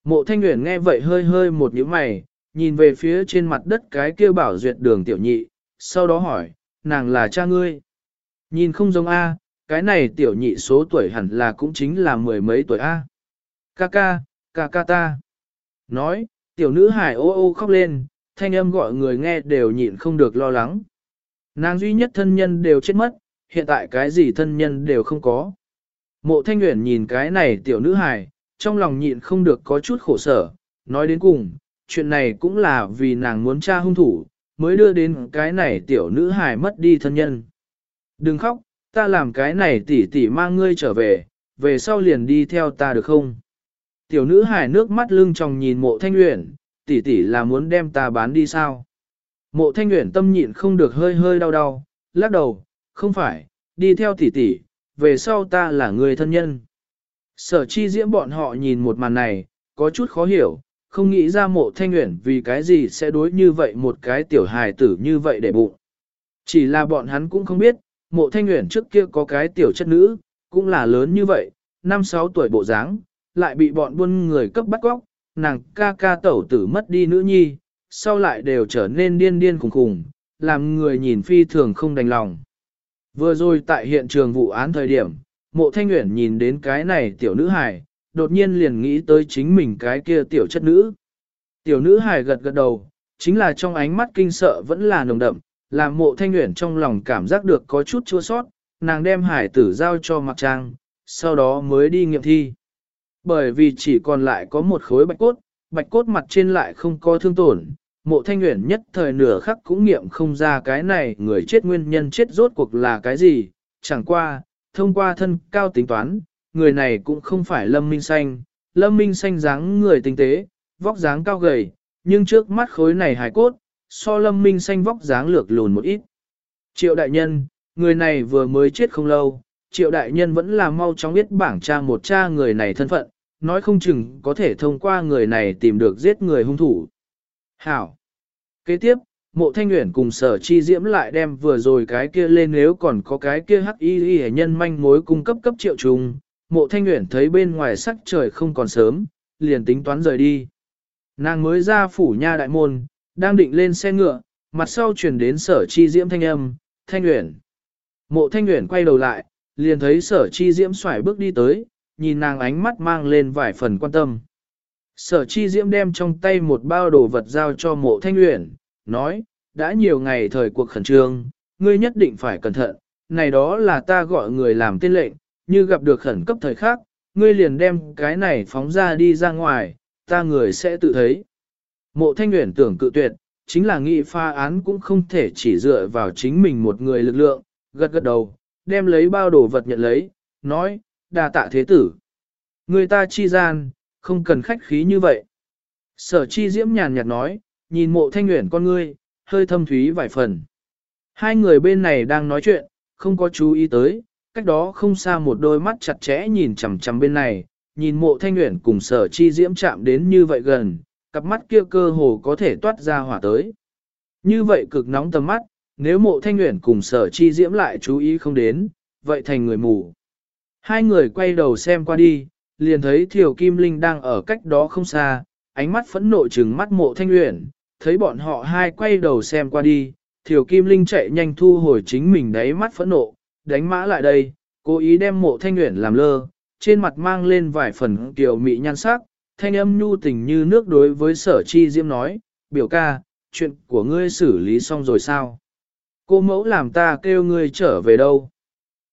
Mộ thanh nguyện nghe vậy hơi hơi một nhíu mày, nhìn về phía trên mặt đất cái kia bảo duyệt đường tiểu nhị, sau đó hỏi, nàng là cha ngươi. Nhìn không giống A, cái này tiểu nhị số tuổi hẳn là cũng chính là mười mấy tuổi A. Ca ca, ca ca ta. Nói, tiểu nữ hải ô ô khóc lên, thanh âm gọi người nghe đều nhịn không được lo lắng. Nàng duy nhất thân nhân đều chết mất, hiện tại cái gì thân nhân đều không có. Mộ thanh nguyện nhìn cái này tiểu nữ hài, trong lòng nhịn không được có chút khổ sở, nói đến cùng, chuyện này cũng là vì nàng muốn tra hung thủ, mới đưa đến cái này tiểu nữ hài mất đi thân nhân. Đừng khóc, ta làm cái này tỉ tỉ mang ngươi trở về, về sau liền đi theo ta được không? Tiểu nữ hài nước mắt lưng tròng nhìn mộ thanh nguyện, tỷ tỷ là muốn đem ta bán đi sao? Mộ thanh nguyện tâm nhịn không được hơi hơi đau đau, lắc đầu, không phải, đi theo tỷ tỷ, về sau ta là người thân nhân. Sở chi diễm bọn họ nhìn một màn này, có chút khó hiểu, không nghĩ ra mộ thanh nguyện vì cái gì sẽ đối như vậy một cái tiểu hài tử như vậy để bụng. Chỉ là bọn hắn cũng không biết, mộ thanh nguyện trước kia có cái tiểu chất nữ, cũng là lớn như vậy, năm sáu tuổi bộ dáng, lại bị bọn buôn người cấp bắt góc, nàng ca ca tẩu tử mất đi nữ nhi, sau lại đều trở nên điên điên khủng khủng, làm người nhìn phi thường không đành lòng. Vừa rồi tại hiện trường vụ án thời điểm, mộ thanh nguyện nhìn đến cái này tiểu nữ hài, đột nhiên liền nghĩ tới chính mình cái kia tiểu chất nữ. Tiểu nữ hài gật gật đầu, chính là trong ánh mắt kinh sợ vẫn là nồng đậm, làm mộ thanh nguyện trong lòng cảm giác được có chút chua sót, nàng đem hải tử giao cho mặc trang, sau đó mới đi nghiệm thi. Bởi vì chỉ còn lại có một khối bạch cốt, bạch cốt mặt trên lại không có thương tổn, mộ thanh nguyện nhất thời nửa khắc cũng nghiệm không ra cái này người chết nguyên nhân chết rốt cuộc là cái gì, chẳng qua, thông qua thân cao tính toán, người này cũng không phải lâm minh xanh, lâm minh xanh dáng người tinh tế, vóc dáng cao gầy, nhưng trước mắt khối này hài cốt, so lâm minh xanh vóc dáng lược lùn một ít. Triệu đại nhân, người này vừa mới chết không lâu, triệu đại nhân vẫn là mau chóng biết bảng tra một cha người này thân phận, nói không chừng có thể thông qua người này tìm được giết người hung thủ. Hảo. Kế tiếp, mộ thanh nguyện cùng sở chi diễm lại đem vừa rồi cái kia lên nếu còn có cái kia hắc y y nhân manh mối cung cấp cấp triệu trùng. Mộ thanh nguyện thấy bên ngoài sắc trời không còn sớm, liền tính toán rời đi. Nàng mới ra phủ nha đại môn, đang định lên xe ngựa, mặt sau chuyển đến sở chi diễm thanh âm, thanh nguyện. Mộ thanh nguyện quay đầu lại, liền thấy sở chi diễm xoải bước đi tới, nhìn nàng ánh mắt mang lên vài phần quan tâm. Sở chi diễm đem trong tay một bao đồ vật giao cho mộ thanh uyển, nói, đã nhiều ngày thời cuộc khẩn trương, ngươi nhất định phải cẩn thận, này đó là ta gọi người làm tên lệnh, như gặp được khẩn cấp thời khác, ngươi liền đem cái này phóng ra đi ra ngoài, ta người sẽ tự thấy. Mộ thanh uyển tưởng cự tuyệt, chính là nghị pha án cũng không thể chỉ dựa vào chính mình một người lực lượng, gật gật đầu, đem lấy bao đồ vật nhận lấy, nói, đa tạ thế tử. Người ta chi gian, không cần khách khí như vậy. Sở chi diễm nhàn nhạt nói, nhìn mộ thanh nguyện con ngươi, hơi thâm thúy vài phần. Hai người bên này đang nói chuyện, không có chú ý tới, cách đó không xa một đôi mắt chặt chẽ nhìn chằm chằm bên này, nhìn mộ thanh nguyện cùng sở chi diễm chạm đến như vậy gần, cặp mắt kia cơ hồ có thể toát ra hỏa tới. Như vậy cực nóng tầm mắt, nếu mộ thanh nguyện cùng sở chi diễm lại chú ý không đến, vậy thành người mù. Hai người quay đầu xem qua đi, liền thấy Thiều Kim Linh đang ở cách đó không xa, ánh mắt phẫn nộ trừng mắt mộ thanh luyện, thấy bọn họ hai quay đầu xem qua đi, Thiều Kim Linh chạy nhanh thu hồi chính mình đáy mắt phẫn nộ, đánh mã lại đây, cố ý đem mộ thanh luyện làm lơ, trên mặt mang lên vài phần kiều mị nhan sắc, thanh âm nhu tình như nước đối với sở chi diễm nói, biểu ca, chuyện của ngươi xử lý xong rồi sao? Cô mẫu làm ta kêu ngươi trở về đâu?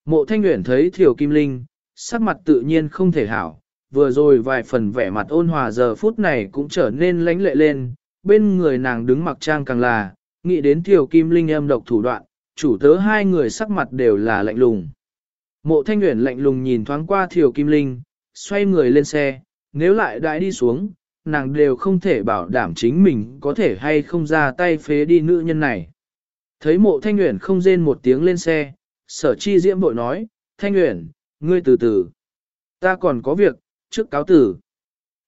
Mộ thanh nguyện thấy Thiều Kim Linh, sắc mặt tự nhiên không thể hảo, vừa rồi vài phần vẻ mặt ôn hòa giờ phút này cũng trở nên lánh lệ lên, bên người nàng đứng mặc trang càng là, nghĩ đến Thiều Kim Linh âm độc thủ đoạn, chủ tớ hai người sắc mặt đều là lạnh lùng. Mộ thanh nguyện lạnh lùng nhìn thoáng qua Thiều Kim Linh, xoay người lên xe, nếu lại đãi đi xuống, nàng đều không thể bảo đảm chính mình có thể hay không ra tay phế đi nữ nhân này. Thấy mộ thanh nguyện không rên một tiếng lên xe, sở chi diễm bội nói, thanh uyển, ngươi từ từ. Ta còn có việc, trước cáo tử.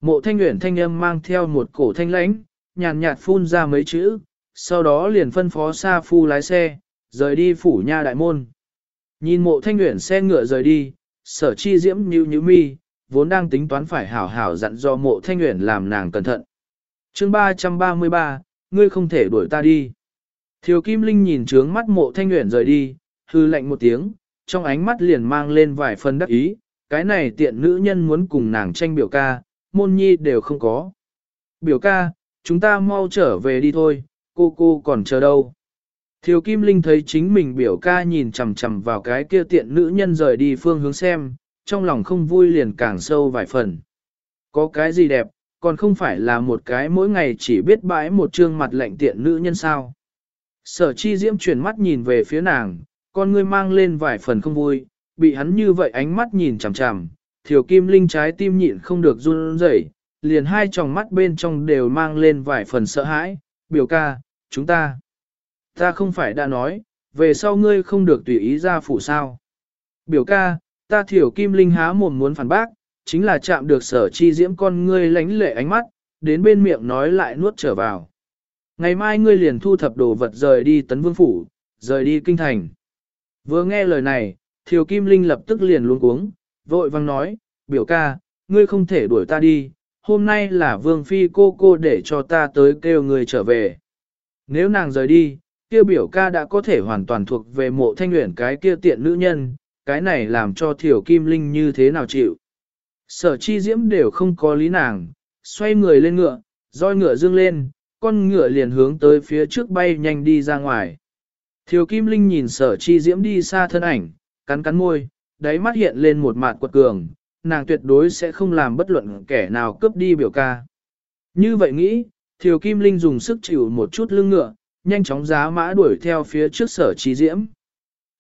Mộ thanh uyển thanh âm mang theo một cổ thanh lãnh, nhàn nhạt phun ra mấy chữ, sau đó liền phân phó Sa Phu lái xe, rời đi phủ nha đại môn. Nhìn mộ thanh nguyện xe ngựa rời đi, sở chi diễm như như mi, vốn đang tính toán phải hảo hảo dặn do mộ thanh nguyện làm nàng cẩn thận. chương 333, ngươi không thể đuổi ta đi. Thiều Kim Linh nhìn trướng mắt mộ thanh nguyện rời đi, hư lạnh một tiếng, trong ánh mắt liền mang lên vài phần đắc ý, cái này tiện nữ nhân muốn cùng nàng tranh biểu ca, môn nhi đều không có. Biểu ca, chúng ta mau trở về đi thôi, cô cô còn chờ đâu. Thiều Kim Linh thấy chính mình biểu ca nhìn chằm chằm vào cái kia tiện nữ nhân rời đi phương hướng xem, trong lòng không vui liền càng sâu vài phần. Có cái gì đẹp, còn không phải là một cái mỗi ngày chỉ biết bãi một trương mặt lạnh tiện nữ nhân sao. Sở chi diễm chuyển mắt nhìn về phía nàng, con ngươi mang lên vài phần không vui, bị hắn như vậy ánh mắt nhìn chằm chằm, thiểu kim linh trái tim nhịn không được run rẩy, liền hai tròng mắt bên trong đều mang lên vài phần sợ hãi, biểu ca, chúng ta. Ta không phải đã nói, về sau ngươi không được tùy ý ra phủ sao. Biểu ca, ta thiểu kim linh há mồm muốn phản bác, chính là chạm được sở chi diễm con ngươi lánh lệ ánh mắt, đến bên miệng nói lại nuốt trở vào. Ngày mai ngươi liền thu thập đồ vật rời đi tấn vương phủ, rời đi kinh thành. Vừa nghe lời này, Thiều Kim Linh lập tức liền luống cuống, vội vang nói, biểu ca, ngươi không thể đuổi ta đi, hôm nay là vương phi cô cô để cho ta tới kêu người trở về. Nếu nàng rời đi, kia biểu ca đã có thể hoàn toàn thuộc về mộ thanh nguyện cái kia tiện nữ nhân, cái này làm cho Thiều Kim Linh như thế nào chịu. Sở chi diễm đều không có lý nàng, xoay người lên ngựa, roi ngựa dương lên, con ngựa liền hướng tới phía trước bay nhanh đi ra ngoài. Thiều Kim Linh nhìn sở chi diễm đi xa thân ảnh, cắn cắn môi, đáy mắt hiện lên một mặt quật cường, nàng tuyệt đối sẽ không làm bất luận kẻ nào cướp đi biểu ca. Như vậy nghĩ, Thiều Kim Linh dùng sức chịu một chút lưng ngựa, nhanh chóng giá mã đuổi theo phía trước sở chi diễm.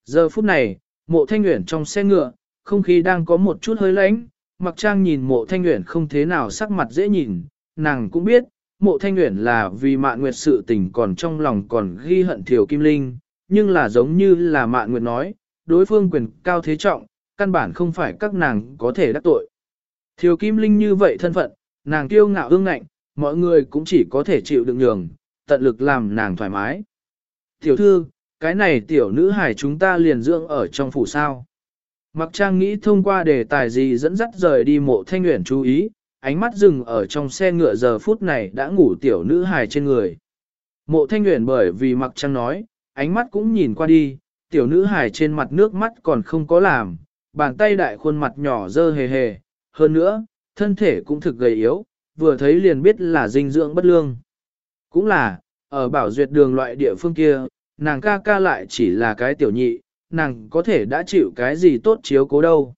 Giờ phút này, mộ thanh nguyện trong xe ngựa, không khí đang có một chút hơi lạnh, mặc trang nhìn mộ thanh nguyện không thế nào sắc mặt dễ nhìn, nàng cũng biết, mộ thanh nguyện là vì mạn nguyệt sự tình còn trong lòng còn ghi hận Thiều Kim Linh, nhưng là giống như là mạn nguyệt nói, đối phương quyền cao thế trọng, căn bản không phải các nàng có thể đắc tội. Thiều Kim Linh như vậy thân phận, nàng kiêu ngạo ương ngạnh, mọi người cũng chỉ có thể chịu đựng nhường, tận lực làm nàng thoải mái. Tiểu thư, cái này tiểu nữ hải chúng ta liền dưỡng ở trong phủ sao. Mặc trang nghĩ thông qua đề tài gì dẫn dắt rời đi mộ thanh nguyện chú ý, ánh mắt dừng ở trong xe ngựa giờ phút này đã ngủ tiểu nữ hài trên người. Mộ thanh nguyện bởi vì mặc trang nói, ánh mắt cũng nhìn qua đi, tiểu nữ hài trên mặt nước mắt còn không có làm, bàn tay đại khuôn mặt nhỏ dơ hề hề, hơn nữa, thân thể cũng thực gầy yếu, vừa thấy liền biết là dinh dưỡng bất lương. Cũng là, ở bảo duyệt đường loại địa phương kia, nàng ca ca lại chỉ là cái tiểu nhị, nàng có thể đã chịu cái gì tốt chiếu cố đâu.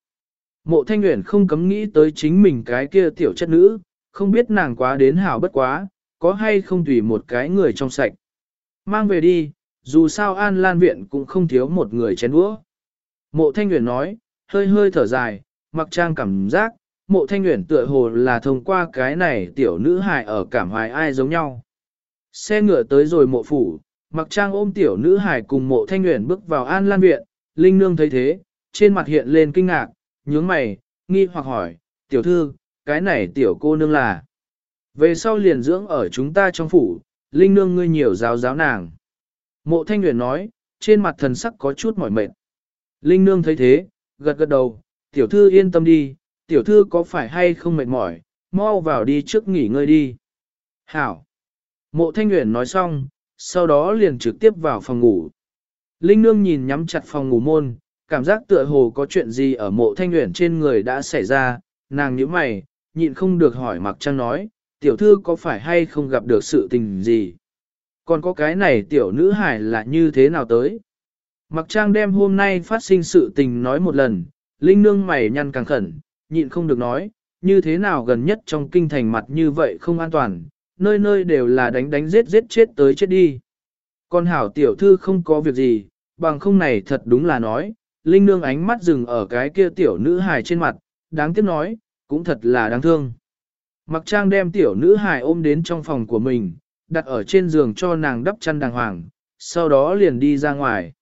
Mộ thanh nguyện không cấm nghĩ tới chính mình cái kia tiểu chất nữ, không biết nàng quá đến hảo bất quá, có hay không tùy một cái người trong sạch. Mang về đi, dù sao An Lan Viện cũng không thiếu một người chén đũa. Mộ thanh Nguyễn nói, hơi hơi thở dài, mặc trang cảm giác, mộ thanh Nguyễn tựa hồ là thông qua cái này tiểu nữ hài ở cảm hoài ai giống nhau. Xe ngựa tới rồi mộ phủ, mặc trang ôm tiểu nữ hài cùng mộ thanh Nguyễn bước vào an lan viện, Linh Nương thấy thế, trên mặt hiện lên kinh ngạc, nhướng mày, nghi hoặc hỏi, tiểu thư, cái này tiểu cô nương là. Về sau liền dưỡng ở chúng ta trong phủ, Linh Nương ngươi nhiều giáo giáo nàng. Mộ thanh Uyển nói, trên mặt thần sắc có chút mỏi mệt. Linh Nương thấy thế, gật gật đầu, tiểu thư yên tâm đi, tiểu thư có phải hay không mệt mỏi, mau vào đi trước nghỉ ngơi đi. Hảo. Mộ thanh Uyển nói xong, sau đó liền trực tiếp vào phòng ngủ. Linh Nương nhìn nhắm chặt phòng ngủ môn, cảm giác tựa hồ có chuyện gì ở mộ thanh Uyển trên người đã xảy ra, nàng nhíu mày, nhịn không được hỏi Mặc Trang nói, tiểu thư có phải hay không gặp được sự tình gì? Còn có cái này tiểu nữ hải là như thế nào tới? Mặc Trang đem hôm nay phát sinh sự tình nói một lần, Linh Nương mày nhăn càng khẩn, nhịn không được nói, như thế nào gần nhất trong kinh thành mặt như vậy không an toàn, nơi nơi đều là đánh đánh giết giết chết tới chết đi. Con hảo tiểu thư không có việc gì, bằng không này thật đúng là nói, Linh Nương ánh mắt dừng ở cái kia tiểu nữ hài trên mặt, đáng tiếc nói, cũng thật là đáng thương. Mặc trang đem tiểu nữ hài ôm đến trong phòng của mình, đặt ở trên giường cho nàng đắp chăn đàng hoàng, sau đó liền đi ra ngoài.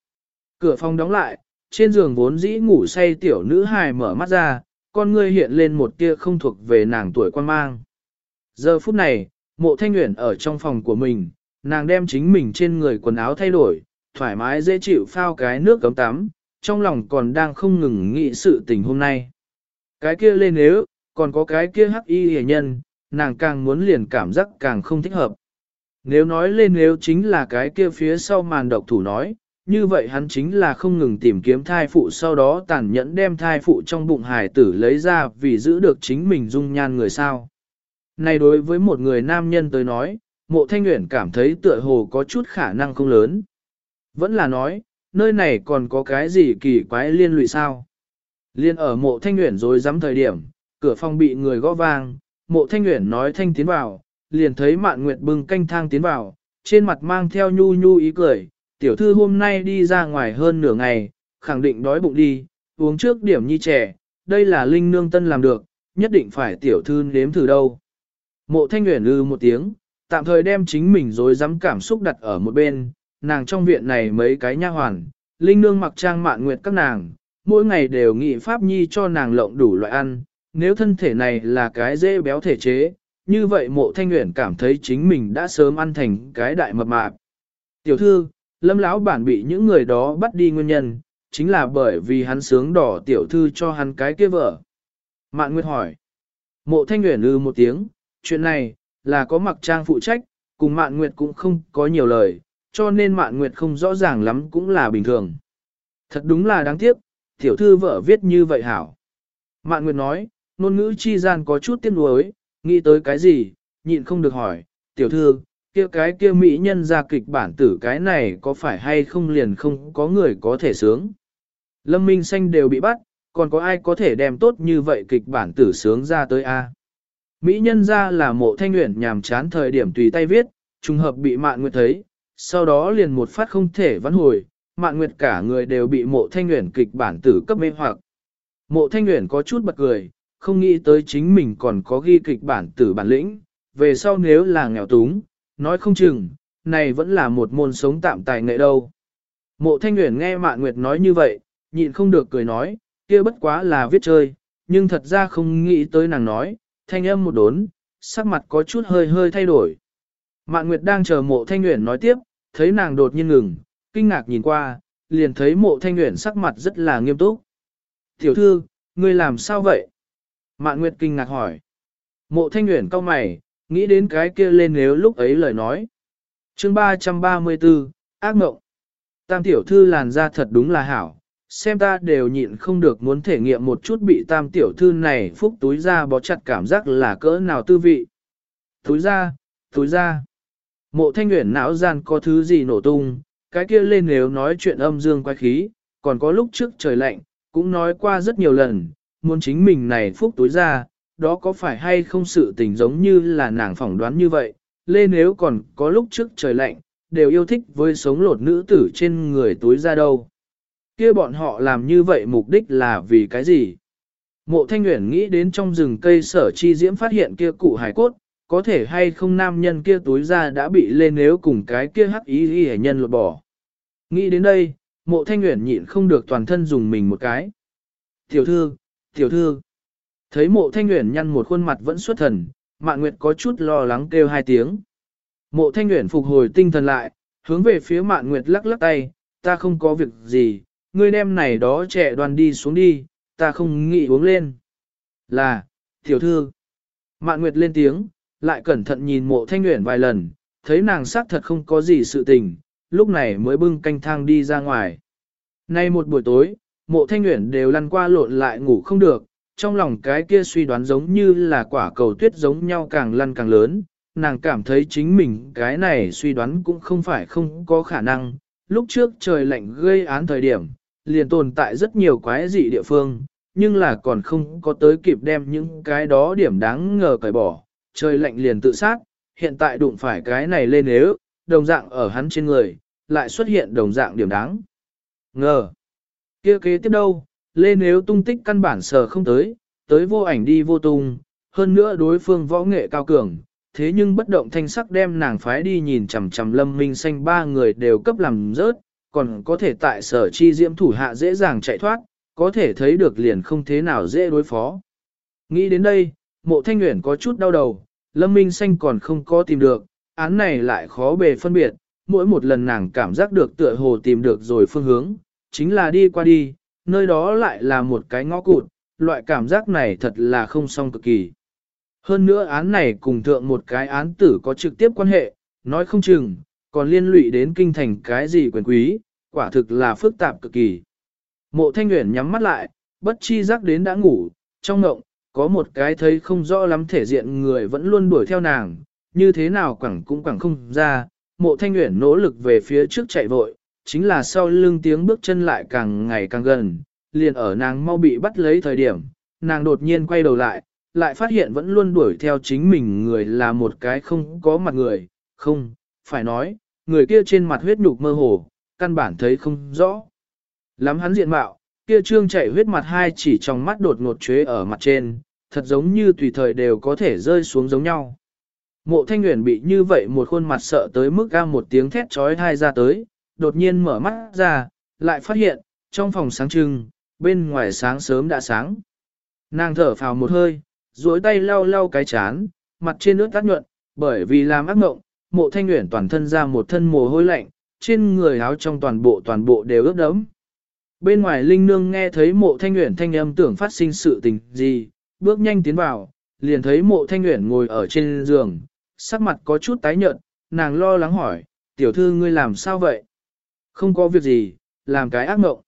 Cửa phòng đóng lại, trên giường vốn dĩ ngủ say tiểu nữ hài mở mắt ra, con ngươi hiện lên một tia không thuộc về nàng tuổi quan mang. Giờ phút này, mộ thanh nguyện ở trong phòng của mình, nàng đem chính mình trên người quần áo thay đổi, thoải mái dễ chịu phao cái nước cấm tắm, trong lòng còn đang không ngừng nghĩ sự tình hôm nay. Cái kia lên nếu, còn có cái kia hắc y hề nhân, nàng càng muốn liền cảm giác càng không thích hợp. Nếu nói lên nếu chính là cái kia phía sau màn độc thủ nói, như vậy hắn chính là không ngừng tìm kiếm thai phụ sau đó tàn nhẫn đem thai phụ trong bụng hải tử lấy ra vì giữ được chính mình dung nhan người sao. Này đối với một người nam nhân tới nói, mộ thanh nguyện cảm thấy tựa hồ có chút khả năng không lớn. Vẫn là nói, nơi này còn có cái gì kỳ quái liên lụy sao? Liên ở mộ thanh nguyện rồi dám thời điểm, cửa phòng bị người gõ vang, mộ thanh nguyện nói thanh tiến vào, liền thấy mạn nguyệt bưng canh thang tiến vào, trên mặt mang theo nhu nhu ý cười, tiểu thư hôm nay đi ra ngoài hơn nửa ngày, khẳng định đói bụng đi, uống trước điểm nhi trẻ, đây là linh nương tân làm được, nhất định phải tiểu thư nếm thử đâu. Mộ thanh nguyện ư một tiếng, tạm thời đem chính mình dối dám cảm xúc đặt ở một bên, nàng trong viện này mấy cái nha hoàn, linh nương mặc trang mạn nguyệt các nàng, mỗi ngày đều nghị pháp nhi cho nàng lộng đủ loại ăn, nếu thân thể này là cái dễ béo thể chế, như vậy mộ thanh nguyện cảm thấy chính mình đã sớm ăn thành cái đại mập mạp. Tiểu thư, lâm lão bản bị những người đó bắt đi nguyên nhân, chính là bởi vì hắn sướng đỏ tiểu thư cho hắn cái kia vợ. Mạn Nguyệt hỏi. Mộ thanh nguyện ư một tiếng, chuyện này, là có mặc trang phụ trách, cùng Mạn Nguyệt cũng không có nhiều lời, cho nên Mạn Nguyệt không rõ ràng lắm cũng là bình thường. Thật đúng là đáng tiếc, tiểu thư vợ viết như vậy hảo. Mạn Nguyệt nói, ngôn ngữ chi gian có chút tiếc nuối, nghĩ tới cái gì, nhịn không được hỏi, tiểu thư, kia cái kia mỹ nhân ra kịch bản tử cái này có phải hay không liền không có người có thể sướng. Lâm Minh Xanh đều bị bắt, còn có ai có thể đem tốt như vậy kịch bản tử sướng ra tới a? Mỹ nhân ra là mộ thanh nguyện nhàm chán thời điểm tùy tay viết, trùng hợp bị mạn nguyệt thấy, sau đó liền một phát không thể vãn hồi, mạn nguyệt cả người đều bị mộ thanh nguyện kịch bản tử cấp mê hoặc. Mộ thanh nguyện có chút bật cười, không nghĩ tới chính mình còn có ghi kịch bản tử bản lĩnh, về sau nếu là nghèo túng, nói không chừng, này vẫn là một môn sống tạm tài nghệ đâu. Mộ thanh Nguyễn nghe mạn nguyệt nói như vậy, nhịn không được cười nói, kia bất quá là viết chơi, nhưng thật ra không nghĩ tới nàng nói, thanh âm một đốn, sắc mặt có chút hơi hơi thay đổi. Mạn Nguyệt đang chờ mộ thanh Nguyễn nói tiếp, thấy nàng đột nhiên ngừng, kinh ngạc nhìn qua, liền thấy mộ thanh Nguyễn sắc mặt rất là nghiêm túc. Tiểu thư, ngươi làm sao vậy? Mạn Nguyệt kinh ngạc hỏi. Mộ thanh nguyện cau mày, nghĩ đến cái kia lên nếu lúc ấy lời nói. chương 334, ác mộng. Tam tiểu thư làn da thật đúng là hảo, xem ta đều nhịn không được muốn thể nghiệm một chút bị tam tiểu thư này phúc túi ra bó chặt cảm giác là cỡ nào tư vị. Túi ra, túi ra. Mộ thanh nguyện não gian có thứ gì nổ tung, cái kia lên nếu nói chuyện âm dương quái khí, còn có lúc trước trời lạnh, cũng nói qua rất nhiều lần, muốn chính mình này phúc túi ra, đó có phải hay không sự tình giống như là nàng phỏng đoán như vậy, lê nếu còn có lúc trước trời lạnh, đều yêu thích với sống lột nữ tử trên người túi ra đâu kia bọn họ làm như vậy mục đích là vì cái gì? Mộ thanh nguyễn nghĩ đến trong rừng cây sở chi diễm phát hiện kia cụ hải cốt, có thể hay không nam nhân kia túi ra đã bị lên nếu cùng cái kia hắc ý ghi nhân lột bỏ. Nghĩ đến đây, mộ thanh nguyện nhịn không được toàn thân dùng mình một cái. Tiểu thư, tiểu thư. Thấy mộ thanh nguyện nhăn một khuôn mặt vẫn xuất thần, mạng nguyệt có chút lo lắng kêu hai tiếng. Mộ thanh nguyện phục hồi tinh thần lại, hướng về phía mạng nguyệt lắc lắc tay, ta không có việc gì, ngươi đem này đó trẻ đoàn đi xuống đi, ta không nghĩ uống lên. Là, tiểu thư. Mạn Nguyệt lên tiếng, lại cẩn thận nhìn mộ thanh nguyện vài lần, thấy nàng xác thật không có gì sự tình, lúc này mới bưng canh thang đi ra ngoài. Nay một buổi tối, mộ thanh nguyện đều lăn qua lộn lại ngủ không được, trong lòng cái kia suy đoán giống như là quả cầu tuyết giống nhau càng lăn càng lớn, nàng cảm thấy chính mình cái này suy đoán cũng không phải không có khả năng. Lúc trước trời lạnh gây án thời điểm, liền tồn tại rất nhiều quái dị địa phương, nhưng là còn không có tới kịp đem những cái đó điểm đáng ngờ cởi bỏ, trời lạnh liền tự sát, hiện tại đụng phải cái này lên nếu, đồng dạng ở hắn trên người, lại xuất hiện đồng dạng điểm đáng ngờ kia kế tiếp đâu, lê nếu tung tích căn bản sờ không tới, tới vô ảnh đi vô tung, hơn nữa đối phương võ nghệ cao cường, thế nhưng bất động thanh sắc đem nàng phái đi nhìn chằm chằm lâm minh xanh ba người đều cấp làm rớt, còn có thể tại sở chi diễm thủ hạ dễ dàng chạy thoát, có thể thấy được liền không thế nào dễ đối phó. Nghĩ đến đây, mộ thanh nguyện có chút đau đầu, lâm minh xanh còn không có tìm được, án này lại khó bề phân biệt, mỗi một lần nàng cảm giác được tựa hồ tìm được rồi phương hướng, chính là đi qua đi, nơi đó lại là một cái ngõ cụt, loại cảm giác này thật là không song cực kỳ. Hơn nữa án này cùng thượng một cái án tử có trực tiếp quan hệ, nói không chừng, còn liên lụy đến kinh thành cái gì quyền quý, quả thực là phức tạp cực kỳ. Mộ thanh Nguyễn nhắm mắt lại, bất chi giác đến đã ngủ, trong ngộng, có một cái thấy không rõ lắm thể diện người vẫn luôn đuổi theo nàng, như thế nào quẳng cũng quẳng không ra, mộ thanh Nguyễn nỗ lực về phía trước chạy vội, chính là sau lưng tiếng bước chân lại càng ngày càng gần, liền ở nàng mau bị bắt lấy thời điểm, nàng đột nhiên quay đầu lại, lại phát hiện vẫn luôn đuổi theo chính mình người là một cái không có mặt người, không, phải nói, người kia trên mặt huyết nhục mơ hồ, căn bản thấy không rõ. Lắm hắn diện mạo, kia trương chạy huyết mặt hai chỉ trong mắt đột ngột chế ở mặt trên, thật giống như tùy thời đều có thể rơi xuống giống nhau. Mộ thanh nguyện bị như vậy một khuôn mặt sợ tới mức ga một tiếng thét trói thai ra tới, đột nhiên mở mắt ra, lại phát hiện, trong phòng sáng trưng, bên ngoài sáng sớm đã sáng. Nàng thở phào một hơi, duỗi tay lau lau cái chán, mặt trên nước tắt nhuận, bởi vì làm ác mộng, mộ thanh nguyện toàn thân ra một thân mồ hôi lạnh, trên người áo trong toàn bộ toàn bộ đều ướt đẫm. Bên ngoài Linh Nương nghe thấy mộ thanh nguyện thanh âm tưởng phát sinh sự tình gì, bước nhanh tiến vào, liền thấy mộ thanh nguyện ngồi ở trên giường, sắc mặt có chút tái nhợt, nàng lo lắng hỏi, tiểu thư ngươi làm sao vậy? Không có việc gì, làm cái ác mộng.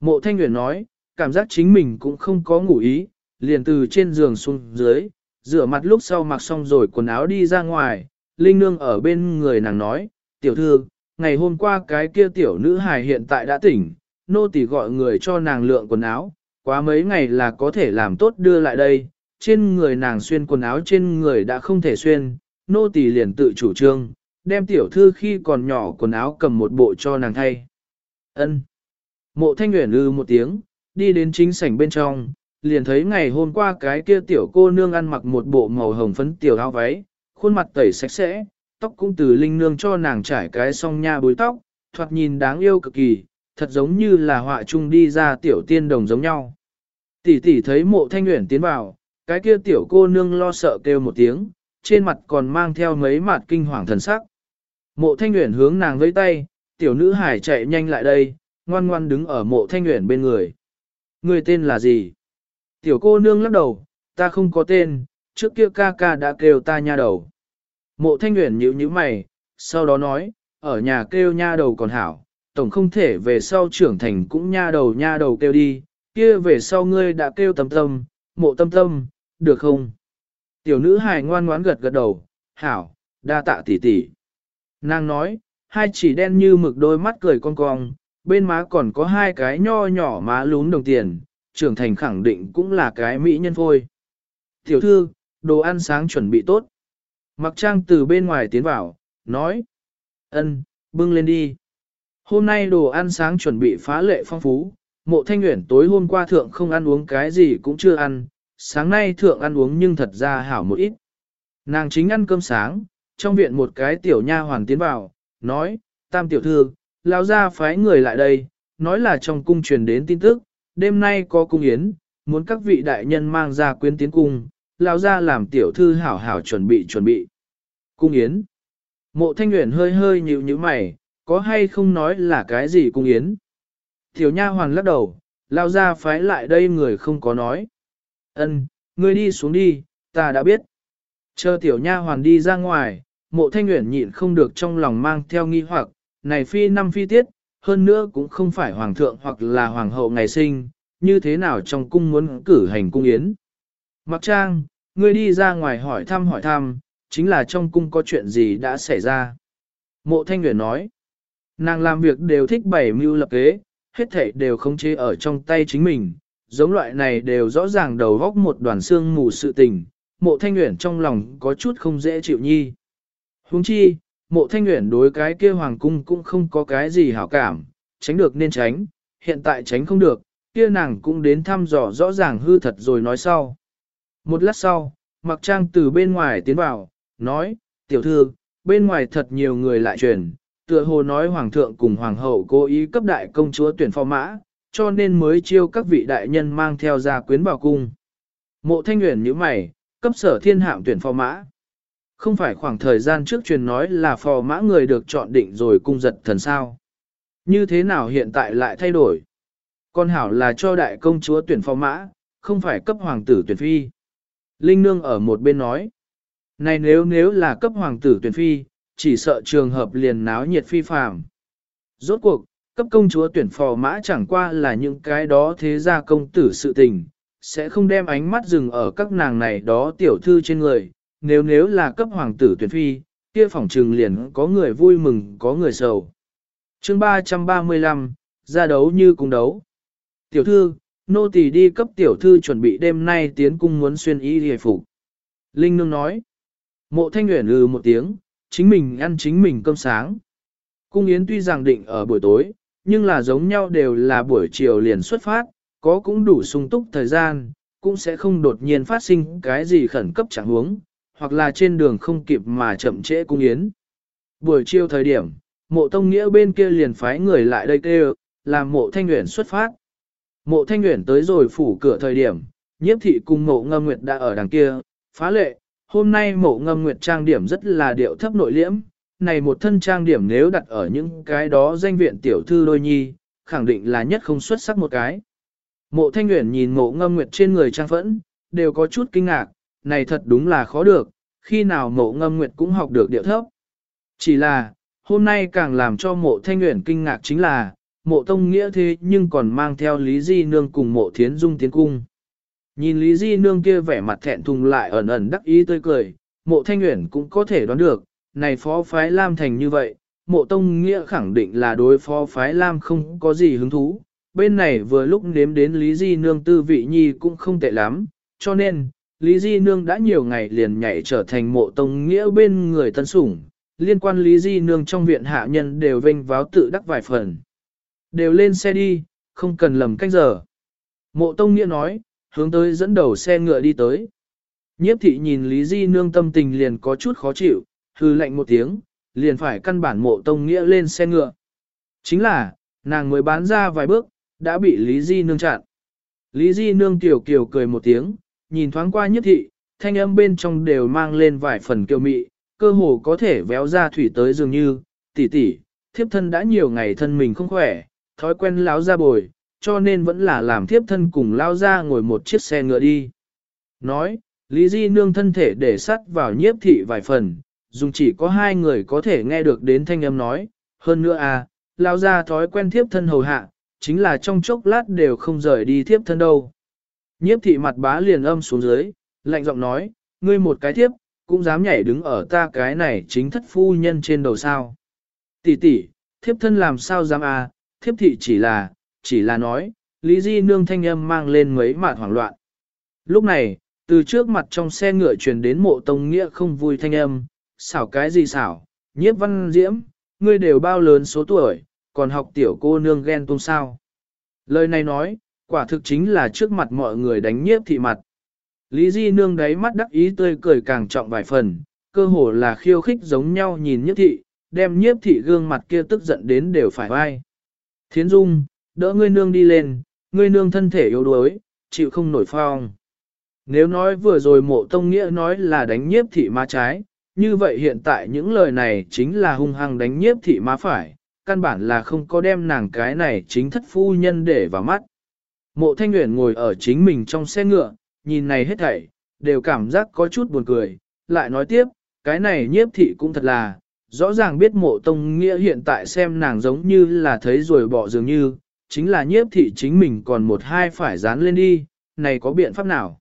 Mộ thanh Nguyễn nói, cảm giác chính mình cũng không có ngủ ý, liền từ trên giường xuống dưới, rửa mặt lúc sau mặc xong rồi quần áo đi ra ngoài, Linh Nương ở bên người nàng nói, tiểu thư, ngày hôm qua cái kia tiểu nữ hài hiện tại đã tỉnh, nô tỳ gọi người cho nàng lượng quần áo, quá mấy ngày là có thể làm tốt đưa lại đây, trên người nàng xuyên quần áo trên người đã không thể xuyên, nô tỳ liền tự chủ trương, đem tiểu thư khi còn nhỏ quần áo cầm một bộ cho nàng thay. Ân. Mộ thanh nguyện ư ừ một tiếng, đi đến chính sảnh bên trong, liền thấy ngày hôm qua cái kia tiểu cô nương ăn mặc một bộ màu hồng phấn tiểu áo váy, khuôn mặt tẩy sạch sẽ, tóc cũng từ linh nương cho nàng trải cái song nha bối tóc, thoạt nhìn đáng yêu cực kỳ, thật giống như là họa chung đi ra tiểu tiên đồng giống nhau. Tỷ tỷ thấy mộ thanh nguyện tiến vào, cái kia tiểu cô nương lo sợ kêu một tiếng, trên mặt còn mang theo mấy mặt kinh hoàng thần sắc. Mộ thanh nguyện hướng nàng với tay, tiểu nữ hải chạy nhanh lại đây, ngoan ngoan đứng ở mộ thanh nguyện bên người. Người tên là gì? Tiểu cô nương lắc đầu, ta không có tên, trước kia ca ca đã kêu ta nha đầu. Mộ thanh nguyện nhíu nhíu mày, sau đó nói, ở nhà kêu nha đầu còn hảo, tổng không thể về sau trưởng thành cũng nha đầu nha đầu kêu đi, kia về sau ngươi đã kêu tâm tâm, mộ tâm tâm, được không? Tiểu nữ hài ngoan ngoãn gật gật đầu, hảo, đa tạ tỷ tỷ. Nàng nói, hai chỉ đen như mực đôi mắt cười cong cong, bên má còn có hai cái nho nhỏ má lún đồng tiền, trưởng thành khẳng định cũng là cái mỹ nhân phôi. Tiểu thư, đồ ăn sáng chuẩn bị tốt. Mặc trang từ bên ngoài tiến vào, nói. ân, bưng lên đi. Hôm nay đồ ăn sáng chuẩn bị phá lệ phong phú, mộ thanh nguyện tối hôm qua thượng không ăn uống cái gì cũng chưa ăn, sáng nay thượng ăn uống nhưng thật ra hảo một ít. Nàng chính ăn cơm sáng, trong viện một cái tiểu nha hoàn tiến vào, nói, tam tiểu thư, lão ra phái người lại đây, nói là trong cung truyền đến tin tức, đêm nay có cung yến, muốn các vị đại nhân mang ra quyến tiến cung, lão ra làm tiểu thư hảo hảo chuẩn bị chuẩn bị. Cung yến. Mộ thanh nguyện hơi hơi nhịu như mày, có hay không nói là cái gì cung yến? Tiểu nha hoàn lắc đầu, lao ra phái lại đây người không có nói. Ân, ngươi đi xuống đi, ta đã biết. Chờ tiểu nha hoàn đi ra ngoài, mộ thanh nguyện nhịn không được trong lòng mang theo nghi hoặc, này phi năm phi tiết, hơn nữa cũng không phải hoàng thượng hoặc là hoàng hậu ngày sinh, như thế nào trong cung muốn cử hành cung yến. Mặc trang, ngươi đi ra ngoài hỏi thăm hỏi thăm, chính là trong cung có chuyện gì đã xảy ra. Mộ thanh nguyện nói, nàng làm việc đều thích bảy mưu lập kế, hết thảy đều khống chế ở trong tay chính mình, giống loại này đều rõ ràng đầu góc một đoàn xương mù sự tình, mộ thanh nguyện trong lòng có chút không dễ chịu nhi. Huống chi, mộ thanh nguyện đối cái kia hoàng cung cũng không có cái gì hảo cảm, tránh được nên tránh, hiện tại tránh không được, kia nàng cũng đến thăm dò rõ ràng hư thật rồi nói sau. Một lát sau, mặc trang từ bên ngoài tiến vào, nói, tiểu thư, bên ngoài thật nhiều người lại truyền, tựa hồ nói hoàng thượng cùng hoàng hậu cố ý cấp đại công chúa tuyển phò mã, cho nên mới chiêu các vị đại nhân mang theo gia quyến vào cung. Mộ thanh nguyện như mày, cấp sở thiên hạm tuyển phò mã. Không phải khoảng thời gian trước truyền nói là phò mã người được chọn định rồi cung giật thần sao. Như thế nào hiện tại lại thay đổi? Con hảo là cho đại công chúa tuyển phò mã, không phải cấp hoàng tử tuyển phi. Linh nương ở một bên nói. Này nếu nếu là cấp hoàng tử tuyển phi, chỉ sợ trường hợp liền náo nhiệt phi phàm. Rốt cuộc, cấp công chúa tuyển phò mã chẳng qua là những cái đó thế gia công tử sự tình, sẽ không đem ánh mắt dừng ở các nàng này đó tiểu thư trên người, nếu nếu là cấp hoàng tử tuyển phi, kia phòng trừng liền có người vui mừng có người sầu. chương 335, ra đấu như cung đấu. Tiểu thư, nô tỳ đi cấp tiểu thư chuẩn bị đêm nay tiến cung muốn xuyên y hề phục. Linh nương nói, mộ thanh nguyện lừ một tiếng, chính mình ăn chính mình cơm sáng. Cung yến tuy rằng định ở buổi tối, nhưng là giống nhau đều là buổi chiều liền xuất phát, có cũng đủ sung túc thời gian, cũng sẽ không đột nhiên phát sinh cái gì khẩn cấp chẳng huống, hoặc là trên đường không kịp mà chậm trễ cung yến. Buổi chiều thời điểm, mộ tông nghĩa bên kia liền phái người lại đây kêu, làm mộ thanh nguyện xuất phát. Mộ thanh nguyện tới rồi phủ cửa thời điểm, nhiếp thị cùng mộ ngâm nguyệt đã ở đằng kia, phá lệ, hôm nay mộ ngâm nguyệt trang điểm rất là điệu thấp nội liễm, này một thân trang điểm nếu đặt ở những cái đó danh viện tiểu thư đôi nhi, khẳng định là nhất không xuất sắc một cái. Mộ thanh nguyện nhìn mộ ngâm nguyệt trên người trang phẫn, đều có chút kinh ngạc, này thật đúng là khó được, khi nào mộ ngâm nguyệt cũng học được điệu thấp. Chỉ là, hôm nay càng làm cho mộ thanh nguyện kinh ngạc chính là, mộ tông nghĩa thế nhưng còn mang theo Lý Di Nương cùng mộ thiến dung tiến cung. Nhìn Lý Di Nương kia vẻ mặt thẹn thùng lại ẩn ẩn đắc ý tươi cười, mộ thanh nguyện cũng có thể đoán được, này phó phái Lam thành như vậy, mộ tông nghĩa khẳng định là đối phó phái Lam không có gì hứng thú. Bên này vừa lúc nếm đến Lý Di Nương tư vị nhi cũng không tệ lắm, cho nên, Lý Di Nương đã nhiều ngày liền nhảy trở thành mộ tông nghĩa bên người tân sủng, liên quan Lý Di Nương trong viện hạ nhân đều vênh váo tự đắc vài phần. Đều lên xe đi, không cần lầm cách giờ. Mộ tông nghĩa nói, hướng tới dẫn đầu xe ngựa đi tới. Nhiếp thị nhìn Lý Di Nương tâm tình liền có chút khó chịu, hư lạnh một tiếng, liền phải căn bản mộ tông nghĩa lên xe ngựa. Chính là, nàng mới bán ra vài bước, đã bị Lý Di Nương chặn. Lý Di Nương tiểu kiều cười một tiếng, nhìn thoáng qua nhất thị, thanh âm bên trong đều mang lên vài phần kiều mị, cơ hồ có thể véo ra thủy tới dường như, tỷ tỷ, thiếp thân đã nhiều ngày thân mình không khỏe, thói quen láo ra bồi, cho nên vẫn là làm thiếp thân cùng lao ra ngồi một chiếc xe ngựa đi. Nói, Lý Di nương thân thể để sắt vào nhiếp thị vài phần, dùng chỉ có hai người có thể nghe được đến thanh âm nói, hơn nữa à, lao ra thói quen thiếp thân hầu hạ, chính là trong chốc lát đều không rời đi thiếp thân đâu. Nhiếp thị mặt bá liền âm xuống dưới, lạnh giọng nói, ngươi một cái thiếp, cũng dám nhảy đứng ở ta cái này chính thất phu nhân trên đầu sao. Tỷ tỷ, thiếp thân làm sao dám à, thiếp thị chỉ là, chỉ là nói, Lý Di nương thanh âm mang lên mấy mạt hoảng loạn. Lúc này, từ trước mặt trong xe ngựa truyền đến mộ tông nghĩa không vui thanh âm, xảo cái gì xảo, nhiếp văn diễm, ngươi đều bao lớn số tuổi, còn học tiểu cô nương ghen tuông sao. Lời này nói, quả thực chính là trước mặt mọi người đánh nhiếp thị mặt. Lý Di Nương đáy mắt đắc ý tươi cười càng trọng vài phần, cơ hồ là khiêu khích giống nhau nhìn nhiếp thị, đem nhiếp thị gương mặt kia tức giận đến đều phải vai. Thiến Dung, đỡ ngươi nương đi lên, ngươi nương thân thể yếu đuối, chịu không nổi phong. Nếu nói vừa rồi mộ tông nghĩa nói là đánh nhiếp thị má trái, như vậy hiện tại những lời này chính là hung hăng đánh nhiếp thị má phải, căn bản là không có đem nàng cái này chính thất phu nhân để vào mắt. Mộ thanh Uyển ngồi ở chính mình trong xe ngựa, nhìn này hết thảy, đều cảm giác có chút buồn cười, lại nói tiếp, cái này nhiếp thị cũng thật là, rõ ràng biết mộ tông nghĩa hiện tại xem nàng giống như là thấy rồi bỏ dường như, chính là nhiếp thị chính mình còn một hai phải dán lên đi, này có biện pháp nào?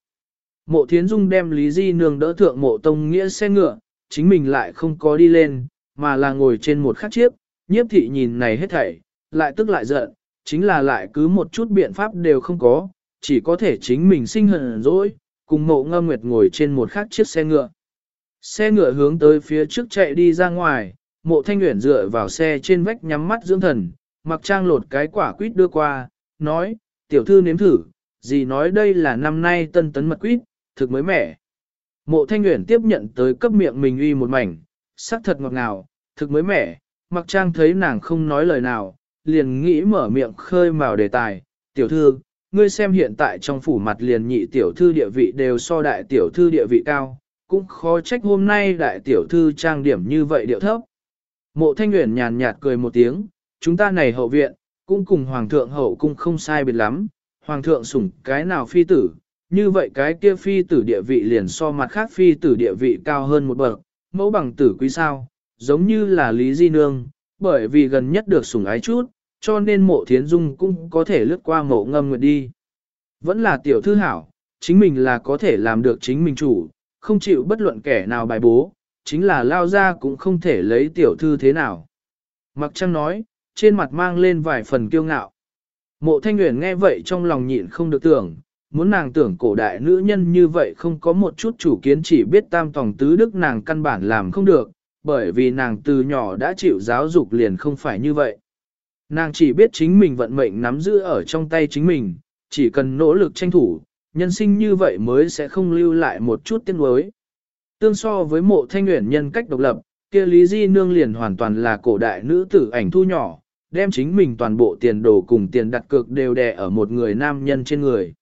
Mộ thiến dung đem Lý Di nương đỡ thượng mộ tông nghĩa xe ngựa, chính mình lại không có đi lên, mà là ngồi trên một khắc chiếc, nhiếp thị nhìn này hết thảy, lại tức lại giận, chính là lại cứ một chút biện pháp đều không có, chỉ có thể chính mình sinh hận dỗi, cùng mộ ngâm nguyệt ngồi trên một khắc chiếc xe ngựa. Xe ngựa hướng tới phía trước chạy đi ra ngoài, mộ thanh nguyện dựa vào xe trên vách nhắm mắt dưỡng thần, mặc trang lột cái quả quýt đưa qua, nói, tiểu thư nếm thử, gì nói đây là năm nay tân tấn mật quýt, thực mới mẻ. Mộ thanh nguyện tiếp nhận tới cấp miệng mình uy một mảnh, sắc thật ngọt ngào, thực mới mẻ, mặc trang thấy nàng không nói lời nào, liền nghĩ mở miệng khơi mào đề tài, tiểu thư, ngươi xem hiện tại trong phủ mặt liền nhị tiểu thư địa vị đều so đại tiểu thư địa vị cao, cũng khó trách hôm nay đại tiểu thư trang điểm như vậy điệu thấp. Mộ thanh nguyện nhàn nhạt cười một tiếng, chúng ta này hậu viện, cũng cùng hoàng thượng hậu cung không sai biệt lắm, hoàng thượng sủng cái nào phi tử, như vậy cái kia phi tử địa vị liền so mặt khác phi tử địa vị cao hơn một bậc, mẫu bằng tử quý sao, giống như là Lý Di Nương, bởi vì gần nhất được sủng ái chút, cho nên mộ thiến dung cũng có thể lướt qua mộ ngâm nguyệt đi. Vẫn là tiểu thư hảo, chính mình là có thể làm được chính mình chủ, không chịu bất luận kẻ nào bài bố, chính là lao ra cũng không thể lấy tiểu thư thế nào. Mặc trăng nói, trên mặt mang lên vài phần kiêu ngạo. Mộ thanh nguyện nghe vậy trong lòng nhịn không được tưởng, muốn nàng tưởng cổ đại nữ nhân như vậy không có một chút chủ kiến chỉ biết tam tòng tứ đức nàng căn bản làm không được, bởi vì nàng từ nhỏ đã chịu giáo dục liền không phải như vậy. Nàng chỉ biết chính mình vận mệnh nắm giữ ở trong tay chính mình, chỉ cần nỗ lực tranh thủ, nhân sinh như vậy mới sẽ không lưu lại một chút tiếc nuối. Tương so với mộ thanh nguyện nhân cách độc lập, kia Lý Di Nương liền hoàn toàn là cổ đại nữ tử ảnh thu nhỏ, đem chính mình toàn bộ tiền đồ cùng tiền đặt cược đều đè ở một người nam nhân trên người.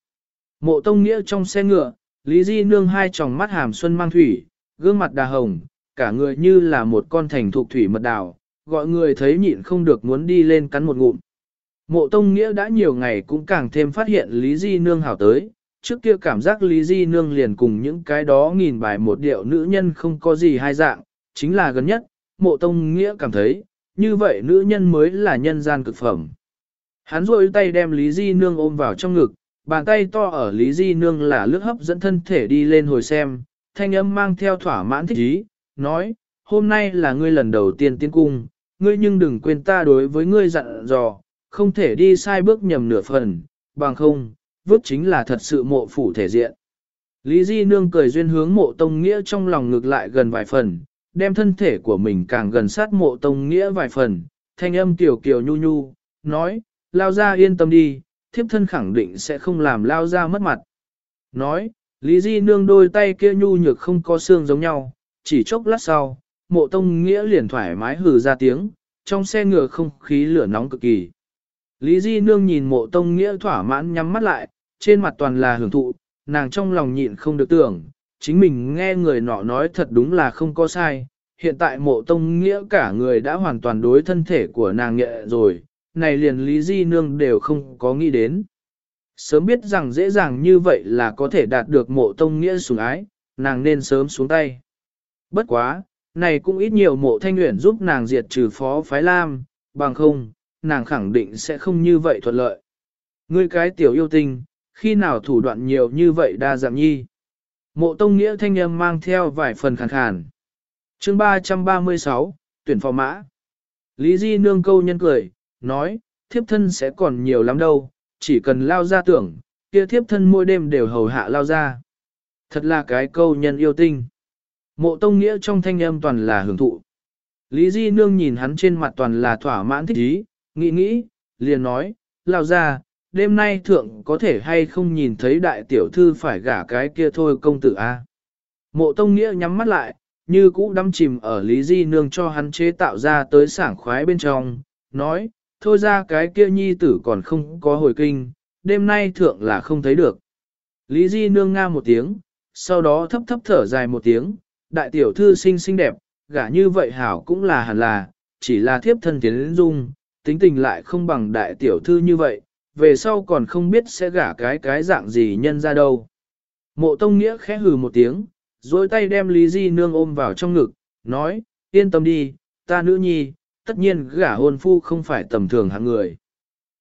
Mộ Tông Nghĩa trong xe ngựa, Lý Di Nương hai tròng mắt hàm xuân mang thủy, gương mặt đà hồng, cả người như là một con thành thuộc thủy mật đào, gọi người thấy nhịn không được muốn đi lên cắn một ngụm. Mộ Tông Nghĩa đã nhiều ngày cũng càng thêm phát hiện Lý Di Nương hảo tới, trước kia cảm giác Lý Di Nương liền cùng những cái đó nghìn bài một điệu nữ nhân không có gì hai dạng, chính là gần nhất, Mộ Tông Nghĩa cảm thấy, như vậy nữ nhân mới là nhân gian cực phẩm. Hắn rôi tay đem Lý Di Nương ôm vào trong ngực, bàn tay to ở Lý Di Nương là lướt hấp dẫn thân thể đi lên hồi xem, thanh âm mang theo thỏa mãn thích ý, nói, hôm nay là ngươi lần đầu tiên tiến cung, ngươi nhưng đừng quên ta đối với ngươi dặn dò, không thể đi sai bước nhầm nửa phần, bằng không, vứt chính là thật sự mộ phủ thể diện. Lý Di Nương cười duyên hướng mộ tông nghĩa trong lòng ngược lại gần vài phần, đem thân thể của mình càng gần sát mộ tông nghĩa vài phần, thanh âm tiểu kiều nhu nhu, nói, lao ra yên tâm đi, thiếp thân khẳng định sẽ không làm lao ra mất mặt. Nói, Lý Di Nương đôi tay kia nhu nhược không có xương giống nhau, chỉ chốc lát sau, mộ tông nghĩa liền thoải mái hừ ra tiếng, trong xe ngựa không khí lửa nóng cực kỳ. Lý Di Nương nhìn mộ tông nghĩa thỏa mãn nhắm mắt lại, trên mặt toàn là hưởng thụ, nàng trong lòng nhịn không được tưởng, chính mình nghe người nọ nói thật đúng là không có sai, hiện tại mộ tông nghĩa cả người đã hoàn toàn đối thân thể của nàng nhẹ rồi, này liền Lý Di Nương đều không có nghĩ đến. Sớm biết rằng dễ dàng như vậy là có thể đạt được mộ tông nghĩa sủng ái, nàng nên sớm xuống tay. Bất quá, này cũng ít nhiều mộ thanh nguyện giúp nàng diệt trừ phó phái lam, bằng không, nàng khẳng định sẽ không như vậy thuận lợi. Ngươi cái tiểu yêu tinh, khi nào thủ đoạn nhiều như vậy đa dạng nhi. Mộ tông nghĩa thanh âm mang theo vài phần khàn khàn. chương 336, tuyển phò mã. Lý Di nương câu nhân cười, nói, thiếp thân sẽ còn nhiều lắm đâu, chỉ cần lao ra tưởng, kia thiếp thân mỗi đêm đều hầu hạ lao ra. Thật là cái câu nhân yêu tinh. Mộ tông nghĩa trong thanh âm toàn là hưởng thụ. Lý Di nương nhìn hắn trên mặt toàn là thỏa mãn thích ý, nghĩ nghĩ, liền nói, lao ra, đêm nay thượng có thể hay không nhìn thấy đại tiểu thư phải gả cái kia thôi công tử a. Mộ Tông Nghĩa nhắm mắt lại, như cũ đắm chìm ở Lý Di Nương cho hắn chế tạo ra tới sảng khoái bên trong, nói, thôi ra cái kia nhi tử còn không có hồi kinh, đêm nay thượng là không thấy được. Lý Di Nương nga một tiếng, sau đó thấp thấp thở dài một tiếng, đại tiểu thư xinh xinh đẹp, gả như vậy hảo cũng là hẳn là, chỉ là thiếp thân tiến dung, tính tình lại không bằng đại tiểu thư như vậy, về sau còn không biết sẽ gả cái cái dạng gì nhân ra đâu. Mộ Tông Nghĩa khẽ hừ một tiếng, dối tay đem Lý Di Nương ôm vào trong ngực, nói, yên tâm đi, ta nữ nhi, tất nhiên gả hôn phu không phải tầm thường hạng người.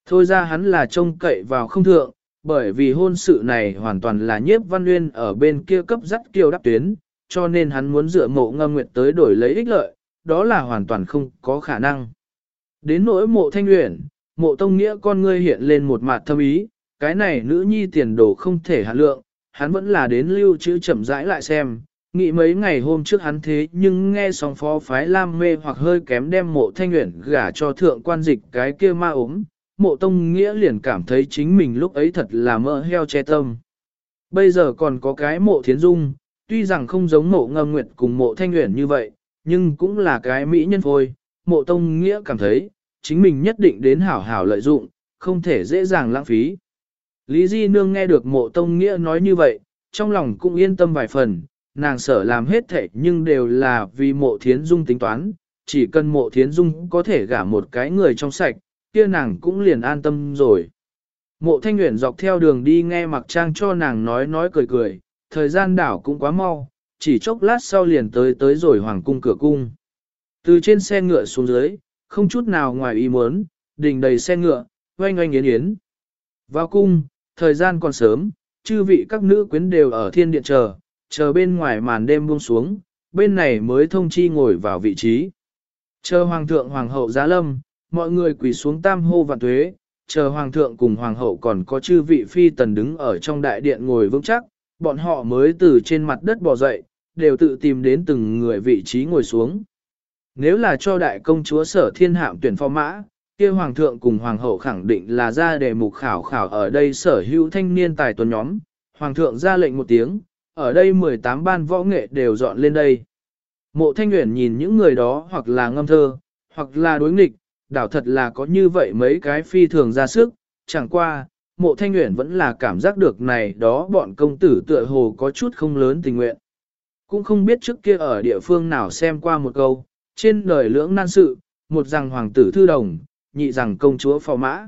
Thôi ra hắn là trông cậy vào không thượng, bởi vì hôn sự này hoàn toàn là nhiếp văn nguyên ở bên kia cấp dắt kiều đáp tuyến, cho nên hắn muốn dựa mộ ngâm nguyệt tới đổi lấy ích lợi, đó là hoàn toàn không có khả năng. Đến nỗi mộ thanh luyện, mộ tông nghĩa con ngươi hiện lên một mặt thâm ý, cái này nữ nhi tiền đồ không thể hạ lượng, hắn vẫn là đến lưu trữ chậm rãi lại xem. Nghĩ mấy ngày hôm trước hắn thế nhưng nghe sóng phó phái lam mê hoặc hơi kém đem mộ thanh nguyện gả cho thượng quan dịch cái kia ma ốm, mộ tông nghĩa liền cảm thấy chính mình lúc ấy thật là mơ heo che tâm. Bây giờ còn có cái mộ thiến dung, tuy rằng không giống mộ ngâm nguyệt cùng mộ thanh nguyện như vậy, nhưng cũng là cái mỹ nhân phôi, mộ tông nghĩa cảm thấy, chính mình nhất định đến hảo hảo lợi dụng, không thể dễ dàng lãng phí. Lý Di Nương nghe được mộ tông nghĩa nói như vậy, trong lòng cũng yên tâm vài phần, nàng sở làm hết thể nhưng đều là vì mộ thiến dung tính toán, chỉ cần mộ thiến dung có thể gả một cái người trong sạch, kia nàng cũng liền an tâm rồi. Mộ thanh nguyện dọc theo đường đi nghe mặc trang cho nàng nói nói cười cười, thời gian đảo cũng quá mau, chỉ chốc lát sau liền tới tới rồi hoàng cung cửa cung. Từ trên xe ngựa xuống dưới, không chút nào ngoài ý muốn, đình đầy xe ngựa, oanh oanh yến yến. Vào cung, thời gian còn sớm, chư vị các nữ quyến đều ở thiên điện chờ, chờ bên ngoài màn đêm buông xuống, bên này mới thông chi ngồi vào vị trí. Chờ hoàng thượng hoàng hậu giá lâm, mọi người quỳ xuống tam hô vạn tuế, chờ hoàng thượng cùng hoàng hậu còn có chư vị phi tần đứng ở trong đại điện ngồi vững chắc, bọn họ mới từ trên mặt đất bò dậy, đều tự tìm đến từng người vị trí ngồi xuống. Nếu là cho đại công chúa sở thiên hạm tuyển phò mã, kia hoàng thượng cùng hoàng hậu khẳng định là ra đề mục khảo khảo ở đây sở hữu thanh niên tài tuần nhóm, hoàng thượng ra lệnh một tiếng, ở đây 18 ban võ nghệ đều dọn lên đây. Mộ thanh nguyện nhìn những người đó hoặc là ngâm thơ, hoặc là đối nghịch, đảo thật là có như vậy mấy cái phi thường ra sức, chẳng qua, mộ thanh nguyện vẫn là cảm giác được này đó bọn công tử tựa hồ có chút không lớn tình nguyện. Cũng không biết trước kia ở địa phương nào xem qua một câu, trên đời lưỡng nan sự, một rằng hoàng tử thư đồng, nhị rằng công chúa phò mã.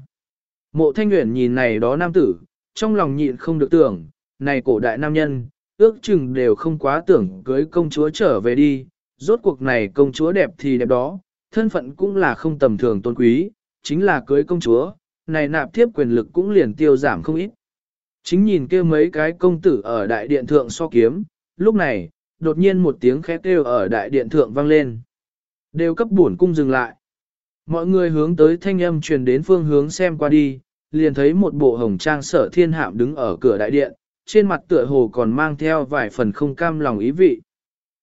Mộ thanh nguyện nhìn này đó nam tử, trong lòng nhịn không được tưởng, này cổ đại nam nhân, ước chừng đều không quá tưởng cưới công chúa trở về đi, rốt cuộc này công chúa đẹp thì đẹp đó, thân phận cũng là không tầm thường tôn quý, chính là cưới công chúa, này nạp thiếp quyền lực cũng liền tiêu giảm không ít. Chính nhìn kia mấy cái công tử ở đại điện thượng so kiếm, lúc này, đột nhiên một tiếng khét kêu ở đại điện thượng vang lên. Đều cấp buồn cung dừng lại. Mọi người hướng tới thanh âm truyền đến phương hướng xem qua đi, liền thấy một bộ hồng trang sở thiên hạm đứng ở cửa đại điện, trên mặt tựa hồ còn mang theo vài phần không cam lòng ý vị.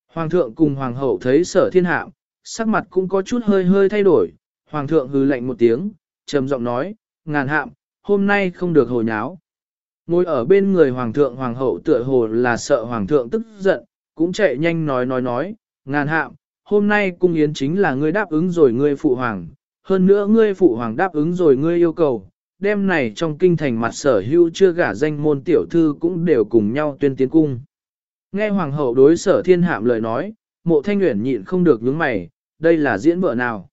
Hoàng thượng cùng hoàng hậu thấy sở thiên hạm, sắc mặt cũng có chút hơi hơi thay đổi, hoàng thượng hừ lạnh một tiếng, trầm giọng nói, ngàn hạm, hôm nay không được hồ nháo. Ngồi ở bên người hoàng thượng hoàng hậu tựa hồ là sợ hoàng thượng tức giận, cũng chạy nhanh nói nói nói, ngàn hạm, hôm nay cung yến chính là ngươi đáp ứng rồi ngươi phụ hoàng, hơn nữa ngươi phụ hoàng đáp ứng rồi ngươi yêu cầu, đêm này trong kinh thành mặt sở hữu chưa gả danh môn tiểu thư cũng đều cùng nhau tuyên tiến cung. Nghe hoàng hậu đối sở thiên hạm lời nói, mộ thanh nguyện nhịn không được nhướng mày, đây là diễn vợ nào.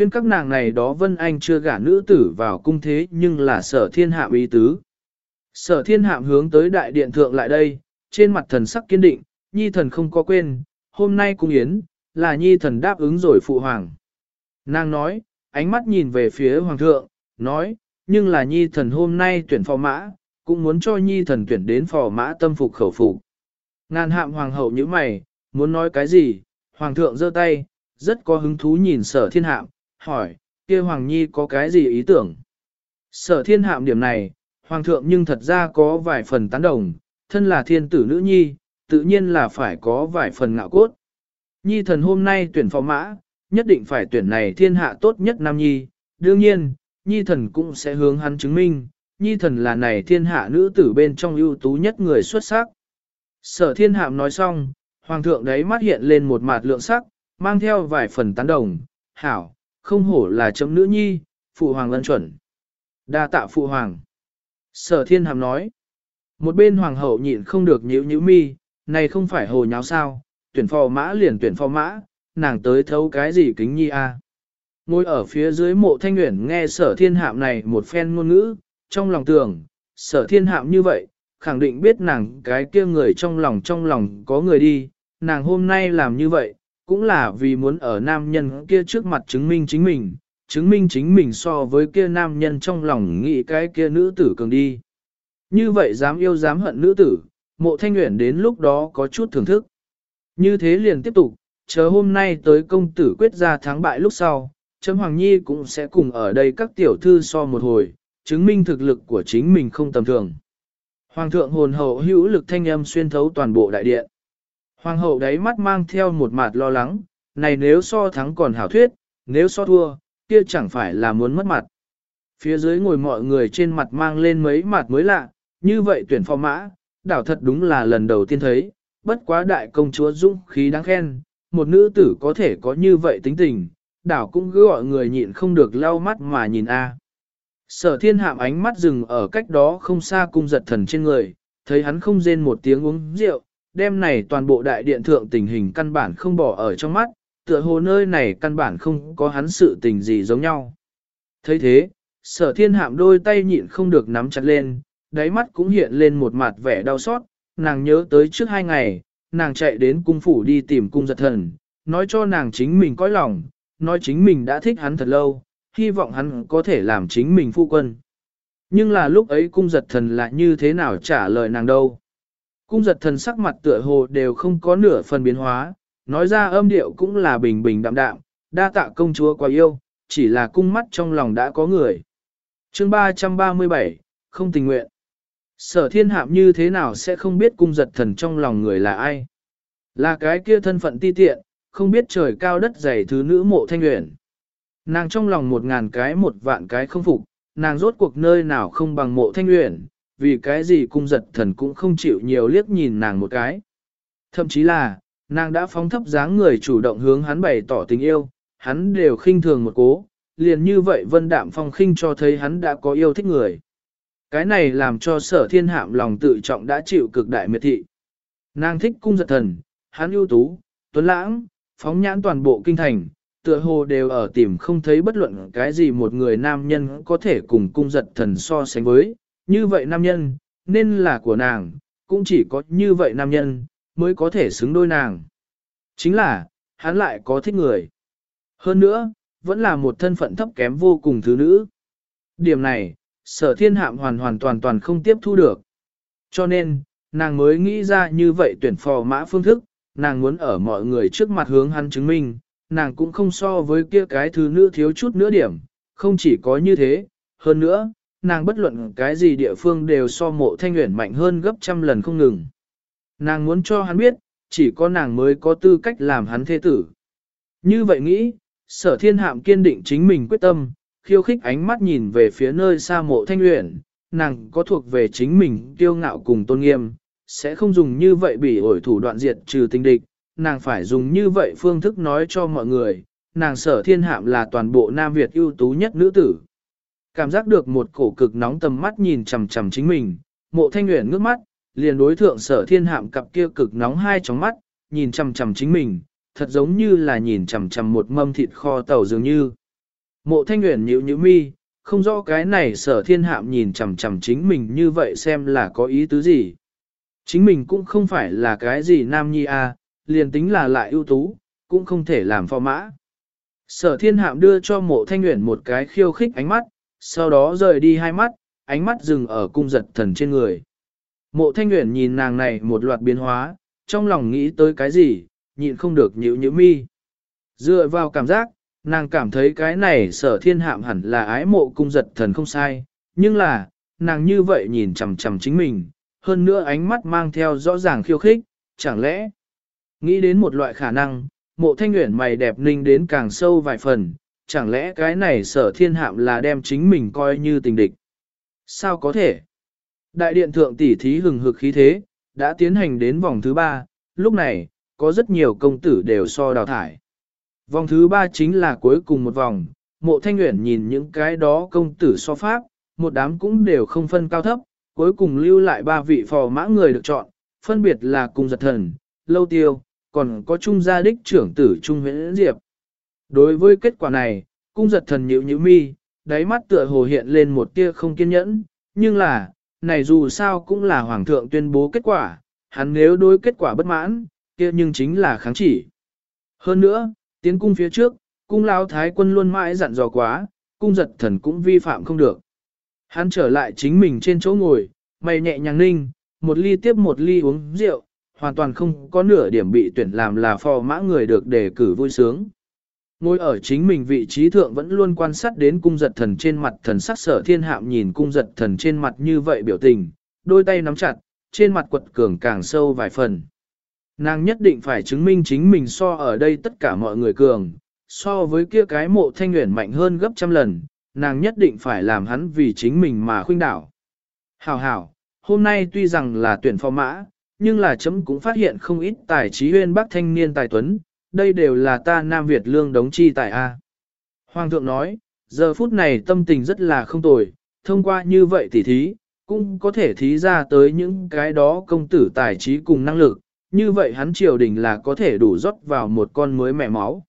Tuyên các nàng này đó Vân Anh chưa gả nữ tử vào cung thế nhưng là sở thiên hạm ý tứ. Sở thiên hạm hướng tới đại điện thượng lại đây, trên mặt thần sắc kiên định, nhi thần không có quên, hôm nay cung yến, là nhi thần đáp ứng rồi phụ hoàng. Nàng nói, ánh mắt nhìn về phía hoàng thượng, nói, nhưng là nhi thần hôm nay tuyển phò mã, cũng muốn cho nhi thần tuyển đến phò mã tâm phục khẩu phục. Ngàn hạm hoàng hậu như mày, muốn nói cái gì, hoàng thượng giơ tay, rất có hứng thú nhìn sở thiên hạm, hỏi, kia hoàng nhi có cái gì ý tưởng. Sở thiên hạm điểm này, hoàng thượng nhưng thật ra có vài phần tán đồng, thân là thiên tử nữ nhi, tự nhiên là phải có vài phần ngạo cốt. Nhi thần hôm nay tuyển phó mã, nhất định phải tuyển này thiên hạ tốt nhất nam nhi, đương nhiên, nhi thần cũng sẽ hướng hắn chứng minh, nhi thần là này thiên hạ nữ tử bên trong ưu tú nhất người xuất sắc. Sở thiên hạm nói xong, hoàng thượng đấy mắt hiện lên một mặt lượng sắc, mang theo vài phần tán đồng, hảo, không hổ là chấm nữ nhi, phụ hoàng lân chuẩn. đa tạ phụ hoàng. Sở thiên hàm nói, một bên hoàng hậu nhịn không được nhíu nhíu mi, này không phải hồ nháo sao, tuyển phò mã liền tuyển phò mã, nàng tới thấu cái gì kính nhi a? Ngồi ở phía dưới mộ thanh nguyện nghe sở thiên hạm này một phen ngôn ngữ, trong lòng tưởng, sở thiên hạm như vậy, khẳng định biết nàng cái kia người trong lòng trong lòng có người đi, nàng hôm nay làm như vậy, cũng là vì muốn ở nam nhân kia trước mặt chứng minh chính mình, chứng minh chính mình so với kia nam nhân trong lòng nghĩ cái kia nữ tử cường đi. Như vậy dám yêu dám hận nữ tử, mộ thanh nguyện đến lúc đó có chút thưởng thức. Như thế liền tiếp tục, chờ hôm nay tới công tử quyết ra thắng bại lúc sau, Trâm Hoàng Nhi cũng sẽ cùng ở đây các tiểu thư so một hồi, chứng minh thực lực của chính mình không tầm thường. Hoàng thượng hồn hậu hữu lực thanh âm xuyên thấu toàn bộ đại điện. Hoàng hậu đáy mắt mang theo một mặt lo lắng, này nếu so thắng còn hảo thuyết, nếu so thua, kia chẳng phải là muốn mất mặt. Phía dưới ngồi mọi người trên mặt mang lên mấy mặt mới lạ, như vậy tuyển phò mã, đảo thật đúng là lần đầu tiên thấy, bất quá đại công chúa dũng khí đáng khen, một nữ tử có thể có như vậy tính tình, đảo cũng cứ gọi người nhịn không được lau mắt mà nhìn a. Sở thiên hạm ánh mắt dừng ở cách đó không xa cung giật thần trên người, thấy hắn không rên một tiếng uống rượu, đêm này toàn bộ đại điện thượng tình hình căn bản không bỏ ở trong mắt, tựa hồ nơi này căn bản không có hắn sự tình gì giống nhau. thấy thế, sở thiên hạm đôi tay nhịn không được nắm chặt lên, đáy mắt cũng hiện lên một mặt vẻ đau xót, nàng nhớ tới trước hai ngày, nàng chạy đến cung phủ đi tìm cung giật thần, nói cho nàng chính mình có lòng, nói chính mình đã thích hắn thật lâu, hy vọng hắn có thể làm chính mình phu quân. Nhưng là lúc ấy cung giật thần lại như thế nào trả lời nàng đâu. Cung giật thần sắc mặt tựa hồ đều không có nửa phần biến hóa, nói ra âm điệu cũng là bình bình đạm đạm, đa tạ công chúa quá yêu, chỉ là cung mắt trong lòng đã có người. chương 337, không tình nguyện. Sở thiên hạm như thế nào sẽ không biết cung giật thần trong lòng người là ai? Là cái kia thân phận ti tiện, không biết trời cao đất dày thứ nữ mộ thanh nguyện. Nàng trong lòng một ngàn cái một vạn cái không phục, nàng rốt cuộc nơi nào không bằng mộ thanh nguyện, vì cái gì cung giật thần cũng không chịu nhiều liếc nhìn nàng một cái. Thậm chí là, nàng đã phóng thấp dáng người chủ động hướng hắn bày tỏ tình yêu, hắn đều khinh thường một cố, liền như vậy vân đạm phong khinh cho thấy hắn đã có yêu thích người. Cái này làm cho sở thiên hạm lòng tự trọng đã chịu cực đại miệt thị. Nàng thích cung giật thần, hắn ưu tú, tuấn lãng, phóng nhãn toàn bộ kinh thành, tựa hồ đều ở tìm không thấy bất luận cái gì một người nam nhân có thể cùng cung giật thần so sánh với, như vậy nam nhân, nên là của nàng, cũng chỉ có như vậy nam nhân, mới có thể xứng đôi nàng. Chính là, hắn lại có thích người. Hơn nữa, vẫn là một thân phận thấp kém vô cùng thứ nữ. Điểm này, sở thiên hạm hoàn hoàn toàn toàn không tiếp thu được. Cho nên, nàng mới nghĩ ra như vậy tuyển phò mã phương thức, nàng muốn ở mọi người trước mặt hướng hắn chứng minh, nàng cũng không so với kia cái thứ nữ thiếu chút nữa điểm, không chỉ có như thế, hơn nữa, nàng bất luận cái gì địa phương đều so mộ thanh nguyện mạnh hơn gấp trăm lần không ngừng. Nàng muốn cho hắn biết, chỉ có nàng mới có tư cách làm hắn thế tử. Như vậy nghĩ, sở thiên hạm kiên định chính mình quyết tâm, khiêu khích ánh mắt nhìn về phía nơi xa mộ thanh nguyện, nàng có thuộc về chính mình kiêu ngạo cùng tôn nghiêm, sẽ không dùng như vậy bị ổi thủ đoạn diệt trừ tình địch, nàng phải dùng như vậy phương thức nói cho mọi người, nàng sở thiên hạm là toàn bộ Nam Việt ưu tú nhất nữ tử. Cảm giác được một cổ cực nóng tầm mắt nhìn chằm chằm chính mình, mộ thanh nguyện ngước mắt, liền đối thượng sở thiên hạm cặp kia cực nóng hai tróng mắt, nhìn chằm chằm chính mình, thật giống như là nhìn chằm chằm một mâm thịt kho tàu dường như. Mộ thanh nguyện nhíu nhíu mi, không rõ cái này sở thiên hạm nhìn chằm chằm chính mình như vậy xem là có ý tứ gì. Chính mình cũng không phải là cái gì nam nhi a, liền tính là lại ưu tú, cũng không thể làm phò mã. Sở thiên hạm đưa cho mộ thanh nguyện một cái khiêu khích ánh mắt, sau đó rời đi hai mắt, ánh mắt dừng ở cung giật thần trên người. Mộ thanh nguyện nhìn nàng này một loạt biến hóa, trong lòng nghĩ tới cái gì, nhịn không được nhữ nhữ mi. Dựa vào cảm giác, nàng cảm thấy cái này sở thiên hạm hẳn là ái mộ cung giật thần không sai, nhưng là, nàng như vậy nhìn chằm chằm chính mình, hơn nữa ánh mắt mang theo rõ ràng khiêu khích, chẳng lẽ, nghĩ đến một loại khả năng, mộ thanh nguyện mày đẹp ninh đến càng sâu vài phần, chẳng lẽ cái này sở thiên hạm là đem chính mình coi như tình địch. Sao có thể? Đại điện thượng tỷ thí hừng hực khí thế, đã tiến hành đến vòng thứ ba, lúc này, có rất nhiều công tử đều so đào thải. Vòng thứ ba chính là cuối cùng một vòng, mộ thanh nguyện nhìn những cái đó công tử so pháp, một đám cũng đều không phân cao thấp, cuối cùng lưu lại ba vị phò mã người được chọn, phân biệt là cùng giật thần, lâu tiêu, còn có trung gia đích trưởng tử trung huyễn diệp. Đối với kết quả này, cung giật thần nhíu nhíu mi, đáy mắt tựa hồ hiện lên một tia không kiên nhẫn, nhưng là, này dù sao cũng là hoàng thượng tuyên bố kết quả, hắn nếu đối kết quả bất mãn, kia nhưng chính là kháng chỉ. Hơn nữa, tiến cung phía trước, cung lão thái quân luôn mãi dặn dò quá, cung giật thần cũng vi phạm không được. Hắn trở lại chính mình trên chỗ ngồi, mày nhẹ nhàng ninh, một ly tiếp một ly uống rượu, hoàn toàn không có nửa điểm bị tuyển làm là phò mã người được đề cử vui sướng. Ngồi ở chính mình vị trí thượng vẫn luôn quan sát đến cung giật thần trên mặt thần sắc sở thiên hạm nhìn cung giật thần trên mặt như vậy biểu tình, đôi tay nắm chặt, trên mặt quật cường càng sâu vài phần. Nàng nhất định phải chứng minh chính mình so ở đây tất cả mọi người cường, so với kia cái mộ thanh nguyện mạnh hơn gấp trăm lần, nàng nhất định phải làm hắn vì chính mình mà khuynh đảo. Hảo hảo, hôm nay tuy rằng là tuyển phò mã, nhưng là chấm cũng phát hiện không ít tài trí huyên bác thanh niên tài tuấn, đây đều là ta Nam Việt lương đống chi tài A. Hoàng thượng nói, giờ phút này tâm tình rất là không tồi, thông qua như vậy tỉ thí, cũng có thể thí ra tới những cái đó công tử tài trí cùng năng lực, như vậy hắn triều đình là có thể đủ rót vào một con mới mẹ máu.